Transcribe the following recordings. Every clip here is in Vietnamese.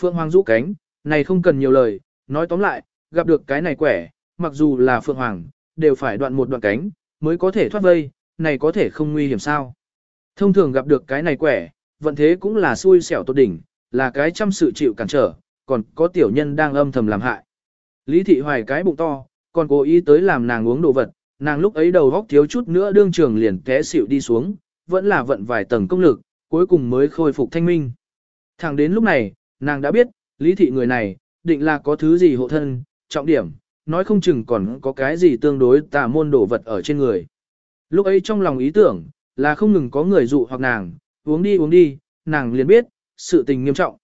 Phượng Hoàng rũ cánh, này không cần nhiều lời, nói tóm lại, gặp được cái này quẻ, mặc dù là Phượng Hoàng, đều phải đoạn một đoạn cánh, mới có thể thoát vây, này có thể không nguy hiểm sao. Thông thường gặp được cái này quẻ, vận thế cũng là xui xẻo tốt đỉnh, là cái chăm sự chịu cản trở, còn có tiểu nhân đang âm thầm làm hại. Lý thị hoài cái bụng to, còn cố ý tới làm nàng uống đồ vật, nàng lúc ấy đầu góc thiếu chút nữa đương trường liền té xỉu đi xuống, vẫn là vận vài tầng công lực, cuối cùng mới khôi phục thanh minh. Thẳng đến lúc này, nàng đã biết, lý thị người này, định là có thứ gì hộ thân, trọng điểm, nói không chừng còn có cái gì tương đối tà môn đổ vật ở trên người. Lúc ấy trong lòng ý tưởng, là không ngừng có người dụ hoặc nàng, uống đi uống đi, nàng liền biết, sự tình nghiêm trọng.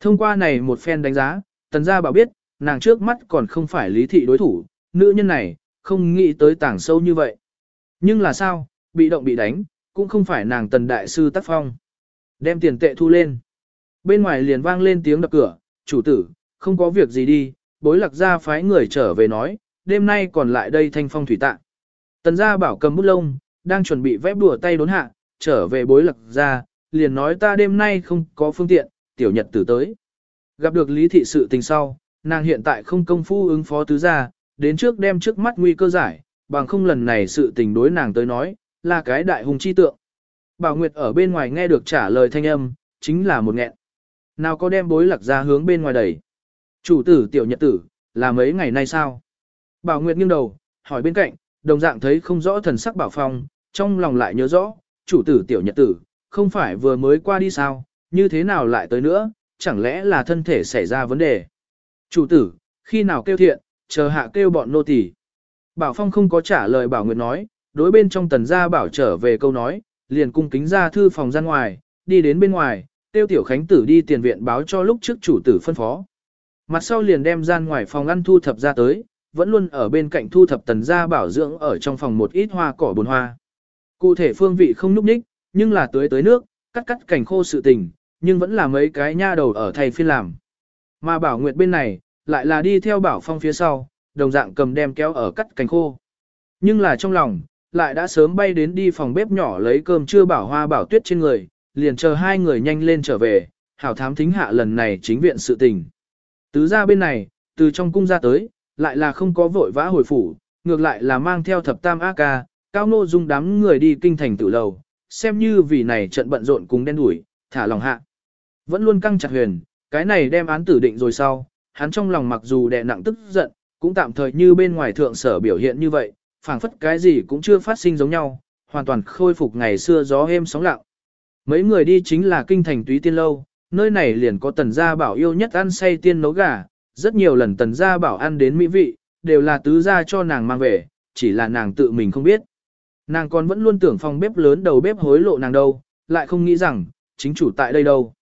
Thông qua này một phen đánh giá, tần gia bảo biết, nàng trước mắt còn không phải lý thị đối thủ, nữ nhân này, không nghĩ tới tảng sâu như vậy. Nhưng là sao, bị động bị đánh, cũng không phải nàng tần đại sư tác phong. Đem tiền tệ thu lên. Bên ngoài liền vang lên tiếng đập cửa, chủ tử, không có việc gì đi, bối lạc gia phái người trở về nói, đêm nay còn lại đây thanh phong thủy tạ. Tần gia bảo cầm bút lông, đang chuẩn bị vẽ đùa tay đốn hạ, trở về bối lạc gia, liền nói ta đêm nay không có phương tiện, tiểu nhật tử tới. Gặp được lý thị sự tình sau, nàng hiện tại không công phu ứng phó tứ gia, đến trước đem trước mắt nguy cơ giải, bằng không lần này sự tình đối nàng tới nói, là cái đại hùng chi tượng. Bảo Nguyệt ở bên ngoài nghe được trả lời thanh âm, chính là một nghẹn. Nào có đem bối lạc ra hướng bên ngoài đẩy. Chủ tử tiểu nhật tử, là mấy ngày nay sao? Bảo Nguyệt nghiêng đầu, hỏi bên cạnh, đồng dạng thấy không rõ thần sắc Bảo Phong, trong lòng lại nhớ rõ, chủ tử tiểu nhật tử, không phải vừa mới qua đi sao, như thế nào lại tới nữa, chẳng lẽ là thân thể xảy ra vấn đề. Chủ tử, khi nào kêu thiện, chờ hạ kêu bọn nô tỳ. Bảo Phong không có trả lời Bảo Nguyệt nói, đối bên trong tần gia bảo trở về câu nói, liền cung kính ra thư phòng ra ngoài, đi đến bên ngoài, tiêu tiểu khánh tử đi tiền viện báo cho lúc trước chủ tử phân phó. Mặt sau liền đem gian ngoài phòng ăn thu thập ra tới, vẫn luôn ở bên cạnh thu thập tần gia bảo dưỡng ở trong phòng một ít hoa cỏ bồn hoa. Cụ thể phương vị không núp ních, nhưng là tưới tới nước, cắt cắt cảnh khô sự tình, nhưng vẫn là mấy cái nha đầu ở thầy phiên làm. Mà bảo nguyệt bên này, lại là đi theo bảo phong phía sau, đồng dạng cầm đem kéo ở cắt cành khô. Nhưng là trong lòng, lại đã sớm bay đến đi phòng bếp nhỏ lấy cơm chưa bảo hoa bảo tuyết trên người, liền chờ hai người nhanh lên trở về, hảo thám thính hạ lần này chính viện sự tình. Tứ ra bên này, từ trong cung ra tới, lại là không có vội vã hồi phủ, ngược lại là mang theo thập tam A ca, cao nô dung đám người đi kinh thành tử lầu, xem như vì này trận bận rộn cùng đen đuổi, thả lòng hạ. Vẫn luôn căng chặt huyền, cái này đem án tử định rồi sau, hắn trong lòng mặc dù đè nặng tức giận, cũng tạm thời như bên ngoài thượng sở biểu hiện như vậy, phảng phất cái gì cũng chưa phát sinh giống nhau, hoàn toàn khôi phục ngày xưa gió êm sóng lặng. Mấy người đi chính là kinh thành túy tiên lâu, nơi này liền có tần gia bảo yêu nhất ăn say tiên nấu gà, rất nhiều lần tần gia bảo ăn đến mỹ vị, đều là tứ gia cho nàng mang về, chỉ là nàng tự mình không biết. Nàng còn vẫn luôn tưởng phòng bếp lớn đầu bếp hối lộ nàng đâu, lại không nghĩ rằng, chính chủ tại đây đâu.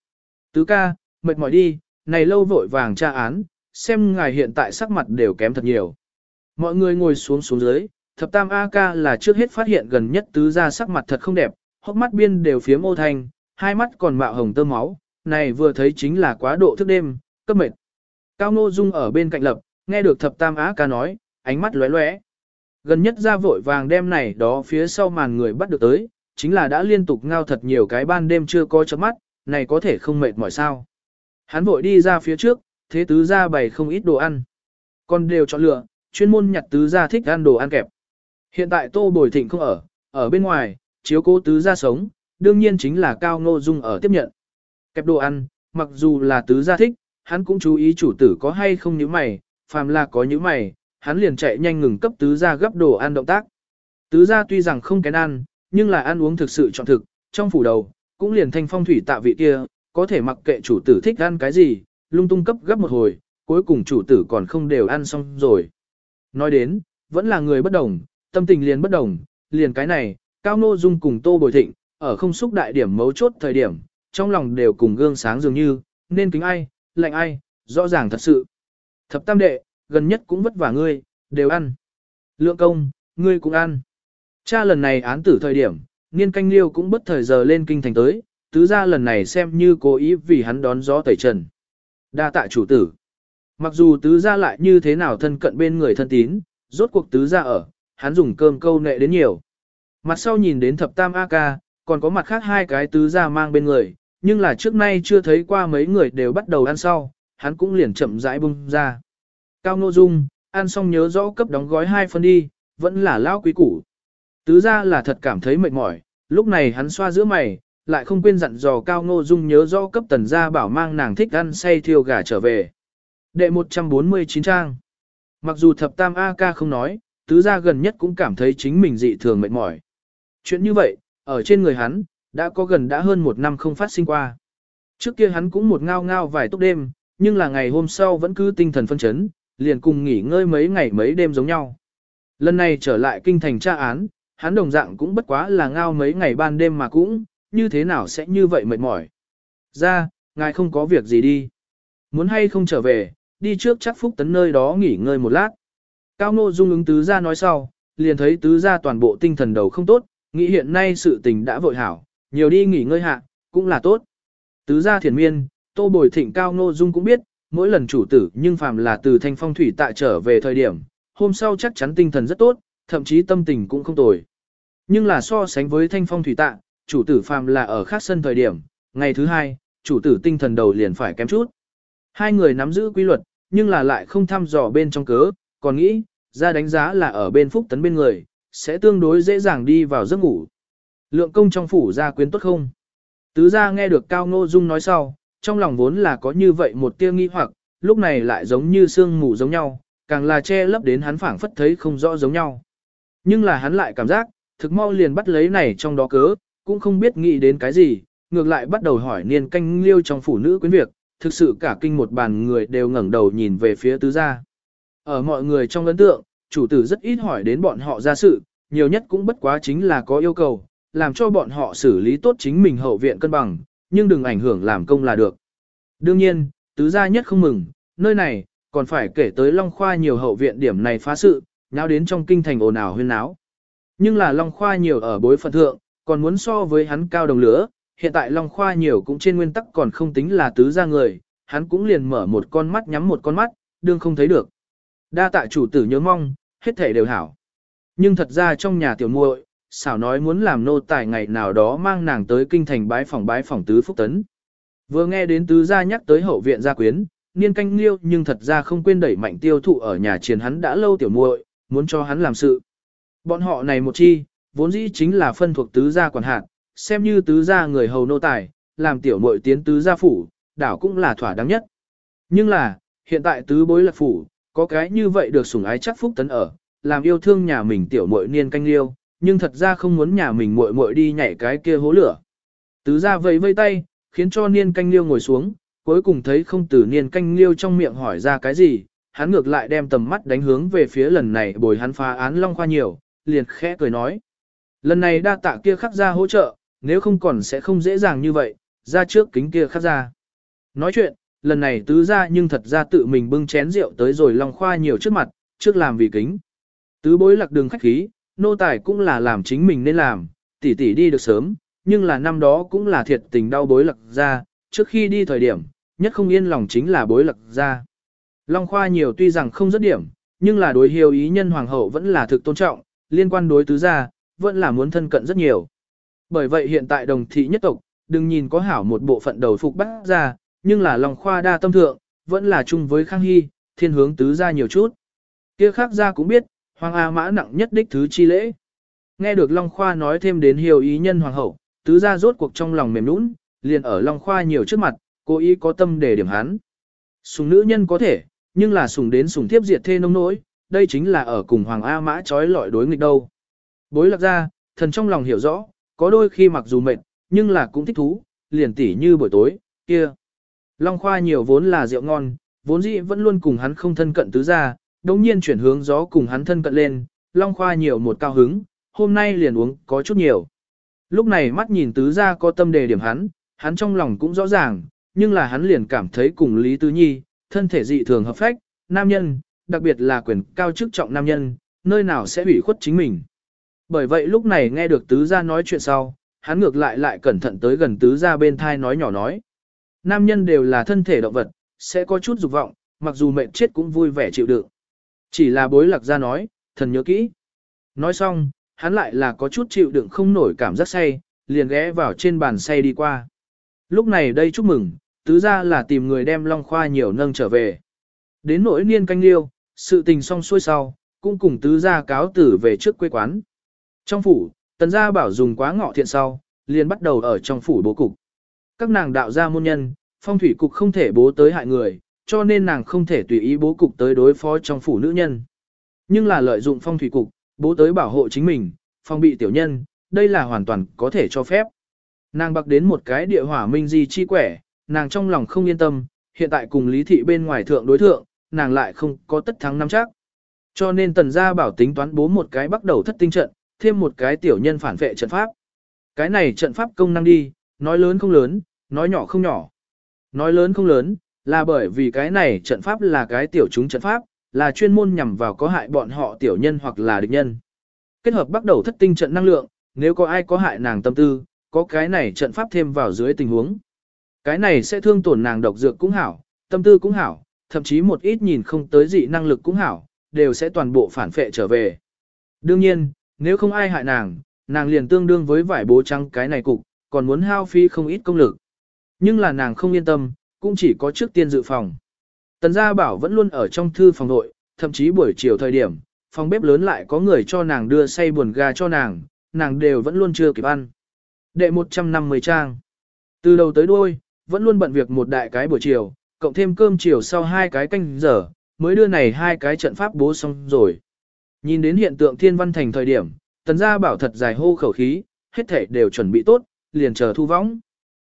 Tứ ca, mệt mỏi đi, này lâu vội vàng tra án, xem ngài hiện tại sắc mặt đều kém thật nhiều. Mọi người ngồi xuống xuống dưới, thập tam A ca là trước hết phát hiện gần nhất tứ gia sắc mặt thật không đẹp, hốc mắt biên đều phía mô thanh, hai mắt còn mạo hồng tơ máu, này vừa thấy chính là quá độ thức đêm, cấp mệt. Cao Ngô Dung ở bên cạnh lập, nghe được thập tam á ca nói, ánh mắt lóe lóe. Gần nhất ra vội vàng đêm này đó phía sau màn người bắt được tới, chính là đã liên tục ngao thật nhiều cái ban đêm chưa có chớp mắt, này có thể không mệt mỏi sao. Hắn vội đi ra phía trước, thế tứ gia bày không ít đồ ăn. Còn đều chọn lựa, chuyên môn nhặt tứ gia thích ăn đồ ăn kẹp. Hiện tại tô bồi thịnh không ở, ở bên ngoài, chiếu cố tứ gia sống, đương nhiên chính là cao ngô dung ở tiếp nhận. Kẹp đồ ăn, mặc dù là tứ gia thích, hắn cũng chú ý chủ tử có hay không như mày, phàm là có như mày, hắn liền chạy nhanh ngừng cấp tứ gia gấp đồ ăn động tác. Tứ gia tuy rằng không kén ăn, nhưng là ăn uống thực sự chọn thực, trong phủ đầu, cũng liền thanh phong thủy tạ vị kia, có thể mặc kệ chủ tử thích ăn cái gì, lung tung cấp gấp một hồi, cuối cùng chủ tử còn không đều ăn xong rồi. Nói đến, vẫn là người bất đồng, tâm tình liền bất đồng, liền cái này, Cao Nô Dung cùng Tô Bồi Thịnh, ở không xúc đại điểm mấu chốt thời điểm, trong lòng đều cùng gương sáng dường như, nên kính ai, lạnh ai, rõ ràng thật sự. Thập tam đệ, gần nhất cũng vất vả ngươi, đều ăn. Lượng công, ngươi cũng ăn. Cha lần này án tử thời điểm, niên canh liêu cũng bất thời giờ lên kinh thành tới, tứ gia lần này xem như cố ý vì hắn đón gió tẩy trần. Đa tạ chủ tử. Mặc dù tứ gia lại như thế nào thân cận bên người thân tín, rốt cuộc tứ gia ở, hắn dùng cơm câu nệ đến nhiều. Mặt sau nhìn đến thập tam A ca, còn có mặt khác hai cái tứ gia mang bên người, nhưng là trước nay chưa thấy qua mấy người đều bắt đầu ăn sau, hắn cũng liền chậm rãi bung ra. Cao Ngô Dung, ăn xong nhớ rõ cấp đóng gói hai phân đi, vẫn là lao quý củ. Tứ ra là thật cảm thấy mệt mỏi, lúc này hắn xoa giữa mày, lại không quên dặn dò Cao Ngô Dung nhớ rõ cấp tần gia bảo mang nàng thích ăn say thiêu gà trở về. Đệ 149 trang Mặc dù thập tam A-ca không nói, tứ gia gần nhất cũng cảm thấy chính mình dị thường mệt mỏi. Chuyện như vậy, ở trên người hắn, đã có gần đã hơn một năm không phát sinh qua. Trước kia hắn cũng một ngao ngao vài túc đêm, nhưng là ngày hôm sau vẫn cứ tinh thần phân chấn, liền cùng nghỉ ngơi mấy ngày mấy đêm giống nhau. Lần này trở lại kinh thành tra án, hắn đồng dạng cũng bất quá là ngao mấy ngày ban đêm mà cũng, như thế nào sẽ như vậy mệt mỏi. Ra, ngài không có việc gì đi. Muốn hay không trở về, đi trước chắc phúc tấn nơi đó nghỉ ngơi một lát. Cao Ngô Dung ứng tứ ra nói sau, liền thấy tứ ra toàn bộ tinh thần đầu không tốt, nghĩ hiện nay sự tình đã vội hảo, nhiều đi nghỉ ngơi hạ, cũng là tốt. Tứ gia thiền miên, tô bồi thịnh Cao Ngô Dung cũng biết, mỗi lần chủ tử nhưng phàm là từ thanh phong thủy tại trở về thời điểm, hôm sau chắc chắn tinh thần rất tốt, thậm chí tâm tình cũng không tồi. Nhưng là so sánh với thanh phong thủy tạ, chủ tử phàm là ở khác sân thời điểm, ngày thứ hai, chủ tử tinh thần đầu liền phải kém chút. Hai người nắm giữ quy luật, nhưng là lại không thăm dò bên trong cớ, còn nghĩ, ra đánh giá là ở bên phúc tấn bên người, sẽ tương đối dễ dàng đi vào giấc ngủ. Lượng công trong phủ gia quyến tốt không? Tứ gia nghe được Cao Ngô Dung nói sau, trong lòng vốn là có như vậy một tia nghi hoặc, lúc này lại giống như sương mù giống nhau, càng là che lấp đến hắn phảng phất thấy không rõ giống nhau. Nhưng là hắn lại cảm giác, thực mau liền bắt lấy này trong đó cớ, cũng không biết nghĩ đến cái gì, ngược lại bắt đầu hỏi niên canh liêu trong phủ nữ quyến việc, thực sự cả kinh một bàn người đều ngẩng đầu nhìn về phía tứ gia. Ở mọi người trong ấn tượng, chủ tử rất ít hỏi đến bọn họ ra sự, nhiều nhất cũng bất quá chính là có yêu cầu, làm cho bọn họ xử lý tốt chính mình hậu viện cân bằng, nhưng đừng ảnh hưởng làm công là được. Đương nhiên, tứ gia nhất không mừng, nơi này, còn phải kể tới Long Khoa nhiều hậu viện điểm này phá sự, nháo đến trong kinh thành ồn ào huyên náo. Nhưng là Long Khoa nhiều ở bối phận thượng, còn muốn so với hắn cao đồng lửa, hiện tại Long Khoa nhiều cũng trên nguyên tắc còn không tính là tứ gia người, hắn cũng liền mở một con mắt nhắm một con mắt, đương không thấy được. Đa tạ chủ tử nhớ mong, hết thể đều hảo. Nhưng thật ra trong nhà tiểu muội, xảo nói muốn làm nô tài ngày nào đó mang nàng tới kinh thành bái phòng bái phòng tứ phúc tấn. Vừa nghe đến tứ gia nhắc tới hậu viện gia quyến, niên canh liêu nhưng thật ra không quên đẩy mạnh tiêu thụ ở nhà triền hắn đã lâu tiểu muội, muốn cho hắn làm sự. Bọn họ này một chi, vốn dĩ chính là phân thuộc tứ gia quản hạt, xem như tứ gia người hầu nô tài, làm tiểu muội tiến tứ gia phủ, đảo cũng là thỏa đáng nhất. Nhưng là, hiện tại tứ bối lạc phủ, có cái như vậy được sủng ái chắc phúc tấn ở, làm yêu thương nhà mình tiểu muội niên canh liêu, nhưng thật ra không muốn nhà mình muội muội đi nhảy cái kia hố lửa. Tứ gia vẫy vây tay, khiến cho niên canh liêu ngồi xuống, cuối cùng thấy không từ niên canh liêu trong miệng hỏi ra cái gì, hắn ngược lại đem tầm mắt đánh hướng về phía lần này bồi hắn phá án long khoa nhiều, liền khẽ cười nói. Lần này đa tạ kia khắc ra hỗ trợ, nếu không còn sẽ không dễ dàng như vậy, ra trước kính kia khắc ra. Nói chuyện, lần này tứ ra nhưng thật ra tự mình bưng chén rượu tới rồi long khoa nhiều trước mặt, trước làm vì kính. Tứ bối lạc đường khách khí, nô tài cũng là làm chính mình nên làm, tỷ tỷ đi được sớm, nhưng là năm đó cũng là thiệt tình đau bối lạc ra, trước khi đi thời điểm, nhất không yên lòng chính là bối lạc ra. Long khoa nhiều tuy rằng không rất điểm, nhưng là đối hiếu ý nhân hoàng hậu vẫn là thực tôn trọng, liên quan đối tứ gia, vẫn là muốn thân cận rất nhiều. Bởi vậy hiện tại đồng thị nhất tộc, đừng nhìn có hảo một bộ phận đầu phục bắt ra, nhưng là Long khoa đa tâm thượng, vẫn là chung với Khang Hy, thiên hướng tứ gia nhiều chút. Kia khác gia cũng biết, Hoàng A Mã nặng nhất đích thứ chi lễ. Nghe được Long Khoa nói thêm đến hiểu ý nhân hoàng hậu, tứ gia rốt cuộc trong lòng mềm nũng, liền ở Long Khoa nhiều trước mặt, cố ý có tâm để điểm hắn. Sùng nữ nhân có thể, nhưng là sùng đến sùng tiếp diệt thê nông nỗi, đây chính là ở cùng Hoàng A Mã trói lọi đối nghịch đâu. Bối lạc ra, thần trong lòng hiểu rõ, có đôi khi mặc dù mệt, nhưng là cũng thích thú, liền tỉ như buổi tối, kia. Long Khoa nhiều vốn là rượu ngon, vốn dĩ vẫn luôn cùng hắn không thân cận tứ gia, đồng nhiên chuyển hướng gió cùng hắn thân cận lên, Long Khoa nhiều một cao hứng, hôm nay liền uống có chút nhiều. Lúc này mắt nhìn tứ gia có tâm đề điểm hắn, hắn trong lòng cũng rõ ràng, nhưng là hắn liền cảm thấy cùng Lý Tứ Nhi, thân thể dị thường hợp phách, nam nhân, đặc biệt là quyền cao chức trọng nam nhân, nơi nào sẽ ủy khuất chính mình. Bởi vậy lúc này nghe được tứ gia nói chuyện sau, hắn ngược lại lại cẩn thận tới gần tứ gia bên thai nói nhỏ nói. Nam nhân đều là thân thể động vật, sẽ có chút dục vọng, mặc dù mệnh chết cũng vui vẻ chịu đựng. Chỉ là bối lạc gia nói, thần nhớ kỹ. Nói xong, hắn lại là có chút chịu đựng không nổi cảm giác say, liền ghé vào trên bàn say đi qua. lúc này đây chúc mừng, tứ ra là tìm người đem Long Khoa nhiều nâng trở về. Đến nỗi niên canh liêu, sự tình xong xuôi sau, cũng cùng tứ gia cáo tử về trước quê quán. Trong phủ, tần gia bảo dùng quá ngọ thiện sau, liền bắt đầu ở trong phủ bố cục. Các nàng đạo gia môn nhân, phong thủy cục không thể bố tới hại người, cho nên nàng không thể tùy ý bố cục tới đối phó trong phủ nữ nhân. Nhưng là lợi dụng phong thủy cục, bố tới bảo hộ chính mình, phong bị tiểu nhân, đây là hoàn toàn có thể cho phép. Nàng bạc đến một cái địa hỏa minh di chi quẻ, nàng trong lòng không yên tâm, hiện tại cùng lý thị bên ngoài thượng đối thượng, nàng lại không có tất thắng năm chắc. Cho nên tần gia bảo tính toán bố một cái bắt đầu thất tinh trận, thêm một cái tiểu nhân phản vệ trận pháp. Cái này trận pháp công năng đi, nói lớn không lớn, nói nhỏ không nhỏ. Nói lớn không lớn, là bởi vì cái này trận pháp là cái tiểu chúng trận pháp, là chuyên môn nhằm vào có hại bọn họ tiểu nhân hoặc là địch nhân. Kết hợp bắt đầu thất tinh trận năng lượng, nếu có ai có hại nàng tâm tư, có cái này trận pháp thêm vào dưới tình huống. Cái này sẽ thương tổn nàng độc dược cũng hảo, tâm tư cũng hảo, thậm chí một ít nhìn không tới dị năng lực cũng hảo, đều sẽ toàn bộ phản phệ trở về. Đương nhiên, nếu không ai hại nàng, nàng liền tương đương với vải bố trắng cái này cục, còn muốn hao phí không ít công lực. Nhưng là nàng không yên tâm, cũng chỉ có trước tiên dự phòng. Tần gia bảo vẫn luôn ở trong thư phòng nội, thậm chí buổi chiều thời điểm, phòng bếp lớn lại có người cho nàng đưa say buồn gà cho nàng, nàng đều vẫn luôn chưa kịp ăn. Đệ 150 trang. Từ đầu tới đuôi, vẫn luôn bận việc một đại cái buổi chiều, cộng thêm cơm chiều sau hai cái canh giờ, mới đưa này hai cái trận pháp bố xong rồi. Nhìn đến hiện tượng thiên văn thành thời điểm, tần gia bảo thật dài hô khẩu khí, hết thể đều chuẩn bị tốt, liền chờ thu võng.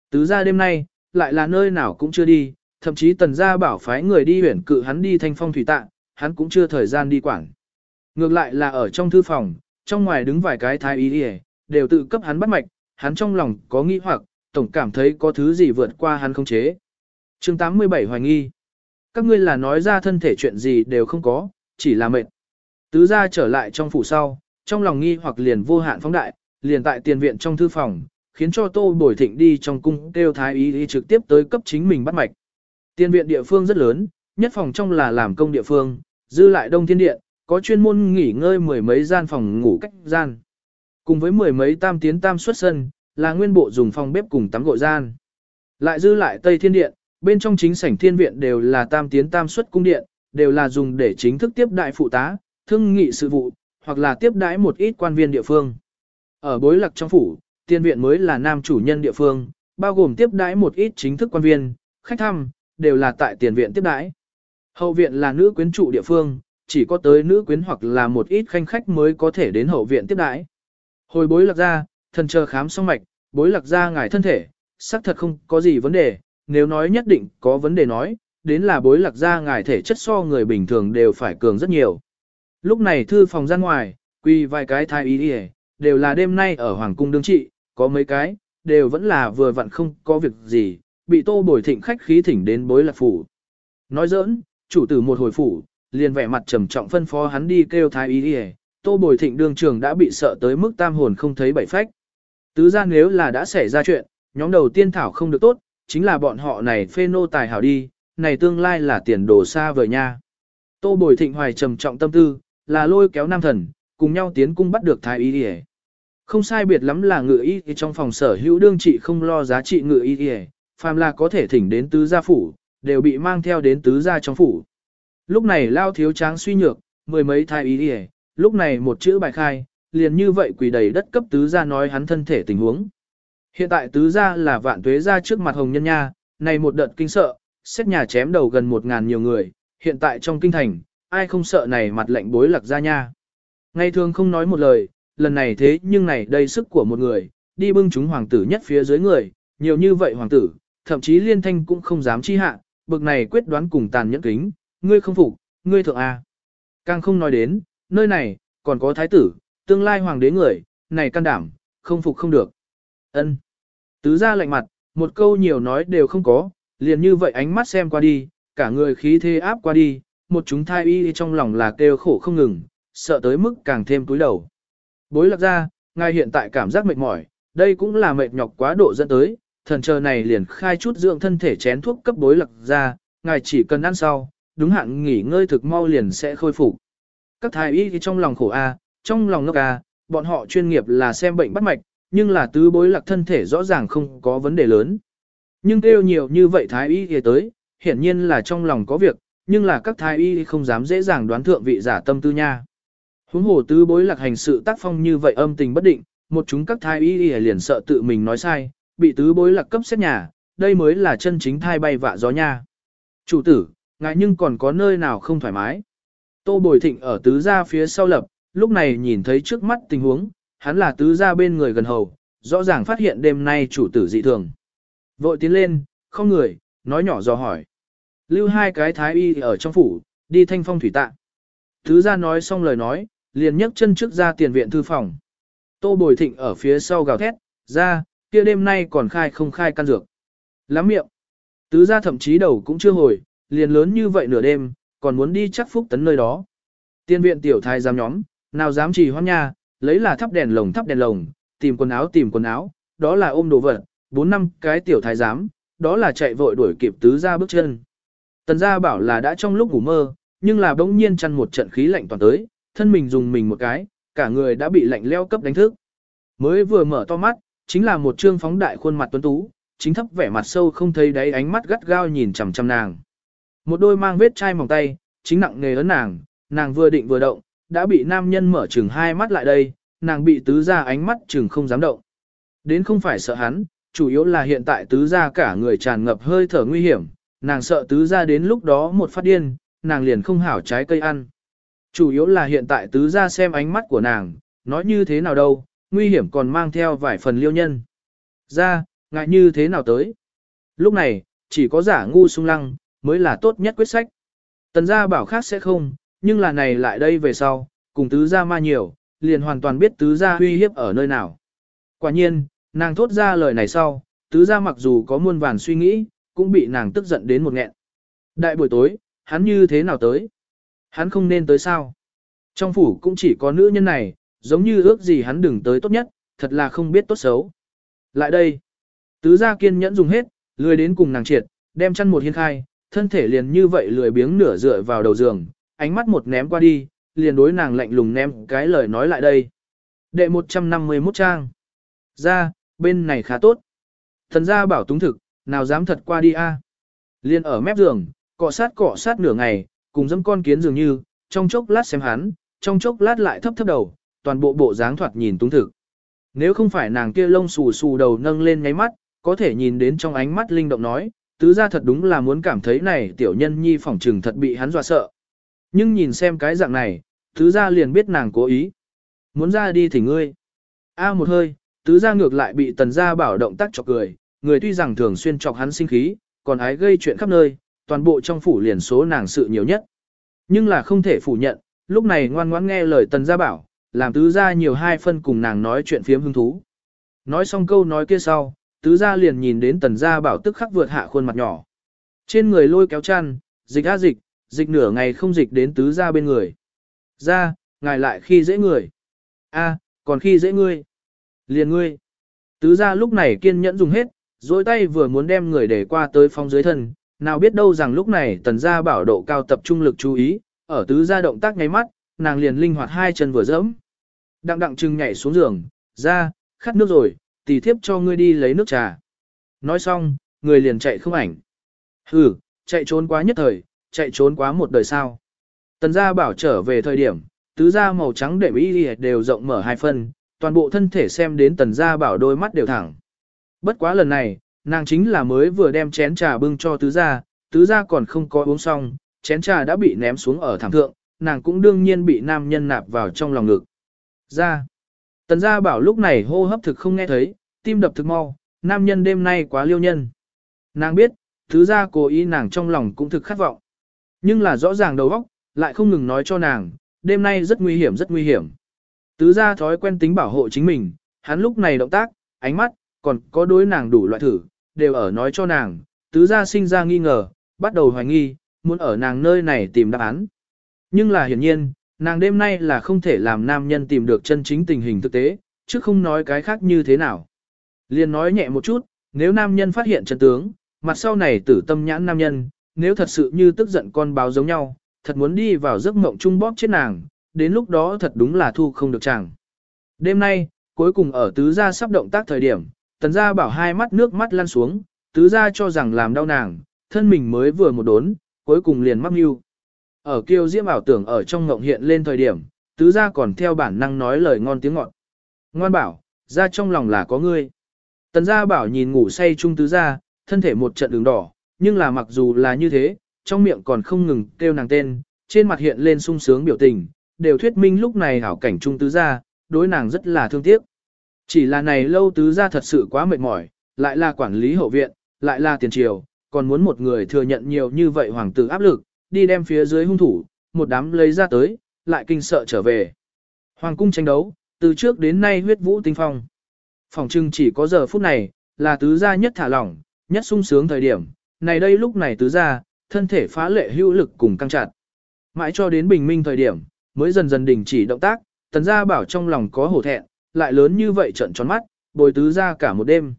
Tứ gia đêm nay, lại là nơi nào cũng chưa đi, thậm chí tần gia bảo phái người đi huyển cự hắn đi thanh phong thủy tạ, hắn cũng chưa thời gian đi quảng. Ngược lại là ở trong thư phòng, trong ngoài đứng vài cái thái ý đi đều tự cấp hắn bắt mạch, hắn trong lòng có nghi hoặc, tổng cảm thấy có thứ gì vượt qua hắn không chế. chương 87 hoài nghi. Các ngươi là nói ra thân thể chuyện gì đều không có, chỉ là mệt. Tứ gia trở lại trong phủ sau, trong lòng nghi hoặc liền vô hạn phóng đại, liền tại tiền viện trong thư phòng, khiến cho Tô Bồi Thịnh đi trong cung kêu thái y đi trực tiếp tới cấp chính mình bắt mạch. Tiên viện địa phương rất lớn, nhất phòng trong là làm công địa phương, dư lại đông thiên điện, có chuyên môn nghỉ ngơi mười mấy gian phòng ngủ cách gian. Cùng với mười mấy tam tiến tam xuất sân, là nguyên bộ dùng phòng bếp cùng tắm gội gian. Lại dư lại tây thiên điện, bên trong chính sảnh thiên viện đều là tam tiến tam xuất cung điện, đều là dùng để chính thức tiếp đại phụ tá, thương nghị sự vụ, hoặc là tiếp đãi một ít quan viên địa phương. Ở bối lạc trong phủ, tiên viện mới là nam chủ nhân địa phương, bao gồm tiếp đãi một ít chính thức quan viên, khách thăm, đều là tại tiền viện tiếp đãi. Hậu viện là nữ quyến trụ địa phương, chỉ có tới nữ quyến hoặc là một ít khanh khách mới có thể đến hậu viện tiếp đãi. Hồi bối lạc ra, thần chờ khám xong mạch, bối lạc ra ngài thân thể, xác thật không có gì vấn đề, nếu nói nhất định có vấn đề nói, đến là bối lạc ra ngài thể chất so người bình thường đều phải cường rất nhiều. Lúc này thư phòng ra ngoài, quy vài cái thai ý đi đều là đêm nay ở Hoàng cung đương trị, có mấy cái, đều vẫn là vừa vặn không có việc gì, bị tô bồi thịnh khách khí thỉnh đến bối lạc phủ. Nói giỡn, chủ tử một hồi phủ, liền vẻ mặt trầm trọng phân phó hắn đi kêu thái ý đi tô bồi thịnh đương trường đã bị sợ tới mức tam hồn không thấy bảy phách. Tứ ra nếu là đã xảy ra chuyện, nhóm đầu tiên thảo không được tốt, chính là bọn họ này phê nô tài hảo đi, này tương lai là tiền đồ xa vời nha. Tô bồi thịnh hoài trầm trọng tâm tư, là lôi kéo nam thần, cùng nhau tiến cung bắt được thái y đi không sai biệt lắm là ngự y thì trong phòng sở hữu đương trị không lo giá trị ngự y đi phàm là có thể thỉnh đến tứ gia phủ, đều bị mang theo đến tứ gia trong phủ. Lúc này lao thiếu tráng suy nhược, mười mấy thai y đi lúc này một chữ bài khai, liền như vậy quỳ đầy đất cấp tứ gia nói hắn thân thể tình huống. Hiện tại tứ gia là vạn tuế gia trước mặt hồng nhân nha, này một đợt kinh sợ, xét nhà chém đầu gần một ngàn nhiều người, hiện tại trong kinh thành, ai không sợ này mặt lệnh bối lạc gia nha. Ngày thường không nói một lời, lần này thế nhưng này đây sức của một người, đi bưng chúng hoàng tử nhất phía dưới người, nhiều như vậy hoàng tử, thậm chí liên thanh cũng không dám chi hạ, bực này quyết đoán cùng tàn nhẫn kính, ngươi không phục, ngươi thượng A. Càng không nói đến, nơi này, còn có thái tử, tương lai hoàng đế người, này can đảm, không phục không được. ân Tứ ra lạnh mặt, một câu nhiều nói đều không có, liền như vậy ánh mắt xem qua đi, cả người khí thế áp qua đi, một chúng thai y trong lòng là kêu khổ không ngừng, sợ tới mức càng thêm túi đầu. Bối lạc ra, ngài hiện tại cảm giác mệt mỏi, đây cũng là mệt nhọc quá độ dẫn tới, thần chờ này liền khai chút dưỡng thân thể chén thuốc cấp bối lạc ra, ngài chỉ cần ăn sau, đúng hạn nghỉ ngơi thực mau liền sẽ khôi phục. Các thái y thì trong lòng khổ a, trong lòng ngốc a, bọn họ chuyên nghiệp là xem bệnh bắt mạch, nhưng là tứ bối lạc thân thể rõ ràng không có vấn đề lớn. Nhưng kêu nhiều như vậy thái y thì tới, hiển nhiên là trong lòng có việc, nhưng là các thái y không dám dễ dàng đoán thượng vị giả tâm tư nha. Huống hồ tứ bối lạc hành sự tác phong như vậy âm tình bất định, một chúng các thái y liền sợ tự mình nói sai, bị tứ bối lạc cấp xét nhà, đây mới là chân chính thai bay vạ gió nha. Chủ tử, ngại nhưng còn có nơi nào không thoải mái. Tô Bồi Thịnh ở tứ gia phía sau lập, lúc này nhìn thấy trước mắt tình huống, hắn là tứ gia bên người gần hầu, rõ ràng phát hiện đêm nay chủ tử dị thường. Vội tiến lên, không người, nói nhỏ dò hỏi. Lưu hai cái thái y ở trong phủ, đi thanh phong thủy tạ. Tứ gia nói xong lời nói, liền nhấc chân trước ra tiền viện thư phòng. Tô Bồi Thịnh ở phía sau gào thét, ra, kia đêm nay còn khai không khai căn dược. Lắm miệng. Tứ gia thậm chí đầu cũng chưa hồi, liền lớn như vậy nửa đêm, còn muốn đi chắc phúc tấn nơi đó. Tiên viện tiểu thái giám nhóm, nào dám trì hoan nha, lấy là thắp đèn lồng thắp đèn lồng, tìm quần áo tìm quần áo, đó là ôm đồ vật, bốn năm cái tiểu thái giám, đó là chạy vội đuổi kịp tứ gia bước chân. Tần gia bảo là đã trong lúc ngủ mơ, nhưng là bỗng nhiên chăn một trận khí lạnh toàn tới, thân mình dùng mình một cái, cả người đã bị lạnh leo cấp đánh thức. Mới vừa mở to mắt, chính là một trương phóng đại khuôn mặt tuấn tú, chính thấp vẻ mặt sâu không thấy đáy ánh mắt gắt gao nhìn chằm chằm nàng. Một đôi mang vết chai mỏng tay, chính nặng nghề ấn nàng, nàng vừa định vừa động, đã bị nam nhân mở chừng hai mắt lại đây, nàng bị tứ ra ánh mắt chừng không dám động. Đến không phải sợ hắn, chủ yếu là hiện tại tứ ra cả người tràn ngập hơi thở nguy hiểm, nàng sợ tứ ra đến lúc đó một phát điên, nàng liền không hảo trái cây ăn. Chủ yếu là hiện tại tứ ra xem ánh mắt của nàng, nói như thế nào đâu, nguy hiểm còn mang theo vài phần liêu nhân. Ra, ngại như thế nào tới. Lúc này, chỉ có giả ngu sung lăng, mới là tốt nhất quyết sách. Tần gia bảo khác sẽ không, nhưng là này lại đây về sau, cùng tứ gia ma nhiều, liền hoàn toàn biết tứ gia uy hiếp ở nơi nào. Quả nhiên, nàng thốt ra lời này sau, tứ gia mặc dù có muôn vàn suy nghĩ, cũng bị nàng tức giận đến một nghẹn. Đại buổi tối, hắn như thế nào tới? Hắn không nên tới sao? Trong phủ cũng chỉ có nữ nhân này, giống như ước gì hắn đừng tới tốt nhất, thật là không biết tốt xấu. Lại đây, tứ gia kiên nhẫn dùng hết, lười đến cùng nàng triệt, đem chăn một hiên khai, thân thể liền như vậy lười biếng nửa dựa vào đầu giường, ánh mắt một ném qua đi, liền đối nàng lạnh lùng ném cái lời nói lại đây. Đệ 151 trang. Ra, bên này khá tốt. Thần gia bảo túng thực, nào dám thật qua đi a? À. Liên ở mép giường, cọ sát cọ sát nửa ngày, cùng dẫm con kiến dường như, trong chốc lát xem hắn, trong chốc lát lại thấp thấp đầu, toàn bộ bộ dáng thoạt nhìn túng thực. Nếu không phải nàng kia lông xù xù đầu nâng lên ngáy mắt, có thể nhìn đến trong ánh mắt linh động nói, tứ ra thật đúng là muốn cảm thấy này tiểu nhân nhi phỏng trừng thật bị hắn dọa sợ. Nhưng nhìn xem cái dạng này, tứ ra liền biết nàng cố ý. Muốn ra đi thì ngươi. A một hơi, tứ ra ngược lại bị tần gia bảo động tác chọc cười, người tuy rằng thường xuyên chọc hắn sinh khí, còn ái gây chuyện khắp nơi, toàn bộ trong phủ liền số nàng sự nhiều nhất. Nhưng là không thể phủ nhận, lúc này ngoan ngoãn nghe lời tần gia bảo, làm tứ gia nhiều hai phân cùng nàng nói chuyện phiếm hứng thú. Nói xong câu nói kia sau, tứ gia liền nhìn đến tần gia bảo tức khắc vượt hạ khuôn mặt nhỏ. Trên người lôi kéo chăn, dịch a dịch, dịch nửa ngày không dịch đến tứ gia bên người. Ra, ngài lại khi dễ người. a còn khi dễ ngươi. Liền ngươi. Tứ gia lúc này kiên nhẫn dùng hết, dối tay vừa muốn đem người để qua tới phong dưới thân, nào biết đâu rằng lúc này tần gia bảo độ cao tập trung lực chú ý, ở tứ gia động tác nháy mắt, nàng liền linh hoạt hai chân vừa dẫm. Đặng đặng trưng nhảy xuống giường, ra, khát nước rồi, tỷ thiếp cho ngươi đi lấy nước trà. Nói xong, người liền chạy không ảnh. Hừ, chạy trốn quá nhất thời, chạy trốn quá một đời sao. Tần gia bảo trở về thời điểm, tứ gia màu trắng đệm y đều rộng mở hai phân, toàn bộ thân thể xem đến tần gia bảo đôi mắt đều thẳng. Bất quá lần này, nàng chính là mới vừa đem chén trà bưng cho tứ gia, tứ gia còn không có uống xong, chén trà đã bị ném xuống ở thảm thượng, nàng cũng đương nhiên bị nam nhân nạp vào trong lòng ngực. Ra. Tần gia bảo lúc này hô hấp thực không nghe thấy, tim đập thực mau, nam nhân đêm nay quá liêu nhân. Nàng biết, tứ gia cố ý nàng trong lòng cũng thực khát vọng. Nhưng là rõ ràng đầu óc, lại không ngừng nói cho nàng, đêm nay rất nguy hiểm rất nguy hiểm. Tứ gia thói quen tính bảo hộ chính mình, hắn lúc này động tác, ánh mắt, còn có đối nàng đủ loại thử, đều ở nói cho nàng, tứ gia sinh ra nghi ngờ, bắt đầu hoài nghi, muốn ở nàng nơi này tìm đáp án. Nhưng là hiển nhiên, nàng đêm nay là không thể làm nam nhân tìm được chân chính tình hình thực tế, chứ không nói cái khác như thế nào. Liên nói nhẹ một chút, nếu nam nhân phát hiện chân tướng, mặt sau này tử tâm nhãn nam nhân, nếu thật sự như tức giận con báo giống nhau, thật muốn đi vào giấc mộng trung bóp chết nàng, đến lúc đó thật đúng là thu không được chàng. Đêm nay, cuối cùng ở tứ gia sắp động tác thời điểm, tần gia bảo hai mắt nước mắt lăn xuống, tứ gia cho rằng làm đau nàng, thân mình mới vừa một đốn, cuối cùng liền mắc mưu. Ở kiêu diễm ảo tưởng ở trong ngộng hiện lên thời điểm, tứ gia còn theo bản năng nói lời ngon tiếng ngọt. Ngoan bảo, ra trong lòng là có ngươi. Tần gia bảo nhìn ngủ say chung tứ gia, thân thể một trận đường đỏ, nhưng là mặc dù là như thế, trong miệng còn không ngừng kêu nàng tên, trên mặt hiện lên sung sướng biểu tình, đều thuyết minh lúc này hảo cảnh trung tứ gia, đối nàng rất là thương tiếc. Chỉ là này lâu tứ gia thật sự quá mệt mỏi, lại là quản lý hậu viện, lại là tiền triều, còn muốn một người thừa nhận nhiều như vậy hoàng tử áp lực, đi đem phía dưới hung thủ, một đám lấy ra tới, lại kinh sợ trở về. Hoàng cung tranh đấu, từ trước đến nay huyết vũ tinh phong. Phòng trưng chỉ có giờ phút này, là tứ gia nhất thả lỏng, nhất sung sướng thời điểm, này đây lúc này tứ gia, thân thể phá lệ hữu lực cùng căng chặt. Mãi cho đến bình minh thời điểm, mới dần dần đình chỉ động tác, tần gia bảo trong lòng có hổ thẹn, lại lớn như vậy trận tròn mắt, bồi tứ gia cả một đêm.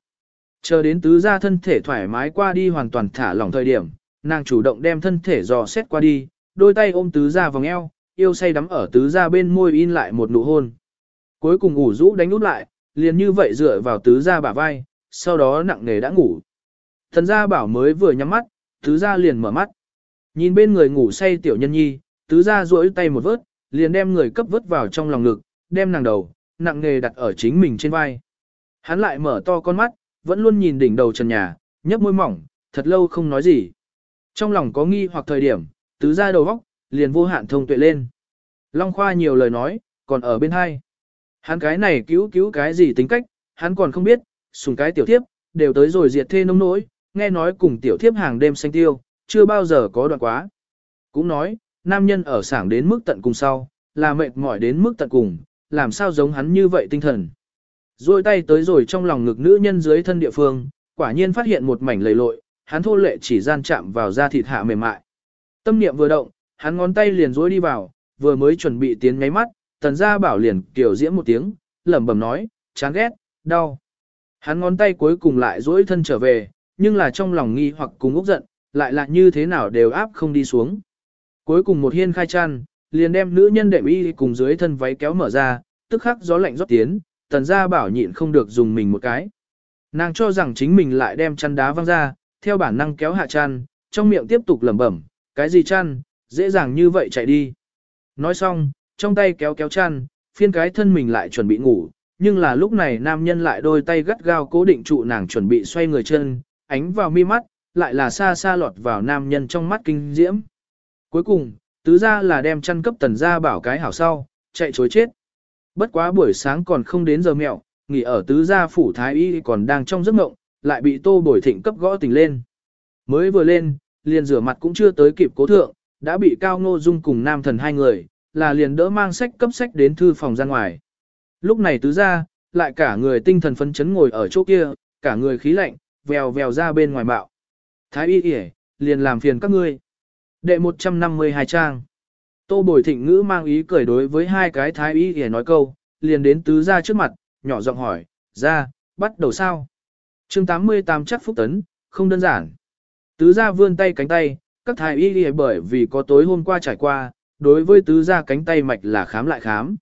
Chờ đến tứ gia thân thể thoải mái qua đi hoàn toàn thả lỏng thời điểm, nàng chủ động đem thân thể dò xét qua đi, đôi tay ôm tứ gia vòng eo, yêu say đắm ở tứ gia bên môi in lại một nụ hôn. Cuối cùng ngủ rũ đánh út lại, liền như vậy dựa vào tứ gia bả vai, sau đó nặng nề đã ngủ. Thần gia bảo mới vừa nhắm mắt, tứ gia liền mở mắt. Nhìn bên người ngủ say tiểu nhân nhi, tứ gia duỗi tay một vớt, liền đem người cấp vớt vào trong lòng ngực, đem nàng đầu, nặng nghề đặt ở chính mình trên vai. Hắn lại mở to con mắt, vẫn luôn nhìn đỉnh đầu trần nhà, nhấp môi mỏng, thật lâu không nói gì. Trong lòng có nghi hoặc thời điểm, tứ gia đầu góc, liền vô hạn thông tuệ lên. Long Khoa nhiều lời nói, còn ở bên hai. Hắn cái này cứu cứu cái gì tính cách, hắn còn không biết, sùng cái tiểu thiếp, đều tới rồi diệt thê nông nỗi, nghe nói cùng tiểu thiếp hàng đêm xanh tiêu, chưa bao giờ có đoạn quá. Cũng nói, nam nhân ở sảng đến mức tận cùng sau, là mệt mỏi đến mức tận cùng, làm sao giống hắn như vậy tinh thần. Rồi tay tới rồi trong lòng ngực nữ nhân dưới thân địa phương, quả nhiên phát hiện một mảnh lầy lội, hắn thô lệ chỉ gian chạm vào da thịt hạ mềm mại. Tâm niệm vừa động, hắn ngón tay liền rối đi vào, vừa mới chuẩn bị tiến ngáy mắt, tần gia bảo liền kiểu diễm một tiếng, lẩm bẩm nói, chán ghét, đau. Hắn ngón tay cuối cùng lại rối thân trở về, nhưng là trong lòng nghi hoặc cùng ốc giận, lại là như thế nào đều áp không đi xuống. Cuối cùng một hiên khai chăn, liền đem nữ nhân đệm y cùng dưới thân váy kéo mở ra, tức khắc gió lạnh rót tiến, tần gia bảo nhịn không được dùng mình một cái. Nàng cho rằng chính mình lại đem chăn đá văng ra, theo bản năng kéo hạ chăn, trong miệng tiếp tục lẩm bẩm, cái gì chăn, dễ dàng như vậy chạy đi. Nói xong, trong tay kéo kéo chăn, phiên cái thân mình lại chuẩn bị ngủ, nhưng là lúc này nam nhân lại đôi tay gắt gao cố định trụ nàng chuẩn bị xoay người chân, ánh vào mi mắt, lại là xa xa lọt vào nam nhân trong mắt kinh diễm. Cuối cùng, tứ ra là đem chăn cấp tần ra bảo cái hảo sau, chạy chối chết. Bất quá buổi sáng còn không đến giờ mẹo, nghỉ ở tứ gia phủ thái y còn đang trong giấc mộng, lại bị tô bồi thịnh cấp gõ tỉnh lên. Mới vừa lên, liền rửa mặt cũng chưa tới kịp cố thượng, đã bị cao ngô dung cùng nam thần hai người, là liền đỡ mang sách cấp sách đến thư phòng ra ngoài. Lúc này tứ gia, lại cả người tinh thần phấn chấn ngồi ở chỗ kia, cả người khí lạnh, vèo vèo ra bên ngoài bạo. Thái y kể, liền làm phiền các ngươi. Đệ 152 trang. Tô Bồi Thịnh ngữ mang ý cười đối với hai cái thái y để nói câu, liền đến tứ ra trước mặt, nhỏ giọng hỏi, ra, bắt đầu sao? chương 88 chắc phúc tấn, không đơn giản. Tứ ra vươn tay cánh tay, các thái y để bởi vì có tối hôm qua trải qua, đối với tứ ra cánh tay mạch là khám lại khám.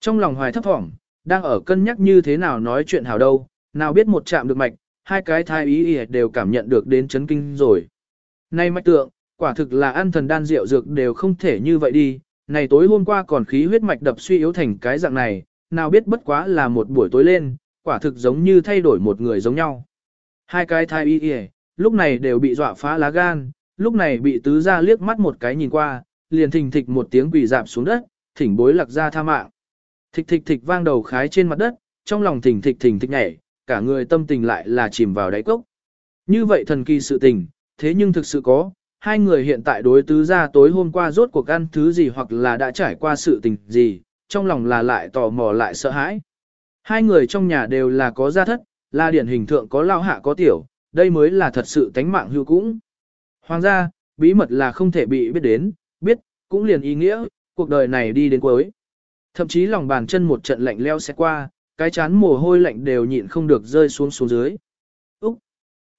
Trong lòng hoài thấp thỏm, đang ở cân nhắc như thế nào nói chuyện hào đâu, nào biết một chạm được mạch, hai cái thái y đều cảm nhận được đến chấn kinh rồi. Nay mạch tượng, Quả thực là ăn thần đan rượu dược đều không thể như vậy đi, này tối hôm qua còn khí huyết mạch đập suy yếu thành cái dạng này, nào biết bất quá là một buổi tối lên, quả thực giống như thay đổi một người giống nhau. Hai cái thai y y, lúc này đều bị dọa phá lá gan, lúc này bị tứ ra liếc mắt một cái nhìn qua, liền thình thịch một tiếng quỳ dạp xuống đất, thỉnh bối lạc ra tha mạng. Thịch thịch thịch vang đầu khái trên mặt đất, trong lòng thỉnh thịch thỉnh thịch nhảy, cả người tâm tình lại là chìm vào đáy cốc. Như vậy thần kỳ sự tình, thế nhưng thực sự có, hai người hiện tại đối tứ ra tối hôm qua rốt cuộc ăn thứ gì hoặc là đã trải qua sự tình gì, trong lòng là lại tò mò lại sợ hãi. Hai người trong nhà đều là có gia thất, là điển hình thượng có lao hạ có tiểu, đây mới là thật sự tánh mạng hưu cũng. Hoàng gia, bí mật là không thể bị biết đến, biết, cũng liền ý nghĩa, cuộc đời này đi đến cuối. Thậm chí lòng bàn chân một trận lạnh leo sẽ qua, cái chán mồ hôi lạnh đều nhịn không được rơi xuống xuống dưới. Úc!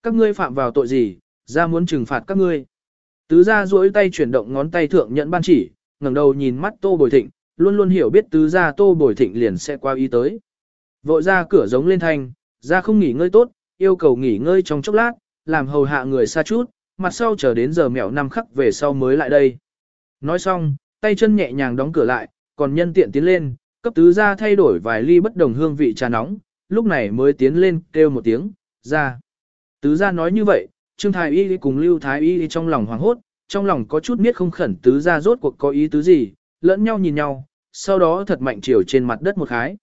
Các ngươi phạm vào tội gì, ra muốn trừng phạt các ngươi. Tứ gia duỗi tay chuyển động ngón tay thượng nhận ban chỉ, ngẩng đầu nhìn mắt Tô Bồi Thịnh, luôn luôn hiểu biết tứ gia Tô Bồi Thịnh liền sẽ qua ý tới. Vội ra cửa giống lên thanh, ra không nghỉ ngơi tốt, yêu cầu nghỉ ngơi trong chốc lát, làm hầu hạ người xa chút, mặt sau chờ đến giờ mẹo năm khắc về sau mới lại đây. Nói xong, tay chân nhẹ nhàng đóng cửa lại, còn nhân tiện tiến lên, cấp tứ gia thay đổi vài ly bất đồng hương vị trà nóng, lúc này mới tiến lên kêu một tiếng, ra. Tứ gia nói như vậy, Trương Thái Y cùng Lưu Thái Y trong lòng hoảng hốt, trong lòng có chút biết không khẩn tứ ra rốt cuộc có ý tứ gì, lẫn nhau nhìn nhau, sau đó thật mạnh chiều trên mặt đất một khái.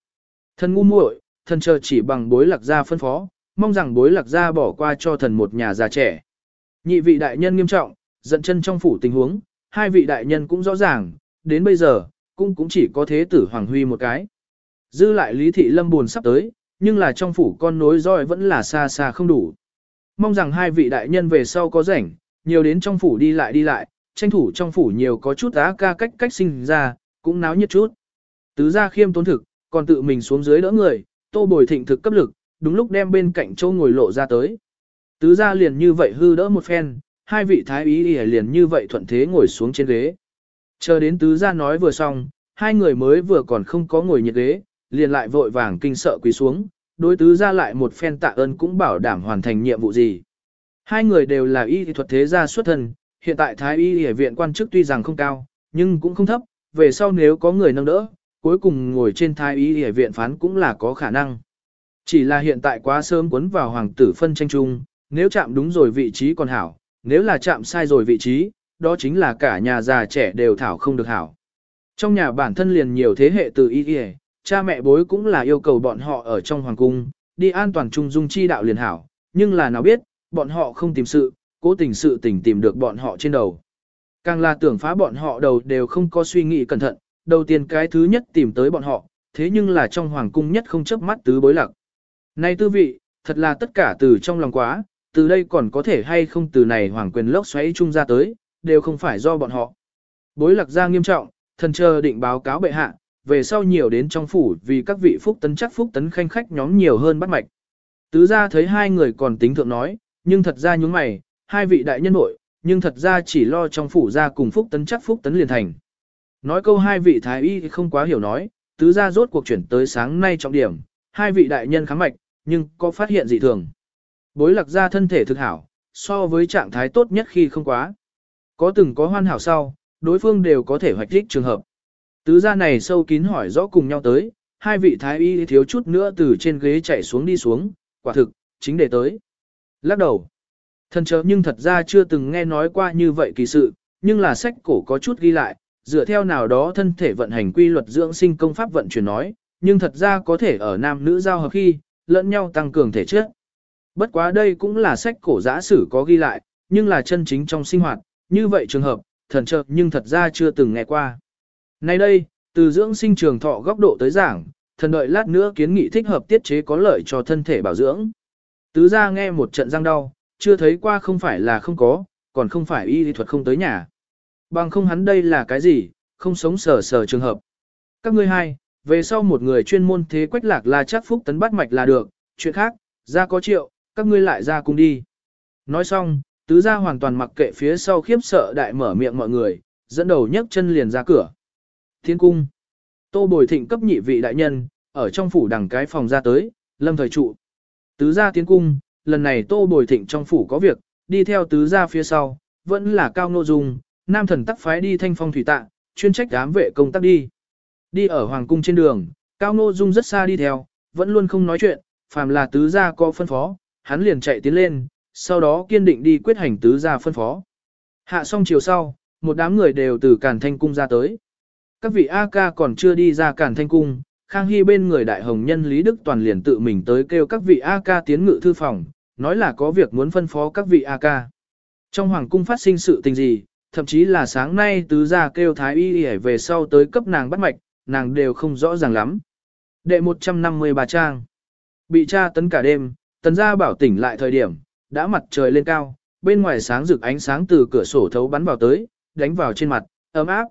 Thần ngu muội, thần chờ chỉ bằng bối lạc gia phân phó, mong rằng bối lạc gia bỏ qua cho thần một nhà già trẻ. Nhị vị đại nhân nghiêm trọng, giận chân trong phủ tình huống, hai vị đại nhân cũng rõ ràng, đến bây giờ, cũng cũng chỉ có thế tử Hoàng Huy một cái. Dư lại Lý Thị Lâm buồn sắp tới, nhưng là trong phủ con nối roi vẫn là xa xa không đủ. Mong rằng hai vị đại nhân về sau có rảnh, nhiều đến trong phủ đi lại đi lại, tranh thủ trong phủ nhiều có chút á ca cách cách sinh ra, cũng náo nhiệt chút. Tứ gia khiêm tốn thực, còn tự mình xuống dưới đỡ người, tô bồi thịnh thực cấp lực, đúng lúc đem bên cạnh châu ngồi lộ ra tới. Tứ gia liền như vậy hư đỡ một phen, hai vị thái ý liền như vậy thuận thế ngồi xuống trên ghế. Chờ đến tứ gia nói vừa xong, hai người mới vừa còn không có ngồi nhiệt ghế, liền lại vội vàng kinh sợ quỳ xuống, đối tứ ra lại một phen tạ ơn cũng bảo đảm hoàn thành nhiệm vụ gì. Hai người đều là y thuật thế gia xuất thân, hiện tại thái y y viện quan chức tuy rằng không cao, nhưng cũng không thấp, về sau nếu có người nâng đỡ, cuối cùng ngồi trên thái y y viện phán cũng là có khả năng. Chỉ là hiện tại quá sớm cuốn vào hoàng tử phân tranh chung, nếu chạm đúng rồi vị trí còn hảo, nếu là chạm sai rồi vị trí, đó chính là cả nhà già trẻ đều thảo không được hảo. Trong nhà bản thân liền nhiều thế hệ từ y y, cha mẹ bối cũng là yêu cầu bọn họ ở trong hoàng cung, đi an toàn trung dung chi đạo liền hảo, nhưng là nào biết, bọn họ không tìm sự, cố tình sự tình tìm được bọn họ trên đầu. Càng là tưởng phá bọn họ đầu đều không có suy nghĩ cẩn thận, đầu tiên cái thứ nhất tìm tới bọn họ, thế nhưng là trong hoàng cung nhất không chớp mắt tứ bối lạc. Này tư vị, thật là tất cả từ trong lòng quá, từ đây còn có thể hay không từ này hoàng quyền lốc xoáy chung ra tới, đều không phải do bọn họ. Bối lạc ra nghiêm trọng, thần chờ định báo cáo bệ hạ, về sau nhiều đến trong phủ vì các vị phúc tấn chắc phúc tấn khanh khách nhóm nhiều hơn bắt mạch. Tứ ra thấy hai người còn tính thượng nói, nhưng thật ra nhúng mày, hai vị đại nhân nội, nhưng thật ra chỉ lo trong phủ ra cùng phúc tấn chắc phúc tấn liền thành. Nói câu hai vị thái y không quá hiểu nói, tứ ra rốt cuộc chuyển tới sáng nay trọng điểm, hai vị đại nhân kháng mạch, nhưng có phát hiện dị thường. Bối lạc ra thân thể thực hảo, so với trạng thái tốt nhất khi không quá. Có từng có hoàn hảo sau, đối phương đều có thể hoạch thích trường hợp. Tứ gia này sâu kín hỏi rõ cùng nhau tới, hai vị thái y thiếu chút nữa từ trên ghế chạy xuống đi xuống, quả thực, chính để tới. Lắc đầu. Thần chớ nhưng thật ra chưa từng nghe nói qua như vậy kỳ sự, nhưng là sách cổ có chút ghi lại, dựa theo nào đó thân thể vận hành quy luật dưỡng sinh công pháp vận chuyển nói, nhưng thật ra có thể ở nam nữ giao hợp khi, lẫn nhau tăng cường thể chất. Bất quá đây cũng là sách cổ giã sử có ghi lại, nhưng là chân chính trong sinh hoạt, như vậy trường hợp, thần chợt nhưng thật ra chưa từng nghe qua. Nay đây, từ dưỡng sinh trường thọ góc độ tới giảng, thần đợi lát nữa kiến nghị thích hợp tiết chế có lợi cho thân thể bảo dưỡng. Tứ ra nghe một trận răng đau, chưa thấy qua không phải là không có, còn không phải y lý thuật không tới nhà. Bằng không hắn đây là cái gì, không sống sờ sờ trường hợp. Các ngươi hai, về sau một người chuyên môn thế quách lạc là chắc phúc tấn bắt mạch là được, chuyện khác, ra có triệu, các ngươi lại ra cùng đi. Nói xong, tứ gia hoàn toàn mặc kệ phía sau khiếp sợ đại mở miệng mọi người, dẫn đầu nhấc chân liền ra cửa. Thiên cung. Tô bồi thịnh cấp nhị vị đại nhân, ở trong phủ đằng cái phòng ra tới, lâm thời trụ. Tứ gia tiến cung, lần này tô bồi thịnh trong phủ có việc, đi theo tứ gia phía sau, vẫn là cao nô dung, nam thần tắc phái đi thanh phong thủy tạ, chuyên trách đám vệ công tác đi. Đi ở hoàng cung trên đường, cao nô dung rất xa đi theo, vẫn luôn không nói chuyện, phàm là tứ gia có phân phó, hắn liền chạy tiến lên, sau đó kiên định đi quyết hành tứ gia phân phó. Hạ xong chiều sau, một đám người đều từ Càn Thanh Cung ra tới. Các vị A ca còn chưa đi ra Càn Thanh Cung, Khang Hy bên người đại hồng nhân Lý Đức Toàn liền tự mình tới kêu các vị A ca tiến ngự thư phòng, nói là có việc muốn phân phó các vị A ca. Trong hoàng cung phát sinh sự tình gì, thậm chí là sáng nay tứ gia kêu thái y y về sau tới cấp nàng bắt mạch, nàng đều không rõ ràng lắm. Đệ 153 trang. Bị tra tấn cả đêm, tần gia bảo tỉnh lại thời điểm, đã mặt trời lên cao, bên ngoài sáng rực ánh sáng từ cửa sổ thấu bắn vào tới, đánh vào trên mặt, ấm áp.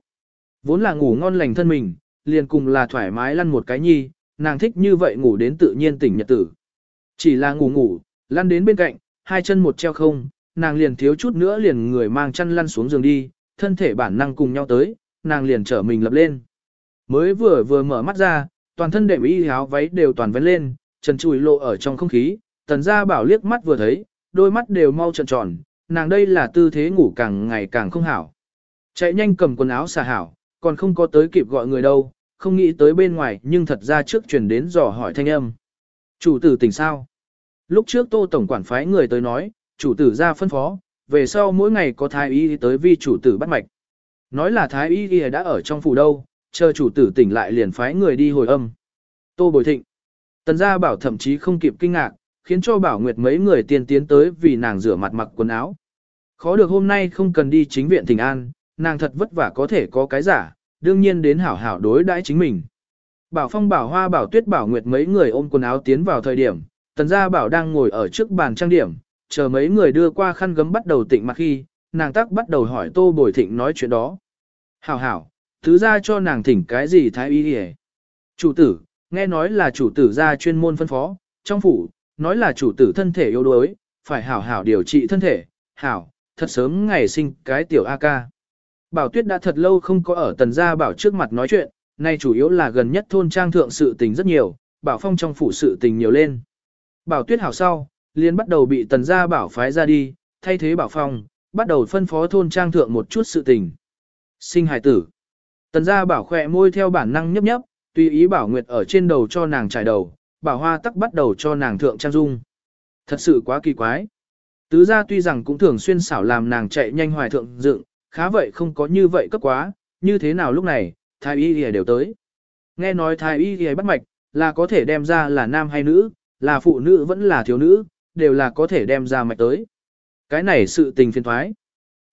Vốn là ngủ ngon lành thân mình, liền cùng là thoải mái lăn một cái nhi, nàng thích như vậy ngủ đến tự nhiên tỉnh nhật tử. Chỉ là ngủ ngủ, lăn đến bên cạnh, hai chân một treo không, nàng liền thiếu chút nữa liền người mang chăn lăn xuống giường đi, thân thể bản năng cùng nhau tới, nàng liền trở mình lập lên. Mới vừa vừa mở mắt ra, toàn thân đệm y áo váy đều toàn vén lên, chân chùi lộ ở trong không khí, tần gia bảo liếc mắt vừa thấy, đôi mắt đều mau trợn tròn, nàng đây là tư thế ngủ càng ngày càng không hảo. Chạy nhanh cầm quần áo xà hảo, còn không có tới kịp gọi người đâu, không nghĩ tới bên ngoài nhưng thật ra trước truyền đến dò hỏi thanh âm. Chủ tử tỉnh sao? Lúc trước tô tổng quản phái người tới nói, chủ tử ra phân phó, về sau mỗi ngày có thái y tới vi chủ tử bắt mạch. Nói là thái y đã ở trong phủ đâu, chờ chủ tử tỉnh lại liền phái người đi hồi âm. Tô bồi thịnh. Tần gia bảo thậm chí không kịp kinh ngạc, khiến cho bảo nguyệt mấy người tiên tiến tới vì nàng rửa mặt mặc quần áo. Khó được hôm nay không cần đi chính viện thỉnh an, nàng thật vất vả có thể có cái giả, đương nhiên đến hảo hảo đối đãi chính mình. Bảo Phong bảo Hoa bảo Tuyết bảo Nguyệt mấy người ôm quần áo tiến vào thời điểm, Tần Gia Bảo đang ngồi ở trước bàn trang điểm, chờ mấy người đưa qua khăn gấm bắt đầu tịnh mặt khi, nàng tắc bắt đầu hỏi Tô Bồi Thịnh nói chuyện đó. Hảo hảo, thứ ra cho nàng thỉnh cái gì thái y hề. Chủ tử, nghe nói là chủ tử ra chuyên môn phân phó, trong phủ, nói là chủ tử thân thể yếu đuối, phải hảo hảo điều trị thân thể, hảo, thật sớm ngày sinh cái tiểu A ca. Bảo Tuyết đã thật lâu không có ở tần gia bảo trước mặt nói chuyện, nay chủ yếu là gần nhất thôn trang thượng sự tình rất nhiều, Bảo Phong trong phủ sự tình nhiều lên. Bảo Tuyết hảo sau, liền bắt đầu bị tần gia bảo phái ra đi, thay thế Bảo Phong, bắt đầu phân phó thôn trang thượng một chút sự tình. Sinh hài tử. Tần gia bảo khỏe môi theo bản năng nhấp nhấp, tùy ý Bảo Nguyệt ở trên đầu cho nàng trải đầu, Bảo Hoa tắc bắt đầu cho nàng thượng trang dung. Thật sự quá kỳ quái. Tứ gia tuy rằng cũng thường xuyên xảo làm nàng chạy nhanh hoài thượng dựng, khá vậy không có như vậy cấp quá, như thế nào lúc này, thái y y đều tới. Nghe nói thái y y bắt mạch, là có thể đem ra là nam hay nữ, là phụ nữ vẫn là thiếu nữ, đều là có thể đem ra mạch tới. Cái này sự tình phiền thoái.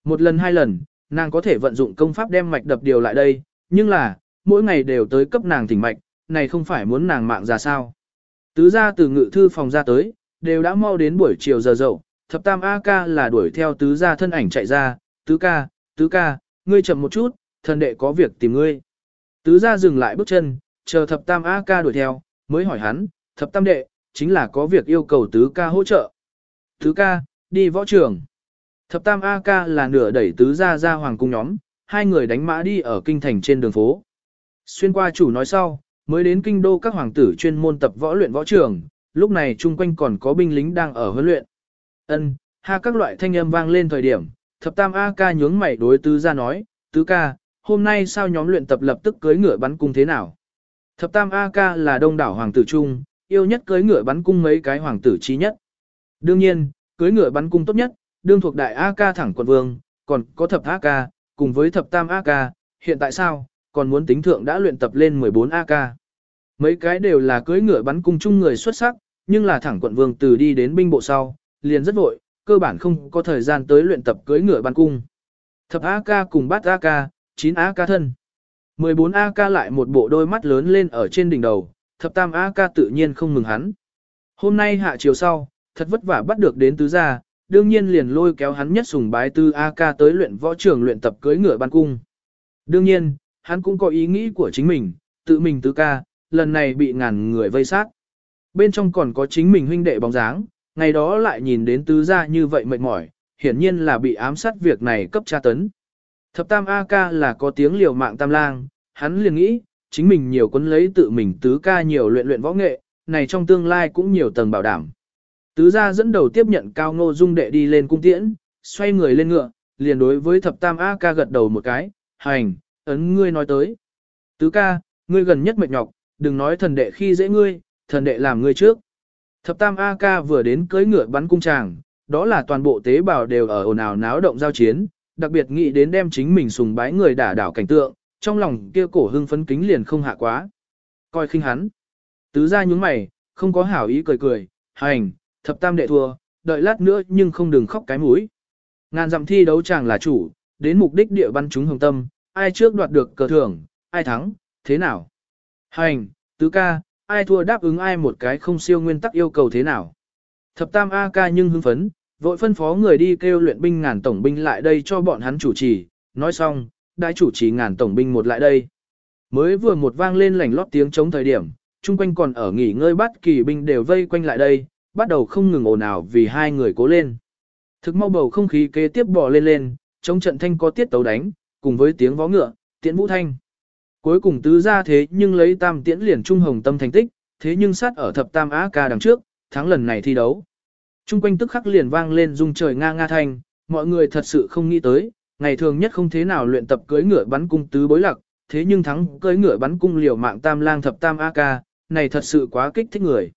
Một lần hai lần, nàng có thể vận dụng công pháp đem mạch đập điều lại đây, nhưng là, mỗi ngày đều tới cấp nàng thỉnh mạch, này không phải muốn nàng mạng ra sao. Tứ ra từ ngự thư phòng ra tới, đều đã mau đến buổi chiều giờ dậu, thập tam A ca là đuổi theo tứ ra thân ảnh chạy ra, tứ ca, tứ ca, ngươi chậm một chút, thần đệ có việc tìm ngươi. Tứ ra dừng lại bước chân, chờ thập tam A ca đuổi theo, mới hỏi hắn, thập tam đệ, chính là có việc yêu cầu tứ ca hỗ trợ. Tứ ca, đi võ trường. Thập tam A ca là nửa đẩy tứ ra ra hoàng cung nhóm, hai người đánh mã đi ở kinh thành trên đường phố. Xuyên qua chủ nói sau, mới đến kinh đô các hoàng tử chuyên môn tập võ luyện võ trường, lúc này chung quanh còn có binh lính đang ở huấn luyện. Ân, ha các loại thanh âm vang lên thời điểm, thập tam A ca nhướng mày đối tứ ra nói, tứ ca, hôm nay sao nhóm luyện tập lập tức cưới ngựa bắn cung thế nào? Thập tam A ca là đông đảo hoàng tử trung, yêu nhất cưới ngựa bắn cung mấy cái hoàng tử trí nhất. Đương nhiên, cưới ngựa bắn cung tốt nhất, đương thuộc đại A ca thẳng quận vương, còn có thập A ca, cùng với thập tam A ca, hiện tại sao, còn muốn tính thượng đã luyện tập lên 14 A ca. Mấy cái đều là cưới ngựa bắn cung chung người xuất sắc, nhưng là thẳng quận vương từ đi đến binh bộ sau, liền rất vội, cơ bản không có thời gian tới luyện tập cưới ngựa ban cung. Thập A ca cùng bát A ca, 9 A ca thân. 14 A ca lại một bộ đôi mắt lớn lên ở trên đỉnh đầu, thập tam A ca tự nhiên không mừng hắn. Hôm nay hạ chiều sau, thật vất vả bắt được đến tứ gia, đương nhiên liền lôi kéo hắn nhất sùng bái tư A ca tới luyện võ trường luyện tập cưới ngựa ban cung. Đương nhiên, hắn cũng có ý nghĩ của chính mình, tự mình tứ ca, lần này bị ngàn người vây sát. Bên trong còn có chính mình huynh đệ bóng dáng, ngày đó lại nhìn đến tứ gia như vậy mệt mỏi, hiển nhiên là bị ám sát việc này cấp tra tấn. Thập tam A ca là có tiếng liều mạng tam lang, hắn liền nghĩ, chính mình nhiều quân lấy tự mình tứ ca nhiều luyện luyện võ nghệ, này trong tương lai cũng nhiều tầng bảo đảm. Tứ gia dẫn đầu tiếp nhận cao ngô dung đệ đi lên cung tiễn, xoay người lên ngựa, liền đối với thập tam A ca gật đầu một cái, hành, ấn ngươi nói tới. Tứ ca, ngươi gần nhất mệt nhọc, đừng nói thần đệ khi dễ ngươi, thần đệ làm ngươi trước. Thập tam A ca vừa đến cưới ngựa bắn cung tràng, đó là toàn bộ tế bào đều ở ồn ào náo động giao chiến, đặc biệt nghĩ đến đem chính mình sùng bái người đả đảo cảnh tượng, trong lòng kia cổ hưng phấn kính liền không hạ quá. Coi khinh hắn. Tứ ra nhúng mày, không có hảo ý cười cười, hành, thập tam đệ thua, đợi lát nữa nhưng không đừng khóc cái mũi. Ngàn dặm thi đấu chàng là chủ, đến mục đích địa bắn chúng hồng tâm, ai trước đoạt được cờ thưởng, ai thắng, thế nào? Hành, tứ ca, ai thua đáp ứng ai một cái không siêu nguyên tắc yêu cầu thế nào? Thập tam A ca nhưng hưng phấn, vội phân phó người đi kêu luyện binh ngàn tổng binh lại đây cho bọn hắn chủ trì, nói xong, đại chủ trì ngàn tổng binh một lại đây. Mới vừa một vang lên lảnh lót tiếng chống thời điểm, chung quanh còn ở nghỉ ngơi bắt kỳ binh đều vây quanh lại đây, bắt đầu không ngừng ồn ào vì hai người cố lên. Thực mau bầu không khí kế tiếp bò lên lên, chống trận thanh có tiết tấu đánh, cùng với tiếng vó ngựa, tiễn vũ thanh. Cuối cùng tứ ra thế nhưng lấy tam tiễn liền trung hồng tâm thành tích, thế nhưng sát ở thập tam á ca đằng trước, thắng lần này thi đấu. Trung quanh tức khắc liền vang lên rung trời nga nga thanh, mọi người thật sự không nghĩ tới, ngày thường nhất không thế nào luyện tập cưỡi ngựa bắn cung tứ bối lạc, thế nhưng thắng cưỡi ngựa bắn cung liều mạng tam lang thập tam AK, này thật sự quá kích thích người.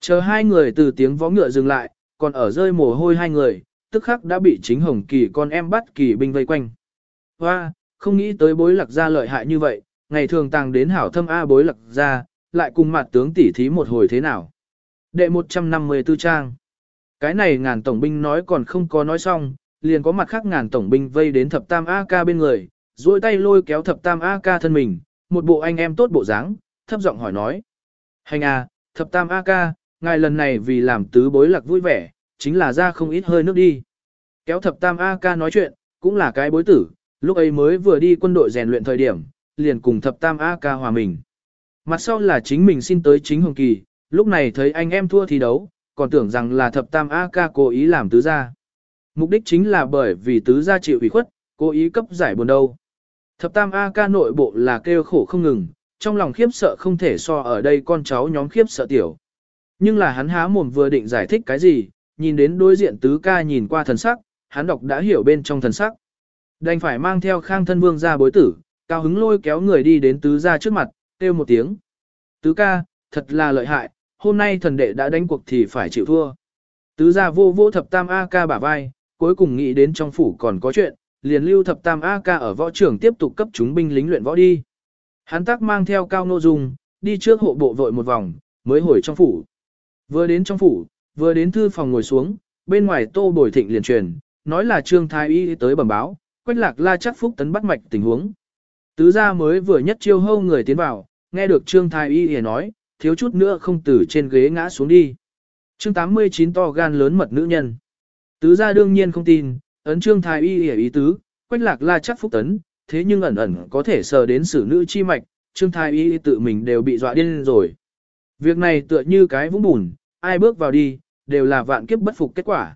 Chờ hai người từ tiếng vó ngựa dừng lại, còn ở rơi mồ hôi hai người, tức khắc đã bị chính hồng kỳ con em bắt kỳ binh vây quanh. Hoa, không nghĩ tới bối lạc ra lợi hại như vậy, ngày thường tàng đến hảo thâm A bối lạc ra, lại cùng mặt tướng tỉ thí một hồi thế nào. Đệ 154 trang. Cái này ngàn tổng binh nói còn không có nói xong, liền có mặt khác ngàn tổng binh vây đến thập tam a ca bên người, duỗi tay lôi kéo thập tam a ca thân mình, một bộ anh em tốt bộ dáng, thấp giọng hỏi nói. Hành à, thập tam a ca ngài lần này vì làm tứ bối lạc vui vẻ, chính là ra không ít hơi nước đi. Kéo thập tam a ca nói chuyện, cũng là cái bối tử, lúc ấy mới vừa đi quân đội rèn luyện thời điểm, liền cùng thập tam a ca hòa mình. Mặt sau là chính mình xin tới chính Hồng Kỳ, lúc này thấy anh em thua thi đấu, còn tưởng rằng là thập tam a ca cố ý làm tứ gia. Mục đích chính là bởi vì tứ gia chịu ủy khuất, cố ý cấp giải buồn đâu. Thập tam a ca nội bộ là kêu khổ không ngừng, trong lòng khiếp sợ không thể so ở đây con cháu nhóm khiếp sợ tiểu. Nhưng là hắn há mồm vừa định giải thích cái gì, nhìn đến đối diện tứ ca nhìn qua thần sắc, hắn đọc đã hiểu bên trong thần sắc. Đành phải mang theo khang thân vương ra bối tử, cao hứng lôi kéo người đi đến tứ gia trước mặt, kêu một tiếng. Tứ ca, thật là lợi hại, hôm nay thần đệ đã đánh cuộc thì phải chịu thua. Tứ gia vô vô thập tam A ca bả vai, cuối cùng nghĩ đến trong phủ còn có chuyện, liền lưu thập tam A ca ở võ trưởng tiếp tục cấp chúng binh lính luyện võ đi. Hắn tác mang theo cao nô dung, đi trước hộ bộ vội một vòng, mới hồi trong phủ. Vừa đến trong phủ, vừa đến thư phòng ngồi xuống, bên ngoài tô bồi thịnh liền truyền, nói là trương thái y tới bẩm báo, quách lạc la chắc phúc tấn bắt mạch tình huống. Tứ gia mới vừa nhất chiêu hâu người tiến vào, nghe được trương thái y hề nói, thiếu chút nữa không từ trên ghế ngã xuống đi. Chương 89 to gan lớn mật nữ nhân. Tứ gia đương nhiên không tin, ấn trương thái y hề ý tứ, quách lạc la chắc phúc tấn, thế nhưng ẩn ẩn có thể sờ đến sử nữ chi mạch, trương thái y tự mình đều bị dọa điên rồi. Việc này tựa như cái vũng bùn, ai bước vào đi, đều là vạn kiếp bất phục kết quả.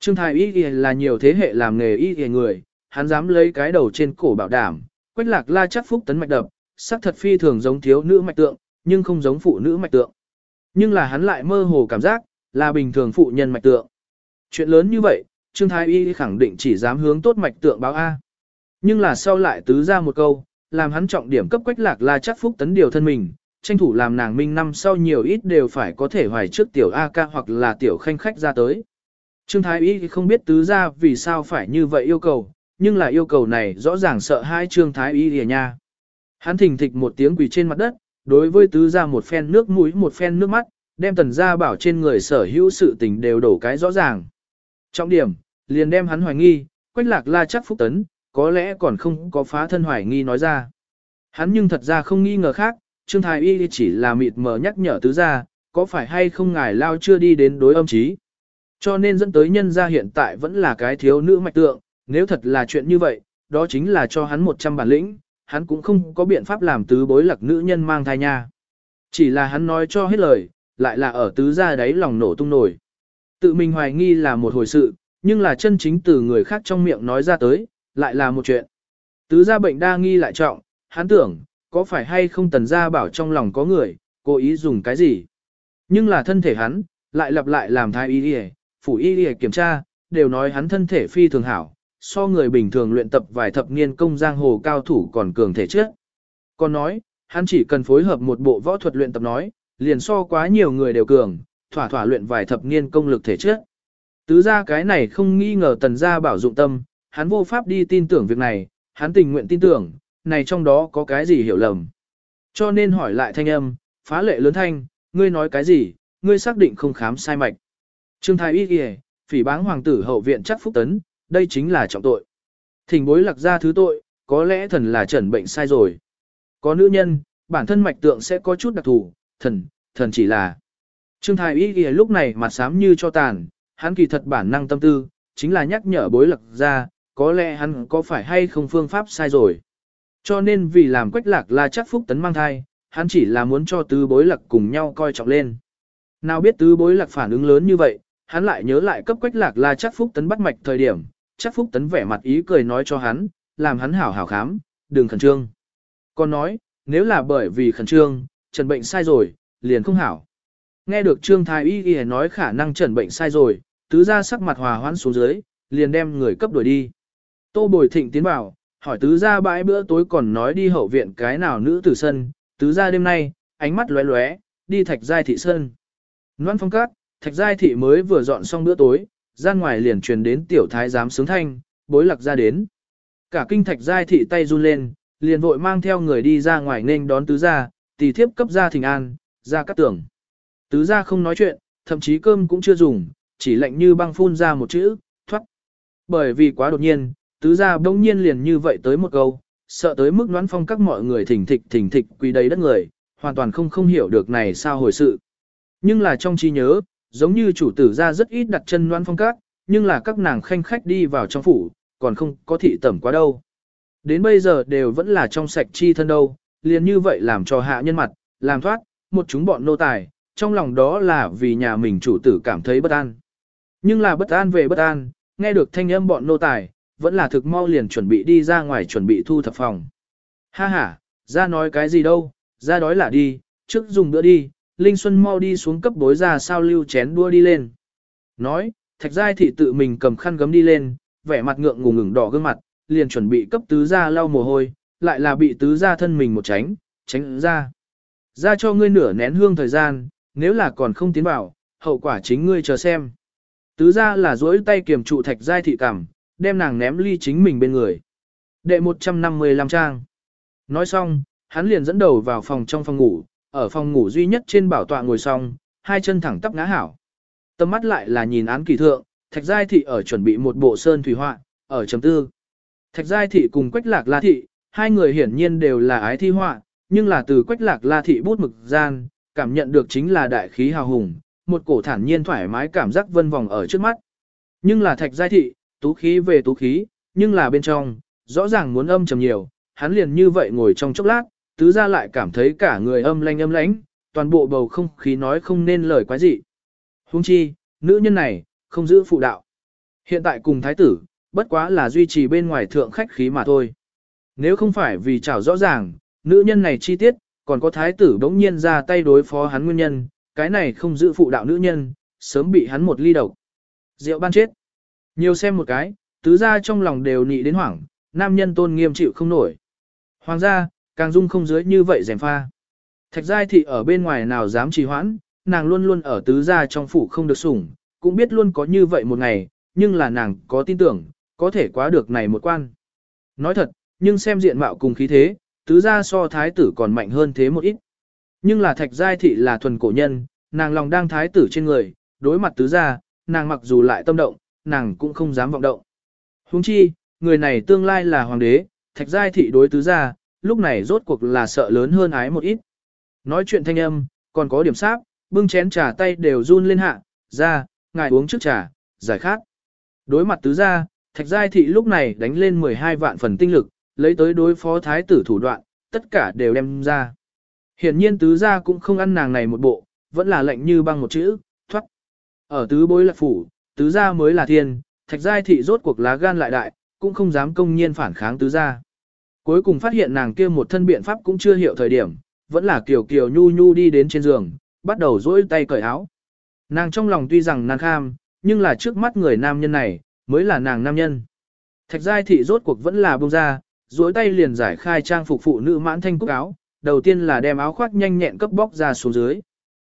Trương thái y là nhiều thế hệ làm nghề y người, hắn dám lấy cái đầu trên cổ bảo đảm, quách lạc la chắc phúc tấn mạch đập, sắc thật phi thường giống thiếu nữ mạch tượng, nhưng không giống phụ nữ mạch tượng. Nhưng là hắn lại mơ hồ cảm giác, là bình thường phụ nhân mạch tượng. Chuyện lớn như vậy, Trương Thái Y khẳng định chỉ dám hướng tốt mạch tượng báo A. Nhưng là sau lại tứ ra một câu, làm hắn trọng điểm cấp quách lạc La chắc phúc tấn điều thân mình, tranh thủ làm nàng minh năm sau nhiều ít đều phải có thể hoài trước tiểu A ca hoặc là tiểu khanh khách ra tới. Trương Thái Y không biết tứ ra vì sao phải như vậy yêu cầu, nhưng là yêu cầu này rõ ràng sợ hai Trương Thái Y lìa nha. Hắn thình thịch một tiếng quỳ trên mặt đất, đối với tứ ra một phen nước mũi một phen nước mắt, đem tần gia bảo trên người sở hữu sự tình đều đổ cái rõ ràng. Trọng điểm, liền đem hắn hoài nghi, quách lạc la chắc phúc tấn, có lẽ còn không có phá thân hoài nghi nói ra. Hắn nhưng thật ra không nghi ngờ khác, Trương Thái Y chỉ là mịt mờ nhắc nhở tứ gia, có phải hay không ngài lao chưa đi đến đối âm trí. Cho nên dẫn tới nhân gia hiện tại vẫn là cái thiếu nữ mạch tượng, nếu thật là chuyện như vậy, đó chính là cho hắn 100 bản lĩnh, hắn cũng không có biện pháp làm tứ bối lạc nữ nhân mang thai nha. Chỉ là hắn nói cho hết lời, lại là ở tứ gia đấy lòng nổ tung nổi. Tự mình hoài nghi là một hồi sự, nhưng là chân chính từ người khác trong miệng nói ra tới, lại là một chuyện. Tứ gia bệnh đa nghi lại trọng, hắn tưởng, có phải hay không tần gia bảo trong lòng có người, cố ý dùng cái gì. Nhưng là thân thể hắn, lại lặp lại làm thai y y, phủ y y kiểm tra, đều nói hắn thân thể phi thường hảo, so người bình thường luyện tập vài thập niên công giang hồ cao thủ còn cường thể trước. Còn nói, hắn chỉ cần phối hợp một bộ võ thuật luyện tập nói, liền so quá nhiều người đều cường, thỏa thỏa luyện vài thập niên công lực thể trước. Tứ ra cái này không nghi ngờ tần gia bảo dụng tâm, hắn vô pháp đi tin tưởng việc này, hắn tình nguyện tin tưởng, này trong đó có cái gì hiểu lầm. Cho nên hỏi lại thanh âm, phá lệ lớn thanh, ngươi nói cái gì, ngươi xác định không khám sai mạch. Trương Thái Y kìa, phỉ báng hoàng tử hậu viện chắc phúc tấn, đây chính là trọng tội. Thỉnh bối lạc ra thứ tội, có lẽ thần là trần bệnh sai rồi. Có nữ nhân, bản thân mạch tượng sẽ có chút đặc thù, thần, thần chỉ là. Trương Thái Y kìa lúc này mặt xám như cho tàn, hắn kỳ thật bản năng tâm tư, chính là nhắc nhở bối lạc ra, có lẽ hắn có phải hay không phương pháp sai rồi. Cho nên vì làm quách lạc là chắc phúc tấn mang thai, hắn chỉ là muốn cho tứ bối lạc cùng nhau coi trọng lên. Nào biết tứ bối lạc phản ứng lớn như vậy, hắn lại nhớ lại cấp quách lạc là chắc phúc tấn bắt mạch thời điểm, chắc phúc tấn vẻ mặt ý cười nói cho hắn, làm hắn hảo hảo khám, đừng khẩn trương. Còn nói, nếu là bởi vì khẩn trương, trần bệnh sai rồi, liền không hảo. Nghe được Trương Thái Y Y nói khả năng Trần bệnh sai rồi, tứ gia sắc mặt hòa hoãn xuống dưới, liền đem người cấp đuổi đi. Tô Bồi Thịnh tiến vào, hỏi tứ gia bãi bữa tối còn nói đi hậu viện cái nào nữ tử sân, tứ gia đêm nay, ánh mắt lóe lóe, đi thạch giai thị sân. Loan phong cát, thạch giai thị mới vừa dọn xong bữa tối, ra ngoài liền truyền đến tiểu thái giám sướng thanh, bối lạc ra đến. Cả kinh thạch giai thị tay run lên, liền vội mang theo người đi ra ngoài nên đón tứ gia, tỷ thiếp cấp gia thỉnh an, ra cắt tưởng. Tứ gia không nói chuyện, thậm chí cơm cũng chưa dùng, chỉ lạnh như băng phun ra một chữ, thoát. Bởi vì quá đột nhiên, tứ gia bỗng nhiên liền như vậy tới một câu, sợ tới mức đoán phong các mọi người thỉnh thịch thỉnh thịch quỳ đầy đất người, hoàn toàn không không hiểu được này sao hồi sự. Nhưng là trong trí nhớ, giống như chủ tử gia rất ít đặt chân loan phong các, nhưng là các nàng khanh khách đi vào trong phủ, còn không có thị tẩm quá đâu. Đến bây giờ đều vẫn là trong sạch chi thân đâu, liền như vậy làm cho hạ nhân mặt, làm thoát, một chúng bọn nô tài, trong lòng đó là vì nhà mình chủ tử cảm thấy bất an. Nhưng là bất an về bất an, nghe được thanh âm bọn nô tài, vẫn là thực mau liền chuẩn bị đi ra ngoài chuẩn bị thu thập phòng. Ha ha, ra nói cái gì đâu, ra đói là đi, trước dùng bữa đi, Linh Xuân mau đi xuống cấp bối ra sao lưu chén đua đi lên. Nói, thạch giai thị tự mình cầm khăn gấm đi lên, vẻ mặt ngượng ngùng ngừng đỏ gương mặt, liền chuẩn bị cấp tứ ra lau mồ hôi, lại là bị tứ ra thân mình một tránh, tránh ra. Ra cho ngươi nửa nén hương thời gian, nếu là còn không tiến vào, hậu quả chính ngươi chờ xem. Tứ ra là duỗi tay kiềm trụ thạch giai thị cảm, đem nàng ném ly chính mình bên người. Đệ 155 trang. Nói xong, hắn liền dẫn đầu vào phòng trong phòng ngủ, ở phòng ngủ duy nhất trên bảo tọa ngồi xong, hai chân thẳng tắp ngã hảo. Tâm mắt lại là nhìn án kỳ thượng, thạch giai thị ở chuẩn bị một bộ sơn thủy họa, ở chấm tư. Thạch giai thị cùng quách lạc la thị, hai người hiển nhiên đều là ái thi họa, nhưng là từ quách lạc la thị bút mực gian, cảm nhận được chính là đại khí hào hùng, một cổ thản nhiên thoải mái cảm giác vân vòng ở trước mắt. Nhưng là thạch giai thị, tú khí về tú khí, nhưng là bên trong, rõ ràng muốn âm trầm nhiều, hắn liền như vậy ngồi trong chốc lát, tứ gia lại cảm thấy cả người âm lanh âm lãnh, toàn bộ bầu không khí nói không nên lời quái gì. Huống chi, nữ nhân này, không giữ phụ đạo. Hiện tại cùng thái tử, bất quá là duy trì bên ngoài thượng khách khí mà thôi. Nếu không phải vì chảo rõ ràng, nữ nhân này chi tiết, còn có thái tử bỗng nhiên ra tay đối phó hắn nguyên nhân, cái này không giữ phụ đạo nữ nhân, sớm bị hắn một ly độc. Rượu ban chết. Nhiều xem một cái, tứ gia trong lòng đều nị đến hoảng, nam nhân tôn nghiêm chịu không nổi. Hoàng gia, càng dung không dưới như vậy rèm pha. Thạch giai thị ở bên ngoài nào dám trì hoãn, nàng luôn luôn ở tứ gia trong phủ không được sủng, cũng biết luôn có như vậy một ngày, nhưng là nàng có tin tưởng, có thể quá được này một quan. Nói thật, nhưng xem diện mạo cùng khí thế, tứ gia so thái tử còn mạnh hơn thế một ít. Nhưng là thạch giai thị là thuần cổ nhân, nàng lòng đang thái tử trên người, đối mặt tứ gia, nàng mặc dù lại tâm động, nàng cũng không dám vọng động. Huống chi, người này tương lai là hoàng đế, thạch giai thị đối tứ gia, lúc này rốt cuộc là sợ lớn hơn ái một ít. Nói chuyện thanh âm, còn có điểm sáp, bưng chén trà tay đều run lên hạ, ra, ngài uống trước trà, giải khát. Đối mặt tứ gia, thạch giai thị lúc này đánh lên 12 vạn phần tinh lực, lấy tới đối phó thái tử thủ đoạn, tất cả đều đem ra. Hiển nhiên tứ gia cũng không ăn nàng này một bộ, vẫn là lệnh như băng một chữ, thoát. Ở tứ bối lạc phủ, tứ gia mới là thiên, thạch giai thị rốt cuộc lá gan lại đại, cũng không dám công nhiên phản kháng tứ gia. Cuối cùng phát hiện nàng kia một thân biện pháp cũng chưa hiểu thời điểm, vẫn là kiều kiều nhu nhu đi đến trên giường, bắt đầu dỗi tay cởi áo. Nàng trong lòng tuy rằng nàng kham, nhưng là trước mắt người nam nhân này, mới là nàng nam nhân. Thạch giai thị rốt cuộc vẫn là bông ra, dỗi tay liền giải khai trang phục phụ nữ mãn thanh cúc áo, đầu tiên là đem áo khoác nhanh nhẹn cấp bóc ra xuống dưới.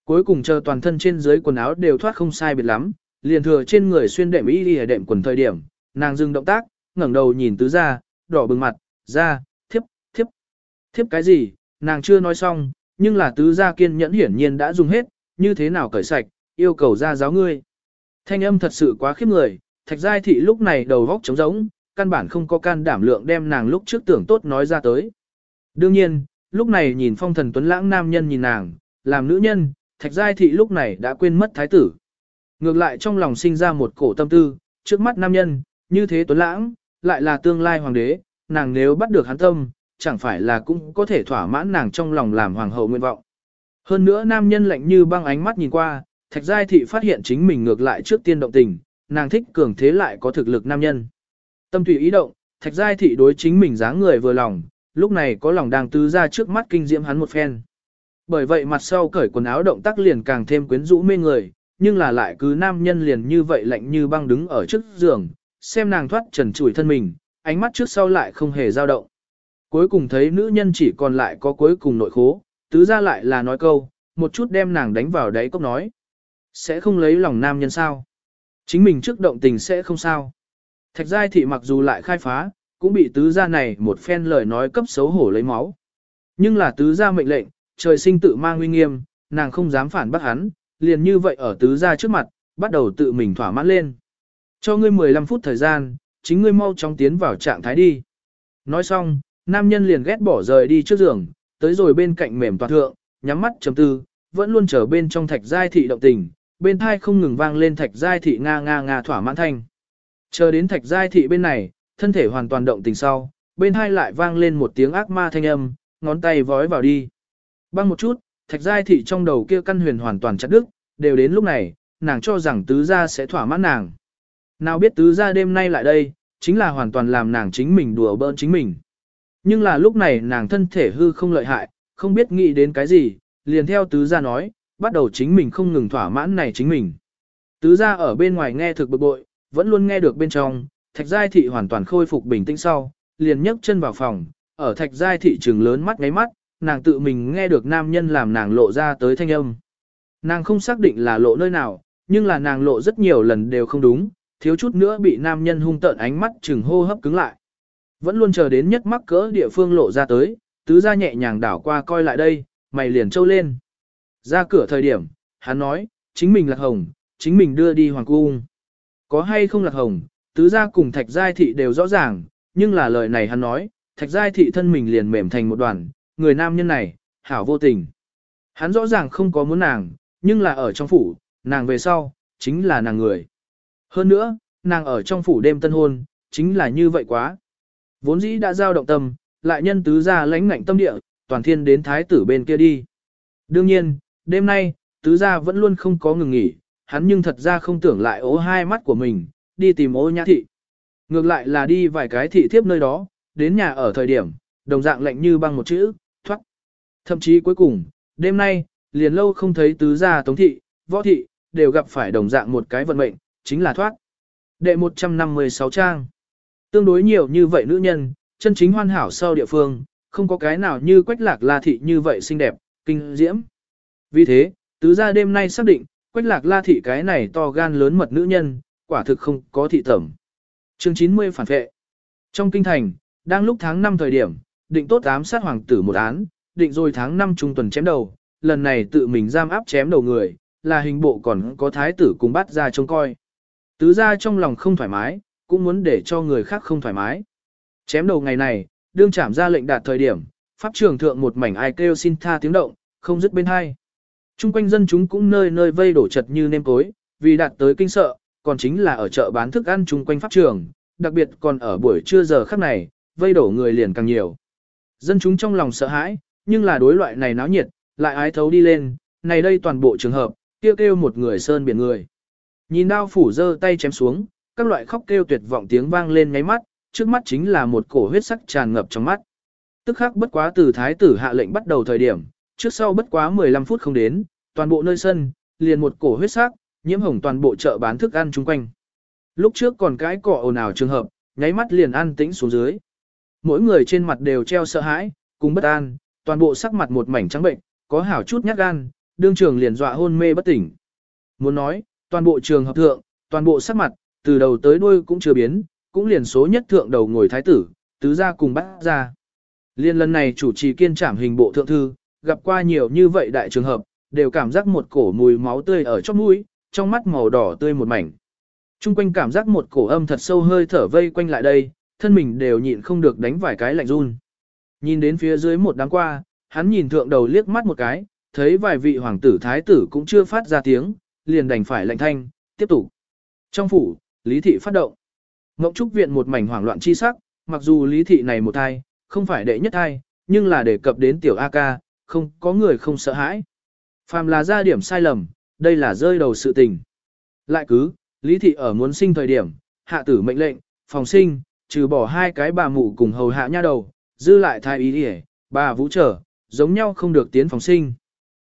Cuối cùng chờ toàn thân trên dưới quần áo đều thoát không sai biệt lắm, liền thừa trên người xuyên đệm y đi đệm quần thời điểm, nàng dừng động tác, ngẩng đầu nhìn tứ ra, đỏ bừng mặt, ra, thiếp, thiếp, thiếp cái gì, nàng chưa nói xong, nhưng là tứ gia kiên nhẫn hiển nhiên đã dùng hết, như thế nào cởi sạch, yêu cầu ra giáo ngươi. Thanh âm thật sự quá khiếp người, thạch giai thị lúc này đầu vóc trống rỗng, căn bản không có can đảm lượng đem nàng lúc trước tưởng tốt nói ra tới. Đương nhiên, lúc này nhìn phong thần tuấn lãng nam nhân nhìn nàng, làm nữ nhân, thạch giai thị lúc này đã quên mất thái tử. Ngược lại trong lòng sinh ra một cổ tâm tư, trước mắt nam nhân, như thế tuấn lãng, lại là tương lai hoàng đế, nàng nếu bắt được hắn tâm, chẳng phải là cũng có thể thỏa mãn nàng trong lòng làm hoàng hậu nguyện vọng. Hơn nữa nam nhân lạnh như băng ánh mắt nhìn qua, thạch giai thị phát hiện chính mình ngược lại trước tiên động tình, nàng thích cường thế lại có thực lực nam nhân. Tâm tùy ý động, thạch giai thị đối chính mình dáng người vừa lòng, lúc này có lòng đang tứ ra trước mắt kinh diễm hắn một phen. Bởi vậy mặt sau cởi quần áo động tác liền càng thêm quyến rũ mê người, nhưng là lại cứ nam nhân liền như vậy lạnh như băng đứng ở trước giường, xem nàng thoát trần trụi thân mình, ánh mắt trước sau lại không hề dao động. Cuối cùng thấy nữ nhân chỉ còn lại có cuối cùng nội khố, tứ ra lại là nói câu, một chút đem nàng đánh vào đáy cốc nói. Sẽ không lấy lòng nam nhân sao? Chính mình trước động tình sẽ không sao. Thạch giai thị mặc dù lại khai phá, cũng bị tứ gia này một phen lời nói cấp xấu hổ lấy máu. Nhưng là tứ gia mệnh lệnh, trời sinh tự mang uy nghiêm, nàng không dám phản bác hắn, liền như vậy ở tứ gia trước mặt, bắt đầu tự mình thỏa mãn lên. Cho ngươi 15 phút thời gian, chính ngươi mau chóng tiến vào trạng thái đi. Nói xong, nam nhân liền ghét bỏ rời đi trước giường, tới rồi bên cạnh mềm toàn thượng, nhắm mắt chấm tư, vẫn luôn chờ bên trong thạch giai thị động tình, bên thai không ngừng vang lên thạch giai thị nga nga nga thỏa mãn thanh. Chờ đến thạch giai thị bên này, thân thể hoàn toàn động tình sau, bên hai lại vang lên một tiếng ác ma thanh âm, ngón tay vói vào đi. Băng một chút, thạch giai thị trong đầu kia căn huyền hoàn toàn chặt đứt, đều đến lúc này, nàng cho rằng tứ gia sẽ thỏa mãn nàng. Nào biết tứ gia đêm nay lại đây, chính là hoàn toàn làm nàng chính mình đùa bỡn chính mình. Nhưng là lúc này nàng thân thể hư không lợi hại, không biết nghĩ đến cái gì, liền theo tứ gia nói, bắt đầu chính mình không ngừng thỏa mãn này chính mình. Tứ gia ở bên ngoài nghe thực bực bội, vẫn luôn nghe được bên trong, thạch giai thị hoàn toàn khôi phục bình tĩnh sau, liền nhấc chân vào phòng, ở thạch giai thị trường lớn mắt ngáy mắt, nàng tự mình nghe được nam nhân làm nàng lộ ra tới thanh âm. Nàng không xác định là lộ nơi nào, nhưng là nàng lộ rất nhiều lần đều không đúng, thiếu chút nữa bị nam nhân hung tợn ánh mắt chừng hô hấp cứng lại. Vẫn luôn chờ đến nhất mắc cỡ địa phương lộ ra tới, tứ gia nhẹ nhàng đảo qua coi lại đây, mày liền trâu lên. Ra cửa thời điểm, hắn nói, chính mình là hồng, chính mình đưa đi hoàng cung. Có hay không là hồng, tứ gia cùng thạch giai thị đều rõ ràng, nhưng là lời này hắn nói, thạch giai thị thân mình liền mềm thành một đoàn, người nam nhân này, hảo vô tình. Hắn rõ ràng không có muốn nàng, nhưng là ở trong phủ, nàng về sau, chính là nàng người. Hơn nữa, nàng ở trong phủ đêm tân hôn, chính là như vậy quá. Vốn dĩ đã giao động tâm, lại nhân tứ gia lãnh ngạnh tâm địa, toàn thiên đến thái tử bên kia đi. Đương nhiên, đêm nay, tứ gia vẫn luôn không có ngừng nghỉ, hắn nhưng thật ra không tưởng lại ố hai mắt của mình, đi tìm ô nhã thị. Ngược lại là đi vài cái thị thiếp nơi đó, đến nhà ở thời điểm, đồng dạng lạnh như băng một chữ, thoát. Thậm chí cuối cùng, đêm nay, liền lâu không thấy tứ gia tống thị, võ thị, đều gặp phải đồng dạng một cái vận mệnh, chính là thoát. Đệ 156 trang. Tương đối nhiều như vậy nữ nhân, chân chính hoàn hảo sau địa phương, không có cái nào như quách lạc la thị như vậy xinh đẹp, kinh diễm. Vì thế, tứ gia đêm nay xác định, quách lạc la thị cái này to gan lớn mật nữ nhân, quả thực không có thị tẩm. Chương 90 phản vệ. Trong kinh thành, đang lúc tháng 5 thời điểm, định tốt ám sát hoàng tử một án, định rồi tháng 5 trung tuần chém đầu, lần này tự mình giam áp chém đầu người, là hình bộ còn có thái tử cùng bắt ra trông coi. Tứ ra trong lòng không thoải mái, cũng muốn để cho người khác không thoải mái. Chém đầu ngày này, đương trảm ra lệnh đạt thời điểm, pháp trường thượng một mảnh ai kêu xin tha tiếng động, không dứt bên hai. Trung quanh dân chúng cũng nơi nơi vây đổ chật như nêm cối, vì đạt tới kinh sợ, còn chính là ở chợ bán thức ăn chung quanh pháp trường, đặc biệt còn ở buổi trưa giờ khắc này, vây đổ người liền càng nhiều. Dân chúng trong lòng sợ hãi, nhưng là đối loại này náo nhiệt, lại ái thấu đi lên, này đây toàn bộ trường hợp, kêu kêu một người sơn biển người. Nhìn đao phủ giơ tay chém xuống, các loại khóc kêu tuyệt vọng tiếng vang lên ngáy mắt, trước mắt chính là một cổ huyết sắc tràn ngập trong mắt. Tức khắc bất quá từ thái tử hạ lệnh bắt đầu thời điểm, trước sau bất quá 15 phút không đến, toàn bộ nơi sân, liền một cổ huyết sắc, nhiễm hồng toàn bộ chợ bán thức ăn chung quanh. Lúc trước còn cái cỏ ồn ào trường hợp, nháy mắt liền an tĩnh xuống dưới. Mỗi người trên mặt đều treo sợ hãi, cùng bất an, toàn bộ sắc mặt một mảnh trắng bệnh, có hảo chút nhát gan, đương trường liền dọa hôn mê bất tỉnh. Muốn nói, toàn bộ trường hợp thượng, toàn bộ sắc mặt, từ đầu tới đuôi cũng chưa biến, cũng liền số nhất thượng đầu ngồi thái tử, tứ gia cùng bắt ra. Liên lần này chủ trì kiên trảm hình bộ thượng thư, gặp qua nhiều như vậy đại trường hợp, đều cảm giác một cổ mùi máu tươi ở trong mũi, trong mắt màu đỏ tươi một mảnh. Trung quanh cảm giác một cổ âm thật sâu hơi thở vây quanh lại đây, thân mình đều nhịn không được đánh vài cái lạnh run. Nhìn đến phía dưới một đám qua, hắn nhìn thượng đầu liếc mắt một cái, thấy vài vị hoàng tử thái tử cũng chưa phát ra tiếng, liền đành phải lạnh thanh, tiếp tục. Trong phủ, Lý Thị phát động. Ngộng Trúc Viện một mảnh hoảng loạn chi sắc, mặc dù Lý Thị này một thai, không phải đệ nhất thai, nhưng là đề cập đến tiểu A ca, không có người không sợ hãi. Phàm là ra điểm sai lầm, đây là rơi đầu sự tình. Lại cứ, Lý Thị ở muốn sinh thời điểm, hạ tử mệnh lệnh, phòng sinh, trừ bỏ hai cái bà mụ cùng hầu hạ nha đầu, dư lại thai ý đi bà vũ trở, giống nhau không được tiến phòng sinh.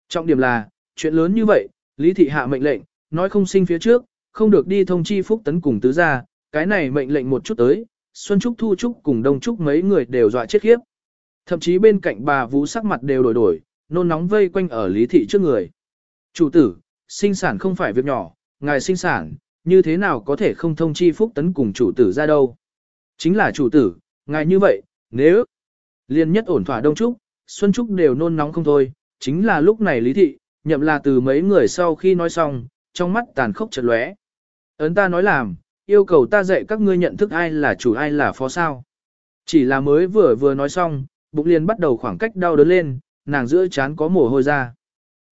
Trọng điểm là, chuyện lớn như vậy, Lý Thị hạ mệnh lệnh, nói không sinh phía trước, không được đi thông chi Phúc Tấn cùng tứ gia, cái này mệnh lệnh một chút tới, Xuân Trúc Thu Trúc cùng Đông Trúc mấy người đều dọa chết khiếp. Thậm chí bên cạnh bà Vũ sắc mặt đều đổi đổi, nôn nóng vây quanh ở Lý Thị trước người. Chủ tử, sinh sản không phải việc nhỏ, ngài sinh sản, như thế nào có thể không thông chi Phúc Tấn cùng chủ tử ra đâu. Chính là chủ tử, ngài như vậy, nếu liên nhất ổn thỏa Đông Trúc, Xuân Trúc đều nôn nóng không thôi, chính là lúc này Lý Thị, nhậm là từ mấy người sau khi nói xong, trong mắt tàn khốc chợt lóe. Ấn ta nói làm, yêu cầu ta dạy các ngươi nhận thức ai là chủ ai là phó sao. Chỉ là mới vừa vừa nói xong, bụng liền bắt đầu khoảng cách đau đớn lên, nàng giữa chán có mồ hôi ra.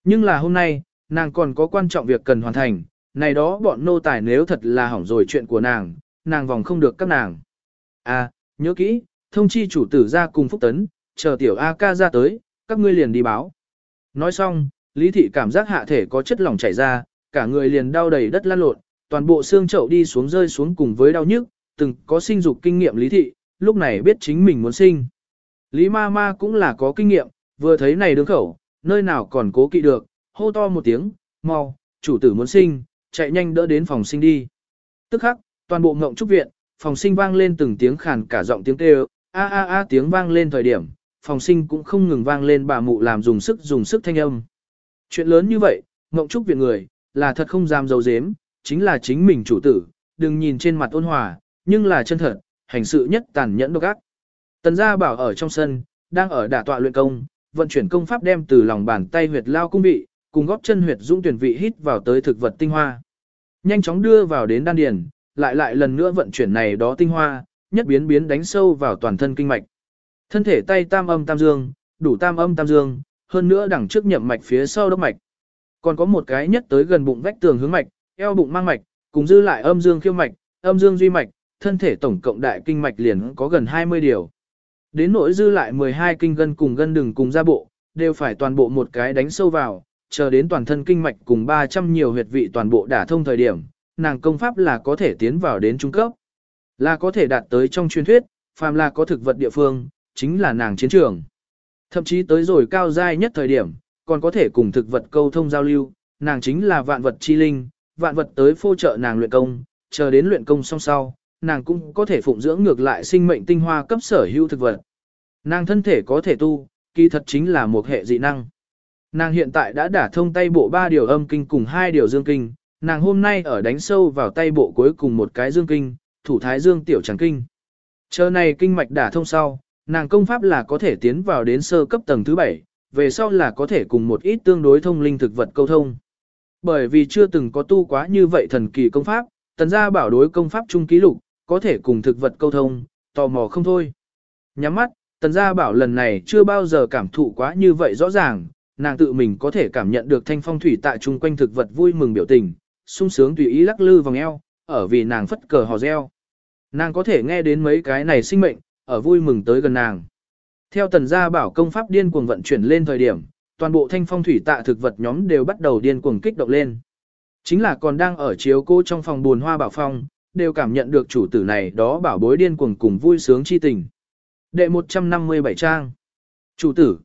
Nhưng là hôm nay, nàng còn có quan trọng việc cần hoàn thành, này đó bọn nô tài nếu thật là hỏng rồi chuyện của nàng, nàng vòng không được các nàng. À, nhớ kỹ, thông chi chủ tử ra cùng Phúc Tấn, chờ tiểu A ca ra tới, các ngươi liền đi báo. Nói xong, Lý Thị cảm giác hạ thể có chất lỏng chảy ra, cả người liền đau đầy đất lăn lộn, toàn bộ xương chậu đi xuống rơi xuống cùng với đau nhức, từng có sinh dục kinh nghiệm Lý Thị, lúc này biết chính mình muốn sinh. Lý ma ma cũng là có kinh nghiệm, vừa thấy này đứng khẩu, nơi nào còn cố kỵ được, hô to một tiếng, mau, chủ tử muốn sinh, chạy nhanh đỡ đến phòng sinh đi. Tức khắc, toàn bộ ngộng trúc viện, phòng sinh vang lên từng tiếng khàn cả giọng tiếng kêu, a a a tiếng vang lên thời điểm, phòng sinh cũng không ngừng vang lên bà mụ làm dùng sức dùng sức thanh âm. Chuyện lớn như vậy, ngộng trúc viện người, là thật không dám dấu dếm, chính là chính mình chủ tử, đừng nhìn trên mặt ôn hòa, nhưng là chân thật, hành sự nhất tàn nhẫn độc ác. Tần gia bảo ở trong sân, đang ở đả tọa luyện công, vận chuyển công pháp đem từ lòng bàn tay huyệt lao cung vị, cùng góp chân huyệt dũng tuyển vị hít vào tới thực vật tinh hoa. Nhanh chóng đưa vào đến đan điền, lại lại lần nữa vận chuyển này đó tinh hoa, nhất biến biến đánh sâu vào toàn thân kinh mạch. Thân thể tay tam âm tam dương, đủ tam âm tam dương, hơn nữa đằng trước nhậm mạch phía sau đốc mạch. Còn có một cái nhất tới gần bụng vách tường hướng mạch, eo bụng mang mạch, cùng dư lại âm dương khiêu mạch, âm dương duy mạch, thân thể tổng cộng đại kinh mạch liền có gần 20 điều. Đến nỗi dư lại 12 kinh gân cùng gân đường cùng ra bộ, đều phải toàn bộ một cái đánh sâu vào, chờ đến toàn thân kinh mạch cùng 300 nhiều huyệt vị toàn bộ đả thông thời điểm, nàng công pháp là có thể tiến vào đến trung cấp. Là có thể đạt tới trong truyền thuyết, phàm là có thực vật địa phương, chính là nàng chiến trường. Thậm chí tới rồi cao giai nhất thời điểm, còn có thể cùng thực vật câu thông giao lưu, nàng chính là vạn vật chi linh, vạn vật tới phô trợ nàng luyện công, chờ đến luyện công xong sau, nàng cũng có thể phụng dưỡng ngược lại sinh mệnh tinh hoa cấp sở hữu thực vật. Nàng thân thể có thể tu, kỳ thật chính là một hệ dị năng. Nàng hiện tại đã đả thông tay bộ ba điều âm kinh cùng hai điều dương kinh, nàng hôm nay ở đánh sâu vào tay bộ cuối cùng một cái dương kinh, thủ thái dương tiểu tràng kinh. Chờ này kinh mạch đả thông sau, nàng công pháp là có thể tiến vào đến sơ cấp tầng thứ bảy, về sau là có thể cùng một ít tương đối thông linh thực vật câu thông. Bởi vì chưa từng có tu quá như vậy thần kỳ công pháp, tần gia bảo đối công pháp trung ký lục, có thể cùng thực vật câu thông, tò mò không thôi. Nhắm mắt, tần gia bảo lần này chưa bao giờ cảm thụ quá như vậy rõ ràng, nàng tự mình có thể cảm nhận được thanh phong thủy tại chung quanh thực vật vui mừng biểu tình, sung sướng tùy ý lắc lư vòng eo, ở vì nàng phất cờ hò reo. Nàng có thể nghe đến mấy cái này sinh mệnh, ở vui mừng tới gần nàng. Theo tần gia bảo công pháp điên cuồng vận chuyển lên thời điểm, toàn bộ thanh phong thủy tạ thực vật nhóm đều bắt đầu điên cuồng kích động lên. Chính là còn đang ở chiếu cô trong phòng buồn hoa bảo phong, đều cảm nhận được chủ tử này đó bảo bối điên cuồng cùng vui sướng chi tình. Đệ 157 trang. Chủ tử.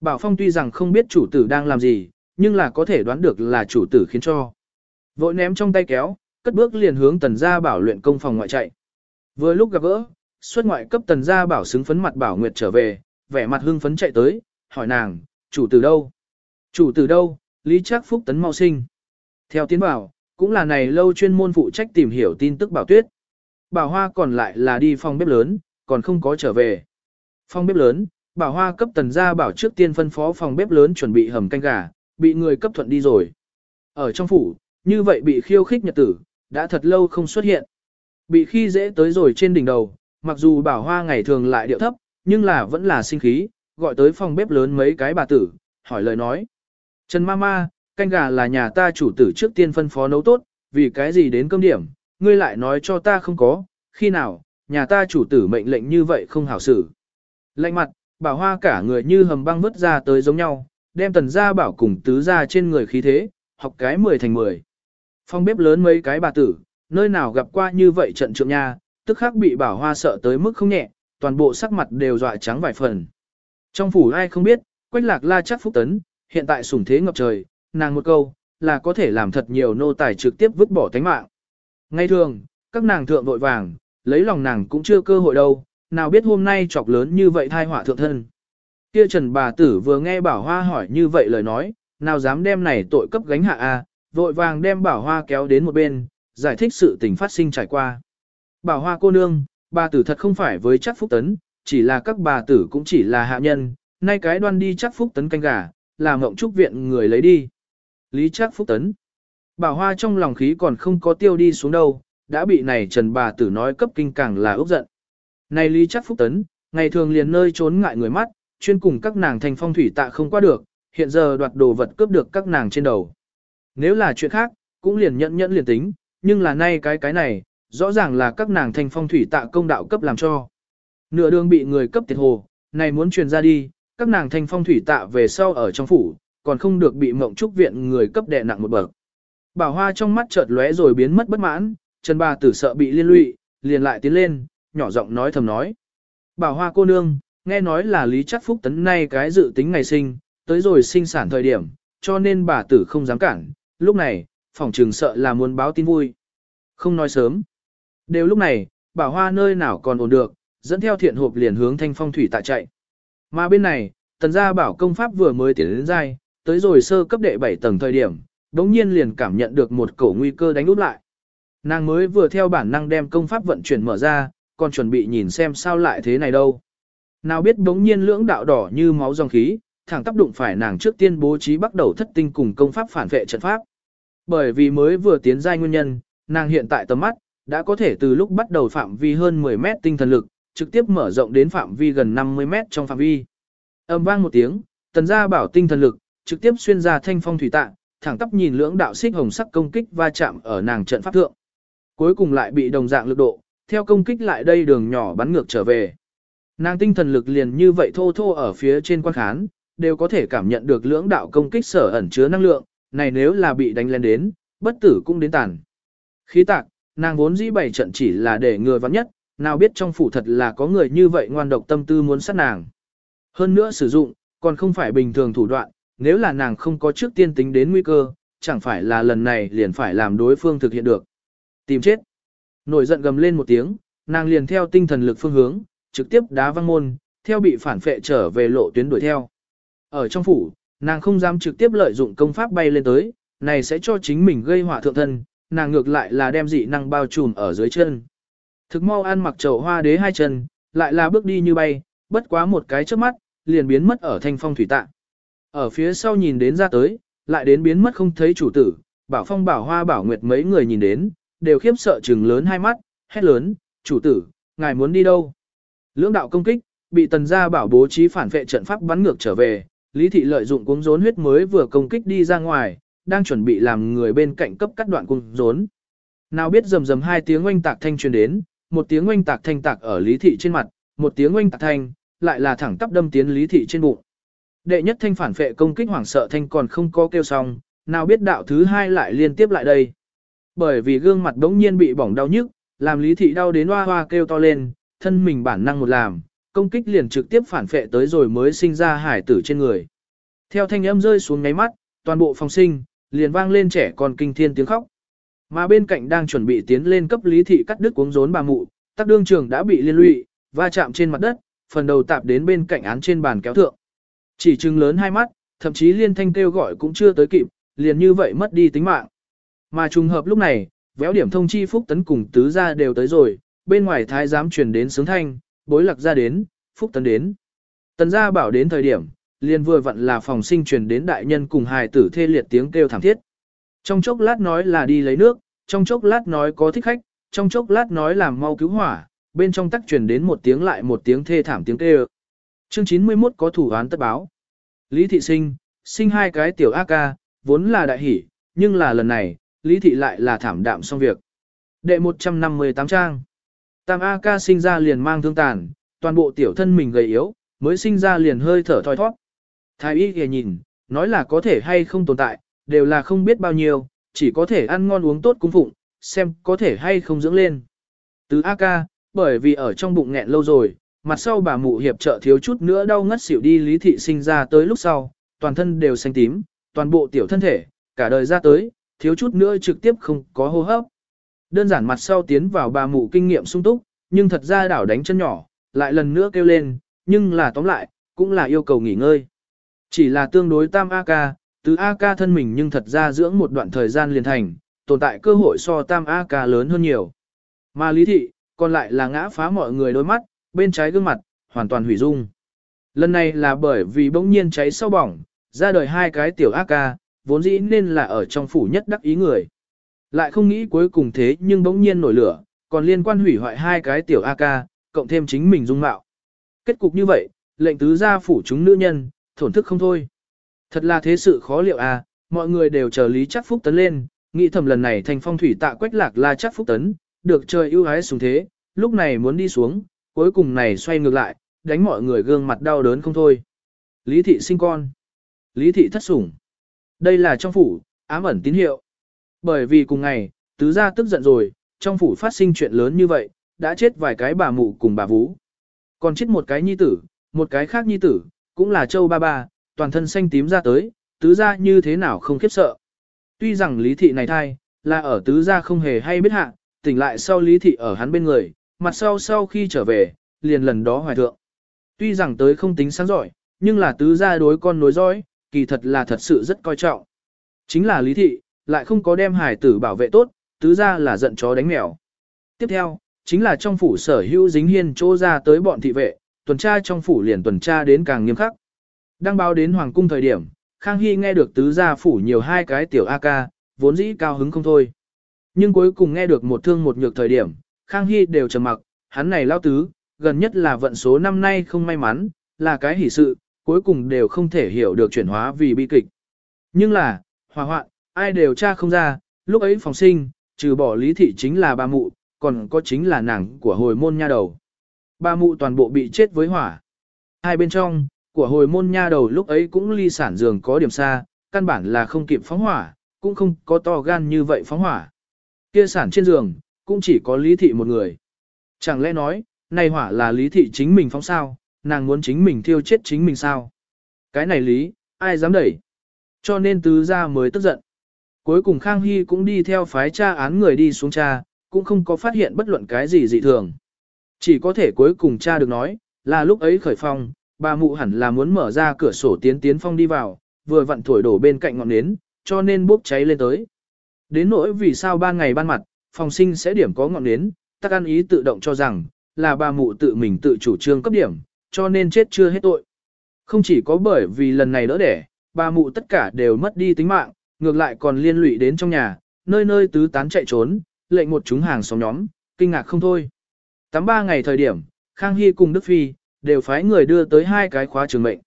Bảo phong tuy rằng không biết chủ tử đang làm gì, nhưng là có thể đoán được là chủ tử khiến cho. Vội ném trong tay kéo, cất bước liền hướng tần gia bảo luyện công phòng ngoại chạy. Vừa lúc gặp gỡ, xuất ngoại cấp tần gia bảo xứng phấn mặt bảo nguyệt trở về, vẻ mặt hưng phấn chạy tới, hỏi nàng, chủ tử đâu? Chủ tử đâu? Lý Trác Phúc tấn mau sinh. Theo tiến bảo, cũng là này lâu chuyên môn phụ trách tìm hiểu tin tức bảo tuyết. Bảo hoa còn lại là đi phòng bếp lớn, còn không có trở về. Phòng bếp lớn, bảo hoa cấp tần gia bảo trước tiên phân phó phòng bếp lớn chuẩn bị hầm canh gà, bị người cấp thuận đi rồi. Ở trong phủ, như vậy bị khiêu khích nhật tử, đã thật lâu không xuất hiện. Bị khi dễ tới rồi trên đỉnh đầu, mặc dù bảo hoa ngày thường lại điệu thấp, nhưng là vẫn là sinh khí, gọi tới phòng bếp lớn mấy cái bà tử, hỏi lời nói. Trần Mama, canh gà là nhà ta chủ tử trước tiên phân phó nấu tốt, vì cái gì đến cơm điểm, ngươi lại nói cho ta không có, khi nào, nhà ta chủ tử mệnh lệnh như vậy không hảo xử. Lạnh mặt, bảo hoa cả người như hầm băng vứt ra tới giống nhau, đem tần gia bảo cùng tứ gia trên người khí thế, học cái 10 thành 10. Phòng bếp lớn mấy cái bà tử, nơi nào gặp qua như vậy trận trượng nha, tức khắc bị bảo hoa sợ tới mức không nhẹ, toàn bộ sắc mặt đều dọa trắng vài phần. Trong phủ ai không biết, quách lạc la chắc phúc tấn, hiện tại sủng thế ngập trời, nàng một câu, là có thể làm thật nhiều nô tài trực tiếp vứt bỏ tánh mạng. Ngay thường, các nàng thượng vội vàng, lấy lòng nàng cũng chưa cơ hội đâu, nào biết hôm nay chọc lớn như vậy thai họa thượng thân. Kia Trần bà tử vừa nghe Bảo Hoa hỏi như vậy lời nói, nào dám đem này tội cấp gánh hạ a, vội vàng đem Bảo Hoa kéo đến một bên, giải thích sự tình phát sinh trải qua bà Hoa cô nương, bà tử thật không phải với chắc phúc tấn, chỉ là các bà tử cũng chỉ là hạ nhân, nay cái đoan đi chắc phúc tấn canh gà, là mộng trúc viện người lấy đi. Lý chắc phúc tấn. Bảo Hoa trong lòng khí còn không có tiêu đi xuống đâu, đã bị này Trần bà tử nói cấp kinh càng là ốc giận. Này Lý chắc phúc tấn, ngày thường liền nơi trốn ngại người mắt, chuyên cùng các nàng thành phong thủy tạ không qua được, hiện giờ đoạt đồ vật cướp được các nàng trên đầu. Nếu là chuyện khác, cũng liền nhận nhẫn liền tính, nhưng là nay cái cái này, rõ ràng là các nàng thành phong thủy tạ công đạo cấp làm cho. Nửa đường bị người cấp tiệt hồ, này muốn truyền ra đi, các nàng thành phong thủy tạ về sau ở trong phủ, còn không được bị mộng trúc viện người cấp đè nặng một bậc. Bảo hoa trong mắt chợt lóe rồi biến mất bất mãn, Trần bà tử sợ bị liên lụy, liền lại tiến lên, nhỏ giọng nói thầm nói. Bảo hoa cô nương, nghe nói là Lý Chắc Phúc tấn nay cái dự tính ngày sinh, tới rồi sinh sản thời điểm, cho nên bà tử không dám cản, lúc này, phòng trường sợ là muốn báo tin vui. Không nói sớm. Đều lúc này, bảo hoa nơi nào còn ổn được, dẫn theo thiện hộp liền hướng thanh phong thủy tại chạy. Mà bên này, tần gia bảo công pháp vừa mới tiến đến giai, tới rồi sơ cấp đệ 7 tầng thời điểm, đống nhiên liền cảm nhận được một cổ nguy cơ đánh úp lại. Nàng mới vừa theo bản năng đem công pháp vận chuyển mở ra, còn chuẩn bị nhìn xem sao lại thế này đâu. Nào biết đống nhiên lưỡng đạo đỏ như máu dòng khí, thẳng tác đụng phải nàng trước tiên bố trí bắt đầu thất tinh cùng công pháp phản vệ trận pháp. Bởi vì mới vừa tiến giai nguyên nhân, nàng hiện tại tầm mắt, đã có thể từ lúc bắt đầu phạm vi hơn 10 mét tinh thần lực, trực tiếp mở rộng đến phạm vi gần 50 mét trong phạm vi. Âm vang một tiếng, tần gia bảo tinh thần lực, trực tiếp xuyên ra thanh phong thủy tạ, thẳng tắp nhìn lưỡng đạo xích hồng sắc công kích va chạm ở nàng trận pháp thượng. Cuối cùng lại bị đồng dạng lực độ, theo công kích lại đây đường nhỏ bắn ngược trở về. Nàng tinh thần lực liền như vậy thô thô ở phía trên quan khán, đều có thể cảm nhận được lưỡng đạo công kích sở ẩn chứa năng lượng, này nếu là bị đánh lên đến, bất tử cũng đến tàn. Khí tạc, nàng vốn dĩ bảy trận chỉ là để người vắng nhất, nào biết trong phủ thật là có người như vậy ngoan độc tâm tư muốn sát nàng. Hơn nữa sử dụng, còn không phải bình thường thủ đoạn, nếu là nàng không có trước tiên tính đến nguy cơ, chẳng phải là lần này liền phải làm đối phương thực hiện được. Tìm chết. Nổi giận gầm lên một tiếng, nàng liền theo tinh thần lực phương hướng, trực tiếp đá văng môn, theo bị phản phệ trở về lộ tuyến đuổi theo. Ở trong phủ, nàng không dám trực tiếp lợi dụng công pháp bay lên tới, này sẽ cho chính mình gây họa thượng thân, nàng ngược lại là đem dị năng bao trùm ở dưới chân. Thực mau ăn mặc trầu hoa đế hai chân, lại là bước đi như bay, bất quá một cái trước mắt, liền biến mất ở thanh phong thủy tạ. Ở phía sau nhìn đến ra tới, lại đến biến mất không thấy chủ tử, bảo phong bảo hoa bảo nguyệt mấy người nhìn đến, đều khiếp sợ trừng lớn hai mắt, hét lớn, chủ tử, ngài muốn đi đâu? Lưỡng đạo công kích, bị tần gia bảo bố trí phản vệ trận pháp bắn ngược trở về, Lý thị lợi dụng cuống rốn huyết mới vừa công kích đi ra ngoài, đang chuẩn bị làm người bên cạnh cấp cắt đoạn cung rốn. Nào biết rầm rầm hai tiếng oanh tạc thanh truyền đến, một tiếng oanh tạc thanh tạc ở Lý thị trên mặt, một tiếng oanh tạc thanh, lại là thẳng tắp đâm tiến Lý thị trên bụng. Đệ nhất thanh phản vệ công kích hoảng sợ thanh còn không có kêu xong, nào biết đạo thứ hai lại liên tiếp lại đây. Bởi vì gương mặt đống nhiên bị bỏng đau nhức, làm Lý thị đau đến hoa hoa kêu to lên, thân mình bản năng một làm, công kích liền trực tiếp phản phệ tới rồi mới sinh ra hải tử trên người. Theo thanh âm rơi xuống ngáy mắt, toàn bộ phòng sinh, liền vang lên trẻ con kinh thiên tiếng khóc. Mà bên cạnh đang chuẩn bị tiến lên cấp lý thị cắt đứt cuống rốn bà mụ, tắc đương trường đã bị liên lụy, va chạm trên mặt đất, phần đầu tạp đến bên cạnh án trên bàn kéo thượng. Chỉ trừng lớn hai mắt, thậm chí liên thanh kêu gọi cũng chưa tới kịp, liền như vậy mất đi tính mạng. Mà trùng hợp lúc này, véo điểm thông chi phúc tấn cùng tứ gia đều tới rồi, bên ngoài thái giám truyền đến sướng thanh, bối lạc ra đến, phúc tấn đến. Tần gia bảo đến thời điểm, liền vừa vặn là phòng sinh truyền đến đại nhân cùng hài tử thê liệt tiếng kêu thảm thiết. Trong chốc lát nói là đi lấy nước, trong chốc lát nói có thích khách, trong chốc lát nói làm mau cứu hỏa, bên trong tắc truyền đến một tiếng lại một tiếng thê thảm tiếng kêu. Chương 91 có thủ án tất báo. Lý thị sinh, sinh hai cái tiểu A ca, vốn là đại hỷ, nhưng là lần này, Lý thị lại là thảm đạm xong việc. Đệ 158 trang. Tam A ca sinh ra liền mang thương tàn, toàn bộ tiểu thân mình gầy yếu, mới sinh ra liền hơi thở thoi thoát. Thái y kìa nhìn, nói là có thể hay không tồn tại, đều là không biết bao nhiêu, chỉ có thể ăn ngon uống tốt cung phụng, xem có thể hay không dưỡng lên. Từ A ca, bởi vì ở trong bụng nghẹn lâu rồi, mặt sau bà mụ hiệp trợ thiếu chút nữa đau ngất xỉu đi lý thị sinh ra tới lúc sau, toàn thân đều xanh tím, toàn bộ tiểu thân thể, cả đời ra tới, thiếu chút nữa trực tiếp không có hô hấp. Đơn giản mặt sau tiến vào bà mụ kinh nghiệm sung túc, nhưng thật ra đảo đánh chân nhỏ, lại lần nữa kêu lên, nhưng là tóm lại, cũng là yêu cầu nghỉ ngơi. Chỉ là tương đối tam AK, từ AK thân mình nhưng thật ra dưỡng một đoạn thời gian liền thành, tồn tại cơ hội so tam AK lớn hơn nhiều. Mà lý thị, còn lại là ngã phá mọi người đôi mắt, bên trái gương mặt, hoàn toàn hủy dung. Lần này là bởi vì bỗng nhiên cháy sau bỏng, ra đời hai cái tiểu AK, vốn dĩ nên là ở trong phủ nhất đắc ý người. Lại không nghĩ cuối cùng thế nhưng bỗng nhiên nổi lửa, còn liên quan hủy hoại hai cái tiểu AK, cộng thêm chính mình dung mạo. Kết cục như vậy, lệnh tứ gia phủ chúng nữ nhân, thổn thức không thôi. Thật là thế sự khó liệu à, mọi người đều chờ Lý Chắc Phúc tấn lên, nghĩ thầm lần này thành phong thủy tạ quách lạc là Chắc Phúc tấn, được trời ưu ái xuống thế, lúc này muốn đi xuống, cuối cùng này xoay ngược lại, đánh mọi người gương mặt đau đớn không thôi. Lý thị sinh con. Lý thị thất sủng. Đây là trong phủ, ám ẩn tín hiệu. Bởi vì cùng ngày, tứ gia tức giận rồi, trong phủ phát sinh chuyện lớn như vậy, đã chết vài cái bà mụ cùng bà vú. Còn chết một cái nhi tử, một cái khác nhi tử, cũng là châu ba ba, toàn thân xanh tím ra tới, tứ gia như thế nào không khiếp sợ. Tuy rằng lý thị này thai, là ở tứ gia không hề hay biết hạ, tỉnh lại sau lý thị ở hắn bên người, mặt sau sau khi trở về, liền lần đó hoài thượng. Tuy rằng tới không tính sáng giỏi, nhưng là tứ gia đối con nối dõi, kỳ thật là thật sự rất coi trọng. Chính là lý thị, lại không có đem hải tử bảo vệ tốt, tứ gia là giận chó đánh mèo. Tiếp theo, chính là trong phủ sở hữu dính hiên chỗ ra tới bọn thị vệ, tuần tra trong phủ liền tuần tra đến càng nghiêm khắc. Đăng báo đến hoàng cung thời điểm, Khang Hy nghe được tứ gia phủ nhiều hai cái tiểu A-ca, vốn dĩ cao hứng không thôi. Nhưng cuối cùng nghe được một thương một nhược thời điểm, Khang Hy đều trầm mặc, hắn này lao tứ, gần nhất là vận số năm nay không may mắn, là cái hỷ sự, cuối cùng đều không thể hiểu được chuyển hóa vì bi kịch. Nhưng là, hòa hoạn, ai đều tra không ra, lúc ấy phòng sinh, trừ bỏ lý thị chính là bà mụ, còn có chính là nàng của hồi môn nha đầu. Ba mụ toàn bộ bị chết với hỏa. Hai bên trong, của hồi môn nha đầu lúc ấy cũng ly sản giường có điểm xa, căn bản là không kịp phóng hỏa, cũng không có to gan như vậy phóng hỏa. Kia sản trên giường, cũng chỉ có lý thị một người. Chẳng lẽ nói, này hỏa là lý thị chính mình phóng sao, nàng muốn chính mình thiêu chết chính mình sao? Cái này lý, ai dám đẩy? Cho nên tứ gia mới tức giận. Cuối cùng Khang Hy cũng đi theo phái tra án người đi xuống tra, cũng không có phát hiện bất luận cái gì dị thường. Chỉ có thể cuối cùng cha được nói, là lúc ấy khởi phong, bà mụ hẳn là muốn mở ra cửa sổ tiến tiến phong đi vào, vừa vặn thổi đổ bên cạnh ngọn nến, cho nên bốc cháy lên tới. Đến nỗi vì sao ban ngày ban mặt, phòng sinh sẽ điểm có ngọn nến, tắc ăn ý tự động cho rằng, là bà mụ tự mình tự chủ trương cấp điểm, cho nên chết chưa hết tội. Không chỉ có bởi vì lần này đỡ đẻ, bà mụ tất cả đều mất đi tính mạng, ngược lại còn liên lụy đến trong nhà, nơi nơi tứ tán chạy trốn, lệnh một chúng hàng xóm nhóm, kinh ngạc không thôi. Tắm ba ngày thời điểm, Khang Hy cùng Đức Phi, đều phái người đưa tới hai cái khóa trường mệnh.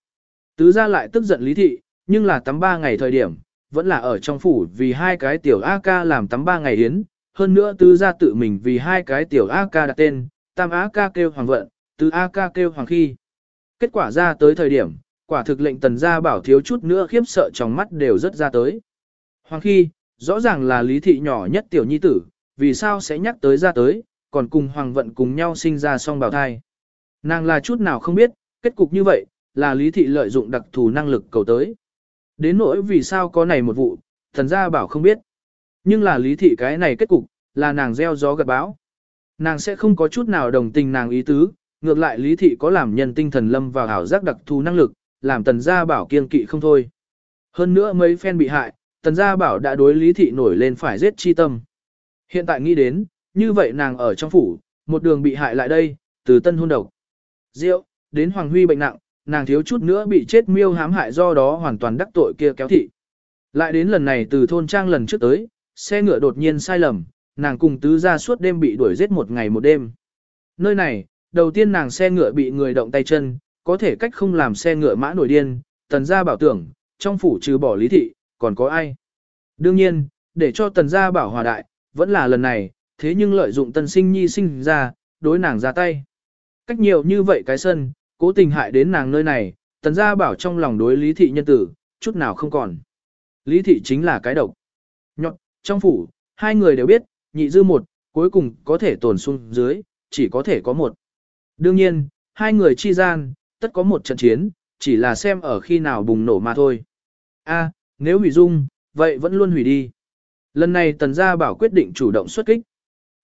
Tứ ra lại tức giận lý thị, nhưng là tắm ba ngày thời điểm, vẫn là ở trong phủ vì hai cái tiểu A-ca làm tắm ba ngày hiến, hơn nữa tứ ra tự mình vì hai cái tiểu A-ca đặt tên, tam A-ca kêu hoàng vận, tứ A-ca kêu hoàng khi. Kết quả ra tới thời điểm, quả thực lệnh tần gia bảo thiếu chút nữa khiếp sợ trong mắt đều rất ra tới. Hoàng khi, rõ ràng là lý thị nhỏ nhất tiểu nhi tử, vì sao sẽ nhắc tới ra tới, còn cùng hoàng vận cùng nhau sinh ra song bào thai. Nàng là chút nào không biết, kết cục như vậy, là lý thị lợi dụng đặc thù năng lực cầu tới. Đến nỗi vì sao có này một vụ, thần gia bảo không biết. Nhưng là lý thị cái này kết cục, là nàng gieo gió gặt bão. Nàng sẽ không có chút nào đồng tình nàng ý tứ, ngược lại lý thị có làm nhân tinh thần lâm vào ảo giác đặc thù năng lực, làm tần gia bảo kiên kỵ không thôi. Hơn nữa mấy phen bị hại, tần gia bảo đã đối lý thị nổi lên phải giết chi tâm. Hiện tại nghĩ đến, như vậy nàng ở trong phủ, một đường bị hại lại đây, từ tân hôn độc. Rượu, đến Hoàng Huy bệnh nặng, nàng thiếu chút nữa bị chết miêu hãm hại do đó hoàn toàn đắc tội kia kéo thị. Lại đến lần này từ thôn trang lần trước tới, xe ngựa đột nhiên sai lầm, nàng cùng tứ ra suốt đêm bị đuổi giết một ngày một đêm. Nơi này, đầu tiên nàng xe ngựa bị người động tay chân, có thể cách không làm xe ngựa mã nổi điên, tần gia bảo tưởng, trong phủ trừ bỏ lý thị, còn có ai. Đương nhiên, để cho tần gia bảo hòa đại, vẫn là lần này, thế nhưng lợi dụng tân sinh nhi sinh ra, đối nàng ra tay. Cách nhiều như vậy cái sân, cố tình hại đến nàng nơi này, tần gia bảo trong lòng đối lý thị nhân tử, chút nào không còn. Lý thị chính là cái độc. Nhọt, trong phủ, hai người đều biết, nhị dư một, cuối cùng có thể tồn xuống dưới, chỉ có thể có một. Đương nhiên, hai người chi gian, tất có một trận chiến, chỉ là xem ở khi nào bùng nổ mà thôi. A, nếu hủy dung, vậy vẫn luôn hủy đi. Lần này tần gia bảo quyết định chủ động xuất kích.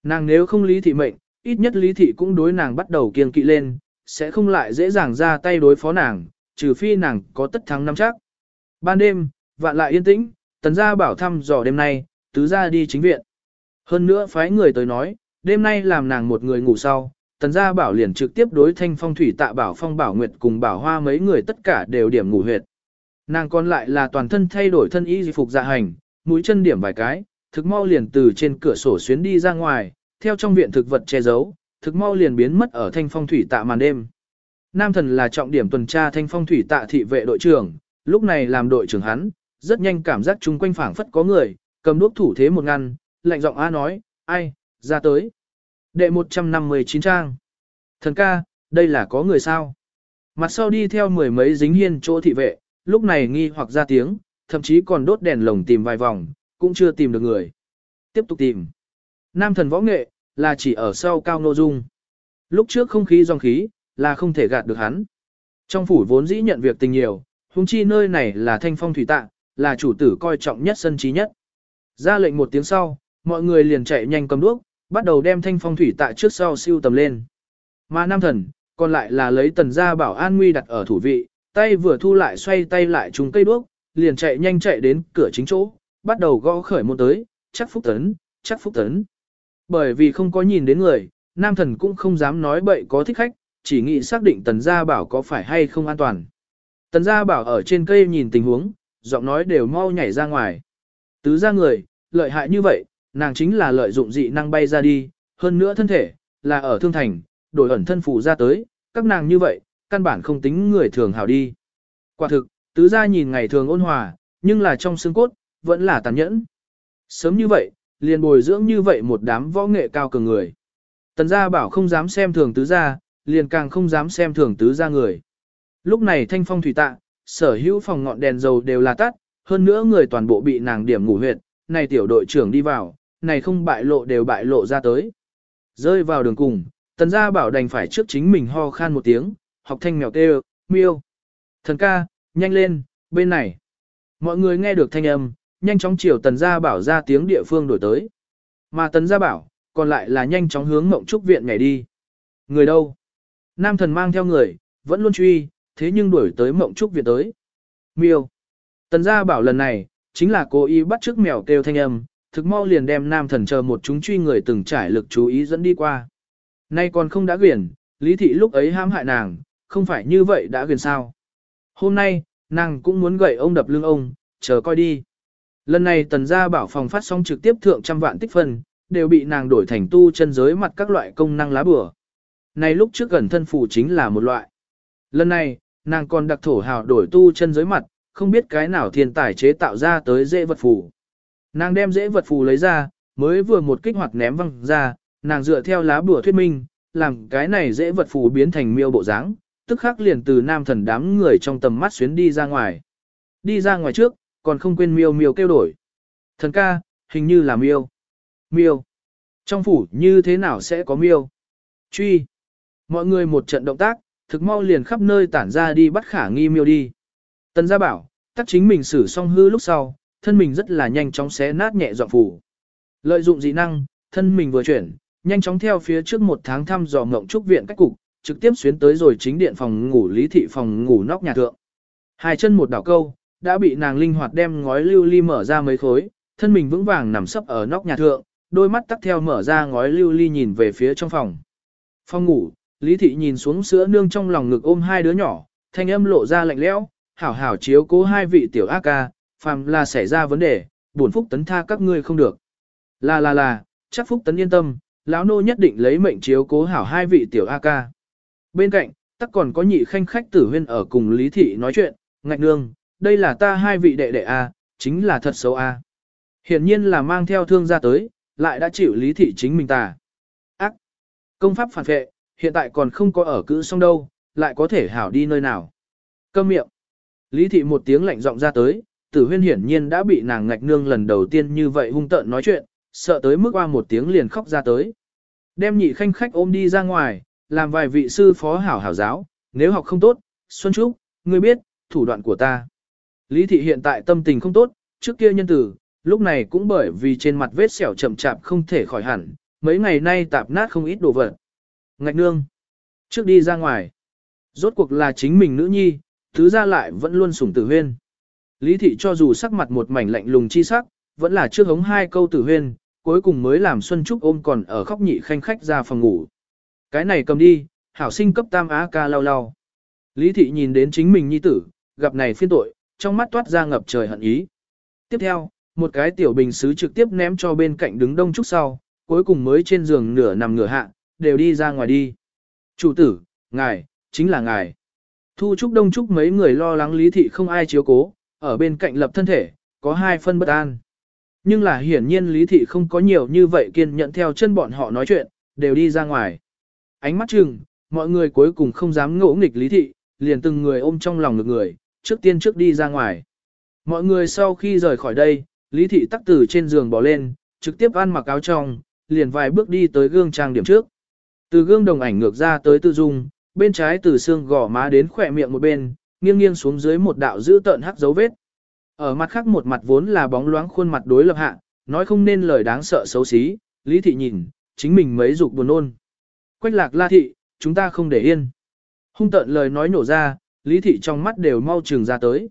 Nàng nếu không lý thị mệnh, ít nhất lý thị cũng đối nàng bắt đầu kiêng kỵ lên, sẽ không lại dễ dàng ra tay đối phó nàng, trừ phi nàng có tất thắng năm chắc. Ban đêm, vạn lại yên tĩnh, tần gia bảo thăm dò đêm nay, tứ gia đi chính viện. Hơn nữa phái người tới nói, đêm nay làm nàng một người ngủ sau, tần gia bảo liền trực tiếp đối thanh phong thủy tạ bảo phong bảo nguyệt cùng bảo hoa mấy người tất cả đều điểm ngủ huyệt. Nàng còn lại là toàn thân thay đổi thân y phục dạ hành, mũi chân điểm vài cái, thực mau liền từ trên cửa sổ xuyến đi ra ngoài, theo trong viện thực vật che giấu, thực mau liền biến mất ở thanh phong thủy tạ màn đêm. Nam thần là trọng điểm tuần tra thanh phong thủy tạ thị vệ đội trưởng, lúc này làm đội trưởng hắn, rất nhanh cảm giác chung quanh phảng phất có người, cầm đuốc thủ thế một ngăn, lạnh giọng A nói, ai, ra tới. Đệ 159 trang. Thần ca, đây là có người sao? Mặt sau đi theo mười mấy dính hiên chỗ thị vệ, lúc này nghi hoặc ra tiếng, thậm chí còn đốt đèn lồng tìm vài vòng, cũng chưa tìm được người. Tiếp tục tìm. Nam thần võ nghệ, là chỉ ở sau cao nô dung. Lúc trước không khí dòng khí, là không thể gạt được hắn. Trong phủ vốn dĩ nhận việc tình nhiều, huống chi nơi này là thanh phong thủy tạ, là chủ tử coi trọng nhất sân trí nhất. Ra lệnh một tiếng sau, mọi người liền chạy nhanh cầm đuốc, bắt đầu đem thanh phong thủy tạ trước sau siêu tầm lên. Mà nam thần, còn lại là lấy tần gia bảo an nguy đặt ở thủ vị, tay vừa thu lại xoay tay lại trúng cây đuốc, liền chạy nhanh chạy đến cửa chính chỗ, bắt đầu gõ khởi môn tới, chắc phúc tấn, chắc phúc tấn. Bởi vì không có nhìn đến người, nam thần cũng không dám nói bậy có thích khách, chỉ nghĩ xác định tần gia bảo có phải hay không an toàn. Tần gia bảo ở trên cây nhìn tình huống, giọng nói đều mau nhảy ra ngoài. Tứ ra người, lợi hại như vậy, nàng chính là lợi dụng dị năng bay ra đi, hơn nữa thân thể, là ở thương thành, đổi ẩn thân phủ ra tới, các nàng như vậy, căn bản không tính người thường hảo đi. Quả thực, tứ gia nhìn ngày thường ôn hòa, nhưng là trong xương cốt, vẫn là tàn nhẫn. Sớm như vậy, liền bồi dưỡng như vậy một đám võ nghệ cao cường người. Tần gia bảo không dám xem thường tứ gia, liền càng không dám xem thường tứ gia người. Lúc này thanh phong thủy tạ, sở hữu phòng ngọn đèn dầu đều là tắt, hơn nữa người toàn bộ bị nàng điểm ngủ huyệt, này tiểu đội trưởng đi vào, này không bại lộ đều bại lộ ra tới. Rơi vào đường cùng, tần gia bảo đành phải trước chính mình ho khan một tiếng, học thanh mèo kêu, miêu. Thần ca, nhanh lên, bên này. Mọi người nghe được thanh âm, nhanh chóng chiều tần gia bảo ra tiếng địa phương đổi tới. Mà tần gia bảo, còn lại là nhanh chóng hướng mộng trúc viện nhảy đi. Người đâu? Nam thần mang theo người, vẫn luôn truy, thế nhưng đuổi tới mộng trúc viện tới. Miêu. Tần gia bảo lần này, chính là cố ý bắt trước mèo kêu thanh âm, thực mau liền đem nam thần chờ một chúng truy người từng trải lực chú ý dẫn đi qua. Nay còn không đã quyển, lý thị lúc ấy hãm hại nàng, không phải như vậy đã quyển sao. Hôm nay, nàng cũng muốn gậy ông đập lưng ông, chờ coi đi. Lần này tần gia bảo phòng phát sóng trực tiếp thượng trăm vạn tích phân, đều bị nàng đổi thành tu chân giới mặt các loại công năng lá bừa. Này lúc trước gần thân phủ chính là một loại. Lần này, nàng còn đặc thổ hào đổi tu chân giới mặt, không biết cái nào thiên tài chế tạo ra tới dễ vật phù. Nàng đem dễ vật phù lấy ra, mới vừa một kích hoạt ném văng ra, nàng dựa theo lá bùa thuyết minh, làm cái này dễ vật phù biến thành miêu bộ dáng, tức khắc liền từ nam thần đám người trong tầm mắt xuyến đi ra ngoài. Đi ra ngoài trước, còn không quên miêu miêu kêu đổi. Thần ca, hình như là miêu. Miêu. Trong phủ như thế nào sẽ có miêu? Truy. Mọi người một trận động tác, thực mau liền khắp nơi tản ra đi bắt khả nghi miêu đi. Tần gia bảo, tắc chính mình xử xong hư lúc sau, thân mình rất là nhanh chóng xé nát nhẹ dọn phủ. Lợi dụng dị năng, thân mình vừa chuyển, nhanh chóng theo phía trước một tháng thăm dò ngộng trúc viện cách cục, trực tiếp xuyến tới rồi chính điện phòng ngủ lý thị phòng ngủ nóc nhà thượng. Hai chân một đảo câu, đã bị nàng linh hoạt đem ngói lưu ly mở ra mấy khối, thân mình vững vàng nằm sấp ở nóc nhà thượng, đôi mắt tắt theo mở ra ngói lưu ly nhìn về phía trong phòng. Phòng ngủ, Lý thị nhìn xuống sữa nương trong lòng ngực ôm hai đứa nhỏ, thanh âm lộ ra lạnh lẽo, hảo hảo chiếu cố hai vị tiểu ác ca, phàm là xảy ra vấn đề, bổn phúc tấn tha các ngươi không được. Là là là, chắc phúc tấn yên tâm, lão nô nhất định lấy mệnh chiếu cố hảo hai vị tiểu ác ca. Bên cạnh, tắc còn có nhị khanh khách tử huyên ở cùng Lý thị nói chuyện, ngạch nương, đây là ta hai vị đệ đệ a, chính là thật xấu a. Hiển nhiên là mang theo thương ra tới, lại đã chịu Lý thị chính mình ta. Ác, công pháp phản vệ, hiện tại còn không có ở cữ xong đâu, lại có thể hảo đi nơi nào. Câm miệng. Lý thị một tiếng lạnh giọng ra tới, tử huyên hiển nhiên đã bị nàng ngạch nương lần đầu tiên như vậy hung tợn nói chuyện, sợ tới mức qua một tiếng liền khóc ra tới. Đem nhị khanh khách ôm đi ra ngoài, làm vài vị sư phó hảo hảo giáo, nếu học không tốt, Xuân Trúc, ngươi biết, thủ đoạn của ta. Lý thị hiện tại tâm tình không tốt, trước kia nhân tử, lúc này cũng bởi vì trên mặt vết sẹo chậm chạp không thể khỏi hẳn, mấy ngày nay tạp nát không ít đồ vật. Ngạch nương, trước đi ra ngoài. Rốt cuộc là chính mình nữ nhi, thứ ra lại vẫn luôn sủng tử huyên. Lý thị cho dù sắc mặt một mảnh lạnh lùng chi sắc, vẫn là trước hống hai câu tử huyên, cuối cùng mới làm Xuân Trúc ôm còn ở khóc nhị khanh khách ra phòng ngủ. Cái này cầm đi, hảo sinh cấp tam á ca lau lau. Lý thị nhìn đến chính mình nhi tử, gặp này phiên tội, trong mắt toát ra ngập trời hận ý. Tiếp theo, một cái tiểu bình sứ trực tiếp ném cho bên cạnh đứng đông trúc sau, cuối cùng mới trên giường nửa nằm nửa hạ, đều đi ra ngoài đi. Chủ tử, ngài, chính là ngài. Thu trúc đông trúc mấy người lo lắng lý thị không ai chiếu cố, ở bên cạnh lập thân thể, có hai phân bất an. Nhưng là hiển nhiên lý thị không có nhiều như vậy kiên nhận theo chân bọn họ nói chuyện, đều đi ra ngoài. Ánh mắt chừng, mọi người cuối cùng không dám ngỗ nghịch lý thị, liền từng người ôm trong lòng ngực người, trước tiên trước đi ra ngoài. Mọi người sau khi rời khỏi đây, lý thị tắc từ trên giường bỏ lên, trực tiếp ăn mặc áo trong, liền vài bước đi tới gương trang điểm trước. Từ gương đồng ảnh ngược ra tới tư dung, bên trái từ xương gò má đến khỏe miệng một bên, nghiêng nghiêng xuống dưới một đạo giữ tợn hắc dấu vết. Ở mặt khác một mặt vốn là bóng loáng khuôn mặt đối lập hạ, nói không nên lời đáng sợ xấu xí, Lý thị nhìn, chính mình mấy dục buồn nôn. Quách lạc la thị, chúng ta không để yên. Hung tợn lời nói nổ ra, Lý thị trong mắt đều mau trừng ra tới.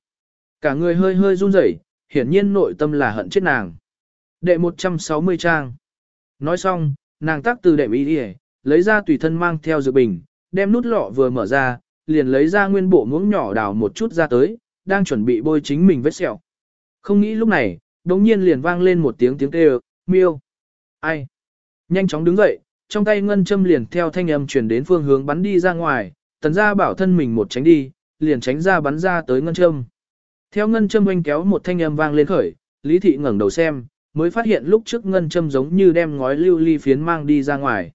Cả người hơi hơi run rẩy, hiển nhiên nội tâm là hận chết nàng. Đệ 160 trang. Nói xong, nàng tác từ đệm y đi lấy ra tùy thân mang theo dự bình, đem nút lọ vừa mở ra, liền lấy ra nguyên bộ muỗng nhỏ đào một chút ra tới, đang chuẩn bị bôi chính mình vết sẹo. Không nghĩ lúc này, đống nhiên liền vang lên một tiếng tiếng kêu, miêu. Ai? Nhanh chóng đứng dậy, trong tay ngân châm liền theo thanh âm chuyển đến phương hướng bắn đi ra ngoài, tần gia bảo thân mình một tránh đi, liền tránh ra bắn ra tới ngân châm. Theo ngân châm oanh kéo một thanh âm vang lên khởi, Lý Thị ngẩng đầu xem, mới phát hiện lúc trước ngân châm giống như đem ngói lưu ly phiến mang đi ra ngoài.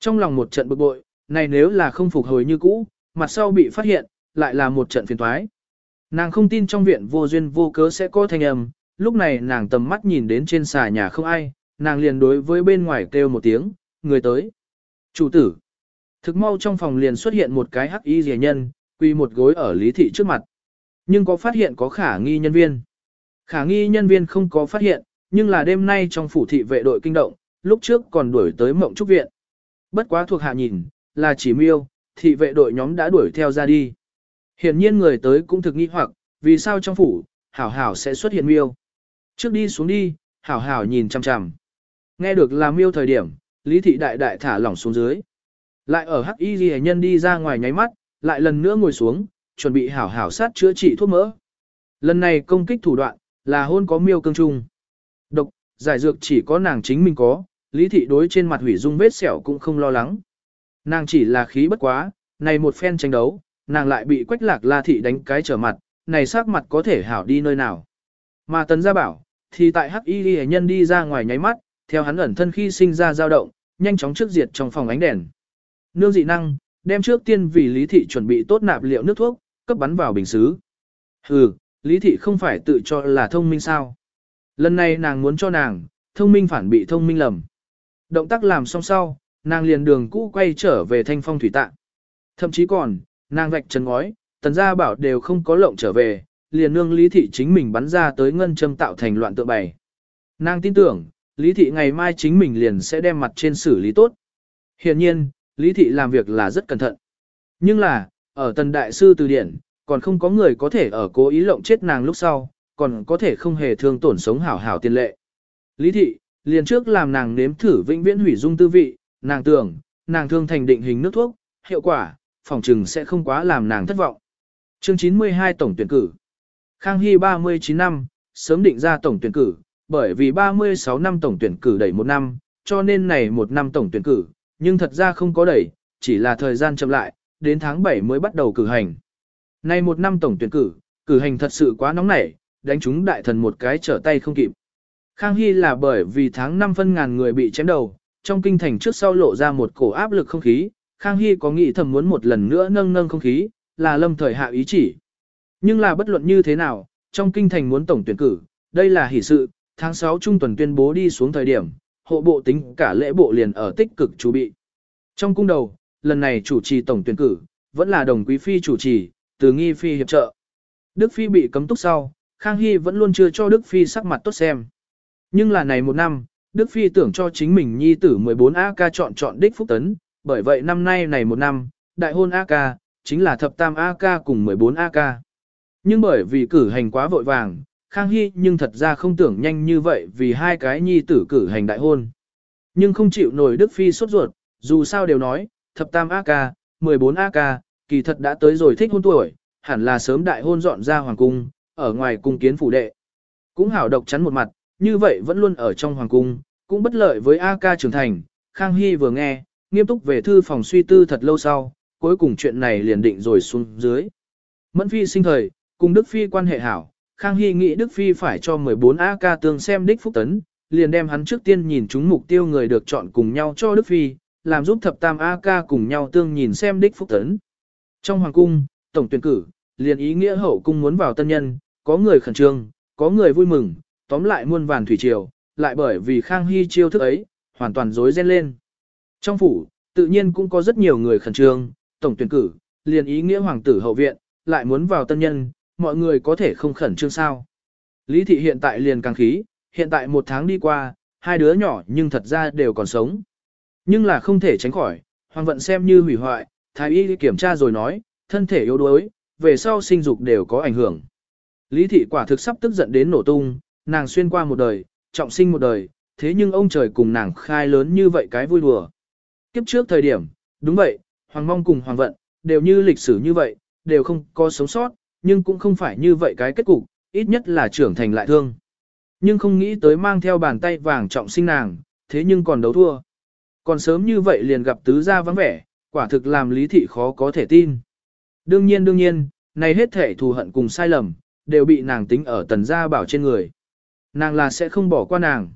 Trong lòng một trận bực bội, này nếu là không phục hồi như cũ, mặt sau bị phát hiện, lại là một trận phiền toái. Nàng không tin trong viện vô duyên vô cớ sẽ có thanh âm, lúc này nàng tầm mắt nhìn đến trên xà nhà không ai, nàng liền đối với bên ngoài kêu một tiếng, người tới. Chủ tử. Thực mau trong phòng liền xuất hiện một cái hắc y rẻ nhân, quy một gối ở lý thị trước mặt. Nhưng có phát hiện có khả nghi nhân viên. Khả nghi nhân viên không có phát hiện, nhưng là đêm nay trong phủ thị vệ đội kinh động, lúc trước còn đuổi tới mộng trúc viện. Bất quá thuộc hạ nhìn, là chỉ miêu, thị vệ đội nhóm đã đuổi theo ra đi. Hiển nhiên người tới cũng thực nghi hoặc, vì sao trong phủ, hảo hảo sẽ xuất hiện miêu. Trước đi xuống đi, hảo hảo nhìn chằm chằm. Nghe được là miêu thời điểm, lý thị đại đại thả lỏng xuống dưới. Lại ở hắc y ghi nhân đi ra ngoài nháy mắt, lại lần nữa ngồi xuống, chuẩn bị hảo hảo sát chữa trị thuốc mỡ. Lần này công kích thủ đoạn, là hôn có miêu cương trung. Độc, giải dược chỉ có nàng chính mình có, lý thị đối trên mặt hủy dung vết sẹo cũng không lo lắng. Nàng chỉ là khí bất quá, này một phen tranh đấu, nàng lại bị quách lạc la thị đánh cái trở mặt, này sắc mặt có thể hảo đi nơi nào. Mà tấn gia bảo, thì tại hắc y ghi nhân đi ra ngoài nháy mắt, theo hắn ẩn thân khi sinh ra dao động, nhanh chóng trước diệt trong phòng ánh đèn. Nương dị năng, đem trước tiên vì lý thị chuẩn bị tốt nạp liệu nước thuốc, cấp bắn vào bình xứ. Hừ, lý thị không phải tự cho là thông minh sao. Lần này nàng muốn cho nàng, thông minh phản bị thông minh lầm. Động tác làm xong sau, nàng liền đường cũ quay trở về thanh phong thủy tạng. Thậm chí còn, nàng vạch chân ngói, tần gia bảo đều không có lộng trở về, liền nương lý thị chính mình bắn ra tới ngân châm tạo thành loạn tượng bày. Nàng tin tưởng, lý thị ngày mai chính mình liền sẽ đem mặt trên xử lý tốt. Hiện nhiên, lý thị làm việc là rất cẩn thận. Nhưng là, ở tần đại sư từ điển, còn không có người có thể ở cố ý lộng chết nàng lúc sau, còn có thể không hề thương tổn sống hảo hảo tiền lệ. Lý thị, liền trước làm nàng nếm thử vĩnh viễn hủy dung tư vị, nàng tưởng, nàng thương thành định hình nước thuốc, hiệu quả, phòng trừng sẽ không quá làm nàng thất vọng. Chương 92 Tổng tuyển cử Khang Hy 39 năm, sớm định ra tổng tuyển cử, bởi vì 36 năm tổng tuyển cử đẩy một năm, cho nên này một năm tổng tuyển cử, nhưng thật ra không có đẩy, chỉ là thời gian chậm lại, đến tháng 7 mới bắt đầu cử hành. Nay một năm tổng tuyển cử, cử hành thật sự quá nóng nảy, đánh chúng đại thần một cái trở tay không kịp. Khang Hy là bởi vì tháng 5 phân ngàn người bị chém đầu, trong kinh thành trước sau lộ ra một cổ áp lực không khí, Khang Hy có nghĩ thầm muốn một lần nữa nâng nâng không khí, là lâm thời hạ ý chỉ. Nhưng là bất luận như thế nào, trong kinh thành muốn tổng tuyển cử, đây là hỷ sự, tháng 6 trung tuần tuyên bố đi xuống thời điểm, hộ bộ tính cả lễ bộ liền ở tích cực chuẩn bị. Trong cung đầu, lần này chủ trì tổng tuyển cử, vẫn là đồng quý phi chủ trì, từ nghi phi hiệp trợ. Đức Phi bị cấm túc sau, Khang Hy vẫn luôn chưa cho Đức Phi sắc mặt tốt xem. Nhưng là này một năm, Đức Phi tưởng cho chính mình nhi tử 14 AK chọn chọn đích phúc tấn, bởi vậy năm nay này một năm, đại hôn AK, chính là thập tam AK cùng 14 AK. Nhưng bởi vì cử hành quá vội vàng, Khang Hy nhưng thật ra không tưởng nhanh như vậy vì hai cái nhi tử cử hành đại hôn. Nhưng không chịu nổi Đức Phi sốt ruột, dù sao đều nói, thập tam AK, 14 AK, kỳ thật đã tới rồi thích hôn tuổi, hẳn là sớm đại hôn dọn ra hoàng cung, ở ngoài cung kiến phủ đệ. Cũng hảo độc chắn một mặt, như vậy vẫn luôn ở trong hoàng cung, cũng bất lợi với AK trưởng thành. Khang Hy vừa nghe, nghiêm túc về thư phòng suy tư thật lâu sau, cuối cùng chuyện này liền định rồi xuống dưới. Mẫn Phi sinh thời, cùng Đức Phi quan hệ hảo, Khang Hy nghĩ Đức Phi phải cho 14 AK tương xem đích phúc tấn, liền đem hắn trước tiên nhìn chúng mục tiêu người được chọn cùng nhau cho Đức Phi, làm giúp thập tam AK cùng nhau tương nhìn xem đích phúc tấn. Trong hoàng cung, tổng tuyển cử, liền ý nghĩa hậu cung muốn vào tân nhân, có người khẩn trương, có người vui mừng, tóm lại muôn vàn thủy triều, lại bởi vì Khang Hy chiêu thức ấy, hoàn toàn rối ren lên. Trong phủ, tự nhiên cũng có rất nhiều người khẩn trương, tổng tuyển cử, liền ý nghĩa hoàng tử hậu viện, lại muốn vào tân nhân, mọi người có thể không khẩn trương sao. Lý thị hiện tại liền càng khí, hiện tại một tháng đi qua, hai đứa nhỏ nhưng thật ra đều còn sống. Nhưng là không thể tránh khỏi, hoàng vận xem như hủy hoại, thái y kiểm tra rồi nói, thân thể yếu đuối, về sau sinh dục đều có ảnh hưởng. Lý thị quả thực sắp tức giận đến nổ tung, nàng xuyên qua một đời, trọng sinh một đời, thế nhưng ông trời cùng nàng khai lớn như vậy cái vui đùa. Kiếp trước thời điểm, đúng vậy, Hoàng Mong cùng Hoàng Vận, đều như lịch sử như vậy, đều không có sống sót, nhưng cũng không phải như vậy cái kết cục, ít nhất là trưởng thành lại thương. Nhưng không nghĩ tới mang theo bàn tay vàng trọng sinh nàng, thế nhưng còn đấu thua. Còn sớm như vậy liền gặp tứ gia vắng vẻ, quả thực làm lý thị khó có thể tin. Đương nhiên đương nhiên, này hết thể thù hận cùng sai lầm, đều bị nàng tính ở tần gia bảo trên người. Nàng là sẽ không bỏ qua nàng.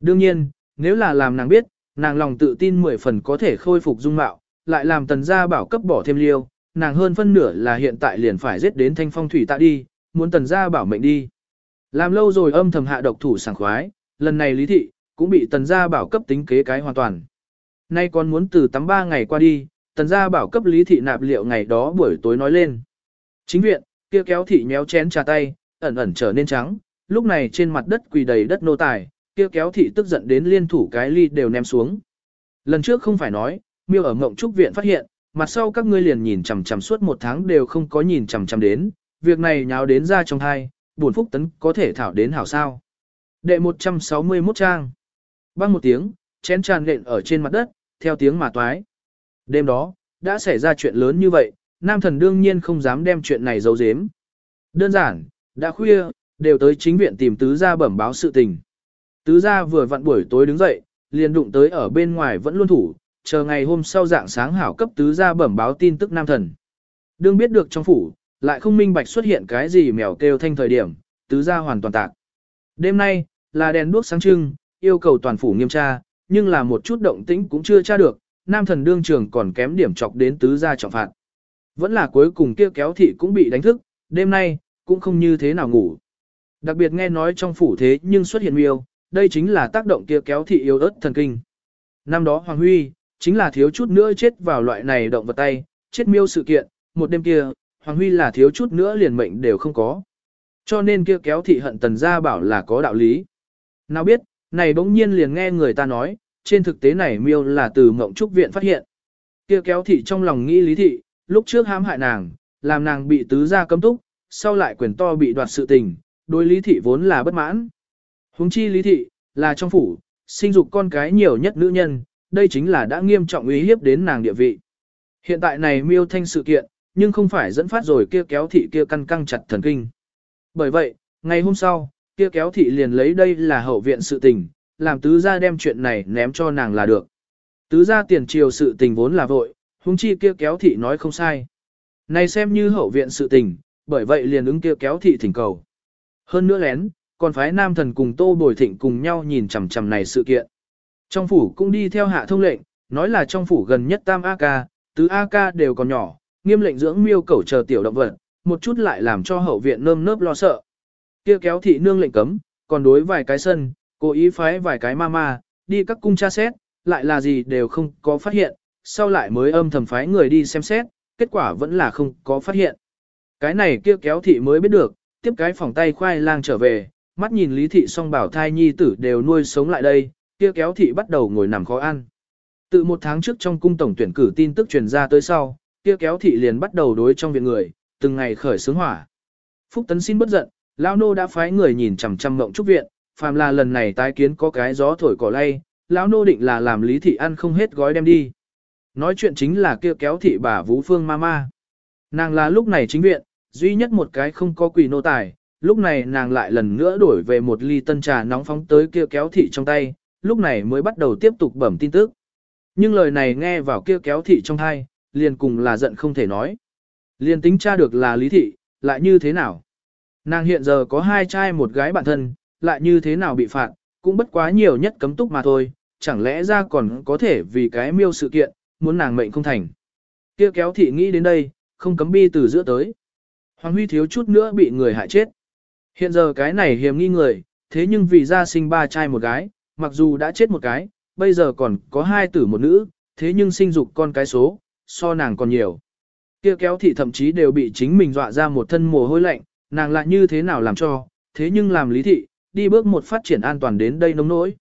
Đương nhiên, nếu là làm nàng biết, nàng lòng tự tin mười phần có thể khôi phục dung mạo, lại làm tần gia bảo cấp bỏ thêm liêu, nàng hơn phân nửa là hiện tại liền phải giết đến thanh phong thủy tạ đi, muốn tần gia bảo mệnh đi. Làm lâu rồi âm thầm hạ độc thủ sảng khoái, lần này lý thị, cũng bị tần gia bảo cấp tính kế cái hoàn toàn. Nay còn muốn từ tắm ba ngày qua đi, tần gia bảo cấp lý thị nạp liệu ngày đó buổi tối nói lên. Chính viện, kia kéo thị nhéo chén trà tay, ẩn ẩn trở nên trắng, lúc này trên mặt đất quỳ đầy đất nô tài, kia kéo thị tức giận đến liên thủ cái ly đều ném xuống. Lần trước không phải nói, miêu ở ngộng trúc viện phát hiện, mặt sau các ngươi liền nhìn chằm chằm suốt một tháng đều không có nhìn chằm chằm đến, việc này nháo đến ra trong hai, buồn phúc tấn có thể thảo đến hảo sao. Đệ 161 trang. Băng một tiếng, chén tràn lện ở trên mặt đất, theo tiếng mà toái. Đêm đó, đã xảy ra chuyện lớn như vậy, nam thần đương nhiên không dám đem chuyện này giấu giếm. Đơn giản, đã khuya, đều tới chính viện tìm tứ gia bẩm báo sự tình. Tứ gia vừa vặn buổi tối đứng dậy, liền đụng tới ở bên ngoài vẫn luôn thủ, chờ ngày hôm sau dạng sáng hảo cấp tứ gia bẩm báo tin tức nam thần. Đương biết được trong phủ, lại không minh bạch xuất hiện cái gì mèo kêu thanh thời điểm, tứ gia hoàn toàn tạc. Đêm nay, là đèn đuốc sáng trưng, yêu cầu toàn phủ nghiêm tra, nhưng là một chút động tĩnh cũng chưa tra được, nam thần đương trường còn kém điểm chọc đến tứ gia trọng phạt. Vẫn là cuối cùng kia kéo thị cũng bị đánh thức, đêm nay, cũng không như thế nào ngủ. Đặc biệt nghe nói trong phủ thế nhưng xuất hiện miêu, đây chính là tác động kia kéo thị yêu ớt thần kinh. Năm đó Hoàng Huy, chính là thiếu chút nữa chết vào loại này động vật tay, chết miêu sự kiện, một đêm kia, Hoàng Huy là thiếu chút nữa liền mệnh đều không có. Cho nên kia kéo thị hận tần gia bảo là có đạo lý. Nào biết, này bỗng nhiên liền nghe người ta nói, trên thực tế này miêu là từ mộng trúc viện phát hiện. Kia kéo thị trong lòng nghĩ lý thị, lúc trước hãm hại nàng, làm nàng bị tứ gia cấm túc, sau lại quyền to bị đoạt sự tình, đối lý thị vốn là bất mãn. Huống chi lý thị, là trong phủ, sinh dục con cái nhiều nhất nữ nhân, đây chính là đã nghiêm trọng uy hiếp đến nàng địa vị. Hiện tại này miêu thanh sự kiện, nhưng không phải dẫn phát rồi kia kéo thị kia căn căng chặt thần kinh. Bởi vậy, ngày hôm sau, kia kéo thị liền lấy đây là hậu viện sự tình, làm tứ gia đem chuyện này ném cho nàng là được. Tứ gia tiền triều sự tình vốn là vội, huống chi kia kéo thị nói không sai. Này xem như hậu viện sự tình, bởi vậy liền ứng kia kéo thị thỉnh cầu. Hơn nữa lén, còn phái nam thần cùng tô bồi thịnh cùng nhau nhìn chằm chằm này sự kiện. Trong phủ cũng đi theo hạ thông lệnh, nói là trong phủ gần nhất tam A-ca, tứ A-ca đều còn nhỏ, nghiêm lệnh dưỡng miêu cẩu chờ tiểu động vật, một chút lại làm cho hậu viện nơm nớp lo sợ. Kia kéo thị nương lệnh cấm, còn đối vài cái sân, cố ý phái vài cái ma ma, đi các cung tra xét, lại là gì đều không có phát hiện, sau lại mới âm thầm phái người đi xem xét, kết quả vẫn là không có phát hiện. Cái này kia kéo thị mới biết được, tiếp cái phòng tay khoai lang trở về, mắt nhìn lý thị song bảo thai nhi tử đều nuôi sống lại đây, kia kéo thị bắt đầu ngồi nằm khó ăn. Từ một tháng trước trong cung tổng tuyển cử tin tức truyền ra tới sau, kia kéo thị liền bắt đầu đối trong viện người, từng ngày khởi sướng hỏa. Phúc Tấn xin bất giận, Lao Nô đã phái người nhìn chằm chằm mộng trúc viện, phàm là lần này tái kiến có cái gió thổi cỏ lay, lão Nô định là làm lý thị ăn không hết gói đem đi. Nói chuyện chính là kia kéo thị bà Vũ Phương Mama. Nàng là lúc này chính viện, duy nhất một cái không có quỷ nô tài, lúc này nàng lại lần nữa đổi về một ly tân trà nóng phóng tới kia kéo thị trong tay, lúc này mới bắt đầu tiếp tục bẩm tin tức. Nhưng lời này nghe vào kia kéo thị trong thai, liền cùng là giận không thể nói. Liền tính tra được là lý thị, lại như thế nào? Nàng hiện giờ có hai trai một gái bạn thân, lại như thế nào bị phạt, cũng bất quá nhiều nhất cấm túc mà thôi, chẳng lẽ ra còn có thể vì cái miêu sự kiện, muốn nàng mệnh không thành. Kia kéo thị nghĩ đến đây, không cấm bi từ giữa tới. Hoàng Huy thiếu chút nữa bị người hại chết. Hiện giờ cái này hiểm nghi người, thế nhưng vì ra sinh ba trai một gái, mặc dù đã chết một cái, bây giờ còn có hai tử một nữ, thế nhưng sinh dục con cái số, so nàng còn nhiều. Kia kéo thị thậm chí đều bị chính mình dọa ra một thân mồ hôi lạnh, nàng lại như thế nào làm cho, thế nhưng làm lý thị, đi bước một phát triển an toàn đến đây nông nỗi.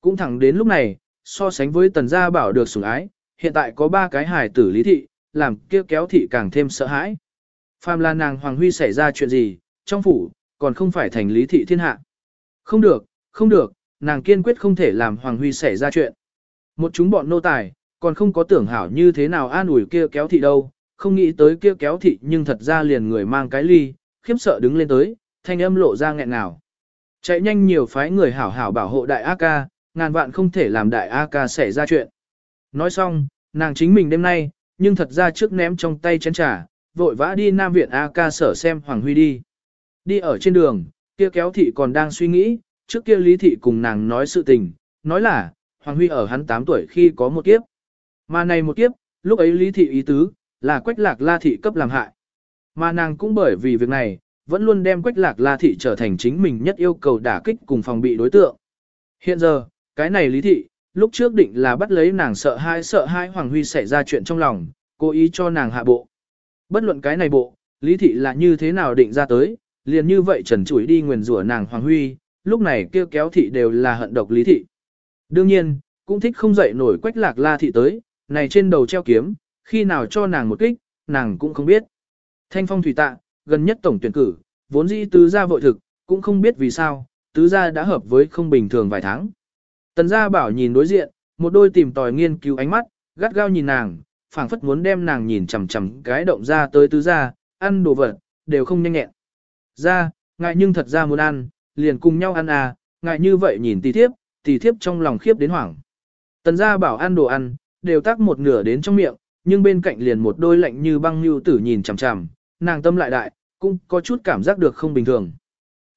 Cũng thẳng đến lúc này, so sánh với tần gia bảo được sủng ái, hiện tại có ba cái hài tử lý thị, làm kia kéo thị càng thêm sợ hãi. Phàm là nàng Hoàng Huy xảy ra chuyện gì, trong phủ, còn không phải thành lý thị thiên hạ. Không được, không được, nàng kiên quyết không thể làm Hoàng Huy xảy ra chuyện. Một chúng bọn nô tài, còn không có tưởng hảo như thế nào an ủi kia kéo thị đâu, không nghĩ tới kia kéo thị nhưng thật ra liền người mang cái ly, khiếp sợ đứng lên tới, thanh âm lộ ra nghẹn nào. Chạy nhanh nhiều phái người hảo hảo bảo hộ đại A ca, ngàn vạn không thể làm đại A ca xảy ra chuyện. Nói xong, nàng chính mình đêm nay, nhưng thật ra trước ném trong tay chén trà, vội vã đi Nam Viện A ca sở xem Hoàng Huy đi. Đi ở trên đường, kia kéo thị còn đang suy nghĩ, trước kia Lý Thị cùng nàng nói sự tình, nói là, Hoàng Huy ở hắn 8 tuổi khi có một kiếp. Mà này một kiếp, lúc ấy Lý Thị ý tứ, là quách lạc la thị cấp làm hại. Mà nàng cũng bởi vì việc này, vẫn luôn đem quách lạc la thị trở thành chính mình nhất yêu cầu đả kích cùng phòng bị đối tượng. Hiện giờ, cái này Lý Thị, lúc trước định là bắt lấy nàng sợ hai sợ hai Hoàng Huy xảy ra chuyện trong lòng, cố ý cho nàng hạ bộ. Bất luận cái này bộ, Lý Thị là như thế nào định ra tới, liền như vậy trần chủi đi nguyền rủa nàng Hoàng Huy, lúc này kêu kéo thị đều là hận độc Lý Thị. Đương nhiên, cũng thích không dậy nổi quách lạc la thị tới, này trên đầu treo kiếm, khi nào cho nàng một kích, nàng cũng không biết. Thanh phong thủy tạ, gần nhất tổng tuyển cử, vốn dĩ tứ gia vội thực, cũng không biết vì sao, tứ gia đã hợp với không bình thường vài tháng. Tần gia bảo nhìn đối diện, một đôi tìm tòi nghiên cứu ánh mắt, gắt gao nhìn nàng, phảng phất muốn đem nàng nhìn chằm chằm cái động ra tới tứ gia, ăn đồ vật, đều không nhanh nhẹn. Ra, ngại nhưng thật ra muốn ăn, liền cùng nhau ăn à, ngại như vậy nhìn tỷ thiếp, tỷ thiếp trong lòng khiếp đến hoảng. Tần gia bảo ăn đồ ăn, đều tác một nửa đến trong miệng, nhưng bên cạnh liền một đôi lạnh như băng như tử nhìn chằm chằm, nàng tâm lại đại, cũng có chút cảm giác được không bình thường.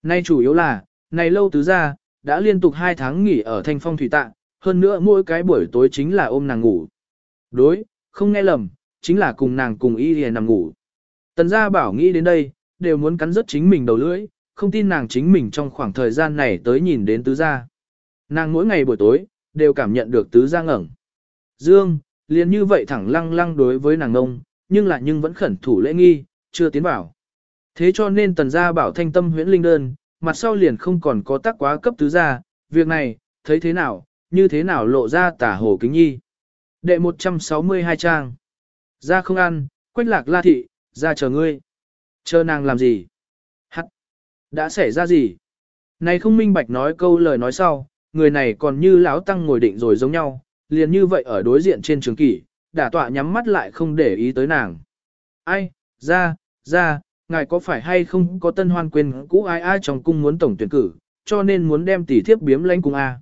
Nay chủ yếu là, này lâu tứ gia, đã liên tục hai tháng nghỉ ở thanh phong thủy tạ, hơn nữa mỗi cái buổi tối chính là ôm nàng ngủ. Đối, không nghe lầm, chính là cùng nàng cùng y liền nằm ngủ. Tần gia bảo nghĩ đến đây, đều muốn cắn rớt chính mình đầu lưỡi, không tin nàng chính mình trong khoảng thời gian này tới nhìn đến tứ gia. Nàng mỗi ngày buổi tối, đều cảm nhận được tứ gia ngẩng. Dương, liền như vậy thẳng lăng lăng đối với nàng ngông, nhưng lại nhưng vẫn khẩn thủ lễ nghi, chưa tiến vào. Thế cho nên tần gia bảo thanh tâm huyễn linh đơn, mặt sau liền không còn có tác quá cấp tứ gia, việc này, thấy thế nào, như thế nào lộ ra tả hồ kính nhi. Đệ 162 trang. Ra không ăn, quách lạc la thị, ra chờ ngươi. Chờ nàng làm gì? Đã xảy ra gì? Này không minh bạch nói câu lời nói sau, người này còn như láo tăng ngồi định rồi giống nhau, liền như vậy ở đối diện trên trường kỷ, đả tọa nhắm mắt lại không để ý tới nàng. Ai, ra, ra, ngài có phải hay không có tân hoan quên cũ ai ai trong cung muốn tổng tuyển cử, cho nên muốn đem tỷ thiếp biếm lãnh cung A.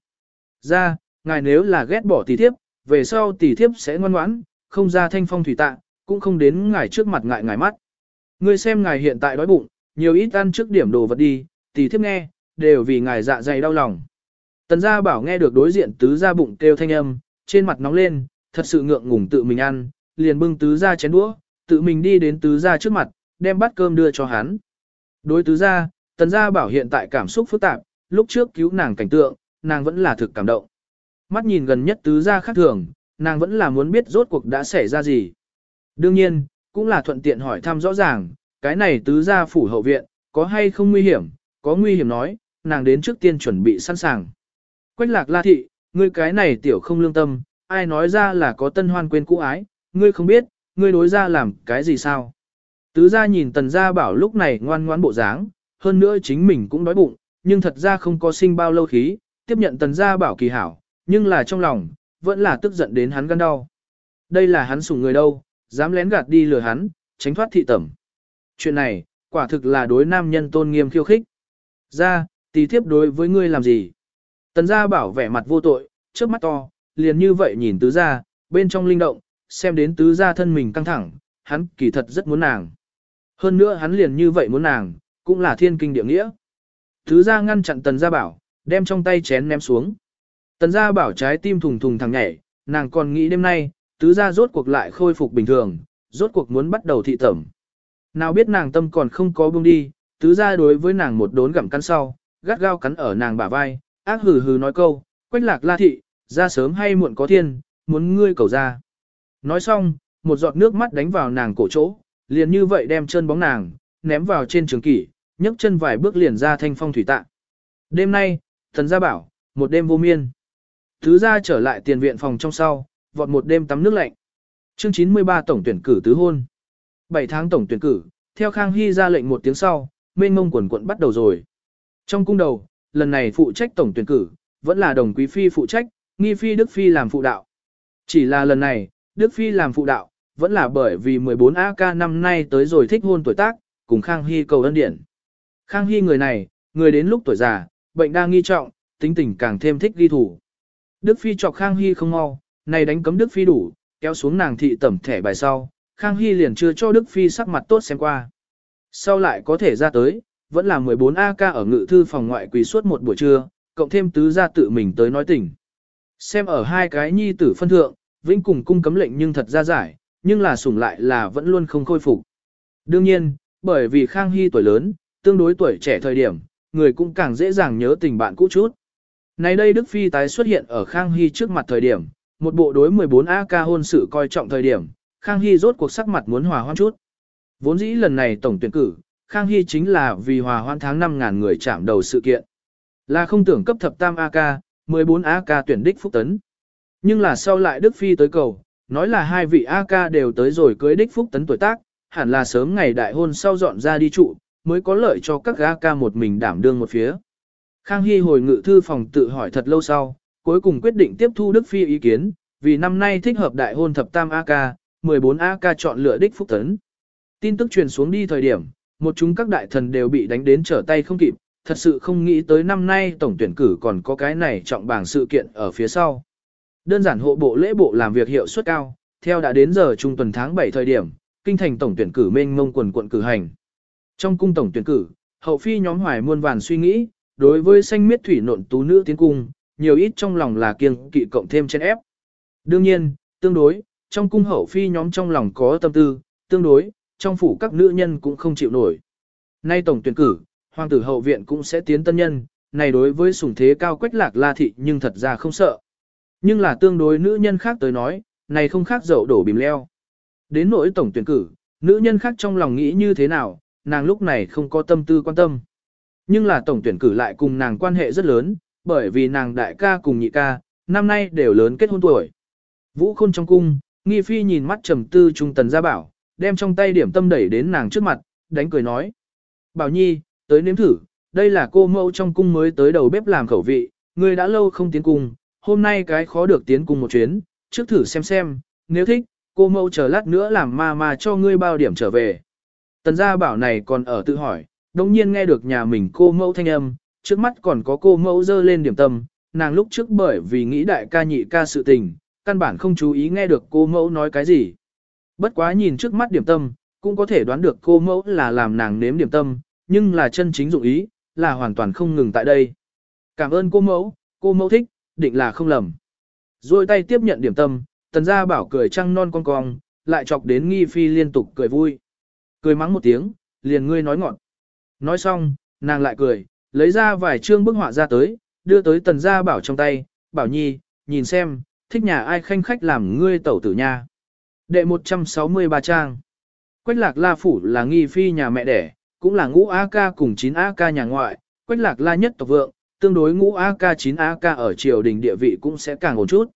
Ra, ngài nếu là ghét bỏ tỷ thiếp, về sau tỷ thiếp sẽ ngoan ngoãn, không ra thanh phong thủy tạ, cũng không đến ngài trước mặt ngại ngài mắt. Ngươi xem ngài hiện tại đói bụng, nhiều ít ăn trước điểm đồ vật đi, tỷ thiếp nghe, đều vì ngài dạ dày đau lòng. Tần gia bảo nghe được đối diện tứ gia bụng kêu thanh âm, trên mặt nóng lên, thật sự ngượng ngùng tự mình ăn, liền bưng tứ gia chén đũa, tự mình đi đến tứ gia trước mặt, đem bát cơm đưa cho hắn. Đối tứ gia, tần gia bảo hiện tại cảm xúc phức tạp, lúc trước cứu nàng cảnh tượng, nàng vẫn là thực cảm động. Mắt nhìn gần nhất tứ gia khác thường, nàng vẫn là muốn biết rốt cuộc đã xảy ra gì. Đương nhiên, cũng là thuận tiện hỏi thăm rõ ràng, cái này tứ gia phủ hậu viện, có hay không nguy hiểm, có nguy hiểm nói, nàng đến trước tiên chuẩn bị sẵn sàng. Quách lạc la thị, ngươi cái này tiểu không lương tâm, ai nói ra là có tân hoan quên cũ ái, ngươi không biết, ngươi đối ra làm cái gì sao. Tứ gia nhìn tần gia bảo lúc này ngoan ngoãn bộ dáng, hơn nữa chính mình cũng đói bụng, nhưng thật ra không có sinh bao lâu khí, tiếp nhận tần gia bảo kỳ hảo, nhưng là trong lòng, vẫn là tức giận đến hắn gan đau. Đây là hắn sủng người đâu, dám lén gạt đi lừa hắn, tránh thoát thị tẩm. Chuyện này, quả thực là đối nam nhân tôn nghiêm khiêu khích. Ra, tỷ thiếp đối với ngươi làm gì? Tần gia bảo vẻ mặt vô tội, trước mắt to, liền như vậy nhìn tứ gia, bên trong linh động, xem đến tứ gia thân mình căng thẳng, hắn kỳ thật rất muốn nàng. Hơn nữa hắn liền như vậy muốn nàng, cũng là thiên kinh địa nghĩa. Tứ gia ngăn chặn tần gia bảo, đem trong tay chén ném xuống. Tần gia bảo trái tim thùng thùng thằng nhảy, nàng còn nghĩ đêm nay, tứ gia rốt cuộc lại khôi phục bình thường, rốt cuộc muốn bắt đầu thị tẩm. Nào biết nàng tâm còn không có buông đi, tứ gia đối với nàng một đốn gặm cắn sau, gắt gao cắn ở nàng bả vai, ác hừ hừ nói câu, quách lạc la thị, ra sớm hay muộn có thiên, muốn ngươi cầu ra. Nói xong, một giọt nước mắt đánh vào nàng cổ chỗ, liền như vậy đem chân bóng nàng, ném vào trên trường kỷ, nhấc chân vài bước liền ra thanh phong thủy tạ. Đêm nay, thần gia bảo, một đêm vô miên. Tứ gia trở lại tiền viện phòng trong sau, vọt một đêm tắm nước lạnh. Chương 93 tổng tuyển cử tứ hôn. 7 tháng tổng tuyển cử, theo Khang Hy ra lệnh một tiếng sau, mênh mông quần quận bắt đầu rồi. Trong cung đầu, lần này phụ trách tổng tuyển cử, vẫn là đồng quý phi phụ trách, nghi phi Đức Phi làm phụ đạo. Chỉ là lần này, Đức Phi làm phụ đạo, vẫn là bởi vì 14 AK năm nay tới rồi thích hôn tuổi tác, cùng Khang Hy cầu ân điển. Khang Hy người này, người đến lúc tuổi già, bệnh đang nghi trọng, tính tình càng thêm thích ghi thủ. Đức Phi chọc Khang Hy không mau, này đánh cấm Đức Phi đủ, kéo xuống nàng thị tẩm thẻ bài sau, Khang Hy liền chưa cho Đức Phi sắc mặt tốt xem qua. Sau lại có thể ra tới, vẫn là 14 AK ở ngự thư phòng ngoại quỳ suốt một buổi trưa, cộng thêm tứ gia tự mình tới nói tỉnh. Xem ở hai cái nhi tử phân thượng, vĩnh cùng cung cấm lệnh nhưng thật ra giải, nhưng là sủng lại là vẫn luôn không khôi phục. Đương nhiên, bởi vì Khang Hy tuổi lớn, tương đối tuổi trẻ thời điểm, người cũng càng dễ dàng nhớ tình bạn cũ chút. Này đây Đức Phi tái xuất hiện ở Khang Hy trước mặt thời điểm, một bộ đối 14 AK hôn sự coi trọng thời điểm, Khang Hy rốt cuộc sắc mặt muốn hòa hoan chút. Vốn dĩ lần này tổng tuyển cử, Khang Hy chính là vì hòa hoan tháng 5.000 người chạm đầu sự kiện. Là không tưởng cấp thập tam AK, 14 AK tuyển đích phúc tấn. Nhưng là sau lại Đức Phi tới cầu, nói là hai vị AK đều tới rồi cưới đích phúc tấn tuổi tác, hẳn là sớm ngày đại hôn sau dọn ra đi trụ, mới có lợi cho các AK một mình đảm đương một phía. Khang Hy hồi ngự thư phòng tự hỏi thật lâu sau, cuối cùng quyết định tiếp thu Đức Phi ý kiến, vì năm nay thích hợp đại hôn thập tam AK, 14 AK chọn lựa đích phúc tấn. Tin tức truyền xuống đi thời điểm, một chúng các đại thần đều bị đánh đến trở tay không kịp, thật sự không nghĩ tới năm nay tổng tuyển cử còn có cái này trọng bảng sự kiện ở phía sau. Đơn giản hộ bộ lễ bộ làm việc hiệu suất cao, theo đã đến giờ trung tuần tháng 7 thời điểm, kinh thành tổng tuyển cử mênh mông quần quận cử hành. Trong cung tổng tuyển cử, hậu phi nhóm hoài muôn vàn suy nghĩ, đối với xanh miết thủy nộn tú nữ tiến cung, nhiều ít trong lòng là kiêng kỵ cộng thêm trên ép. Đương nhiên, tương đối, trong cung hậu phi nhóm trong lòng có tâm tư, tương đối, trong phủ các nữ nhân cũng không chịu nổi. Nay tổng tuyển cử, hoàng tử hậu viện cũng sẽ tiến tân nhân, này đối với sủng thế cao quách lạc la thị nhưng thật ra không sợ. Nhưng là tương đối nữ nhân khác tới nói, này không khác dậu đổ bìm leo. Đến nỗi tổng tuyển cử, nữ nhân khác trong lòng nghĩ như thế nào, nàng lúc này không có tâm tư quan tâm. Nhưng là tổng tuyển cử lại cùng nàng quan hệ rất lớn, bởi vì nàng đại ca cùng nhị ca, năm nay đều lớn kết hôn tuổi. Vũ khôn trong cung, nghi phi nhìn mắt trầm tư trung tần gia bảo, đem trong tay điểm tâm đẩy đến nàng trước mặt, đánh cười nói. Bảo nhi, tới nếm thử, đây là cô mẫu trong cung mới tới đầu bếp làm khẩu vị, người đã lâu không tiến cung, hôm nay cái khó được tiến cung một chuyến, trước thử xem xem, nếu thích, cô mẫu chờ lát nữa làm ma ma cho ngươi bao điểm trở về. Tần gia bảo này còn ở tự hỏi, đồng nhiên nghe được nhà mình cô mẫu thanh âm, trước mắt còn có cô mẫu dơ lên điểm tâm, nàng lúc trước bởi vì nghĩ đại ca nhị ca sự tình, căn bản không chú ý nghe được cô mẫu nói cái gì. Bất quá nhìn trước mắt điểm tâm, cũng có thể đoán được cô mẫu là làm nàng nếm điểm tâm, nhưng là chân chính dụng ý, là hoàn toàn không ngừng tại đây. Cảm ơn cô mẫu, cô mẫu thích, định là không lầm. Rồi tay tiếp nhận điểm tâm, tần gia bảo cười trăng non con cong, lại chọc đến nghi phi liên tục cười vui. Cười mắng một tiếng, liền ngươi nói ngọn. Nói xong, nàng lại cười, lấy ra vài chương bức họa ra tới, đưa tới tần gia bảo trong tay, bảo nhi, nhìn xem, thích nhà ai khanh khách làm ngươi tẩu tử nha. Đệ 163 trang. Quách lạc la phủ là nghi phi nhà mẹ đẻ, cũng là ngũ A ca cùng 9 A ca nhà ngoại, quách lạc la nhất tộc vượng, tương đối ngũ A ca 9 A ca ở triều đình địa vị cũng sẽ càng ổn chút.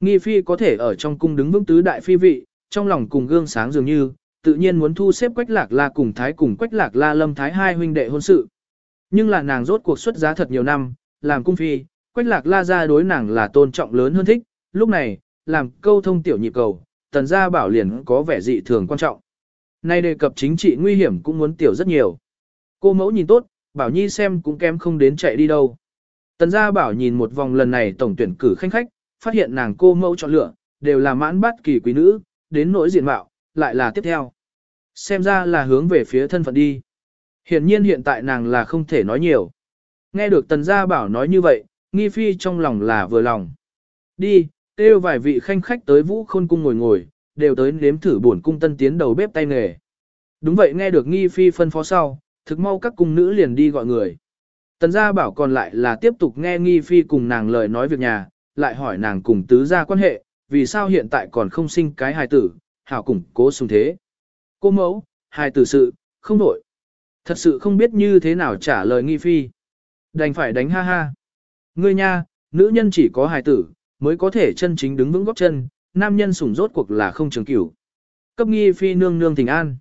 Nghi phi có thể ở trong cung đứng vững tứ đại phi vị, trong lòng cùng gương sáng dường như, tự nhiên muốn thu xếp quách lạc la cùng thái cùng quách lạc la lâm thái hai huynh đệ hôn sự. Nhưng là nàng rốt cuộc xuất giá thật nhiều năm, làm cung phi, quách lạc la ra đối nàng là tôn trọng lớn hơn thích, lúc này, làm câu thông tiểu nhị cầu, tần gia bảo liền có vẻ dị thường quan trọng. Nay đề cập chính trị nguy hiểm cũng muốn tiểu rất nhiều. Cô mẫu nhìn tốt, bảo nhi xem cũng kém không đến chạy đi đâu. Tần gia bảo nhìn một vòng lần này tổng tuyển cử khanh khách, phát hiện nàng cô mẫu chọn lựa, đều là mãn bát kỳ quý nữ, đến nỗi diện mạo, lại là tiếp theo. Xem ra là hướng về phía thân phận đi. hiển nhiên hiện tại nàng là không thể nói nhiều. Nghe được tần gia bảo nói như vậy, nghi phi trong lòng là vừa lòng. Đi, kêu vài vị khanh khách tới vũ khôn cung ngồi ngồi, đều tới nếm thử bổn cung tân tiến đầu bếp tay nghề. Đúng vậy nghe được nghi phi phân phó sau, thực mau các cung nữ liền đi gọi người. Tần gia bảo còn lại là tiếp tục nghe nghi phi cùng nàng lời nói việc nhà, lại hỏi nàng cùng tứ gia quan hệ, vì sao hiện tại còn không sinh cái hài tử, hảo củng cố sung thế. Cô mẫu, hài tử sự, không đổi. Thật sự không biết như thế nào trả lời nghi phi. Đành phải đánh ha ha. Ngươi nha, nữ nhân chỉ có hài tử, mới có thể chân chính đứng vững góc chân, nam nhân sủng rốt cuộc là không trường cửu. Cấp nghi phi nương nương thỉnh an.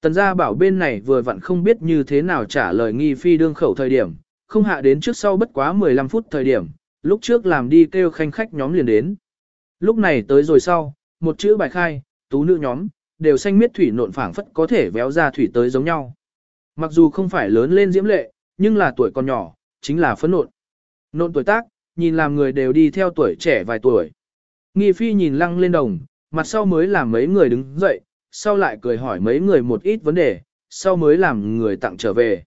Tần gia bảo bên này vừa vặn không biết như thế nào trả lời nghi phi đương khẩu thời điểm, không hạ đến trước sau bất quá 15 phút thời điểm, lúc trước làm đi kêu khanh khách nhóm liền đến. Lúc này tới rồi sau, một chữ bài khai, tú nữ nhóm, đều xanh miết thủy nộn phảng phất có thể véo ra thủy tới giống nhau. Mặc dù không phải lớn lên diễm lệ, nhưng là tuổi còn nhỏ, chính là phấn nộn. Nộn tuổi tác, nhìn làm người đều đi theo tuổi trẻ vài tuổi. Nghi phi nhìn lăng lên đồng, mặt sau mới làm mấy người đứng dậy, sau lại cười hỏi mấy người một ít vấn đề, sau mới làm người tặng trở về.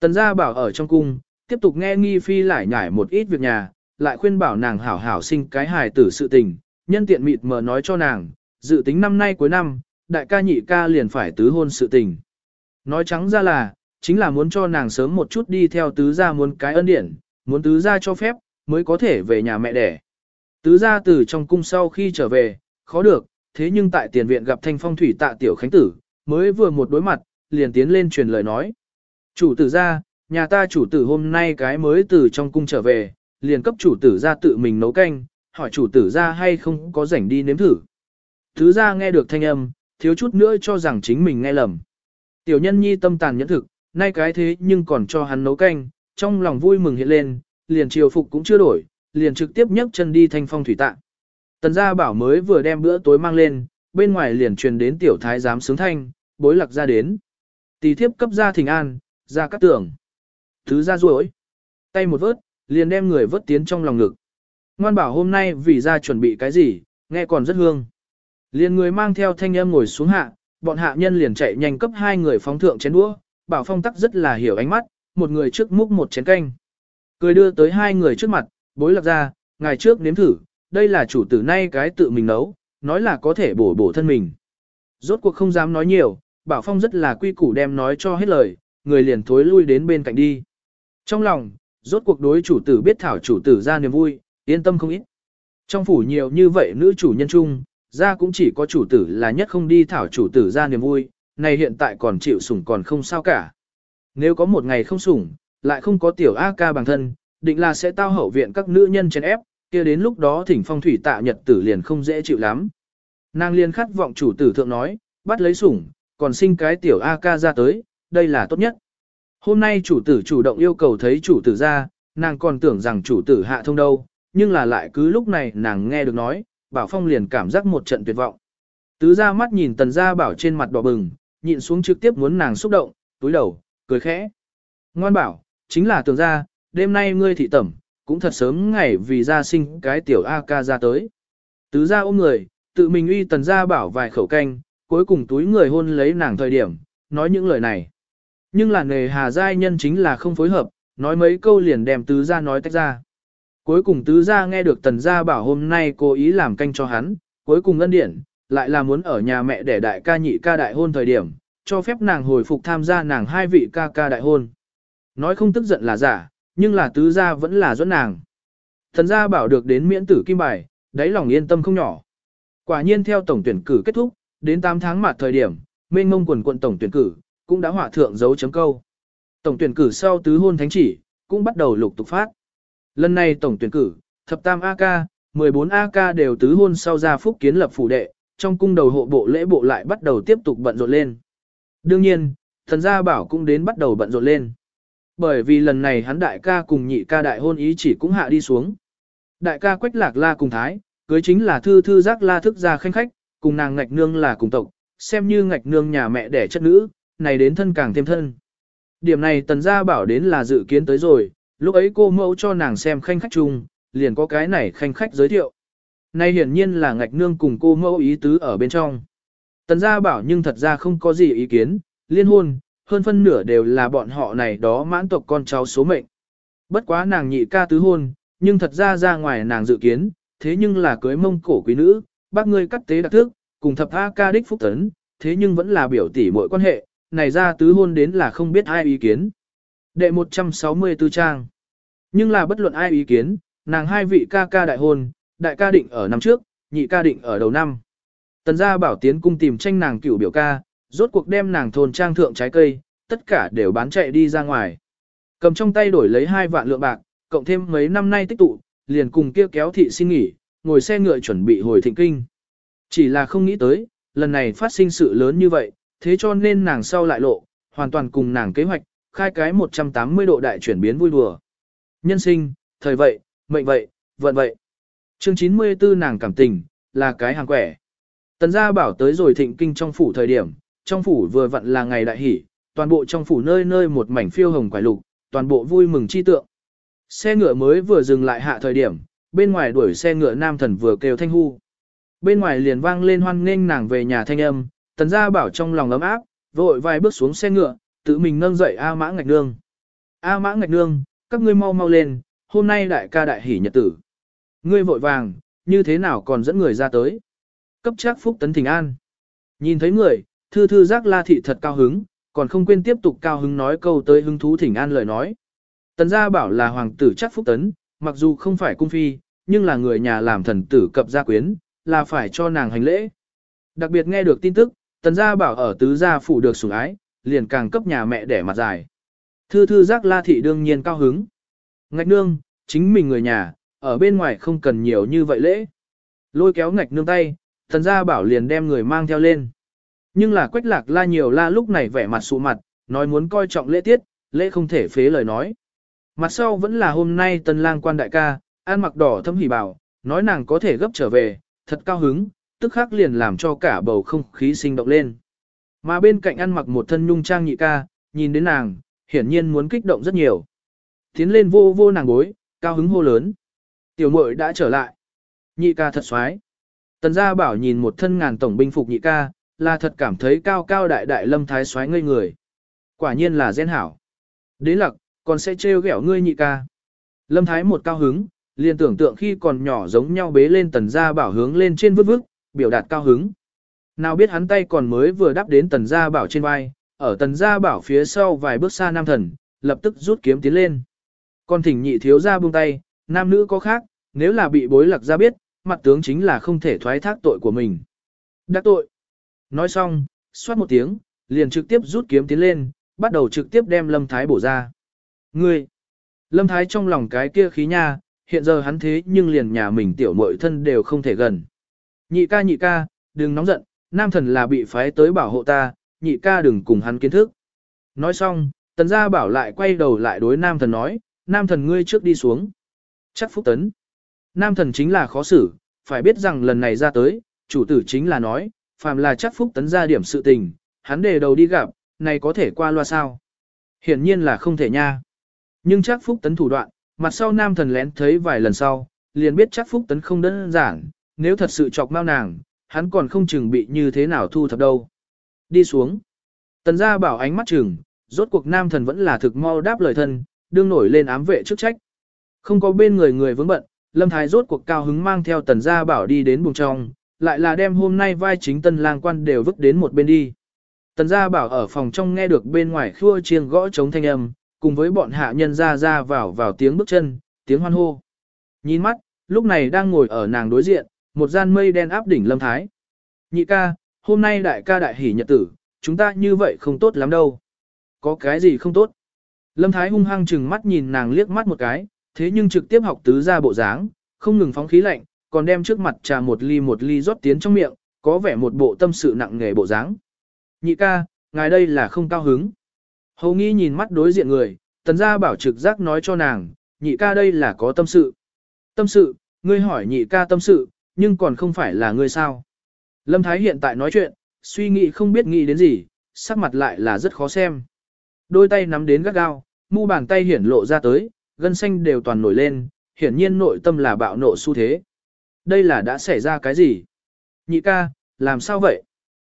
Tần gia bảo ở trong cung, tiếp tục nghe nghi phi lại nhải một ít việc nhà, lại khuyên bảo nàng hảo hảo sinh cái hài tử sự tình, nhân tiện mịt mờ nói cho nàng, dự tính năm nay cuối năm, đại ca nhị ca liền phải tứ hôn sự tình. Nói trắng ra là, chính là muốn cho nàng sớm một chút đi theo tứ gia muốn cái ân điển, muốn tứ gia cho phép, mới có thể về nhà mẹ đẻ. Tứ gia từ trong cung sau khi trở về, khó được, thế nhưng tại tiền viện gặp thanh phong thủy tạ tiểu khánh tử, mới vừa một đối mặt, liền tiến lên truyền lời nói. Chủ tử gia, nhà ta chủ tử hôm nay cái mới từ trong cung trở về, liền cấp chủ tử gia tự mình nấu canh, hỏi chủ tử gia hay không có rảnh đi nếm thử. Tứ gia nghe được thanh âm, thiếu chút nữa cho rằng chính mình nghe lầm. Tiểu nhân nhi tâm tàn nhẫn thực, nay cái thế nhưng còn cho hắn nấu canh, trong lòng vui mừng hiện lên, liền triều phục cũng chưa đổi, liền trực tiếp nhấc chân đi thanh phong thủy tạ. Tần gia bảo mới vừa đem bữa tối mang lên, bên ngoài liền truyền đến tiểu thái giám sướng thanh, bối lạc ra đến. Tỷ thiếp cấp gia thình an, ra cắt tưởng. Thứ ra ruồi, tay một vớt, liền đem người vớt tiến trong lòng ngực. Ngoan bảo hôm nay vì ra chuẩn bị cái gì, nghe còn rất hương. Liền người mang theo thanh âm ngồi xuống hạ, bọn hạ nhân liền chạy nhanh cấp hai người phóng thượng chén đũa, bảo phong tắc rất là hiểu ánh mắt, một người trước múc một chén canh. Cười đưa tới hai người trước mặt, bối lạc ra, ngày trước nếm thử, đây là chủ tử nay cái tự mình nấu, nói là có thể bổ bổ thân mình. Rốt cuộc không dám nói nhiều, bảo phong rất là quy củ đem nói cho hết lời, người liền thối lui đến bên cạnh đi. Trong lòng, rốt cuộc đối chủ tử biết thảo chủ tử ra niềm vui, yên tâm không ít. Trong phủ nhiều như vậy nữ chủ nhân chung, ra cũng chỉ có chủ tử là nhất không đi thảo chủ tử ra niềm vui, này hiện tại còn chịu sủng còn không sao cả. Nếu có một ngày không sủng, lại không có tiểu A ca bằng thân, định là sẽ tao hậu viện các nữ nhân chèn ép, kia đến lúc đó thỉnh phong thủy tạ nhật tử liền không dễ chịu lắm. Nàng liền khát vọng chủ tử thượng nói, bắt lấy sủng, còn sinh cái tiểu A ca ra tới, đây là tốt nhất. Hôm nay chủ tử chủ động yêu cầu thấy chủ tử ra, nàng còn tưởng rằng chủ tử hạ thông đâu, nhưng là lại cứ lúc này nàng nghe được nói, bảo phong liền cảm giác một trận tuyệt vọng. Tứ ra mắt nhìn tần gia bảo trên mặt đỏ bừng, nhịn xuống trực tiếp muốn nàng xúc động, túi đầu, cười khẽ. Ngoan bảo, chính là tường ra, đêm nay ngươi thị tẩm, cũng thật sớm ngày vì ra sinh cái tiểu A ca ra tới. Tứ ra ôm người, tự mình uy tần gia bảo vài khẩu canh, cuối cùng túi người hôn lấy nàng thời điểm, nói những lời này. Nhưng là nghề hà giai nhân chính là không phối hợp, nói mấy câu liền đem tứ gia nói tách ra. Cuối cùng tứ gia nghe được tần gia bảo hôm nay cố ý làm canh cho hắn, cuối cùng ngân điển, lại là muốn ở nhà mẹ để đại ca nhị ca đại hôn thời điểm, cho phép nàng hồi phục tham gia nàng hai vị ca ca đại hôn. Nói không tức giận là giả, nhưng là tứ gia vẫn là dẫn nàng. Thần gia bảo được đến miễn tử kim bài, đáy lòng yên tâm không nhỏ. Quả nhiên theo tổng tuyển cử kết thúc, đến 8 tháng mặt thời điểm, mênh mông quần quận tổng tuyển cử, cũng đã hỏa thượng dấu chấm câu. Tổng tuyển cử sau tứ hôn thánh chỉ, cũng bắt đầu lục tục phát. Lần này tổng tuyển cử, thập tam AK, 14 AK đều tứ hôn sau ra phúc kiến lập phủ đệ, trong cung đầu hộ bộ lễ bộ lại bắt đầu tiếp tục bận rộn lên. Đương nhiên, thần gia bảo cũng đến bắt đầu bận rộn lên. Bởi vì lần này hắn đại ca cùng nhị ca đại hôn ý chỉ cũng hạ đi xuống. Đại ca quách lạc la cùng thái, cưới chính là thư thư giác la thức gia khanh khách, cùng nàng ngạch nương là cùng tộc, xem như ngạch nương nhà mẹ đẻ chất nữ, này đến thân càng thêm thân. Điểm này tần gia bảo đến là dự kiến tới rồi, lúc ấy cô mẫu cho nàng xem khanh khách chung, liền có cái này khanh khách giới thiệu. Nay hiển nhiên là ngạch nương cùng cô mẫu ý tứ ở bên trong. Tần gia bảo nhưng thật ra không có gì ý kiến, liên hôn, hơn phân nửa đều là bọn họ này đó mãn tộc con cháu số mệnh. Bất quá nàng nhị ca tứ hôn, nhưng thật ra ra ngoài nàng dự kiến, thế nhưng là cưới mông cổ quý nữ, bác ngươi cắt tế đặc thức, cùng thập A ca đích phúc tấn, thế nhưng vẫn là biểu tỷ mọi quan hệ, này ra tứ hôn đến là không biết ai ý kiến. Đệ 164 trang. Nhưng là bất luận ai ý kiến, nàng hai vị ca ca đại hôn, đại ca định ở năm trước, nhị ca định ở đầu năm. Tần gia bảo tiến cung tìm tranh nàng cửu biểu ca, rốt cuộc đem nàng thôn trang thượng trái cây, tất cả đều bán chạy đi ra ngoài. Cầm trong tay đổi lấy hai vạn lượng bạc, cộng thêm mấy năm nay tích tụ, liền cùng kia kéo thị xin nghỉ, ngồi xe ngựa chuẩn bị hồi thịnh kinh. Chỉ là không nghĩ tới, lần này phát sinh sự lớn như vậy, thế cho nên nàng sau lại lộ, hoàn toàn cùng nàng kế hoạch, khai cái 180 độ đại chuyển biến vui đùa. Nhân sinh, thời vậy, mệnh vậy, vận vậy. Chương 94 nàng cảm tình, là cái hàng quẻ. Tần gia bảo tới rồi thịnh kinh trong phủ thời điểm, trong phủ vừa vặn là ngày đại hỷ, toàn bộ trong phủ nơi nơi một mảnh phiêu hồng quải lục, toàn bộ vui mừng chi tượng. Xe ngựa mới vừa dừng lại hạ thời điểm, bên ngoài đuổi xe ngựa nam thần vừa kêu thanh hu. Bên ngoài liền vang lên hoan nghênh nàng về nhà thanh âm, tần gia bảo trong lòng ấm áp, vội vài bước xuống xe ngựa, tự mình nâng dậy A mã ngạch nương. A mã ngạch nương, các ngươi mau mau lên, hôm nay đại ca đại hỷ nhật tử. Ngươi vội vàng, như thế nào còn dẫn người ra tới. Cấp chắc phúc tấn thỉnh an. Nhìn thấy người, thư thư giác la thị thật cao hứng, còn không quên tiếp tục cao hứng nói câu tới hứng thú thỉnh an lời nói. Tần gia bảo là hoàng tử chắc phúc tấn, mặc dù không phải cung phi, nhưng là người nhà làm thần tử cập gia quyến, là phải cho nàng hành lễ. Đặc biệt nghe được tin tức, tần gia bảo ở tứ gia phủ được sủng ái, liền càng cấp nhà mẹ để mặt dài. Thư thư giác la thị đương nhiên cao hứng. Ngạch nương, chính mình người nhà, ở bên ngoài không cần nhiều như vậy lễ. Lôi kéo ngạch nương tay, tần gia bảo liền đem người mang theo lên. Nhưng là quách lạc la nhiều la lúc này vẻ mặt sụ mặt, nói muốn coi trọng lễ tiết, lễ không thể phế lời nói. Mặt sau vẫn là hôm nay tân lang quan đại ca, an mặc đỏ thâm hỉ bảo, nói nàng có thể gấp trở về, thật cao hứng, tức khắc liền làm cho cả bầu không khí sinh động lên. Mà bên cạnh ăn mặc một thân nhung trang nhị ca, nhìn đến nàng, hiển nhiên muốn kích động rất nhiều. Tiến lên vô vô nàng bối, cao hứng hô lớn. Tiểu muội đã trở lại. Nhị ca thật xoái. Tần gia bảo nhìn một thân ngàn tổng binh phục nhị ca, là thật cảm thấy cao cao đại đại lâm thái xoáy ngây người. Quả nhiên là gen hảo. Đế lặc, còn sẽ trêu ghẹo ngươi nhị ca. Lâm thái một cao hứng, liền tưởng tượng khi còn nhỏ giống nhau bế lên tần gia bảo hướng lên trên vứt vứt, biểu đạt cao hứng. Nào biết hắn tay còn mới vừa đắp đến tần gia bảo trên vai, ở tần gia bảo phía sau vài bước xa nam thần, lập tức rút kiếm tiến lên. con thỉnh nhị thiếu gia buông tay, nam nữ có khác, nếu là bị bối lạc ra biết, mặt tướng chính là không thể thoái thác tội của mình. Đắc tội. Nói xong, xoát một tiếng, liền trực tiếp rút kiếm tiến lên, bắt đầu trực tiếp đem Lâm Thái bổ ra. Ngươi! Lâm Thái trong lòng cái kia khí nha, hiện giờ hắn thế nhưng liền nhà mình tiểu muội thân đều không thể gần. Nhị ca nhị ca, đừng nóng giận, nam thần là bị phái tới bảo hộ ta, nhị ca đừng cùng hắn kiến thức. Nói xong, tần gia bảo lại quay đầu lại đối nam thần nói, nam thần ngươi trước đi xuống. Chắc phúc tấn. Nam thần chính là khó xử, phải biết rằng lần này ra tới, chủ tử chính là nói, phàm là chắc phúc tấn ra điểm sự tình, hắn đề đầu đi gặp, này có thể qua loa sao. Hiển nhiên là không thể nha. Nhưng chắc phúc tấn thủ đoạn, mặt sau nam thần lén thấy vài lần sau, liền biết chắc phúc tấn không đơn giản, nếu thật sự chọc mau nàng, hắn còn không chừng bị như thế nào thu thập đâu. Đi xuống. Tần gia bảo ánh mắt chừng, rốt cuộc nam thần vẫn là thực mau đáp lời thân, đương nổi lên ám vệ chức trách. Không có bên người người vướng bận, lâm thái rốt cuộc cao hứng mang theo tần gia bảo đi đến buồng trong, lại là đem hôm nay vai chính tân lang quan đều vứt đến một bên đi. Tần gia bảo ở phòng trong nghe được bên ngoài khua chiêng gõ chống thanh âm, cùng với bọn hạ nhân ra ra vào vào tiếng bước chân, tiếng hoan hô. Nhìn mắt, lúc này đang ngồi ở nàng đối diện, một gian mây đen áp đỉnh lâm thái. Nhị ca, hôm nay đại ca đại hỉ nhật tử, chúng ta như vậy không tốt lắm đâu. Có cái gì không tốt? Lâm Thái hung hăng chừng mắt nhìn nàng liếc mắt một cái, thế nhưng trực tiếp học tứ ra bộ dáng, không ngừng phóng khí lạnh, còn đem trước mặt trà một ly một ly rót tiến trong miệng, có vẻ một bộ tâm sự nặng nề bộ dáng. Nhị ca, ngài đây là không cao hứng. Hầu nghi nhìn mắt đối diện người, tần gia bảo trực giác nói cho nàng, nhị ca đây là có tâm sự. Tâm sự, ngươi hỏi nhị ca tâm sự, nhưng còn không phải là ngươi sao. Lâm Thái hiện tại nói chuyện, suy nghĩ không biết nghĩ đến gì, sắc mặt lại là rất khó xem. Đôi tay nắm đến gắt gao, mu bàn tay hiển lộ ra tới, gân xanh đều toàn nổi lên, hiển nhiên nội tâm là bạo nộ xu thế. Đây là đã xảy ra cái gì? Nhị ca, làm sao vậy?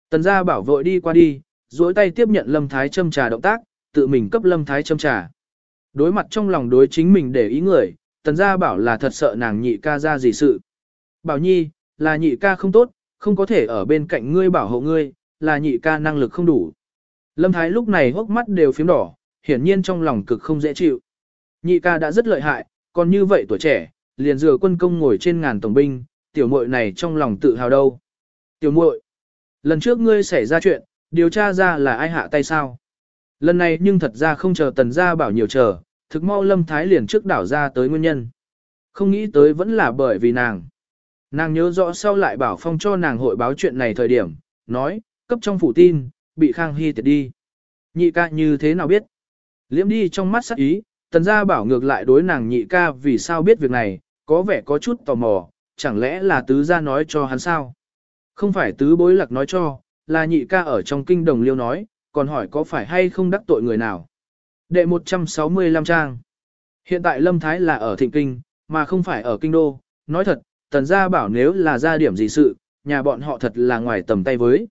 Tần gia bảo vội đi qua đi, duỗi tay tiếp nhận Lâm Thái châm trà động tác, tự mình cấp Lâm Thái châm trà. Đối mặt trong lòng đối chính mình để ý người, tần gia bảo là thật sợ nàng nhị ca ra gì sự. Bảo nhi, là nhị ca không tốt, không có thể ở bên cạnh ngươi bảo hộ ngươi, là nhị ca năng lực không đủ. Lâm Thái lúc này hốc mắt đều phím đỏ, hiển nhiên trong lòng cực không dễ chịu. Nhị ca đã rất lợi hại, còn như vậy tuổi trẻ, liền dừa quân công ngồi trên ngàn tổng binh, tiểu muội này trong lòng tự hào đâu. Tiểu muội, lần trước ngươi xảy ra chuyện, điều tra ra là ai hạ tay sao? Lần này nhưng thật ra không chờ tần gia bảo nhiều chờ, thực mau lâm thái liền trước đảo ra tới nguyên nhân. Không nghĩ tới vẫn là bởi vì nàng. Nàng nhớ rõ sau lại bảo phong cho nàng hội báo chuyện này thời điểm, nói, cấp trong phủ tin, bị Khang Hy tiệt đi. Nhị ca như thế nào biết? Liễm đi trong mắt sắc ý, tần gia bảo ngược lại đối nàng nhị ca vì sao biết việc này, có vẻ có chút tò mò, chẳng lẽ là tứ gia nói cho hắn sao? Không phải tứ bối lạc nói cho, là nhị ca ở trong kinh đồng liêu nói, còn hỏi có phải hay không đắc tội người nào. Đệ 165 trang. Hiện tại Lâm Thái là ở thịnh kinh, mà không phải ở kinh đô. Nói thật, tần gia bảo nếu là ra điểm gì sự, nhà bọn họ thật là ngoài tầm tay với.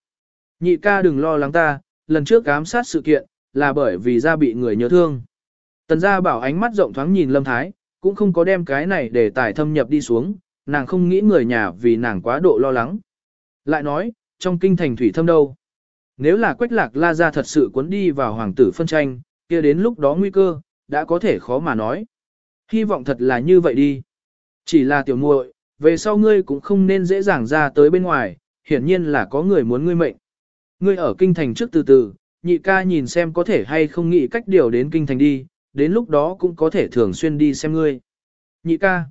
Nhị ca đừng lo lắng ta, lần trước ám sát sự kiện, là bởi vì gia bị người nhớ thương. Tần gia bảo ánh mắt rộng thoáng nhìn Lâm Thái, cũng không có đem cái này để tải thâm nhập đi xuống, nàng không nghĩ người nhà vì nàng quá độ lo lắng. Lại nói, trong kinh thành thủy thâm đâu? Nếu là quách lạc la ra thật sự cuốn đi vào hoàng tử phân tranh, kia đến lúc đó nguy cơ, đã có thể khó mà nói. Hy vọng thật là như vậy đi. Chỉ là tiểu muội, về sau ngươi cũng không nên dễ dàng ra tới bên ngoài, hiển nhiên là có người muốn ngươi mệnh. Ngươi ở kinh thành trước từ từ, nhị ca nhìn xem có thể hay không nghĩ cách điều đến kinh thành đi, đến lúc đó cũng có thể thường xuyên đi xem ngươi. Nhị ca.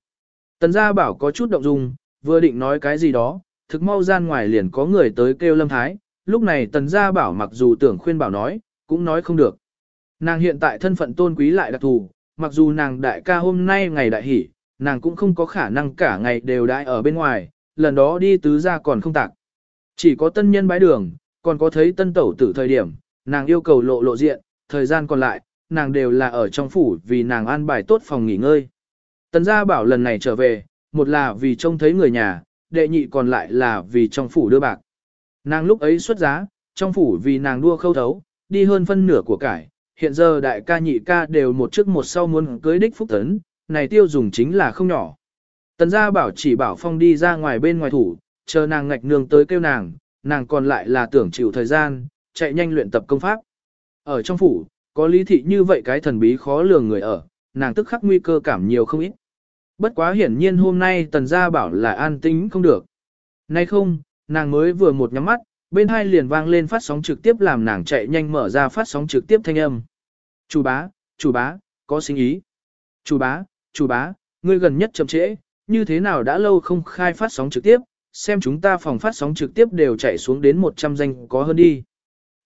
Tần gia bảo có chút động dung, vừa định nói cái gì đó, thực mau gian ngoài liền có người tới kêu lâm thái, lúc này tần gia bảo mặc dù tưởng khuyên bảo nói, cũng nói không được. Nàng hiện tại thân phận tôn quý lại đặc thù, mặc dù nàng đại ca hôm nay ngày đại hỷ, nàng cũng không có khả năng cả ngày đều đại ở bên ngoài, lần đó đi tứ gia còn không tạc. Chỉ có tân nhân bái đường, còn có thấy tân tẩu tử thời điểm, nàng yêu cầu lộ lộ diện, thời gian còn lại, nàng đều là ở trong phủ vì nàng an bài tốt phòng nghỉ ngơi. Tần gia bảo lần này trở về, một là vì trông thấy người nhà, đệ nhị còn lại là vì trong phủ đưa bạc. Nàng lúc ấy xuất giá, trong phủ vì nàng đua khâu thấu, đi hơn phân nửa của cải, hiện giờ đại ca nhị ca đều một trước một sau muốn cưới đích phúc tấn, này tiêu dùng chính là không nhỏ. Tần gia bảo chỉ bảo phong đi ra ngoài bên ngoài thủ, chờ nàng ngạch nương tới kêu nàng, nàng còn lại là tưởng chịu thời gian, chạy nhanh luyện tập công pháp. Ở trong phủ, có lý thị như vậy cái thần bí khó lường người ở, nàng tức khắc nguy cơ cảm nhiều không ít. Bất quá hiển nhiên hôm nay tần gia bảo là an tính không được. Nay không, nàng mới vừa một nhắm mắt, bên hai liền vang lên phát sóng trực tiếp làm nàng chạy nhanh mở ra phát sóng trực tiếp thanh âm. Chủ bá, chủ bá, có sinh ý. Chủ bá, chủ bá, ngươi gần nhất chậm trễ, như thế nào đã lâu không khai phát sóng trực tiếp, xem chúng ta phòng phát sóng trực tiếp đều chạy xuống đến 100 danh có hơn đi.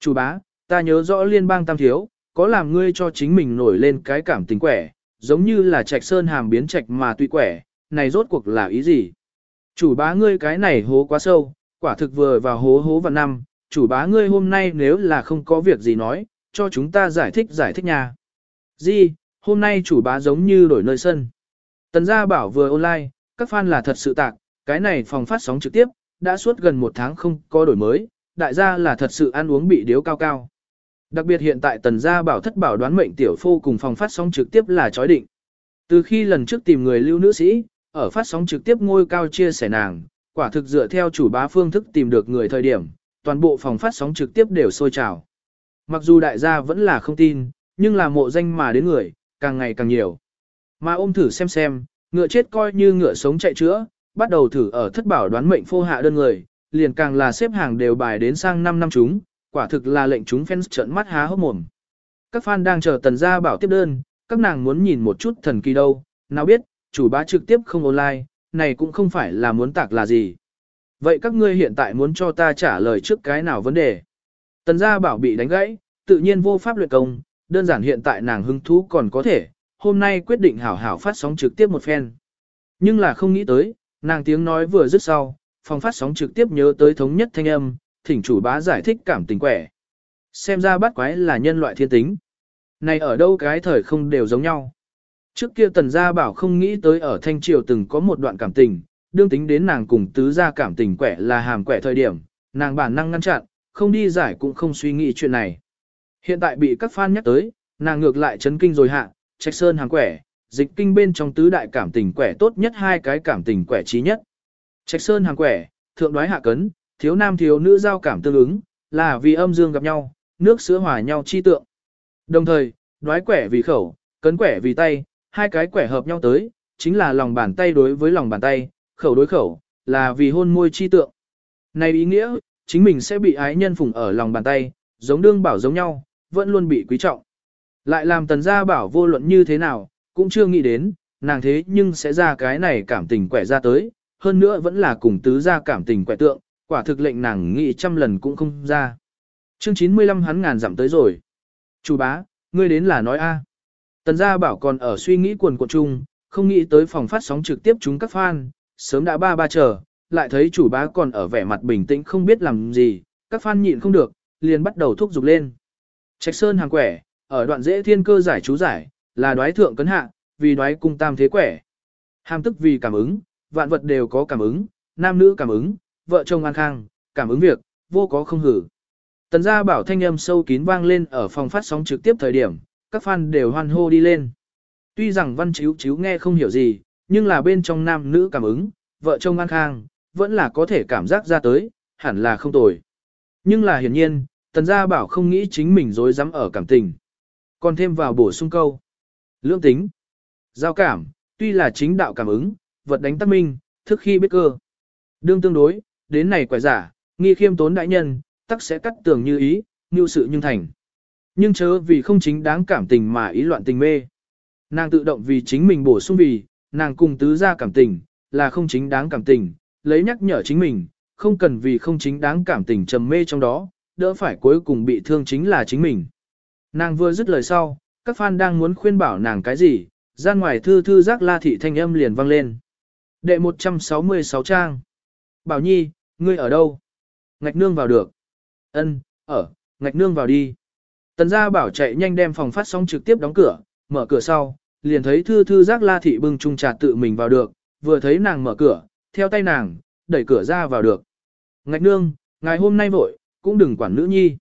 Chủ bá, ta nhớ rõ liên bang tam thiếu, có làm ngươi cho chính mình nổi lên cái cảm tình quẻ, giống như là trạch sơn hàm biến trạch mà tùy quẻ, này rốt cuộc là ý gì? Chủ bá ngươi cái này hố quá sâu, quả thực vừa vào hố hố vào năm, chủ bá ngươi hôm nay nếu là không có việc gì nói, cho chúng ta giải thích giải thích nha. Di, hôm nay chủ bá giống như đổi nơi sân. Tần gia bảo vừa online, các fan là thật sự tạc, cái này phòng phát sóng trực tiếp, đã suốt gần một tháng không có đổi mới, đại gia là thật sự ăn uống bị điếu cao cao. Đặc biệt hiện tại tần gia bảo thất bảo đoán mệnh tiểu phu cùng phòng phát sóng trực tiếp là chói định. Từ khi lần trước tìm người lưu nữ sĩ, ở phát sóng trực tiếp ngôi cao chia sẻ nàng, quả thực dựa theo chủ bá phương thức tìm được người thời điểm, toàn bộ phòng phát sóng trực tiếp đều sôi trào. Mặc dù đại gia vẫn là không tin, nhưng là mộ danh mà đến người, càng ngày càng nhiều. Mà ôm thử xem xem, ngựa chết coi như ngựa sống chạy chữa, bắt đầu thử ở thất bảo đoán mệnh phô hạ đơn người, liền càng là xếp hàng đều bài đến sang 5 năm chúng, quả thực là lệnh chúng fans trợn mắt há hốc mồm. Các fan đang chờ tần gia bảo tiếp đơn, các nàng muốn nhìn một chút thần kỳ đâu, nào biết, chủ bá trực tiếp không online, này cũng không phải là muốn tạc là gì. Vậy các ngươi hiện tại muốn cho ta trả lời trước cái nào vấn đề? Tần gia bảo bị đánh gãy, tự nhiên vô pháp luyện công, đơn giản hiện tại nàng hứng thú còn có thể, hôm nay quyết định hảo hảo phát sóng trực tiếp một phen. Nhưng là không nghĩ tới, nàng tiếng nói vừa dứt sau, phòng phát sóng trực tiếp nhớ tới thống nhất thanh âm, thỉnh chủ bá giải thích cảm tình quẻ. Xem ra bắt quái là nhân loại thiên tính. Này ở đâu cái thời không đều giống nhau. Trước kia tần gia bảo không nghĩ tới ở Thanh Triều từng có một đoạn cảm tình, đương tính đến nàng cùng tứ gia cảm tình quẻ là hàm quẻ thời điểm, nàng bản năng ngăn chặn, không đi giải cũng không suy nghĩ chuyện này. Hiện tại bị các fan nhắc tới, nàng ngược lại chấn kinh rồi hạ, trạch sơn hàng quẻ, dịch kinh bên trong tứ đại cảm tình quẻ tốt nhất hai cái cảm tình quẻ trí nhất. Trạch sơn hàng quẻ, thượng đoái hạ cấn, thiếu nam thiếu nữ giao cảm tương ứng, là vì âm dương gặp nhau, nước sữa hòa nhau chi tượng. Đồng thời, đoái quẻ vì khẩu, cấn quẻ vì tay, hai cái quẻ hợp nhau tới, chính là lòng bàn tay đối với lòng bàn tay, khẩu đối khẩu, là vì hôn môi chi tượng. Này ý nghĩa, chính mình sẽ bị ái nhân phùng ở lòng bàn tay, giống đương bảo giống nhau, vẫn luôn bị quý trọng. Lại làm tần gia bảo vô luận như thế nào, cũng chưa nghĩ đến, nàng thế nhưng sẽ ra cái này cảm tình quẻ ra tới, hơn nữa vẫn là cùng tứ gia cảm tình quẻ tượng, quả thực lệnh nàng nghĩ trăm lần cũng không ra. Chương 95 hắn ngàn dặm tới rồi. Chủ bá, ngươi đến là nói a. Tần gia bảo còn ở suy nghĩ quần cuộn chung, không nghĩ tới phòng phát sóng trực tiếp chúng các fan, sớm đã ba ba chờ, lại thấy chủ bá còn ở vẻ mặt bình tĩnh không biết làm gì, các fan nhịn không được, liền bắt đầu thúc giục lên. Trạch sơn hàng quẻ, ở đoạn dễ thiên cơ giải chú giải, là đoái thượng cấn hạ, vì đoái cung tam thế quẻ. Hàm tức vì cảm ứng, vạn vật đều có cảm ứng, nam nữ cảm ứng, vợ chồng an khang, cảm ứng việc, vô có không hử. Tần gia bảo thanh âm sâu kín vang lên ở phòng phát sóng trực tiếp thời điểm, các fan đều hoan hô đi lên. Tuy rằng văn chiếu chiếu nghe không hiểu gì, nhưng là bên trong nam nữ cảm ứng, vợ chồng an khang, vẫn là có thể cảm giác ra tới, hẳn là không tồi. Nhưng là hiển nhiên, tần gia bảo không nghĩ chính mình dối dám ở cảm tình. Còn thêm vào bổ sung câu. Lương tính. Giao cảm, tuy là chính đạo cảm ứng, vật đánh tắc minh, thức khi biết cơ. Đương tương đối, đến này quẻ giả, nghi khiêm tốn đại nhân, tắc sẽ cắt tường như ý, như sự nhưng thành. Nhưng chớ vì không chính đáng cảm tình mà ý loạn tình mê. Nàng tự động vì chính mình bổ sung vì, nàng cùng tứ ra cảm tình, là không chính đáng cảm tình, lấy nhắc nhở chính mình, không cần vì không chính đáng cảm tình trầm mê trong đó, đỡ phải cuối cùng bị thương chính là chính mình. Nàng vừa dứt lời sau, các fan đang muốn khuyên bảo nàng cái gì, ra ngoài thư thư giác la thị thanh âm liền vang lên. Đệ 166 trang. Bảo Nhi, ngươi ở đâu? Ngạch nương vào được. Ân, ở, ngạch nương vào đi. Tần gia bảo chạy nhanh đem phòng phát sóng trực tiếp đóng cửa, mở cửa sau, liền thấy thư thư giác la thị bưng chung trà tự mình vào được, vừa thấy nàng mở cửa, theo tay nàng, đẩy cửa ra vào được. Ngạch nương, ngày hôm nay vội, cũng đừng quản nữ nhi.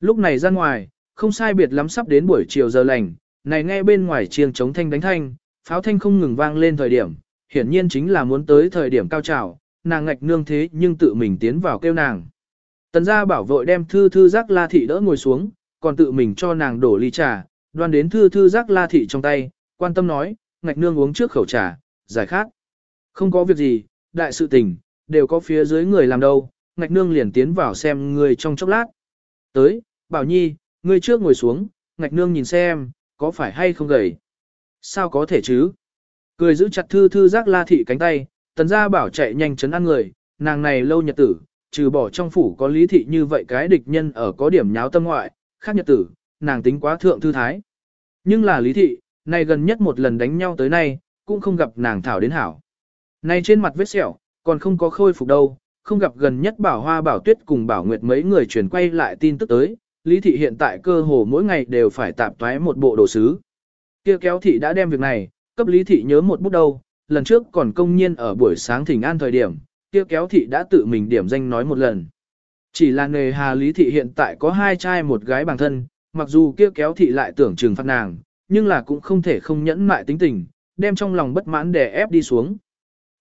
Lúc này ra ngoài, không sai biệt lắm sắp đến buổi chiều giờ lành, này nghe bên ngoài chiêng chống thanh đánh thanh, pháo thanh không ngừng vang lên thời điểm, hiển nhiên chính là muốn tới thời điểm cao trào, nàng ngạch nương thế nhưng tự mình tiến vào kêu nàng. Tần gia bảo vội đem thư thư giác la thị đỡ ngồi xuống, còn tự mình cho nàng đổ ly trà, đoan đến thư thư giác la thị trong tay, quan tâm nói, ngạch nương uống trước khẩu trà, giải khát. Không có việc gì, đại sự tình, đều có phía dưới người làm đâu, ngạch nương liền tiến vào xem người trong chốc lát. Tới, bảo nhi, ngươi trước ngồi xuống, ngạch nương nhìn xem, có phải hay không gầy. Sao có thể chứ? Cười giữ chặt thư thư giác la thị cánh tay, tần gia bảo chạy nhanh chấn ăn người, nàng này lâu nhật tử, trừ bỏ trong phủ có lý thị như vậy cái địch nhân ở có điểm nháo tâm ngoại, khác nhật tử, nàng tính quá thượng thư thái. Nhưng là lý thị, này gần nhất một lần đánh nhau tới nay, cũng không gặp nàng thảo đến hảo. Này trên mặt vết sẹo, còn không có khôi phục đâu, không gặp gần nhất bảo hoa bảo tuyết cùng bảo nguyệt mấy người chuyển quay lại tin tức tới, lý thị hiện tại cơ hồ mỗi ngày đều phải tạp toái một bộ đồ sứ. Kia kéo thị đã đem việc này, cấp lý thị nhớ một bút đâu, lần trước còn công nhiên ở buổi sáng thỉnh an thời điểm, kia kéo thị đã tự mình điểm danh nói một lần. Chỉ là nề hà lý thị hiện tại có hai trai một gái bằng thân, mặc dù kia kéo thị lại tưởng trừng phạt nàng, nhưng là cũng không thể không nhẫn mại tính tình, đem trong lòng bất mãn đè ép đi xuống.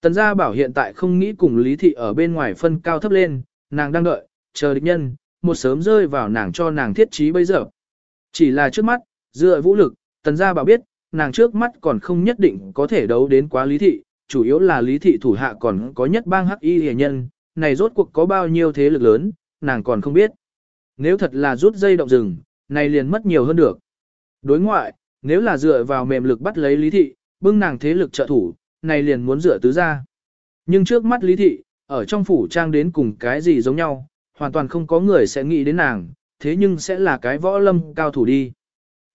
Tần gia bảo hiện tại không nghĩ cùng lý thị ở bên ngoài phân cao thấp lên, nàng đang đợi, chờ địch nhân, một sớm rơi vào nàng cho nàng thiết trí bây giờ. Chỉ là trước mắt, dựa vũ lực, tần gia bảo biết, nàng trước mắt còn không nhất định có thể đấu đến quá lý thị, chủ yếu là lý thị thủ hạ còn có nhất bang hắc y hề nhân, này rốt cuộc có bao nhiêu thế lực lớn, nàng còn không biết. Nếu thật là rút dây động rừng, này liền mất nhiều hơn được. Đối ngoại, nếu là dựa vào mềm lực bắt lấy lý thị, bưng nàng thế lực trợ thủ, này liền muốn dựa tứ ra. Nhưng trước mắt lý thị, ở trong phủ trang đến cùng cái gì giống nhau, hoàn toàn không có người sẽ nghĩ đến nàng, thế nhưng sẽ là cái võ lâm cao thủ đi.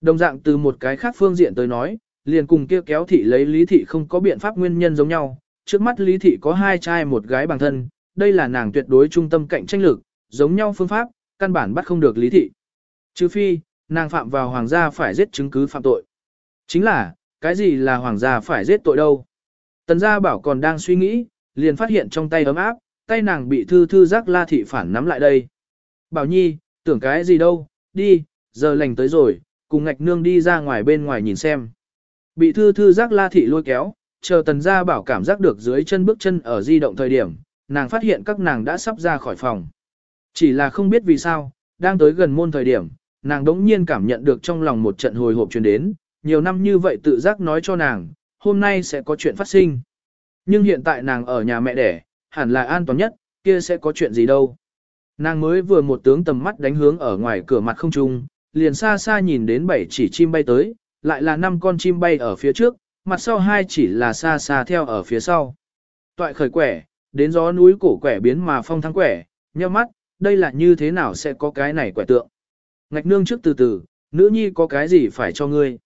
Đồng dạng từ một cái khác phương diện tới nói, liền cùng kia kéo thị lấy lý thị không có biện pháp nguyên nhân giống nhau, trước mắt lý thị có hai trai một gái bằng thân, đây là nàng tuyệt đối trung tâm cạnh tranh lực, giống nhau phương pháp, căn bản bắt không được lý thị. Trừ phi, nàng phạm vào hoàng gia phải giết chứng cứ phạm tội. Chính là, cái gì là hoàng gia phải giết tội đâu? Tần gia bảo còn đang suy nghĩ, liền phát hiện trong tay ấm áp, tay nàng bị thư thư giác la thị phản nắm lại đây. Bảo nhi, tưởng cái gì đâu, đi, giờ lành tới rồi, cùng ngạch nương đi ra ngoài bên ngoài nhìn xem. Bị thư thư giác la thị lôi kéo, chờ tần gia bảo cảm giác được dưới chân bước chân ở di động thời điểm, nàng phát hiện các nàng đã sắp ra khỏi phòng. Chỉ là không biết vì sao, đang tới gần môn thời điểm, nàng đống nhiên cảm nhận được trong lòng một trận hồi hộp truyền đến, nhiều năm như vậy tự giác nói cho nàng, hôm nay sẽ có chuyện phát sinh. Nhưng hiện tại nàng ở nhà mẹ đẻ, hẳn là an toàn nhất, kia sẽ có chuyện gì đâu. Nàng mới vừa một tướng tầm mắt đánh hướng ở ngoài cửa mặt không trung, liền xa xa nhìn đến bảy chỉ chim bay tới, lại là năm con chim bay ở phía trước, mặt sau hai chỉ là xa xa theo ở phía sau. Toại khởi quẻ, đến gió núi cổ quẻ biến mà phong thăng quẻ, nheo mắt, đây là như thế nào sẽ có cái này quẻ tượng. Ngạch nương trước từ từ, nữ nhi có cái gì phải cho ngươi.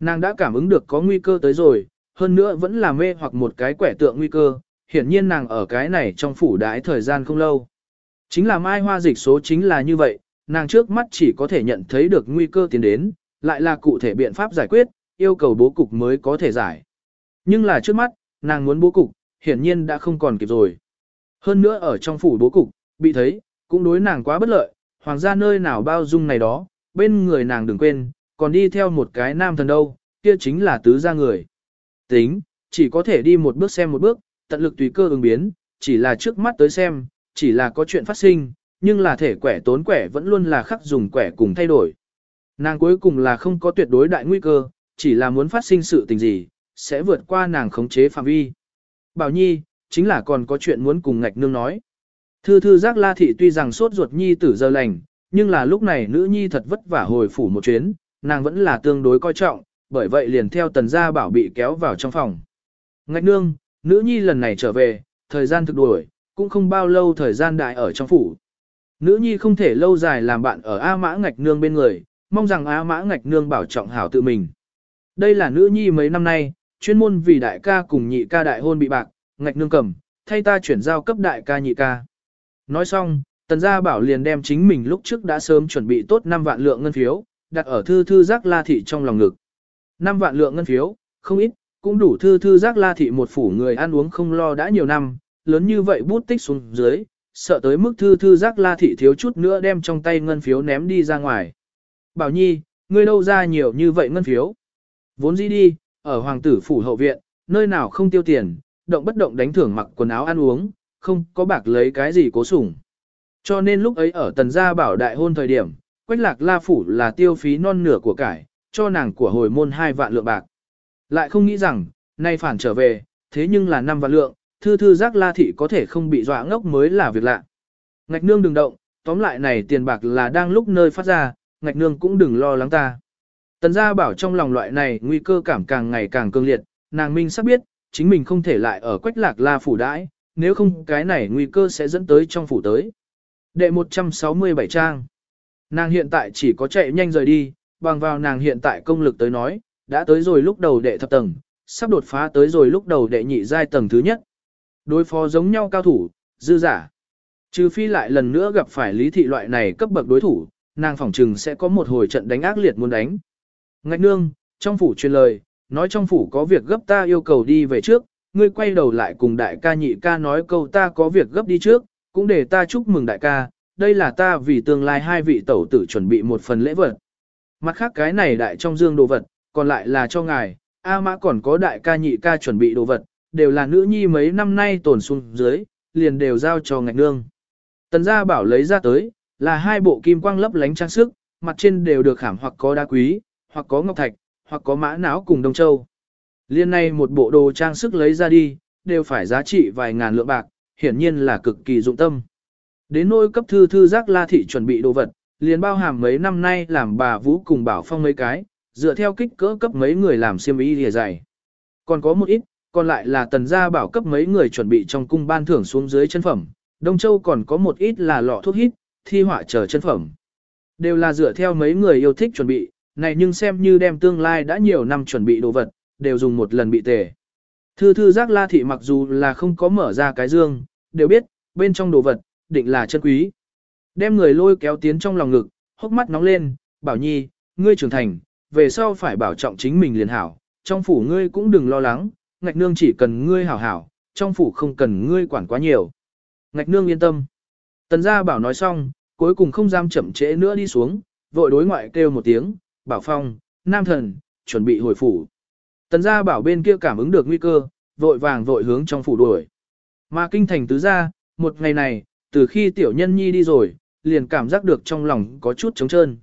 Nàng đã cảm ứng được có nguy cơ tới rồi, hơn nữa vẫn là mê hoặc một cái quẻ tượng nguy cơ, hiển nhiên nàng ở cái này trong phủ đái thời gian không lâu. Chính là mai hoa dịch số chính là như vậy, nàng trước mắt chỉ có thể nhận thấy được nguy cơ tiến đến, lại là cụ thể biện pháp giải quyết, yêu cầu bố cục mới có thể giải. Nhưng là trước mắt, nàng muốn bố cục, hiển nhiên đã không còn kịp rồi. Hơn nữa ở trong phủ bố cục, bị thấy, cũng đối nàng quá bất lợi, hoàng gia nơi nào bao dung này đó, bên người nàng đừng quên, còn đi theo một cái nam thần đâu, kia chính là tứ gia người. Tính, chỉ có thể đi một bước xem một bước, tận lực tùy cơ ứng biến, chỉ là trước mắt tới xem, chỉ là có chuyện phát sinh, nhưng là thể quẻ tốn quẻ vẫn luôn là khắc dùng quẻ cùng thay đổi. Nàng cuối cùng là không có tuyệt đối đại nguy cơ, chỉ là muốn phát sinh sự tình gì, sẽ vượt qua nàng khống chế phạm vi. Bảo Nhi, chính là còn có chuyện muốn cùng ngạch nương nói. Thư thư giác la thị tuy rằng sốt ruột Nhi tử giờ lành, nhưng là lúc này nữ Nhi thật vất vả hồi phủ một chuyến, nàng vẫn là tương đối coi trọng, bởi vậy liền theo tần gia bảo bị kéo vào trong phòng. Ngạch nương, nữ Nhi lần này trở về, thời gian thực đuổi, cũng không bao lâu thời gian đại ở trong phủ. Nữ Nhi không thể lâu dài làm bạn ở A Mã Ngạch Nương bên người, mong rằng A Mã Ngạch Nương bảo trọng hảo tự mình. Đây là nữ nhi mấy năm nay, chuyên môn vì đại ca cùng nhị ca đại hôn bị bạc, ngạch nương cầm, thay ta chuyển giao cấp đại ca nhị ca. Nói xong, tần gia bảo liền đem chính mình lúc trước đã sớm chuẩn bị tốt 5 vạn lượng ngân phiếu, đặt ở thư thư giác la thị trong lòng ngực. 5 vạn lượng ngân phiếu, không ít, cũng đủ thư thư giác la thị một phủ người ăn uống không lo đã nhiều năm, lớn như vậy bút tích xuống dưới, sợ tới mức thư thư giác la thị thiếu chút nữa đem trong tay ngân phiếu ném đi ra ngoài. Bảo nhi, ngươi đâu ra nhiều như vậy ngân phiếu? Vốn dĩ đi, ở hoàng tử phủ hậu viện, nơi nào không tiêu tiền, động bất động đánh thưởng mặc quần áo ăn uống, không có bạc lấy cái gì cố sủng. Cho nên lúc ấy ở tần gia bảo đại hôn thời điểm, quách lạc la phủ là tiêu phí non nửa của cải, cho nàng của hồi môn hai vạn lượng bạc. Lại không nghĩ rằng, nay phản trở về, thế nhưng là năm vạn lượng, thư thư giác la thị có thể không bị dọa ngốc mới là việc lạ. Ngạch nương đừng động, tóm lại này tiền bạc là đang lúc nơi phát ra, ngạch nương cũng đừng lo lắng ta. Tần gia bảo trong lòng loại này nguy cơ cảm càng ngày càng cương liệt, nàng minh sắp biết, chính mình không thể lại ở quách lạc la phủ đãi, nếu không cái này nguy cơ sẽ dẫn tới trong phủ tới. Đệ 167 trang. Nàng hiện tại chỉ có chạy nhanh rời đi, bằng vào nàng hiện tại công lực tới nói, đã tới rồi lúc đầu đệ thập tầng, sắp đột phá tới rồi lúc đầu đệ nhị giai tầng thứ nhất. Đối phó giống nhau cao thủ, dư giả. Trừ phi lại lần nữa gặp phải lý thị loại này cấp bậc đối thủ, nàng phỏng trừng sẽ có một hồi trận đánh ác liệt muốn đánh. Ngạch nương, trong phủ truyền lời, nói trong phủ có việc gấp ta yêu cầu đi về trước, ngươi quay đầu lại cùng đại ca nhị ca nói câu ta có việc gấp đi trước, cũng để ta chúc mừng đại ca, đây là ta vì tương lai hai vị tẩu tử chuẩn bị một phần lễ vật. Mặt khác cái này đại trong dương đồ vật, còn lại là cho ngài, A mã còn có đại ca nhị ca chuẩn bị đồ vật, đều là nữ nhi mấy năm nay tồn xuống dưới, liền đều giao cho ngạch nương. Tần gia bảo lấy ra tới, là hai bộ kim quang lấp lánh trang sức, mặt trên đều được khảm hoặc có đá quý, hoặc có ngọc thạch, hoặc có mã não cùng đông châu. Liên này một bộ đồ trang sức lấy ra đi, đều phải giá trị vài ngàn lượng bạc, hiển nhiên là cực kỳ dụng tâm. Đến nỗi cấp thư thư giác la thị chuẩn bị đồ vật, liền bao hàm mấy năm nay làm bà Vũ cùng Bảo Phong mấy cái, dựa theo kích cỡ cấp mấy người làm xiêm y lìa dày. Còn có một ít, còn lại là tần gia bảo cấp mấy người chuẩn bị trong cung ban thưởng xuống dưới chân phẩm, Đông Châu còn có một ít là lọ thuốc hít, thi họa chờ chân phẩm. Đều là dựa theo mấy người yêu thích chuẩn bị, này nhưng xem như đem tương lai đã nhiều năm chuẩn bị đồ vật, đều dùng một lần bị tề. Thư thư giác la thị mặc dù là không có mở ra cái dương, đều biết, bên trong đồ vật, định là chân quý. Đem người lôi kéo tiến trong lòng ngực, hốc mắt nóng lên, bảo nhi, ngươi trưởng thành, về sau phải bảo trọng chính mình liền hảo, trong phủ ngươi cũng đừng lo lắng, ngạch nương chỉ cần ngươi hảo hảo, trong phủ không cần ngươi quản quá nhiều. Ngạch nương yên tâm. Tần gia bảo nói xong, cuối cùng không dám chậm trễ nữa đi xuống, vội đối ngoại kêu một tiếng, bảo phong, nam thần, chuẩn bị hồi phủ. Tần gia bảo bên kia cảm ứng được nguy cơ, vội vàng vội hướng trong phủ đuổi. Mà kinh thành tứ gia, một ngày này, từ khi tiểu nhân nhi đi rồi, liền cảm giác được trong lòng có chút trống trơn.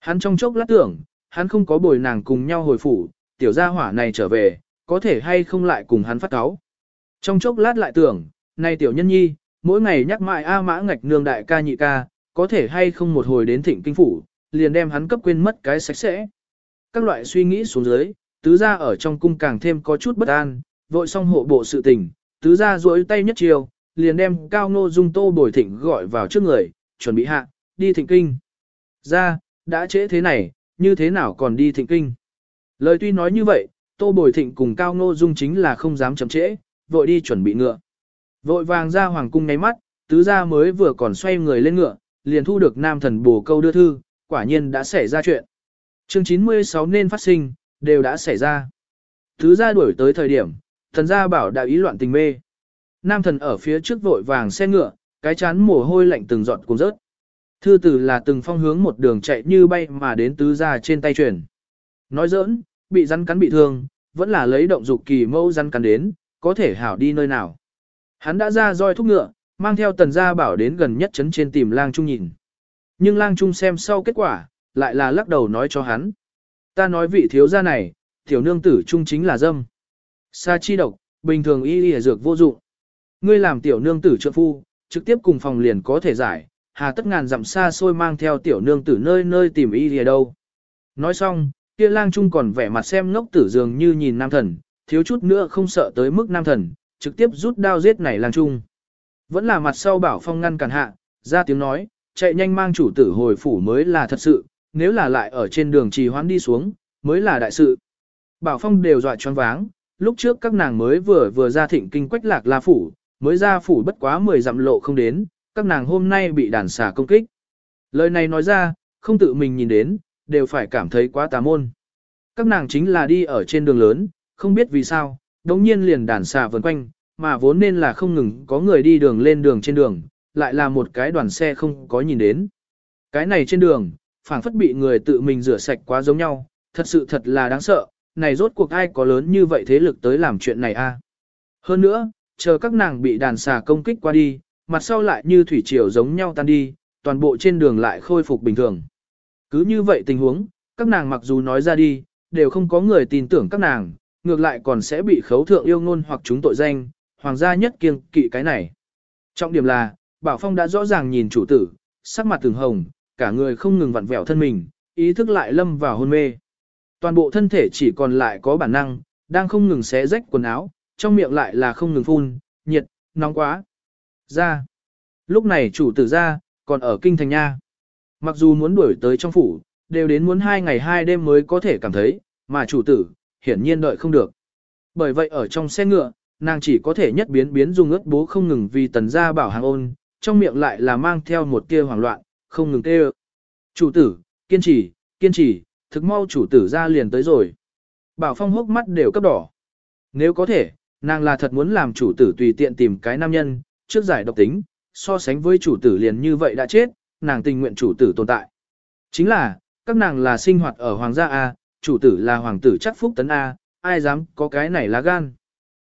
Hắn trong chốc lát tưởng, hắn không có bồi nàng cùng nhau hồi phủ, tiểu gia hỏa này trở về, có thể hay không lại cùng hắn phát cáo. Trong chốc lát lại tưởng, này tiểu nhân nhi, mỗi ngày nhắc mãi A mã ngạch nương đại ca nhị ca, có thể hay không một hồi đến thịnh kinh phủ, liền đem hắn cấp quên mất cái sạch sẽ. Các loại suy nghĩ xuống dưới, tứ gia ở trong cung càng thêm có chút bất an, vội xong hộ bộ sự tình, tứ gia duỗi tay nhất chiều, liền đem cao ngô dung tô bồi thịnh gọi vào trước người, chuẩn bị hạ, đi thịnh kinh. Ra, đã trễ thế này, như thế nào còn đi thịnh kinh. Lời tuy nói như vậy, tô bồi thịnh cùng cao ngô dung chính là không dám chậm trễ, vội đi chuẩn bị ngựa. Vội vàng ra hoàng cung ngay mắt, tứ gia mới vừa còn xoay người lên ngựa, liền thu được nam thần bổ câu đưa thư, quả nhiên đã xảy ra chuyện. Chương 96 nên phát sinh, đều đã xảy ra. Tứ gia đuổi tới thời điểm, thần gia bảo đạo ý loạn tình mê. Nam thần ở phía trước vội vàng xe ngựa, cái chán mồ hôi lạnh từng giọt cùng rớt. Thư tử là từng phong hướng một đường chạy như bay mà đến tứ gia trên tay truyền. Nói giỡn, bị rắn cắn bị thương, vẫn là lấy động dục kỳ mâu rắn cắn đến, có thể hảo đi nơi nào. Hắn đã ra roi thúc ngựa, mang theo tần gia bảo đến gần nhất chấn trên tìm lang trung nhìn. Nhưng lang trung xem sau kết quả, lại là lắc đầu nói cho hắn. Ta nói vị thiếu gia này, tiểu nương tử trung chính là dâm. Sa chi độc, bình thường y y dược vô dụng. Ngươi làm tiểu nương tử trợ phu, trực tiếp cùng phòng liền có thể giải, hà tất ngàn dặm xa xôi mang theo tiểu nương tử nơi nơi tìm y y đâu. Nói xong, kia lang trung còn vẻ mặt xem ngốc tử dường như nhìn nam thần, thiếu chút nữa không sợ tới mức nam thần, trực tiếp rút đao giết này lang trung. Vẫn là mặt sau bảo phong ngăn cản hạ, ra tiếng nói, chạy nhanh mang chủ tử hồi phủ mới là thật sự, nếu là lại ở trên đường trì hoãn đi xuống, mới là đại sự. Bảo phong đều dọa choáng váng, lúc trước các nàng mới vừa vừa ra thịnh kinh quách lạc la phủ, mới ra phủ bất quá 10 dặm lộ không đến, các nàng hôm nay bị đàn xà công kích. Lời này nói ra, không tự mình nhìn đến, đều phải cảm thấy quá tà môn. Các nàng chính là đi ở trên đường lớn, không biết vì sao, đống nhiên liền đàn xà vần quanh, mà vốn nên là không ngừng có người đi đường lên đường trên đường, lại là một cái đoàn xe không có nhìn đến. Cái này trên đường, phảng phất bị người tự mình rửa sạch quá giống nhau, thật sự thật là đáng sợ, này rốt cuộc ai có lớn như vậy thế lực tới làm chuyện này a? Hơn nữa, chờ các nàng bị đàn xà công kích qua đi, mặt sau lại như thủy triều giống nhau tan đi, toàn bộ trên đường lại khôi phục bình thường. Cứ như vậy tình huống, các nàng mặc dù nói ra đi, đều không có người tin tưởng các nàng, ngược lại còn sẽ bị khấu thượng yêu ngôn hoặc chúng tội danh, hoàng gia nhất kiêng kỵ cái này. Trọng điểm là, Bảo Phong đã rõ ràng nhìn chủ tử, sắc mặt từng hồng, cả người không ngừng vặn vẹo thân mình, ý thức lại lâm vào hôn mê. Toàn bộ thân thể chỉ còn lại có bản năng, đang không ngừng xé rách quần áo, trong miệng lại là không ngừng phun, nhiệt, nóng quá. Ra. Lúc này chủ tử ra, còn ở kinh thành nha. Mặc dù muốn đuổi tới trong phủ, đều đến muốn hai ngày hai đêm mới có thể cảm thấy, mà chủ tử, hiển nhiên đợi không được. Bởi vậy ở trong xe ngựa, nàng chỉ có thể nhất biến biến dùng ướt bố không ngừng vì tần gia bảo hàng ôn, trong miệng lại là mang theo một tia hoảng loạn, không ngừng kêu. Chủ tử, kiên trì, kiên trì, thực mau chủ tử ra liền tới rồi. Bảo phong hốc mắt đều cấp đỏ. Nếu có thể, nàng là thật muốn làm chủ tử tùy tiện tìm cái nam nhân, trước giải độc tính, so sánh với chủ tử liền như vậy đã chết, nàng tình nguyện chủ tử tồn tại. Chính là, các nàng là sinh hoạt ở hoàng gia A, chủ tử là hoàng tử chắc phúc tấn A, ai dám có cái này là gan.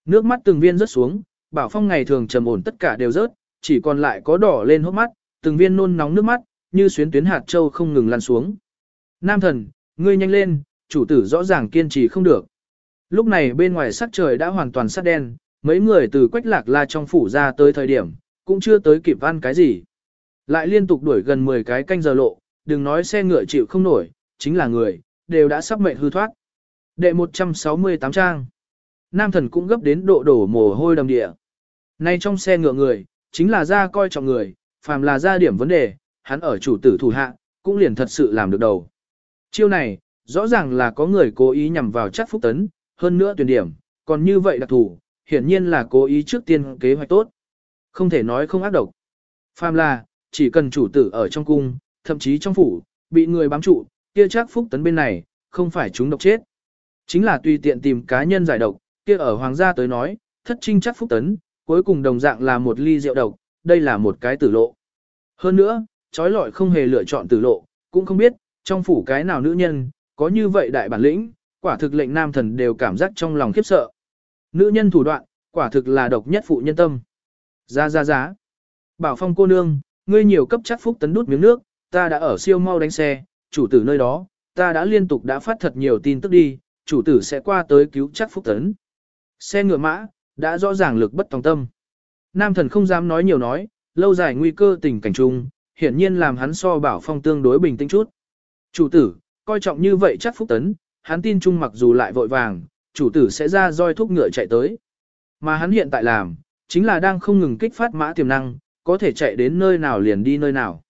Nước mắt từng viên rớt xuống, bảo phong ngày thường trầm ổn tất cả đều rớt, chỉ còn lại có đỏ lên hốc mắt, từng viên nôn nóng nước mắt, như xuyến tuyến hạt châu không ngừng lăn xuống. Nam thần, ngươi nhanh lên, chủ tử rõ ràng kiên trì không được. Lúc này bên ngoài sắc trời đã hoàn toàn sát đen, mấy người từ quách lạc la trong phủ ra tới thời điểm, cũng chưa tới kịp ăn cái gì. Lại liên tục đuổi gần 10 cái canh giờ lộ, đừng nói xe ngựa chịu không nổi, chính là người, đều đã sắp mệnh hư thoát. Đệ 168 trang. Nam thần cũng gấp đến độ đổ mồ hôi đầm địa. Nay trong xe ngựa người, chính là ra coi trọng người, phàm là ra điểm vấn đề, hắn ở chủ tử thủ hạ, cũng liền thật sự làm được đầu. Chiêu này, rõ ràng là có người cố ý nhằm vào chắc phúc tấn, hơn nữa tuyển điểm, còn như vậy đặc thủ, hiển nhiên là cố ý trước tiên kế hoạch tốt. Không thể nói không ác độc. Phàm là, chỉ cần chủ tử ở trong cung, thậm chí trong phủ, bị người bám trụ, kia chắc phúc tấn bên này, không phải chúng độc chết. Chính là tùy tiện tìm cá nhân giải độc, kia ở hoàng gia tới nói, thất trinh chắc phúc tấn, cuối cùng đồng dạng là một ly rượu độc, đây là một cái tử lộ. Hơn nữa, trói lọi không hề lựa chọn tử lộ, cũng không biết, trong phủ cái nào nữ nhân, có như vậy đại bản lĩnh, quả thực lệnh nam thần đều cảm giác trong lòng khiếp sợ. Nữ nhân thủ đoạn, quả thực là độc nhất phụ nhân tâm. Ra ra giá. Bảo phong cô nương, ngươi nhiều cấp chắc phúc tấn đút miếng nước, ta đã ở siêu mau đánh xe, chủ tử nơi đó, ta đã liên tục đã phát thật nhiều tin tức đi, chủ tử sẽ qua tới cứu chắc phúc tấn. Xe ngựa mã, đã rõ ràng lực bất tòng tâm. Nam thần không dám nói nhiều nói, lâu dài nguy cơ tình cảnh chung, hiển nhiên làm hắn so bảo phong tương đối bình tĩnh chút. Chủ tử, coi trọng như vậy chắc phúc tấn, hắn tin chung mặc dù lại vội vàng, chủ tử sẽ ra roi thúc ngựa chạy tới. Mà hắn hiện tại làm, chính là đang không ngừng kích phát mã tiềm năng, có thể chạy đến nơi nào liền đi nơi nào.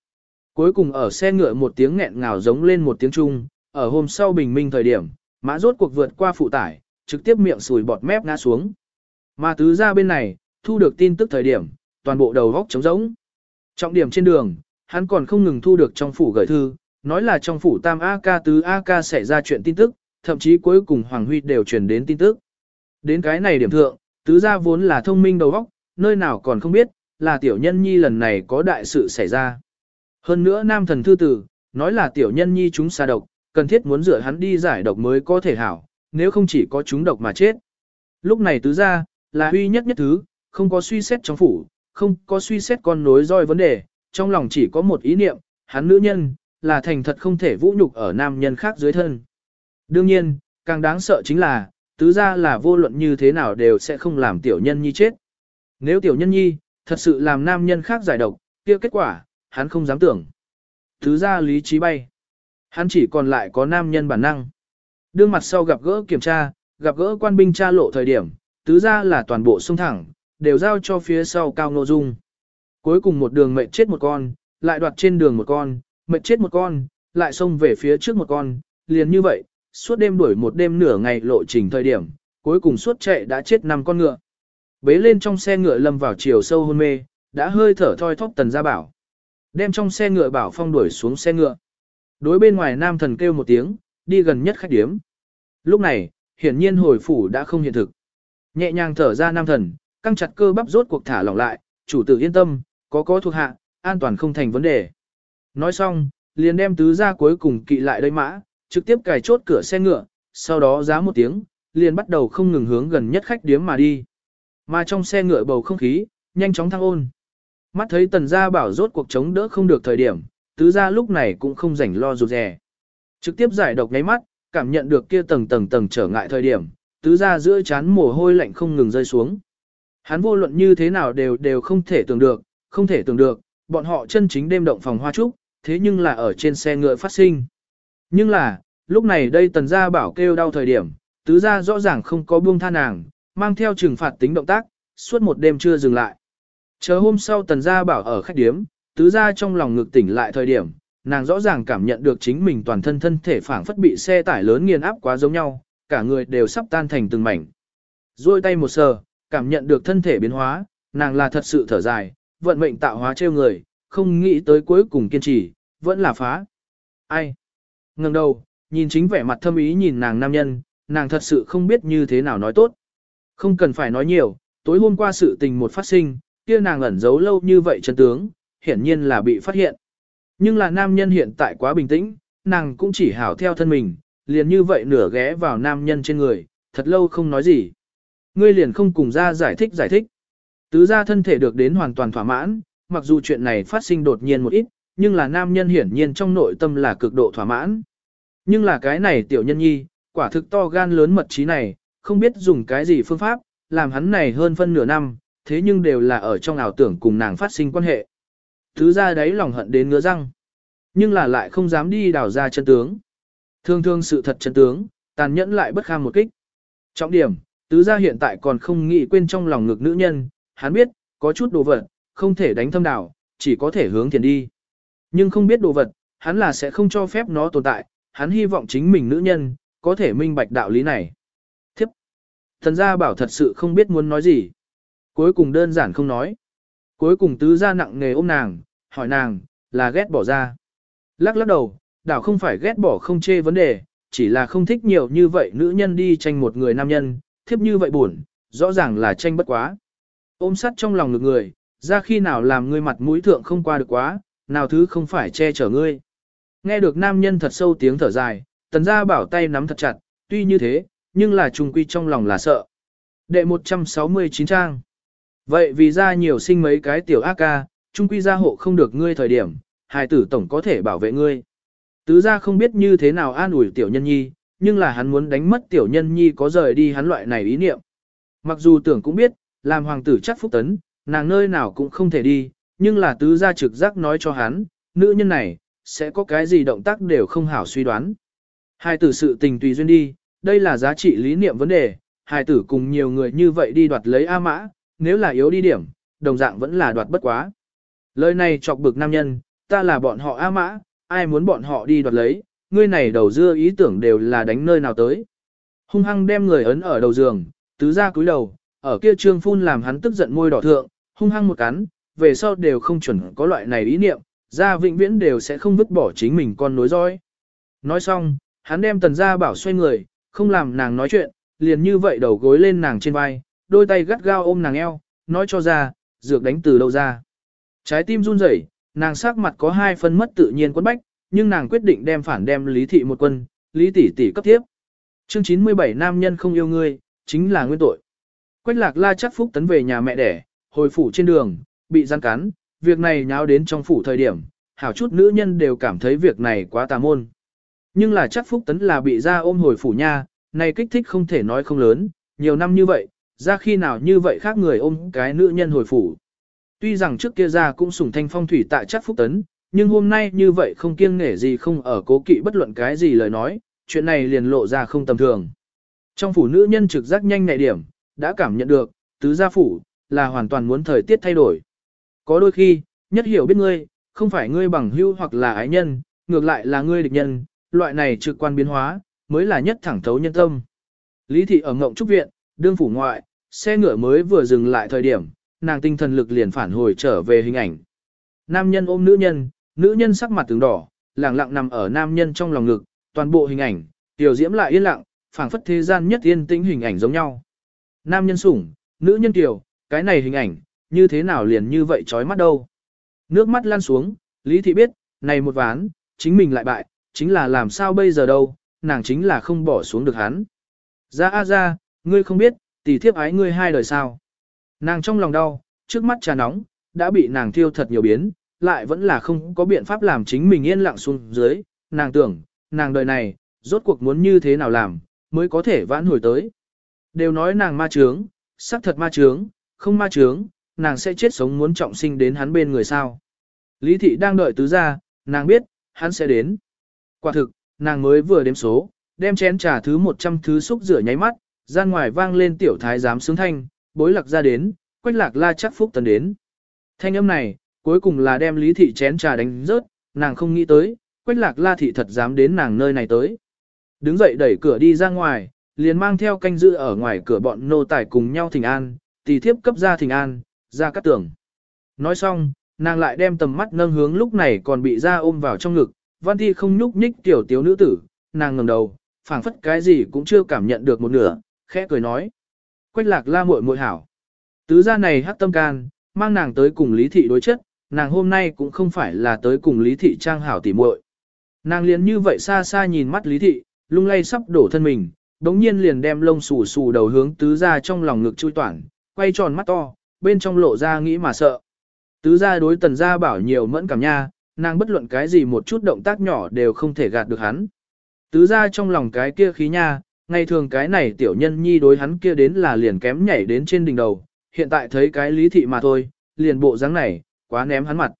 Cuối cùng ở xe ngựa một tiếng nghẹn ngào giống lên một tiếng chung, ở hôm sau bình minh thời điểm, mã rốt cuộc vượt qua phụ tải, trực tiếp miệng sùi bọt mép ngã xuống. Mà tứ ra bên này, thu được tin tức thời điểm, toàn bộ đầu góc trống rỗng. Trọng điểm trên đường, hắn còn không ngừng thu được trong phủ gửi thư, nói là trong phủ tam AK tứ AK xảy ra chuyện tin tức, thậm chí cuối cùng Hoàng Huy đều truyền đến tin tức. Đến cái này điểm thượng, tứ gia vốn là thông minh đầu óc, nơi nào còn không biết, là tiểu nhân nhi lần này có đại sự xảy ra. Hơn nữa nam thần thư tử, nói là tiểu nhân nhi chúng xa độc, cần thiết muốn rửa hắn đi giải độc mới có thể hảo, nếu không chỉ có chúng độc mà chết. Lúc này tứ gia, là huy nhất nhất thứ, không có suy xét trong phủ, không có suy xét con nối roi vấn đề, trong lòng chỉ có một ý niệm, hắn nữ nhân, là thành thật không thể vũ nhục ở nam nhân khác dưới thân. Đương nhiên, càng đáng sợ chính là, tứ gia là vô luận như thế nào đều sẽ không làm tiểu nhân nhi chết. Nếu tiểu nhân nhi, thật sự làm nam nhân khác giải độc, kia kết quả, hắn không dám tưởng. thứ ra lý trí bay. Hắn chỉ còn lại có nam nhân bản năng. Đương mặt sau gặp gỡ kiểm tra, gặp gỡ quan binh tra lộ thời điểm, tứ ra là toàn bộ sông thẳng, đều giao cho phía sau cao nô dung. Cuối cùng một đường mệt chết một con, lại đoạt trên đường một con, mệt chết một con, lại xông về phía trước một con, liền như vậy, suốt đêm đuổi một đêm nửa ngày lộ trình thời điểm, cuối cùng suốt chạy đã chết năm con ngựa. Bế lên trong xe ngựa lâm vào chiều sâu hôn mê, đã hơi thở thoi thóp tần gia bảo. Đem trong xe ngựa bảo phong đuổi xuống xe ngựa. Đối bên ngoài nam thần kêu một tiếng, đi gần nhất khách điếm. Lúc này, hiển nhiên hồi phủ đã không hiện thực. Nhẹ nhàng thở ra nam thần, căng chặt cơ bắp rốt cuộc thả lỏng lại, chủ tử yên tâm, có có thuộc hạ, an toàn không thành vấn đề. Nói xong, liền đem tứ ra cuối cùng kỵ lại đây mã, trực tiếp cài chốt cửa xe ngựa, sau đó giá một tiếng, liền bắt đầu không ngừng hướng gần nhất khách điếm mà đi. Mà trong xe ngựa bầu không khí, nhanh chóng thăng ôn. Mắt thấy tần gia bảo rốt cuộc chống đỡ không được thời điểm, tứ gia lúc này cũng không rảnh lo rụt rè. Trực tiếp giải độc nháy mắt, cảm nhận được kia tầng tầng tầng trở ngại thời điểm, tứ gia giữa chán mồ hôi lạnh không ngừng rơi xuống. Hắn vô luận như thế nào đều đều không thể tưởng được, không thể tưởng được, bọn họ chân chính đêm động phòng hoa trúc, thế nhưng là ở trên xe ngựa phát sinh. Nhưng là, lúc này đây tần gia bảo kêu đau thời điểm, tứ gia rõ ràng không có buông tha nàng, mang theo trừng phạt tính động tác, suốt một đêm chưa dừng lại. Chờ hôm sau tần gia bảo ở khách điếm, tứ gia trong lòng ngực tỉnh lại thời điểm, nàng rõ ràng cảm nhận được chính mình toàn thân thân thể phảng phất bị xe tải lớn nghiền áp quá giống nhau, cả người đều sắp tan thành từng mảnh. Rồi tay một sờ, cảm nhận được thân thể biến hóa, nàng là thật sự thở dài, vận mệnh tạo hóa trêu người, không nghĩ tới cuối cùng kiên trì, vẫn là phá. Ai? Ngừng đầu, nhìn chính vẻ mặt thâm ý nhìn nàng nam nhân, nàng thật sự không biết như thế nào nói tốt. Không cần phải nói nhiều, tối hôm qua sự tình một phát sinh, kia nàng ẩn giấu lâu như vậy chân tướng, hiển nhiên là bị phát hiện. Nhưng là nam nhân hiện tại quá bình tĩnh, nàng cũng chỉ hảo theo thân mình, liền như vậy nửa ghé vào nam nhân trên người, thật lâu không nói gì. Ngươi liền không cùng ra giải thích giải thích. Tứ gia thân thể được đến hoàn toàn thỏa mãn, mặc dù chuyện này phát sinh đột nhiên một ít, nhưng là nam nhân hiển nhiên trong nội tâm là cực độ thỏa mãn. Nhưng là cái này tiểu nhân nhi, quả thực to gan lớn mật trí này, không biết dùng cái gì phương pháp, làm hắn này hơn phân nửa năm, thế nhưng đều là ở trong ảo tưởng cùng nàng phát sinh quan hệ. Thứ ra đấy lòng hận đến ngứa răng. Nhưng là lại không dám đi đào ra chân tướng. Thương thương sự thật chân tướng, tàn nhẫn lại bất kham một kích. Trọng điểm, tứ gia hiện tại còn không nghĩ quên trong lòng ngực nữ nhân, hắn biết, có chút đồ vật, không thể đánh thâm đảo, chỉ có thể hướng thiền đi. Nhưng không biết đồ vật, hắn là sẽ không cho phép nó tồn tại, hắn hy vọng chính mình nữ nhân, có thể minh bạch đạo lý này. Thần gia bảo thật sự không biết muốn nói gì. Cuối cùng đơn giản không nói. Cuối cùng tứ gia nặng nề ôm nàng, hỏi nàng, là ghét bỏ ra. Lắc lắc đầu, đảo không phải ghét bỏ không chê vấn đề, chỉ là không thích nhiều như vậy nữ nhân đi tranh một người nam nhân, thiếp như vậy buồn, rõ ràng là tranh bất quá. Ôm sắt trong lòng ngực người, ra khi nào làm ngươi mặt mũi thượng không qua được quá, nào thứ không phải che chở ngươi. Nghe được nam nhân thật sâu tiếng thở dài, tần gia bảo tay nắm thật chặt, tuy như thế, nhưng là trùng quy trong lòng là sợ. Đệ 169 trang. Vậy vì ra nhiều sinh mấy cái tiểu ác ca, trung quy gia hộ không được ngươi thời điểm, hài tử tổng có thể bảo vệ ngươi. Tứ gia không biết như thế nào an ủi tiểu nhân nhi, nhưng là hắn muốn đánh mất tiểu nhân nhi có rời đi hắn loại này ý niệm. Mặc dù tưởng cũng biết, làm hoàng tử chắc phúc tấn, nàng nơi nào cũng không thể đi, nhưng là tứ gia trực giác nói cho hắn, nữ nhân này, sẽ có cái gì động tác đều không hảo suy đoán. Hai tử sự tình tùy duyên đi, đây là giá trị lý niệm vấn đề, hai tử cùng nhiều người như vậy đi đoạt lấy A mã, nếu là yếu đi điểm, đồng dạng vẫn là đoạt bất quá. Lời này chọc bực nam nhân, ta là bọn họ A mã, ai muốn bọn họ đi đoạt lấy, ngươi này đầu dưa ý tưởng đều là đánh nơi nào tới. Hung hăng đem người ấn ở đầu giường, tứ ra cúi đầu, ở kia trương phun làm hắn tức giận môi đỏ thượng, hung hăng một cắn, về sau đều không chuẩn có loại này ý niệm, ra vĩnh viễn đều sẽ không vứt bỏ chính mình con nối dõi. Nói xong, hắn đem tần gia bảo xoay người, không làm nàng nói chuyện, liền như vậy đầu gối lên nàng trên vai, đôi tay gắt gao ôm nàng eo, nói cho ra, dược đánh từ đâu ra. Trái tim run rẩy, nàng sắc mặt có hai phân mất tự nhiên quấn bách, nhưng nàng quyết định đem phản đem lý thị một quân, lý tỷ tỷ cấp tiếp. Chương 97 nam nhân không yêu ngươi, chính là nguyên tội. Quách lạc la chắc phúc tấn về nhà mẹ đẻ, hồi phủ trên đường, bị gian cắn, việc này nháo đến trong phủ thời điểm, hảo chút nữ nhân đều cảm thấy việc này quá tà môn. Nhưng là chắc phúc tấn là bị ra ôm hồi phủ nha, này kích thích không thể nói không lớn, nhiều năm như vậy, ra khi nào như vậy khác người ôm cái nữ nhân hồi phủ. Tuy rằng trước kia ra cũng sủng thanh phong thủy tại chắc phúc tấn, nhưng hôm nay như vậy không kiêng nể gì không ở cố kỵ bất luận cái gì lời nói, chuyện này liền lộ ra không tầm thường. Trong phủ nữ nhân trực giác nhanh nhạy điểm, đã cảm nhận được, tứ gia phủ, là hoàn toàn muốn thời tiết thay đổi. Có đôi khi, nhất hiểu biết ngươi, không phải ngươi bằng hữu hoặc là ái nhân, ngược lại là ngươi địch nhân, loại này trực quan biến hóa, mới là nhất thẳng thấu nhân tâm. Lý thị ở ngộng trúc viện, đương phủ ngoại, xe ngựa mới vừa dừng lại thời điểm, nàng tinh thần lực liền phản hồi trở về hình ảnh. Nam nhân ôm nữ nhân, nữ nhân sắc mặt tướng đỏ, lặng lặng nằm ở nam nhân trong lòng ngực, toàn bộ hình ảnh, tiểu diễm lại yên lặng, phảng phất thế gian nhất yên tĩnh hình ảnh giống nhau. Nam nhân sủng, nữ nhân tiểu, cái này hình ảnh, như thế nào liền như vậy chói mắt đâu. Nước mắt lan xuống, Lý Thị biết, này một ván, chính mình lại bại, chính là làm sao bây giờ đâu, nàng chính là không bỏ xuống được hắn. Ra a ra, ngươi không biết, tỷ thiếp ái ngươi hai đời sao. Nàng trong lòng đau, trước mắt trà nóng, đã bị nàng thiêu thật nhiều biến, lại vẫn là không có biện pháp làm chính mình yên lặng xuống dưới, nàng tưởng, nàng đời này, rốt cuộc muốn như thế nào làm, mới có thể vãn hồi tới. Đều nói nàng ma trướng, sắc thật ma trướng, không ma trướng, nàng sẽ chết sống muốn trọng sinh đến hắn bên người sao. Lý thị đang đợi tứ ra, nàng biết, hắn sẽ đến. Quả thực, nàng mới vừa đếm số, đem chén trà thứ 100 thứ xúc rửa nháy mắt, ra ngoài vang lên tiểu thái giám sướng thanh, bối lạc ra đến, quách lạc la chắc phúc tần đến. Thanh âm này, cuối cùng là đem lý thị chén trà đánh rớt, nàng không nghĩ tới, quách lạc la thị thật dám đến nàng nơi này tới. Đứng dậy đẩy cửa đi ra ngoài, liền mang theo canh giữ ở ngoài cửa bọn nô tài cùng nhau thỉnh an, tỷ thiếp cấp ra thỉnh an, ra cắt tưởng. Nói xong, nàng lại đem tầm mắt nâng hướng lúc này còn bị ra ôm vào trong ngực, văn thi không nhúc nhích tiểu tiếu nữ tử, nàng ngẩng đầu, phảng phất cái gì cũng chưa cảm nhận được một nửa, khẽ cười nói. Quách lạc la muội muội hảo. Tứ gia này hát tâm can, mang nàng tới cùng lý thị đối chất, nàng hôm nay cũng không phải là tới cùng lý thị trang hảo tỉ muội. Nàng liền như vậy xa xa nhìn mắt lý thị, lung lay sắp đổ thân mình, đống nhiên liền đem lông xù xù đầu hướng tứ gia trong lòng ngực chui toản, quay tròn mắt to, bên trong lộ ra nghĩ mà sợ. Tứ gia đối tần gia bảo nhiều mẫn cảm nha, nàng bất luận cái gì một chút động tác nhỏ đều không thể gạt được hắn. Tứ gia trong lòng cái kia khí nha, ngày thường cái này tiểu nhân nhi đối hắn kia đến là liền kém nhảy đến trên đỉnh đầu, hiện tại thấy cái lý thị mà thôi, liền bộ dáng này, quá ném hắn mặt.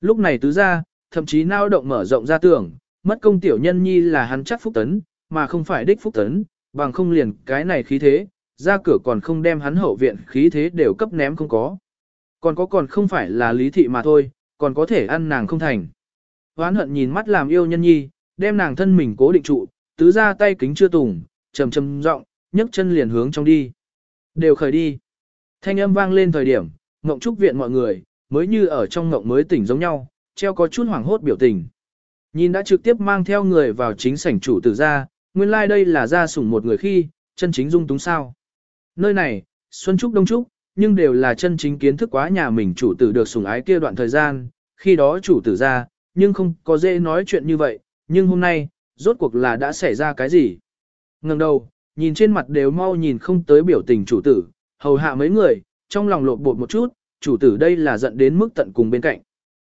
Lúc này tứ gia, thậm chí nao động mở rộng ra tưởng, mất công tiểu nhân nhi là hắn chắc phúc tấn, mà không phải đích phúc tấn, bằng không liền cái này khí thế, ra cửa còn không đem hắn hậu viện khí thế đều cấp ném không có. Còn có còn không phải là lý thị mà thôi, còn có thể ăn nàng không thành. Hoán hận nhìn mắt làm yêu nhân nhi, đem nàng thân mình cố định trụ, tứ ra tay kính chưa tùng, trầm trầm giọng nhấc chân liền hướng trong đi. Đều khởi đi. Thanh âm vang lên thời điểm, ngộng trúc viện mọi người, mới như ở trong ngộng mới tỉnh giống nhau, treo có chút hoảng hốt biểu tình. Nhìn đã trực tiếp mang theo người vào chính sảnh chủ tử ra, nguyên lai like đây là ra sủng một người khi, chân chính dung túng sao. Nơi này, Xuân Trúc Đông Trúc, nhưng đều là chân chính kiến thức quá nhà mình chủ tử được sủng ái kia đoạn thời gian, khi đó chủ tử ra, nhưng không có dễ nói chuyện như vậy, nhưng hôm nay, rốt cuộc là đã xảy ra cái gì. Ngừng đầu, nhìn trên mặt đều mau nhìn không tới biểu tình chủ tử, hầu hạ mấy người, trong lòng lộn bột một chút, chủ tử đây là giận đến mức tận cùng bên cạnh.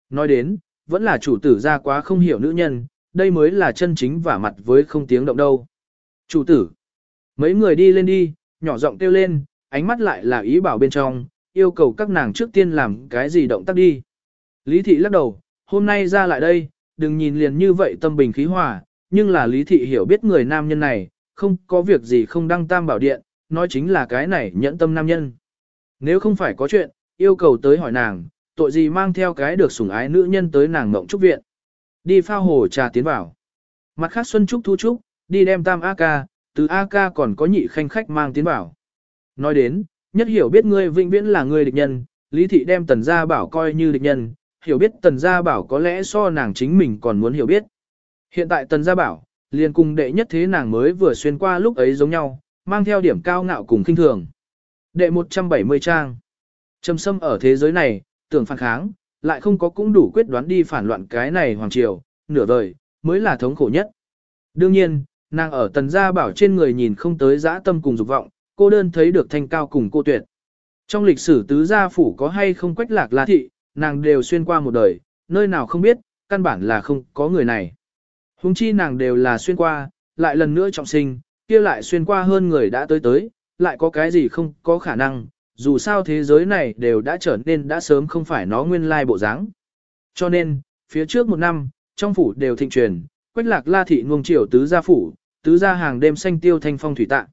Nói đến, vẫn là chủ tử ra quá không hiểu nữ nhân, đây mới là chân chính và mặt với không tiếng động đâu. Chủ tử, mấy người đi lên đi, nhỏ giọng kêu lên, ánh mắt lại là ý bảo bên trong, yêu cầu các nàng trước tiên làm cái gì động tác đi. Lý thị lắc đầu, hôm nay ra lại đây, đừng nhìn liền như vậy tâm bình khí hòa, nhưng là lý thị hiểu biết người nam nhân này, không có việc gì không đăng tam bảo điện, nói chính là cái này nhẫn tâm nam nhân. Nếu không phải có chuyện, yêu cầu tới hỏi nàng, tội gì mang theo cái được sủng ái nữ nhân tới nàng ngộng trúc viện. Đi phao hồ trà tiến vào. Mặt khác Xuân Trúc Thu Trúc, đi đem tam A-ca, từ A-ca còn có nhị khanh khách mang tiến vào. Nói đến, nhất hiểu biết ngươi vĩnh viễn là người địch nhân, Lý Thị đem tần gia bảo coi như địch nhân, hiểu biết tần gia bảo có lẽ so nàng chính mình còn muốn hiểu biết. Hiện tại tần gia bảo, liền cùng đệ nhất thế nàng mới vừa xuyên qua lúc ấy giống nhau, mang theo điểm cao ngạo cùng kinh thường. Đệ 170 trang. Trầm sâm ở thế giới này, tưởng phản kháng, lại không có cũng đủ quyết đoán đi phản loạn cái này hoàng triều, nửa đời mới là thống khổ nhất. Đương nhiên, nàng ở tần gia bảo trên người nhìn không tới dã tâm cùng dục vọng, cô đơn thấy được thanh cao cùng cô tuyệt. Trong lịch sử tứ gia phủ có hay không quách lạc la thị, nàng đều xuyên qua một đời, nơi nào không biết, căn bản là không có người này. Hùng chi nàng đều là xuyên qua, lại lần nữa trọng sinh, kia lại xuyên qua hơn người đã tới tới, lại có cái gì không có khả năng, dù sao thế giới này đều đã trở nên đã sớm không phải nó nguyên lai bộ dáng. Cho nên, phía trước một năm, trong phủ đều thịnh truyền, quách lạc la thị nuông triều tứ gia phủ, tứ gia hàng đêm xanh tiêu thanh phong thủy tạ.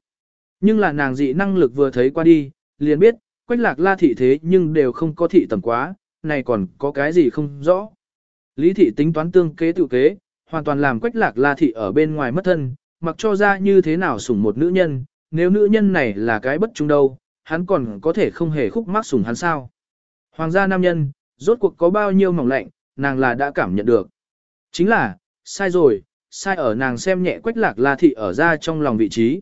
Nhưng là nàng dị năng lực vừa thấy qua đi, liền biết, quách lạc la thị thế nhưng đều không có thị tầm quá, này còn có cái gì không rõ. Lý thị tính toán tương kế tự kế, hoàn toàn làm quách lạc la thị ở bên ngoài mất thân, mặc cho ra như thế nào sủng một nữ nhân, nếu nữ nhân này là cái bất trung đâu, hắn còn có thể không hề khúc mắc sủng hắn sao. Hoàng gia nam nhân, rốt cuộc có bao nhiêu mỏng lạnh, nàng là đã cảm nhận được. Chính là, sai rồi, sai ở nàng xem nhẹ quách lạc la thị ở ra trong lòng vị trí.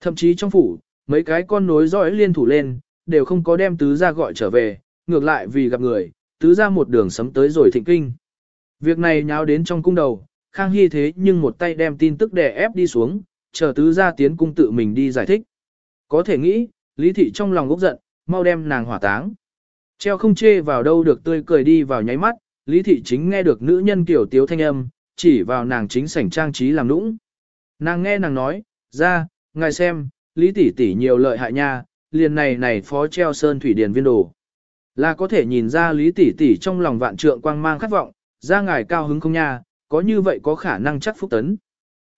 Thậm chí trong phủ, mấy cái con nối dõi liên thủ lên, đều không có đem tứ ra gọi trở về, ngược lại vì gặp người, tứ ra một đường sấm tới rồi thịnh kinh. Việc này nháo đến trong cung đầu, Khang Hy thế nhưng một tay đem tin tức đè ép đi xuống, chờ tứ ra tiến cung tự mình đi giải thích. Có thể nghĩ, Lý Thị trong lòng ốc giận, mau đem nàng hỏa táng. Treo không chê vào đâu được tươi cười đi vào nháy mắt, Lý Thị chính nghe được nữ nhân kiểu tiếu thanh âm, chỉ vào nàng chính sảnh trang trí làm nũng. Nàng nghe nàng nói, ra, ngài xem, Lý Tỷ Tỷ nhiều lợi hại nha, liền này này phó treo sơn thủy điền viên đồ. Là có thể nhìn ra Lý Tỷ Tỷ trong lòng vạn trượng quang mang khát vọng, ra ngài cao hứng không nha, có như vậy có khả năng chắc phúc tấn.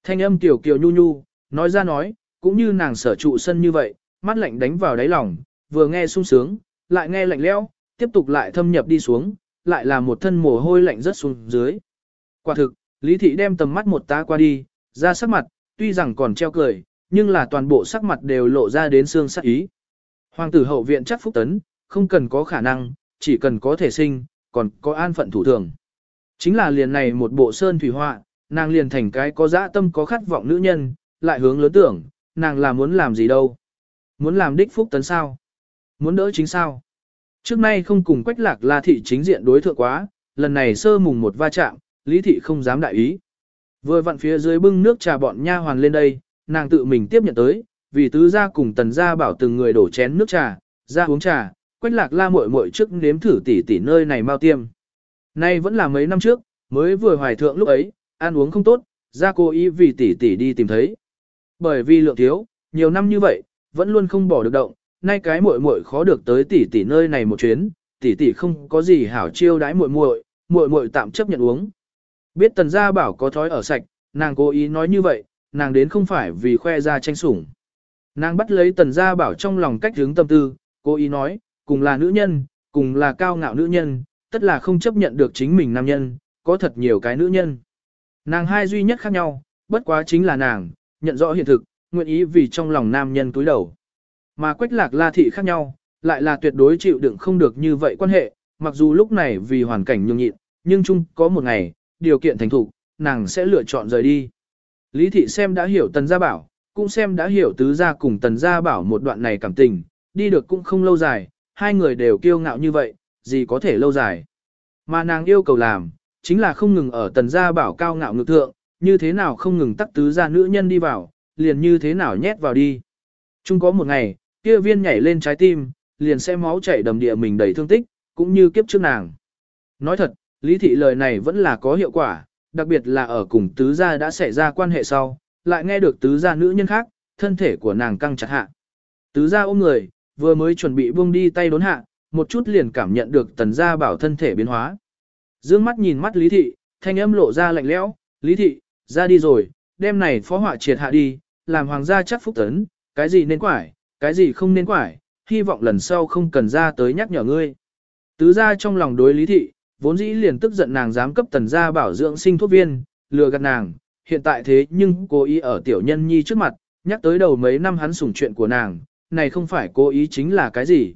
Thanh âm tiểu kiều nhu nhu, nói ra nói, cũng như nàng sở trụ sân như vậy, mắt lạnh đánh vào đáy lòng, vừa nghe sung sướng, lại nghe lạnh lẽo, tiếp tục lại thâm nhập đi xuống, lại là một thân mồ hôi lạnh rất xuống dưới. Quả thực, Lý Thị đem tầm mắt một tá qua đi, ra sắc mặt, tuy rằng còn treo cười, nhưng là toàn bộ sắc mặt đều lộ ra đến xương sắc ý. Hoàng tử hậu viện chắc phúc tấn, không cần có khả năng, chỉ cần có thể sinh, còn có an phận thủ thường. Chính là liền này một bộ sơn thủy họa, nàng liền thành cái có dã tâm có khát vọng nữ nhân, lại hướng lớn tưởng, nàng là muốn làm gì đâu. Muốn làm đích phúc tấn sao? Muốn đỡ chính sao? Trước nay không cùng quách lạc la thị chính diện đối thượng quá, lần này sơ mùng một va chạm, lý thị không dám đại ý. Vừa vặn phía dưới bưng nước trà bọn nha hoàn lên đây, nàng tự mình tiếp nhận tới, vì tứ gia cùng tần gia bảo từng người đổ chén nước trà, ra uống trà, quách lạc la muội muội trước nếm thử tỉ tỉ nơi này mau tiêm. Nay vẫn là mấy năm trước, mới vừa hoài thượng lúc ấy, ăn uống không tốt, ra cô ý vì tỷ tỷ đi tìm thấy. Bởi vì lượng thiếu, nhiều năm như vậy, vẫn luôn không bỏ được động, nay cái muội muội khó được tới tỷ tỷ nơi này một chuyến, tỷ tỷ không có gì hảo chiêu đãi muội muội, muội muội tạm chấp nhận uống. Biết tần gia bảo có thói ở sạch, nàng cố ý nói như vậy, nàng đến không phải vì khoe ra tranh sủng. Nàng bắt lấy tần gia bảo trong lòng cách hướng tâm tư, cố ý nói, cùng là nữ nhân, cùng là cao ngạo nữ nhân, tất là không chấp nhận được chính mình nam nhân, có thật nhiều cái nữ nhân. Nàng hai duy nhất khác nhau, bất quá chính là nàng, nhận rõ hiện thực, nguyện ý vì trong lòng nam nhân túi đầu. Mà quách lạc la thị khác nhau, lại là tuyệt đối chịu đựng không được như vậy quan hệ, mặc dù lúc này vì hoàn cảnh nhường nhịn, nhưng chung có một ngày, điều kiện thành thủ, nàng sẽ lựa chọn rời đi. Lý thị xem đã hiểu tần gia bảo, cũng xem đã hiểu tứ gia cùng tần gia bảo một đoạn này cảm tình, đi được cũng không lâu dài, hai người đều kiêu ngạo như vậy, gì có thể lâu dài. Mà nàng yêu cầu làm, chính là không ngừng ở tần gia bảo cao ngạo ngược thượng, như thế nào không ngừng tắc tứ gia nữ nhân đi vào, liền như thế nào nhét vào đi. Chung có một ngày, kia viên nhảy lên trái tim, liền sẽ máu chảy đầm địa mình đầy thương tích, cũng như kiếp trước nàng. Nói thật, lý thị lời này vẫn là có hiệu quả, đặc biệt là ở cùng tứ gia đã xảy ra quan hệ sau, lại nghe được tứ gia nữ nhân khác, thân thể của nàng căng chặt hạ. Tứ gia ôm người, vừa mới chuẩn bị buông đi tay đốn hạ, một chút liền cảm nhận được tần gia bảo thân thể biến hóa. Dương mắt nhìn mắt Lý Thị, thanh âm lộ ra lạnh lẽo, Lý Thị, ra đi rồi, đêm này phó họa triệt hạ đi, làm hoàng gia chắc phúc tấn, cái gì nên quải, cái gì không nên quải, hy vọng lần sau không cần ra tới nhắc nhở ngươi. Tứ gia trong lòng đối Lý Thị, vốn dĩ liền tức giận nàng dám cấp tần gia bảo dưỡng sinh thuốc viên, lừa gạt nàng, hiện tại thế nhưng cố ý ở tiểu nhân nhi trước mặt, nhắc tới đầu mấy năm hắn sủng chuyện của nàng, này không phải cố ý chính là cái gì.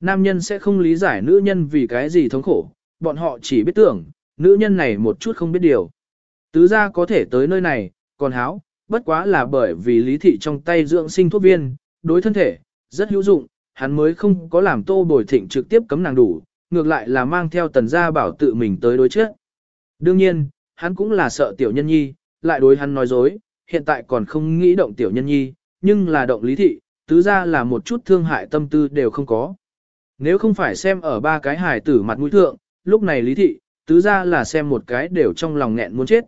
Nam nhân sẽ không lý giải nữ nhân vì cái gì thống khổ, bọn họ chỉ biết tưởng, nữ nhân này một chút không biết điều. Tứ gia có thể tới nơi này, còn háo, bất quá là bởi vì lý thị trong tay dưỡng sinh thuốc viên, đối thân thể, rất hữu dụng, hắn mới không có làm tô bồi thịnh trực tiếp cấm nàng đủ, ngược lại là mang theo tần gia bảo tự mình tới đối trước. Đương nhiên, hắn cũng là sợ tiểu nhân nhi, lại đối hắn nói dối, hiện tại còn không nghĩ động tiểu nhân nhi, nhưng là động lý thị, tứ ra là một chút thương hại tâm tư đều không có. Nếu không phải xem ở ba cái hài tử mặt mũi thượng, lúc này lý thị, tứ ra là xem một cái đều trong lòng nghẹn muốn chết.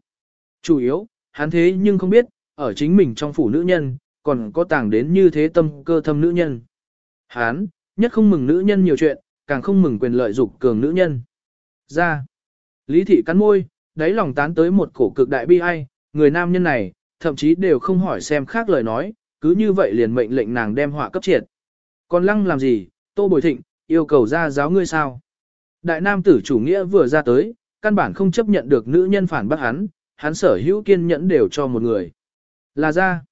Chủ yếu, hắn thế nhưng không biết, ở chính mình trong phủ nữ nhân, còn có tàng đến như thế tâm cơ thâm nữ nhân. Hắn, nhất không mừng nữ nhân nhiều chuyện, càng không mừng quyền lợi dục cường nữ nhân. Ra, lý thị cắn môi, đáy lòng tán tới một cổ cực đại bi ai, người nam nhân này, thậm chí đều không hỏi xem khác lời nói, cứ như vậy liền mệnh lệnh nàng đem họa cấp triệt. Còn lăng làm gì, tô bồi thịnh, yêu cầu ra giáo ngươi sao? Đại nam tử chủ nghĩa vừa ra tới, căn bản không chấp nhận được nữ nhân phản bác hắn, hắn sở hữu kiên nhẫn đều cho một người. Là ra.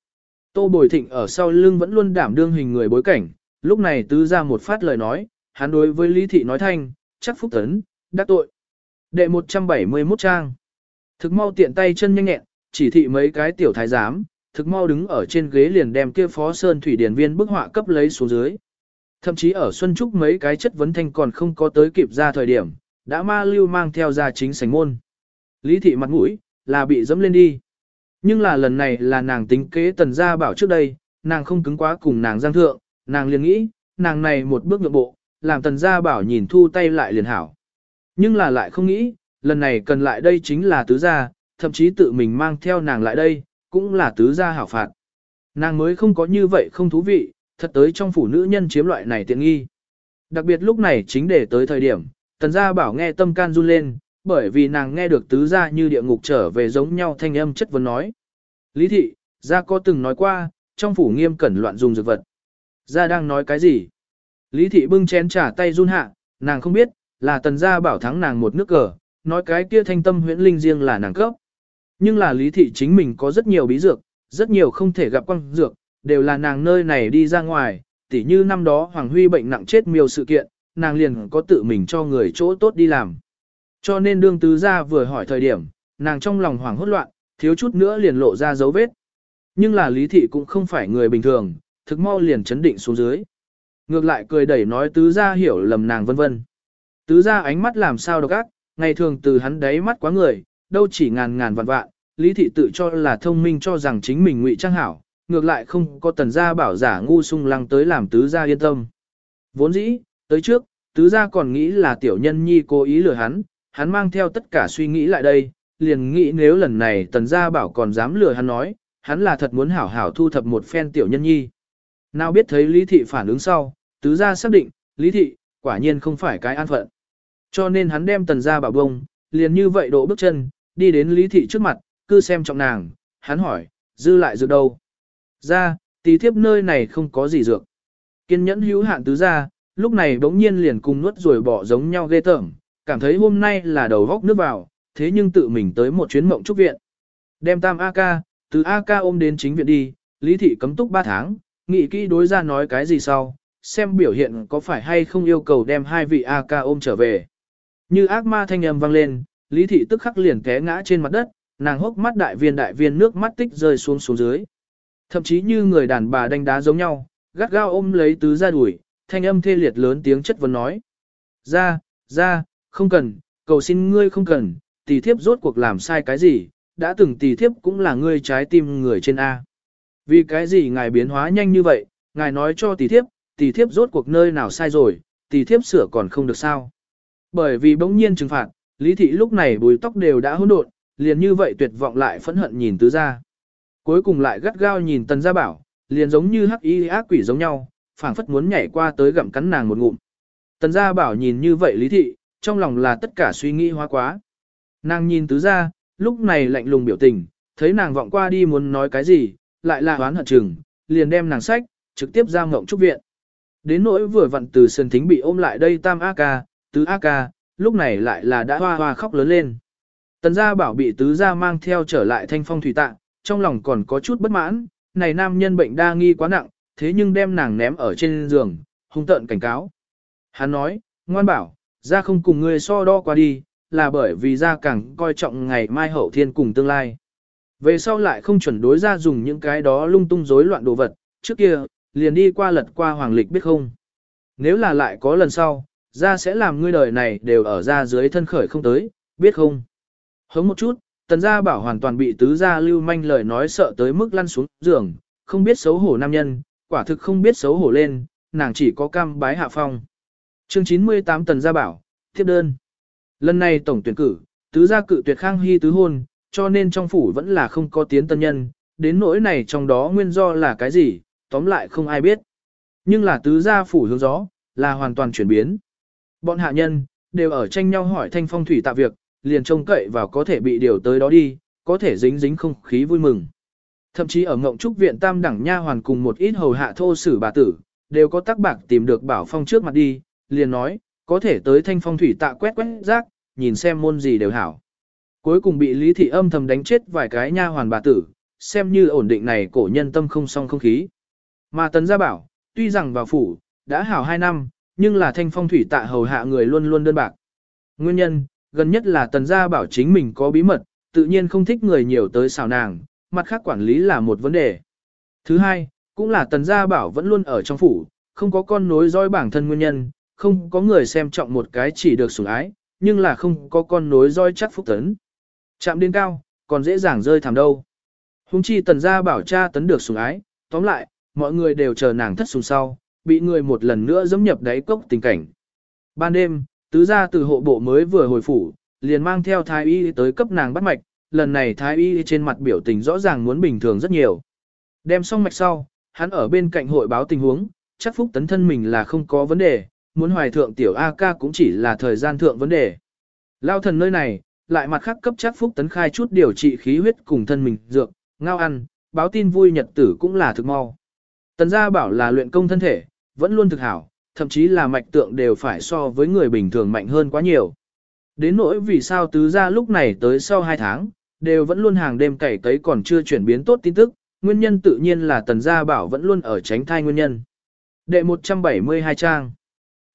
Tô bồi thịnh ở sau lưng vẫn luôn đảm đương hình người bối cảnh, lúc này tứ ra một phát lời nói, hắn đối với Lý Thị nói thanh, chắc phúc tấn, đắc tội. Đệ 171 trang. Thực mau tiện tay chân nhanh nhẹn, chỉ thị mấy cái tiểu thái giám, thực mau đứng ở trên ghế liền đem kia phó sơn thủy điển viên bức họa cấp lấy xuống dưới. Thậm chí ở Xuân Trúc mấy cái chất vấn thanh còn không có tới kịp ra thời điểm, đã ma lưu mang theo ra chính sảnh môn. Lý thị mặt mũi, là bị dẫm lên đi. Nhưng là lần này là nàng tính kế tần gia bảo trước đây, nàng không cứng quá cùng nàng giang thượng, nàng liền nghĩ, nàng này một bước nhượng bộ, làm tần gia bảo nhìn thu tay lại liền hảo. Nhưng là lại không nghĩ, lần này cần lại đây chính là tứ gia, thậm chí tự mình mang theo nàng lại đây, cũng là tứ gia hảo phạt. Nàng mới không có như vậy không thú vị, thật tới trong phủ nữ nhân chiếm loại này tiện nghi. Đặc biệt lúc này chính để tới thời điểm, tần gia bảo nghe tâm can run lên, bởi vì nàng nghe được tứ gia như địa ngục trở về giống nhau thanh âm chất vấn nói. Lý thị, gia có từng nói qua, trong phủ nghiêm cẩn loạn dùng dược vật. Gia đang nói cái gì? Lý thị bưng chén trả tay run hạ, nàng không biết, là tần gia bảo thắng nàng một nước cờ, nói cái kia thanh tâm huyễn linh riêng là nàng cấp. Nhưng là lý thị chính mình có rất nhiều bí dược, rất nhiều không thể gặp quang dược, đều là nàng nơi này đi ra ngoài, tỉ như năm đó Hoàng Huy bệnh nặng chết miêu sự kiện, nàng liền có tự mình cho người chỗ tốt đi làm. Cho nên đương tứ gia vừa hỏi thời điểm, nàng trong lòng hoảng hốt loạn, thiếu chút nữa liền lộ ra dấu vết. Nhưng là lý thị cũng không phải người bình thường, thực mau liền chấn định xuống dưới. Ngược lại cười đẩy nói tứ gia hiểu lầm nàng vân vân. Tứ gia ánh mắt làm sao độc ác, ngày thường từ hắn đáy mắt quá người, đâu chỉ ngàn ngàn vạn vạn, lý thị tự cho là thông minh cho rằng chính mình ngụy trang hảo, ngược lại không có tần gia bảo giả ngu sung lăng tới làm tứ gia yên tâm. Vốn dĩ, tới trước, tứ gia còn nghĩ là tiểu nhân nhi cố ý lừa hắn, hắn mang theo tất cả suy nghĩ lại đây, liền nghĩ nếu lần này tần gia bảo còn dám lừa hắn nói, hắn là thật muốn hảo hảo thu thập một phen tiểu nhân nhi. Nào biết thấy lý thị phản ứng sau, tứ gia xác định, lý thị, quả nhiên không phải cái an phận. Cho nên hắn đem tần gia bảo bông, liền như vậy đổ bước chân, đi đến Lý Thị trước mặt, cứ xem trọng nàng, hắn hỏi, dư lại dược đâu? Ra, tí thiếp nơi này không có gì dược. Kiên nhẫn hữu hạn tứ gia lúc này bỗng nhiên liền cùng nuốt rồi bỏ giống nhau ghê tởm, cảm thấy hôm nay là đầu góc nước vào, thế nhưng tự mình tới một chuyến mộng trúc viện. Đem tam A-ca, từ A-ca ôm đến chính viện đi, Lý Thị cấm túc 3 tháng, nghĩ kỹ đối ra nói cái gì sau, xem biểu hiện có phải hay không yêu cầu đem hai vị A-ca ôm trở về. Như ác ma thanh âm vang lên, Lý Thị tức khắc liền té ngã trên mặt đất, nàng hốc mắt đại viên đại viên nước mắt tích rơi xuống xuống dưới. Thậm chí như người đàn bà đánh đá giống nhau, gắt gao ôm lấy tứ ra đuổi, thanh âm thê liệt lớn tiếng chất vấn nói. Ra, ra, không cần, cầu xin ngươi không cần, tỷ thiếp rốt cuộc làm sai cái gì, đã từng tỷ thiếp cũng là ngươi trái tim người trên A. Vì cái gì ngài biến hóa nhanh như vậy, ngài nói cho tỷ thiếp, tỷ thiếp rốt cuộc nơi nào sai rồi, tỷ thiếp sửa còn không được sao. Bởi vì bỗng nhiên trừng phạt, Lý Thị lúc này bùi tóc đều đã hỗn độn, liền như vậy tuyệt vọng lại phẫn hận nhìn tứ gia. Cuối cùng lại gắt gao nhìn tần gia bảo, liền giống như hắc y ác quỷ giống nhau, phảng phất muốn nhảy qua tới gặm cắn nàng một ngụm. Tần gia bảo nhìn như vậy Lý Thị, trong lòng là tất cả suy nghĩ hóa quá. Nàng nhìn tứ gia, lúc này lạnh lùng biểu tình, thấy nàng vọng qua đi muốn nói cái gì, lại là hoán hận chừng, liền đem nàng sách, trực tiếp ra ngộng trúc viện. Đến nỗi vừa vặn từ sân thính bị ôm lại đây tam A ca, tứ A ca, lúc này lại là đã hoa hoa khóc lớn lên. Tần gia bảo bị tứ gia mang theo trở lại thanh phong thủy tạng, trong lòng còn có chút bất mãn, này nam nhân bệnh đa nghi quá nặng, thế nhưng đem nàng ném ở trên giường, hung tợn cảnh cáo. Hắn nói, ngoan bảo, gia không cùng ngươi so đo qua đi, là bởi vì gia càng coi trọng ngày mai hậu thiên cùng tương lai. Về sau lại không chuẩn đối ra dùng những cái đó lung tung rối loạn đồ vật, trước kia, liền đi qua lật qua hoàng lịch biết không. Nếu là lại có lần sau, ra sẽ làm ngươi đời này đều ở ra dưới thân khởi không tới, biết không? Hống một chút, tần gia bảo hoàn toàn bị tứ gia lưu manh lời nói sợ tới mức lăn xuống giường, không biết xấu hổ nam nhân, quả thực không biết xấu hổ lên, nàng chỉ có cam bái hạ phong. Chương 98 tần gia bảo, tiếp đơn. Lần này tổng tuyển cử, tứ gia cự tuyệt khang hy tứ hôn, cho nên trong phủ vẫn là không có tiến tân nhân, đến nỗi này trong đó nguyên do là cái gì, tóm lại không ai biết. Nhưng là tứ gia phủ hướng gió, là hoàn toàn chuyển biến. Bọn hạ nhân, đều ở tranh nhau hỏi thanh phong thủy tạ việc, liền trông cậy vào có thể bị điều tới đó đi, có thể dính dính không khí vui mừng. Thậm chí ở ngộng trúc viện tam đẳng nha hoàn cùng một ít hầu hạ thô sử bà tử, đều có tác bạc tìm được bảo phong trước mặt đi, liền nói, có thể tới thanh phong thủy tạ quét quét rác, nhìn xem môn gì đều hảo. Cuối cùng bị Lý Thị âm thầm đánh chết vài cái nha hoàn bà tử, xem như ổn định này cổ nhân tâm không song không khí. Mà Tấn Gia bảo, tuy rằng vào phủ, đã hảo hai năm, nhưng là thanh phong thủy tạ hầu hạ người luôn luôn đơn bạc. Nguyên nhân, gần nhất là Tần Gia bảo chính mình có bí mật, tự nhiên không thích người nhiều tới xào nàng, mặt khác quản lý là một vấn đề. Thứ hai, cũng là Tần Gia bảo vẫn luôn ở trong phủ, không có con nối dõi bản thân nguyên nhân, không có người xem trọng một cái chỉ được sủng ái, nhưng là không có con nối dõi chắc phúc tấn. Chạm đến cao, còn dễ dàng rơi thảm đâu. Hùng chi tần gia bảo cha tấn được sủng ái, tóm lại, mọi người đều chờ nàng thất sùng sau, bị người một lần nữa dẫm nhập đáy cốc tình cảnh. Ban đêm, tứ gia từ hộ bộ mới vừa hồi phủ, liền mang theo thái y tới cấp nàng bắt mạch, lần này thái y trên mặt biểu tình rõ ràng muốn bình thường rất nhiều. Đem xong mạch sau, hắn ở bên cạnh hội báo tình huống, chắc phúc tấn thân mình là không có vấn đề, muốn hoài thượng tiểu A ca cũng chỉ là thời gian thượng vấn đề. Lao thần nơi này, lại mặt khác cấp chắc phúc tấn khai chút điều trị khí huyết cùng thân mình dược, ngao ăn, báo tin vui nhật tử cũng là thực mau. Tần gia bảo là luyện công thân thể, vẫn luôn thực hảo, thậm chí là mạch tượng đều phải so với người bình thường mạnh hơn quá nhiều. Đến nỗi vì sao tứ gia lúc này tới sau 2 tháng, đều vẫn luôn hàng đêm cày cấy còn chưa chuyển biến tốt tin tức, nguyên nhân tự nhiên là tần gia bảo vẫn luôn ở tránh thai nguyên nhân. Đệ 172 trang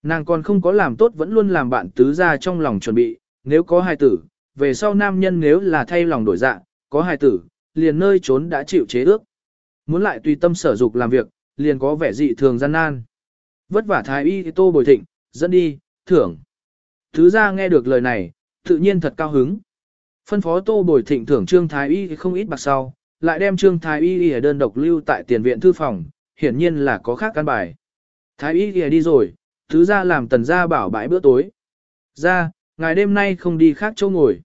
Nàng còn không có làm tốt vẫn luôn làm bạn tứ gia trong lòng chuẩn bị, nếu có hai tử, về sau nam nhân nếu là thay lòng đổi dạ, có hài tử, liền nơi trốn đã chịu chế ước. Muốn lại tùy tâm sở dục làm việc, liền có vẻ dị thường gian nan. Vất vả thái y tô bồi thịnh, dẫn đi, thưởng. Thứ ra nghe được lời này, tự nhiên thật cao hứng. Phân phó tô bồi thịnh thưởng trương thái y không ít bạc sau, lại đem trương thái y ở đơn độc lưu tại tiền viện thư phòng, hiển nhiên là có khác căn bài. Thái y đi rồi, thứ ra làm tần gia bảo bãi bữa tối. Ra, ngày đêm nay không đi khác chỗ ngồi.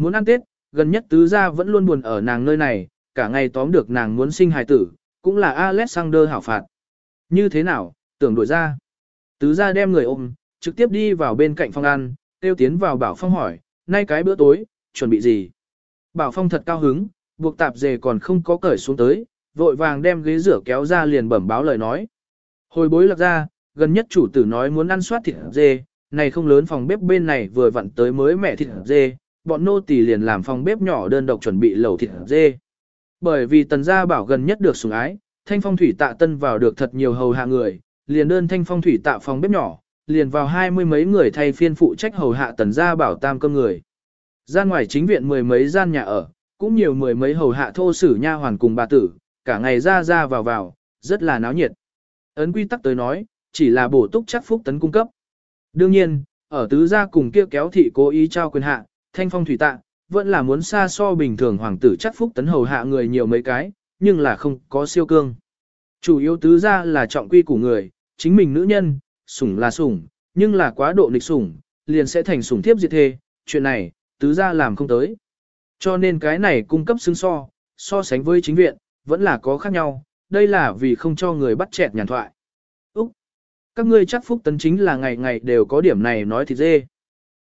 Muốn ăn Tết, gần nhất tứ gia vẫn luôn buồn ở nàng nơi này, cả ngày tóm được nàng muốn sinh hài tử, cũng là Alexander hảo phạt. Như thế nào, tưởng đổi ra. Tứ gia đem người ôm, trực tiếp đi vào bên cạnh phong ăn, tiêu tiến vào bảo phong hỏi, nay cái bữa tối, chuẩn bị gì? Bảo Phong thật cao hứng, buộc tạp dề còn không có cởi xuống tới, vội vàng đem ghế rửa kéo ra liền bẩm báo lời nói. Hồi bối lạc ra, gần nhất chủ tử nói muốn ăn soát thịt dê, này không lớn phòng bếp bên này vừa vặn tới mới mẹ thịt dê, bọn nô tỳ liền làm phòng bếp nhỏ đơn độc chuẩn bị lẩu thịt dê. Bởi vì tần gia bảo gần nhất được sủng ái, thanh phong thủy tạ tân vào được thật nhiều hầu hạ người, liền đơn thanh phong thủy tạ phòng bếp nhỏ, liền vào hai mươi mấy người thay phiên phụ trách hầu hạ tần gia bảo tam cơm người. Ra ngoài chính viện mười mấy gian nhà ở, cũng nhiều mười mấy hầu hạ thô sử nha hoàn cùng bà tử, cả ngày ra ra vào vào, rất là náo nhiệt. Ấn quy tắc tới nói, chỉ là bổ túc chắc phúc tấn cung cấp. Đương nhiên, ở tứ gia cùng kia kéo thị cố ý trao quyền hạ, thanh phong thủy tạ, vẫn là muốn xa so bình thường hoàng tử chắc phúc tấn hầu hạ người nhiều mấy cái, nhưng là không có siêu cương. Chủ yếu tứ gia là trọng quy của người, chính mình nữ nhân, sủng là sủng, nhưng là quá độ nịch sủng, liền sẽ thành sủng thiếp diệt thê, chuyện này, tứ gia làm không tới. Cho nên cái này cung cấp xứng so, so sánh với chính viện, vẫn là có khác nhau, đây là vì không cho người bắt chẹt nhàn thoại. Úc! Các ngươi chắc phúc tấn chính là ngày ngày đều có điểm này nói thì dê.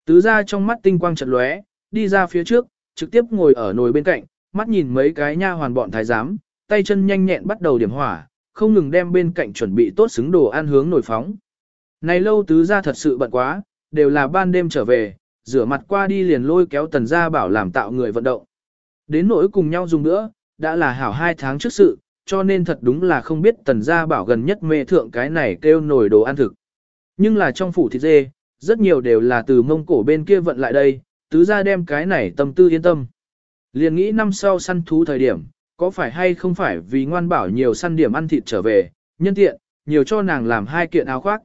Tứ ra trong mắt tinh quang chật lóe, đi ra phía trước, trực tiếp ngồi ở nồi bên cạnh, mắt nhìn mấy cái nha hoàn bọn thái giám, tay chân nhanh nhẹn bắt đầu điểm hỏa, không ngừng đem bên cạnh chuẩn bị tốt xứng đồ ăn hướng nồi phóng. Này lâu tứ ra thật sự bận quá, đều là ban đêm trở về, rửa mặt qua đi liền lôi kéo tần gia bảo làm tạo người vận động. Đến nỗi cùng nhau dùng nữa, đã là hảo hai tháng trước sự, cho nên thật đúng là không biết tần gia bảo gần nhất mê thượng cái này kêu nổi đồ ăn thực. Nhưng là trong phủ thịt dê, rất nhiều đều là từ mông cổ bên kia vận lại đây, tứ gia đem cái này tâm tư yên tâm. Liền nghĩ năm sau săn thú thời điểm, có phải hay không phải vì ngoan bảo nhiều săn điểm ăn thịt trở về, nhân tiện, nhiều cho nàng làm hai kiện áo khoác.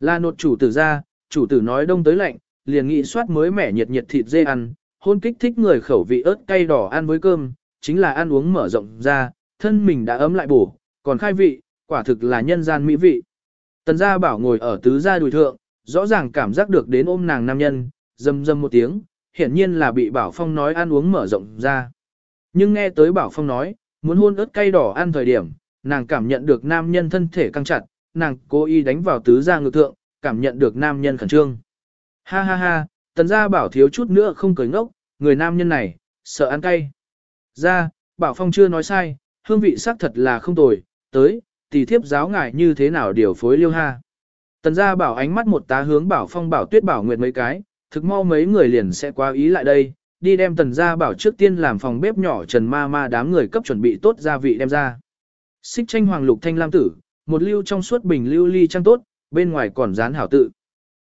Là nột chủ tử ra, chủ tử nói đông tới lạnh, liền nghĩ soát mới mẻ nhiệt nhiệt thịt dê ăn, hôn kích thích người khẩu vị ớt cay đỏ ăn với cơm, chính là ăn uống mở rộng ra, thân mình đã ấm lại bổ, còn khai vị, quả thực là nhân gian mỹ vị. Tần gia bảo ngồi ở tứ gia đùi thượng, rõ ràng cảm giác được đến ôm nàng nam nhân, dâm dâm một tiếng, hiển nhiên là bị bảo phong nói ăn uống mở rộng ra. Nhưng nghe tới bảo phong nói, muốn hôn ớt cay đỏ ăn thời điểm, nàng cảm nhận được nam nhân thân thể căng chặt, nàng cố ý đánh vào tứ gia ngực thượng, cảm nhận được nam nhân khẩn trương. Ha ha ha, tần gia bảo thiếu chút nữa không cười ngốc, người nam nhân này, sợ ăn cay. Ra, bảo phong chưa nói sai, hương vị sắc thật là không tồi, tới, tỷ thiếp giáo ngại như thế nào điều phối liêu ha. Tần gia bảo ánh mắt một tá hướng bảo phong bảo tuyết bảo nguyệt mấy cái, thực mau mấy người liền sẽ qua ý lại đây, đi đem tần gia bảo trước tiên làm phòng bếp nhỏ trần ma ma đám người cấp chuẩn bị tốt gia vị đem ra. Xích tranh hoàng lục thanh lam tử, một lưu trong suốt bình lưu ly trang tốt, bên ngoài còn dán hảo tự.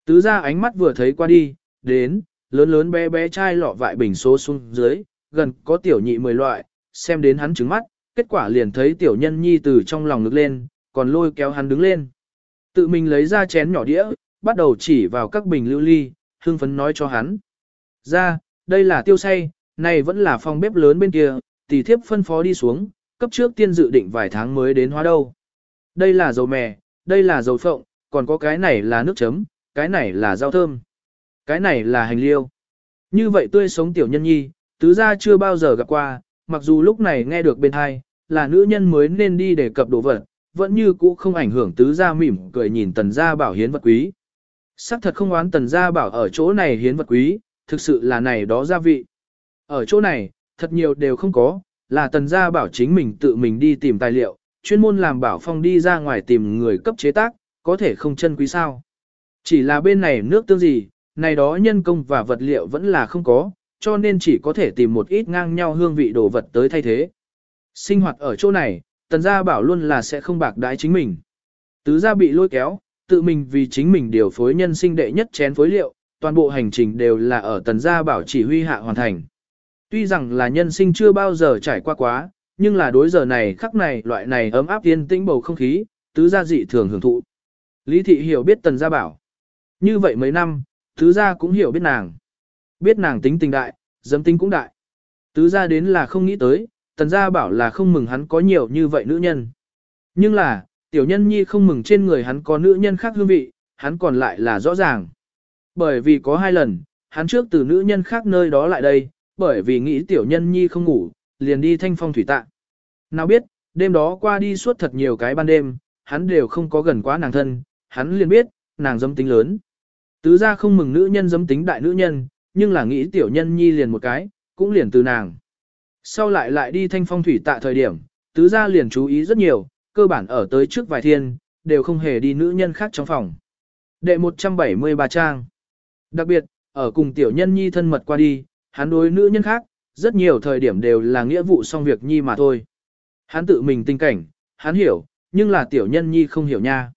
Tứ gia ánh mắt vừa thấy qua đi, đến, lớn lớn bé bé chai lọ vại bình số xuống dưới, gần có tiểu nhị mười loại, xem đến hắn trứng mắt, kết quả liền thấy tiểu nhân nhi từ trong lòng ngực lên, còn lôi kéo hắn đứng lên. Tự mình lấy ra chén nhỏ đĩa, bắt đầu chỉ vào các bình lưu ly, hương phấn nói cho hắn. Ra, đây là tiêu say, này vẫn là phòng bếp lớn bên kia, tỷ thiếp phân phó đi xuống, cấp trước tiên dự định vài tháng mới đến hóa đâu. Đây là dầu mè, đây là dầu phộng, còn có cái này là nước chấm, cái này là rau thơm, cái này là hành liêu. Như vậy tươi sống tiểu nhân nhi, tứ gia chưa bao giờ gặp qua, mặc dù lúc này nghe được bên hai, là nữ nhân mới nên đi để cập đồ vật, vẫn như cũ không ảnh hưởng tứ gia mỉm cười nhìn tần gia bảo hiến vật quý. Sắc thật không oán tần gia bảo ở chỗ này hiến vật quý, thực sự là này đó gia vị. Ở chỗ này, thật nhiều đều không có, là tần gia bảo chính mình tự mình đi tìm tài liệu, chuyên môn làm bảo phong đi ra ngoài tìm người cấp chế tác, có thể không chân quý sao. Chỉ là bên này nước tương gì, này đó nhân công và vật liệu vẫn là không có, cho nên chỉ có thể tìm một ít ngang nhau hương vị đồ vật tới thay thế. Sinh hoạt ở chỗ này, tần gia bảo luôn là sẽ không bạc đái chính mình. Tứ gia bị lôi kéo, tự mình vì chính mình điều phối nhân sinh đệ nhất chén phối liệu, toàn bộ hành trình đều là ở tần gia bảo chỉ huy hạ hoàn thành. Tuy rằng là nhân sinh chưa bao giờ trải qua quá, nhưng là đối giờ này khắc này loại này ấm áp yên tĩnh bầu không khí, tứ gia dị thường hưởng thụ. Lý thị hiểu biết tần gia bảo. Như vậy mấy năm, tứ gia cũng hiểu biết nàng. Biết nàng tính tình đại, dấm tính cũng đại. Tứ gia đến là không nghĩ tới, tần gia bảo là không mừng hắn có nhiều như vậy nữ nhân. Nhưng là, tiểu nhân nhi không mừng trên người hắn có nữ nhân khác hương vị, hắn còn lại là rõ ràng. Bởi vì có hai lần, hắn trước từ nữ nhân khác nơi đó lại đây, bởi vì nghĩ tiểu nhân nhi không ngủ, liền đi thanh phong thủy tạ. Nào biết, đêm đó qua đi suốt thật nhiều cái ban đêm, hắn đều không có gần quá nàng thân, hắn liền biết, nàng dâm tính lớn. Tứ gia không mừng nữ nhân dâm tính đại nữ nhân, nhưng là nghĩ tiểu nhân nhi liền một cái, cũng liền từ nàng. Sau lại lại đi thanh phong thủy tạ thời điểm, tứ gia liền chú ý rất nhiều, cơ bản ở tới trước vài thiên, đều không hề đi nữ nhân khác trong phòng. Đệ 173 trang. Đặc biệt, ở cùng tiểu nhân nhi thân mật qua đi, hắn đối nữ nhân khác, rất nhiều thời điểm đều là nghĩa vụ xong việc nhi mà thôi. Hắn tự mình tình cảnh, hắn hiểu, nhưng là tiểu nhân nhi không hiểu nha.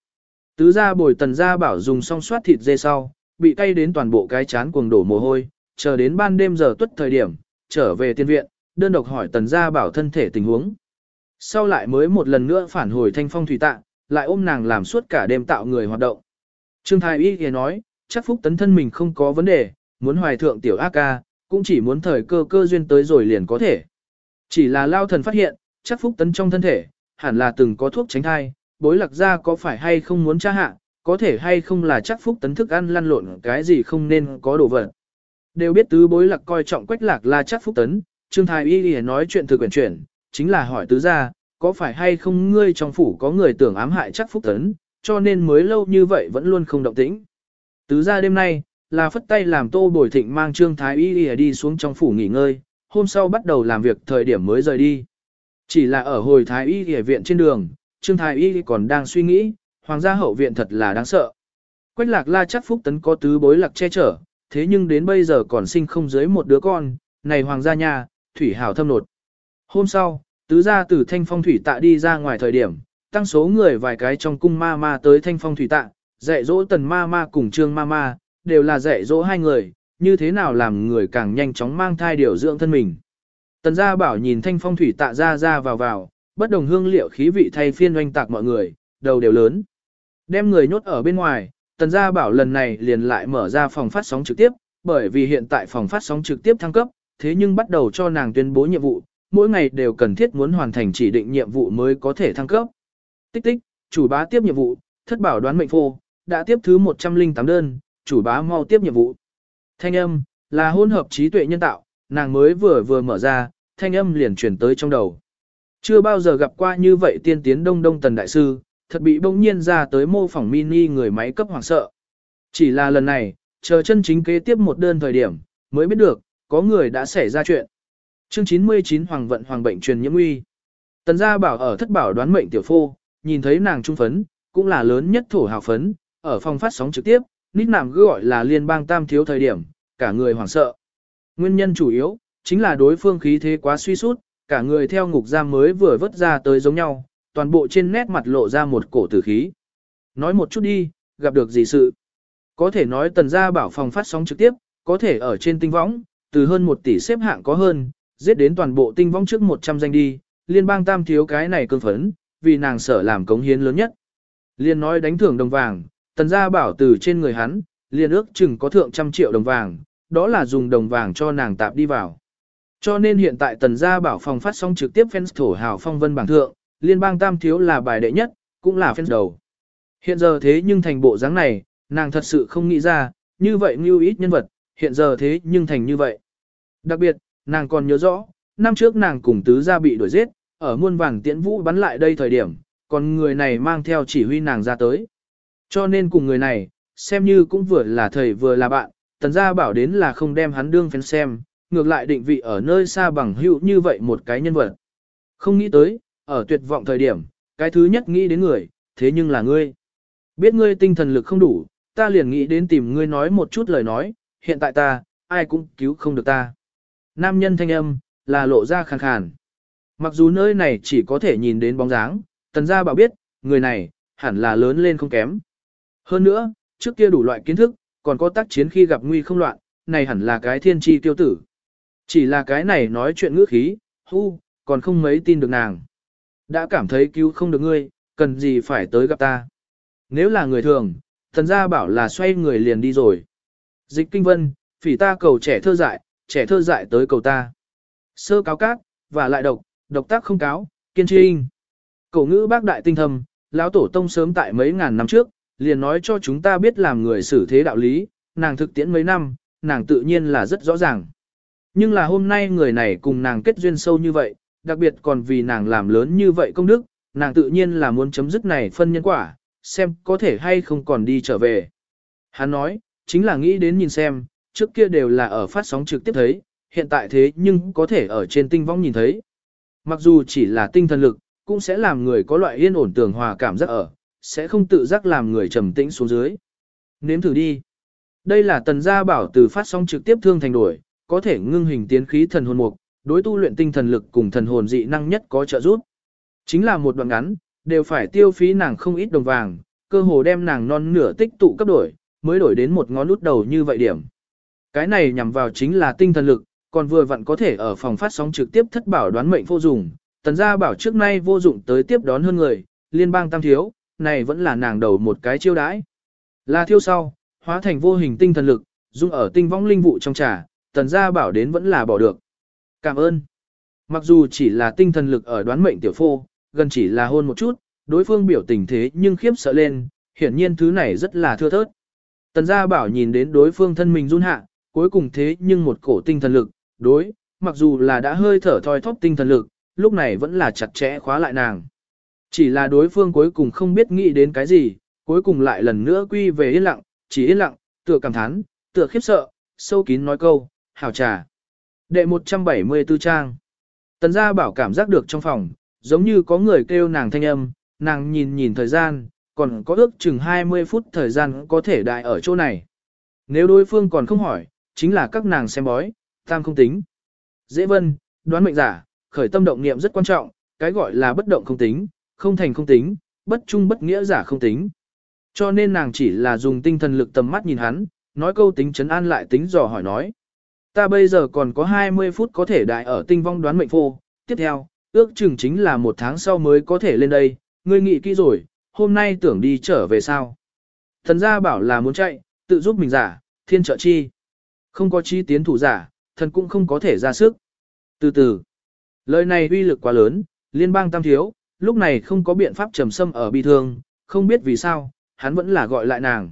Tứ gia bồi tần gia bảo dùng xong soát thịt dê sau, bị cay đến toàn bộ cái chán cuồng đổ mồ hôi, chờ đến ban đêm giờ tuất thời điểm, trở về tiên viện, đơn độc hỏi tần gia bảo thân thể tình huống. Sau lại mới một lần nữa phản hồi thanh phong thủy tạ, lại ôm nàng làm suốt cả đêm tạo người hoạt động. Trương Thái Y kia nói, chắc phúc tấn thân mình không có vấn đề, muốn hoài thượng tiểu ác ca, cũng chỉ muốn thời cơ cơ duyên tới rồi liền có thể. Chỉ là lao thần phát hiện, chắc phúc tấn trong thân thể, hẳn là từng có thuốc tránh thai, bối lạc ra có phải hay không muốn tra hạ, có thể hay không là chắc phúc tấn thức ăn lăn lộn cái gì không nên có đồ vật. Đều biết tứ bối lạc coi trọng quách lạc là chắc phúc tấn, trương thái y y nói chuyện từ quyển chuyển, chính là hỏi tứ gia, có phải hay không ngươi trong phủ có người tưởng ám hại chắc phúc tấn, cho nên mới lâu như vậy vẫn luôn không động tĩnh. Tứ gia đêm nay, là phất tay làm tô bồi thịnh mang trương thái y y đi xuống trong phủ nghỉ ngơi, hôm sau bắt đầu làm việc thời điểm mới rời đi. Chỉ là ở hồi thái y y viện trên đường, trương thái y còn đang suy nghĩ, hoàng gia hậu viện thật là đáng sợ. Quách lạc la chắc phúc tấn có tứ bối lạc che chở, thế nhưng đến bây giờ còn sinh không dưới một đứa con, này hoàng gia nhà, thủy hào thâm nột. Hôm sau, tứ gia từ thanh phong thủy tạ đi ra ngoài thời điểm, tăng số người vài cái trong cung ma ma tới thanh phong thủy tạ, dạy dỗ tần ma ma cùng trương ma ma, đều là dạy dỗ hai người, như thế nào làm người càng nhanh chóng mang thai điều dưỡng thân mình. Tần gia bảo nhìn thanh phong thủy tạ ra ra vào vào, bất đồng hương liệu khí vị thay phiên oanh tạc mọi người, đầu đều lớn. Đem người nhốt ở bên ngoài, tần gia bảo lần này liền lại mở ra phòng phát sóng trực tiếp, bởi vì hiện tại phòng phát sóng trực tiếp thăng cấp, thế nhưng bắt đầu cho nàng tuyên bố nhiệm vụ, mỗi ngày đều cần thiết muốn hoàn thành chỉ định nhiệm vụ mới có thể thăng cấp. Tích tích, chủ bá tiếp nhiệm vụ, thất bảo đoán mệnh phô, đã tiếp thứ 108 đơn, chủ bá mau tiếp nhiệm vụ. Thanh âm, là hôn hợp trí tuệ nhân tạo, nàng mới vừa vừa mở ra, thanh âm liền chuyển tới trong đầu. Chưa bao giờ gặp qua như vậy tiên tiến đông đông tần đại sư, thật bị bỗng nhiên ra tới mô phỏng mini người máy cấp hoàng sợ. Chỉ là lần này, chờ chân chính kế tiếp một đơn thời điểm, mới biết được, có người đã xảy ra chuyện. Chương 99 Hoàng vận Hoàng bệnh truyền nhiễm nguy. Tần gia bảo ở thất bảo đoán mệnh tiểu phu nhìn thấy nàng trung phấn, cũng là lớn nhất thổ hào phấn, ở phòng phát sóng trực tiếp, nít nàng cứ gọi là liên bang tam thiếu thời điểm, cả người hoảng sợ. Nguyên nhân chủ yếu, chính là đối phương khí thế quá suy sút, cả người theo ngục giam mới vừa vớt ra tới giống nhau, toàn bộ trên nét mặt lộ ra một cổ tử khí. Nói một chút đi, gặp được gì sự? Có thể nói tần gia bảo phòng phát sóng trực tiếp, có thể ở trên tinh võng, từ hơn một tỷ xếp hạng có hơn, giết đến toàn bộ tinh võng trước 100 danh đi, liên bang tam thiếu cái này cương phấn, vì nàng sở làm cống hiến lớn nhất. Liên nói đánh thưởng đồng vàng, tần gia bảo từ trên người hắn, liên ước chừng có thượng trăm triệu đồng vàng, đó là dùng đồng vàng cho nàng tạp đi vào. Cho nên hiện tại tần gia bảo phòng phát sóng trực tiếp fans thổ hào phong vân bảng thượng, liên bang tam thiếu là bài đệ nhất, cũng là fans đầu. Hiện giờ thế nhưng thành bộ dáng này, nàng thật sự không nghĩ ra, như vậy như ít nhân vật, hiện giờ thế nhưng thành như vậy. Đặc biệt, nàng còn nhớ rõ, năm trước nàng cùng tứ gia bị đuổi giết, ở muôn vàng tiễn vũ bắn lại đây thời điểm, còn người này mang theo chỉ huy nàng ra tới. Cho nên cùng người này, xem như cũng vừa là thầy vừa là bạn, tần gia bảo đến là không đem hắn đương phén xem, ngược lại định vị ở nơi xa bằng hữu như vậy một cái nhân vật. Không nghĩ tới, ở tuyệt vọng thời điểm, cái thứ nhất nghĩ đến người, thế nhưng là ngươi. Biết ngươi tinh thần lực không đủ, ta liền nghĩ đến tìm ngươi nói một chút lời nói, hiện tại ta, ai cũng cứu không được ta. Nam nhân thanh âm, là lộ ra khàn khàn. Mặc dù nơi này chỉ có thể nhìn đến bóng dáng, tần gia bảo biết, người này, hẳn là lớn lên không kém. Hơn nữa, trước kia đủ loại kiến thức, còn có tác chiến khi gặp nguy không loạn, này hẳn là cái thiên tri tiêu tử. Chỉ là cái này nói chuyện ngữ khí, hu, còn không mấy tin được nàng. Đã cảm thấy cứu không được ngươi, cần gì phải tới gặp ta. Nếu là người thường, thần gia bảo là xoay người liền đi rồi. Dịch kinh vân, phỉ ta cầu trẻ thơ dại, trẻ thơ dại tới cầu ta. Sơ cáo cát, và lại độc, độc tác không cáo, kiên trinh. Cổ ngữ bác đại tinh thầm, lão tổ tông sớm tại mấy ngàn năm trước, liền nói cho chúng ta biết làm người xử thế đạo lý, nàng thực tiễn mấy năm, nàng tự nhiên là rất rõ ràng. Nhưng là hôm nay người này cùng nàng kết duyên sâu như vậy, đặc biệt còn vì nàng làm lớn như vậy công đức, nàng tự nhiên là muốn chấm dứt này phân nhân quả, xem có thể hay không còn đi trở về. Hắn nói, chính là nghĩ đến nhìn xem, trước kia đều là ở phát sóng trực tiếp thấy, hiện tại thế nhưng có thể ở trên tinh vong nhìn thấy. Mặc dù chỉ là tinh thần lực, cũng sẽ làm người có loại yên ổn tường hòa cảm giác ở, sẽ không tự giác làm người trầm tĩnh xuống dưới. Nếm thử đi. Đây là tần gia bảo từ phát sóng trực tiếp thương thành đổi, có thể ngưng hình tiến khí thần hồn mục, đối tu luyện tinh thần lực cùng thần hồn dị năng nhất có trợ giúp. Chính là một đoạn ngắn, đều phải tiêu phí nàng không ít đồng vàng, cơ hồ đem nàng non nửa tích tụ cấp đổi, mới đổi đến một ngón nút đầu như vậy điểm. Cái này nhằm vào chính là tinh thần lực, còn vừa vặn có thể ở phòng phát sóng trực tiếp thất bảo đoán mệnh vô dụng. Tần gia bảo trước nay vô dụng tới tiếp đón hơn người, liên bang tam thiếu, này vẫn là nàng đầu một cái chiêu đãi. Là thiêu sau, hóa thành vô hình tinh thần lực, dung ở tinh vong linh vụ trong trà, tần gia bảo đến vẫn là bỏ được. Cảm ơn. Mặc dù chỉ là tinh thần lực ở đoán mệnh tiểu phô, gần chỉ là hôn một chút, đối phương biểu tình thế nhưng khiếp sợ lên, hiển nhiên thứ này rất là thưa thớt. Tần gia bảo nhìn đến đối phương thân mình run hạ, cuối cùng thế nhưng một cổ tinh thần lực, đối, mặc dù là đã hơi thở thoi thóp tinh thần lực, lúc này vẫn là chặt chẽ khóa lại nàng. Chỉ là đối phương cuối cùng không biết nghĩ đến cái gì, cuối cùng lại lần nữa quy về yên lặng, chỉ yên lặng, tựa cảm thán, tựa khiếp sợ, sâu kín nói câu, hảo trà. Đệ 174 trang. Tần gia bảo cảm giác được trong phòng, giống như có người kêu nàng thanh âm, nàng nhìn nhìn thời gian, còn có ước chừng 20 phút thời gian có thể đại ở chỗ này. Nếu đối phương còn không hỏi, chính là các nàng xem bói, tam không tính. Dễ vân, đoán mệnh giả, khởi tâm động niệm rất quan trọng, cái gọi là bất động không tính, không thành không tính, bất trung bất nghĩa giả không tính. Cho nên nàng chỉ là dùng tinh thần lực tầm mắt nhìn hắn, nói câu tính chấn an lại tính dò hỏi nói. Ta bây giờ còn có 20 phút có thể đại ở tinh vong đoán mệnh phô, tiếp theo, ước chừng chính là một tháng sau mới có thể lên đây, ngươi nghĩ kỹ rồi, hôm nay tưởng đi trở về sao. Thần gia bảo là muốn chạy, tự giúp mình giả, thiên trợ chi. Không có chi tiến thủ giả, thần cũng không có thể ra sức. Từ từ, lời này uy lực quá lớn, liên bang tam thiếu, lúc này không có biện pháp trầm xâm ở bi thương, không biết vì sao, hắn vẫn là gọi lại nàng.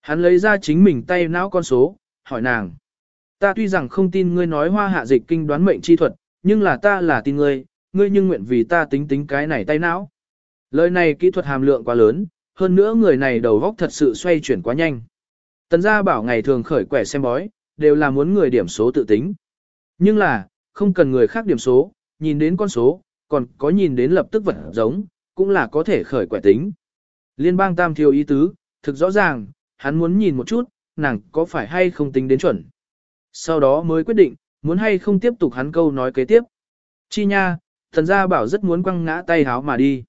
Hắn lấy ra chính mình tay não con số, hỏi nàng. Ta tuy rằng không tin ngươi nói hoa hạ dịch kinh đoán mệnh chi thuật, nhưng là ta là tin ngươi, ngươi nhưng nguyện vì ta tính tính cái này tay não. Lời này kỹ thuật hàm lượng quá lớn, hơn nữa người này đầu góc thật sự xoay chuyển quá nhanh. Tần gia bảo ngày thường khởi quẻ xem bói, đều là muốn người điểm số tự tính. Nhưng là, không cần người khác điểm số, nhìn đến con số, còn có nhìn đến lập tức vật giống, cũng là có thể khởi quẻ tính. Liên bang tam thiếu ý tứ, thực rõ ràng, hắn muốn nhìn một chút, nàng có phải hay không tính đến chuẩn. Sau đó mới quyết định, muốn hay không tiếp tục hắn câu nói kế tiếp. Chi nha, thần gia bảo rất muốn quăng ngã tay háo mà đi.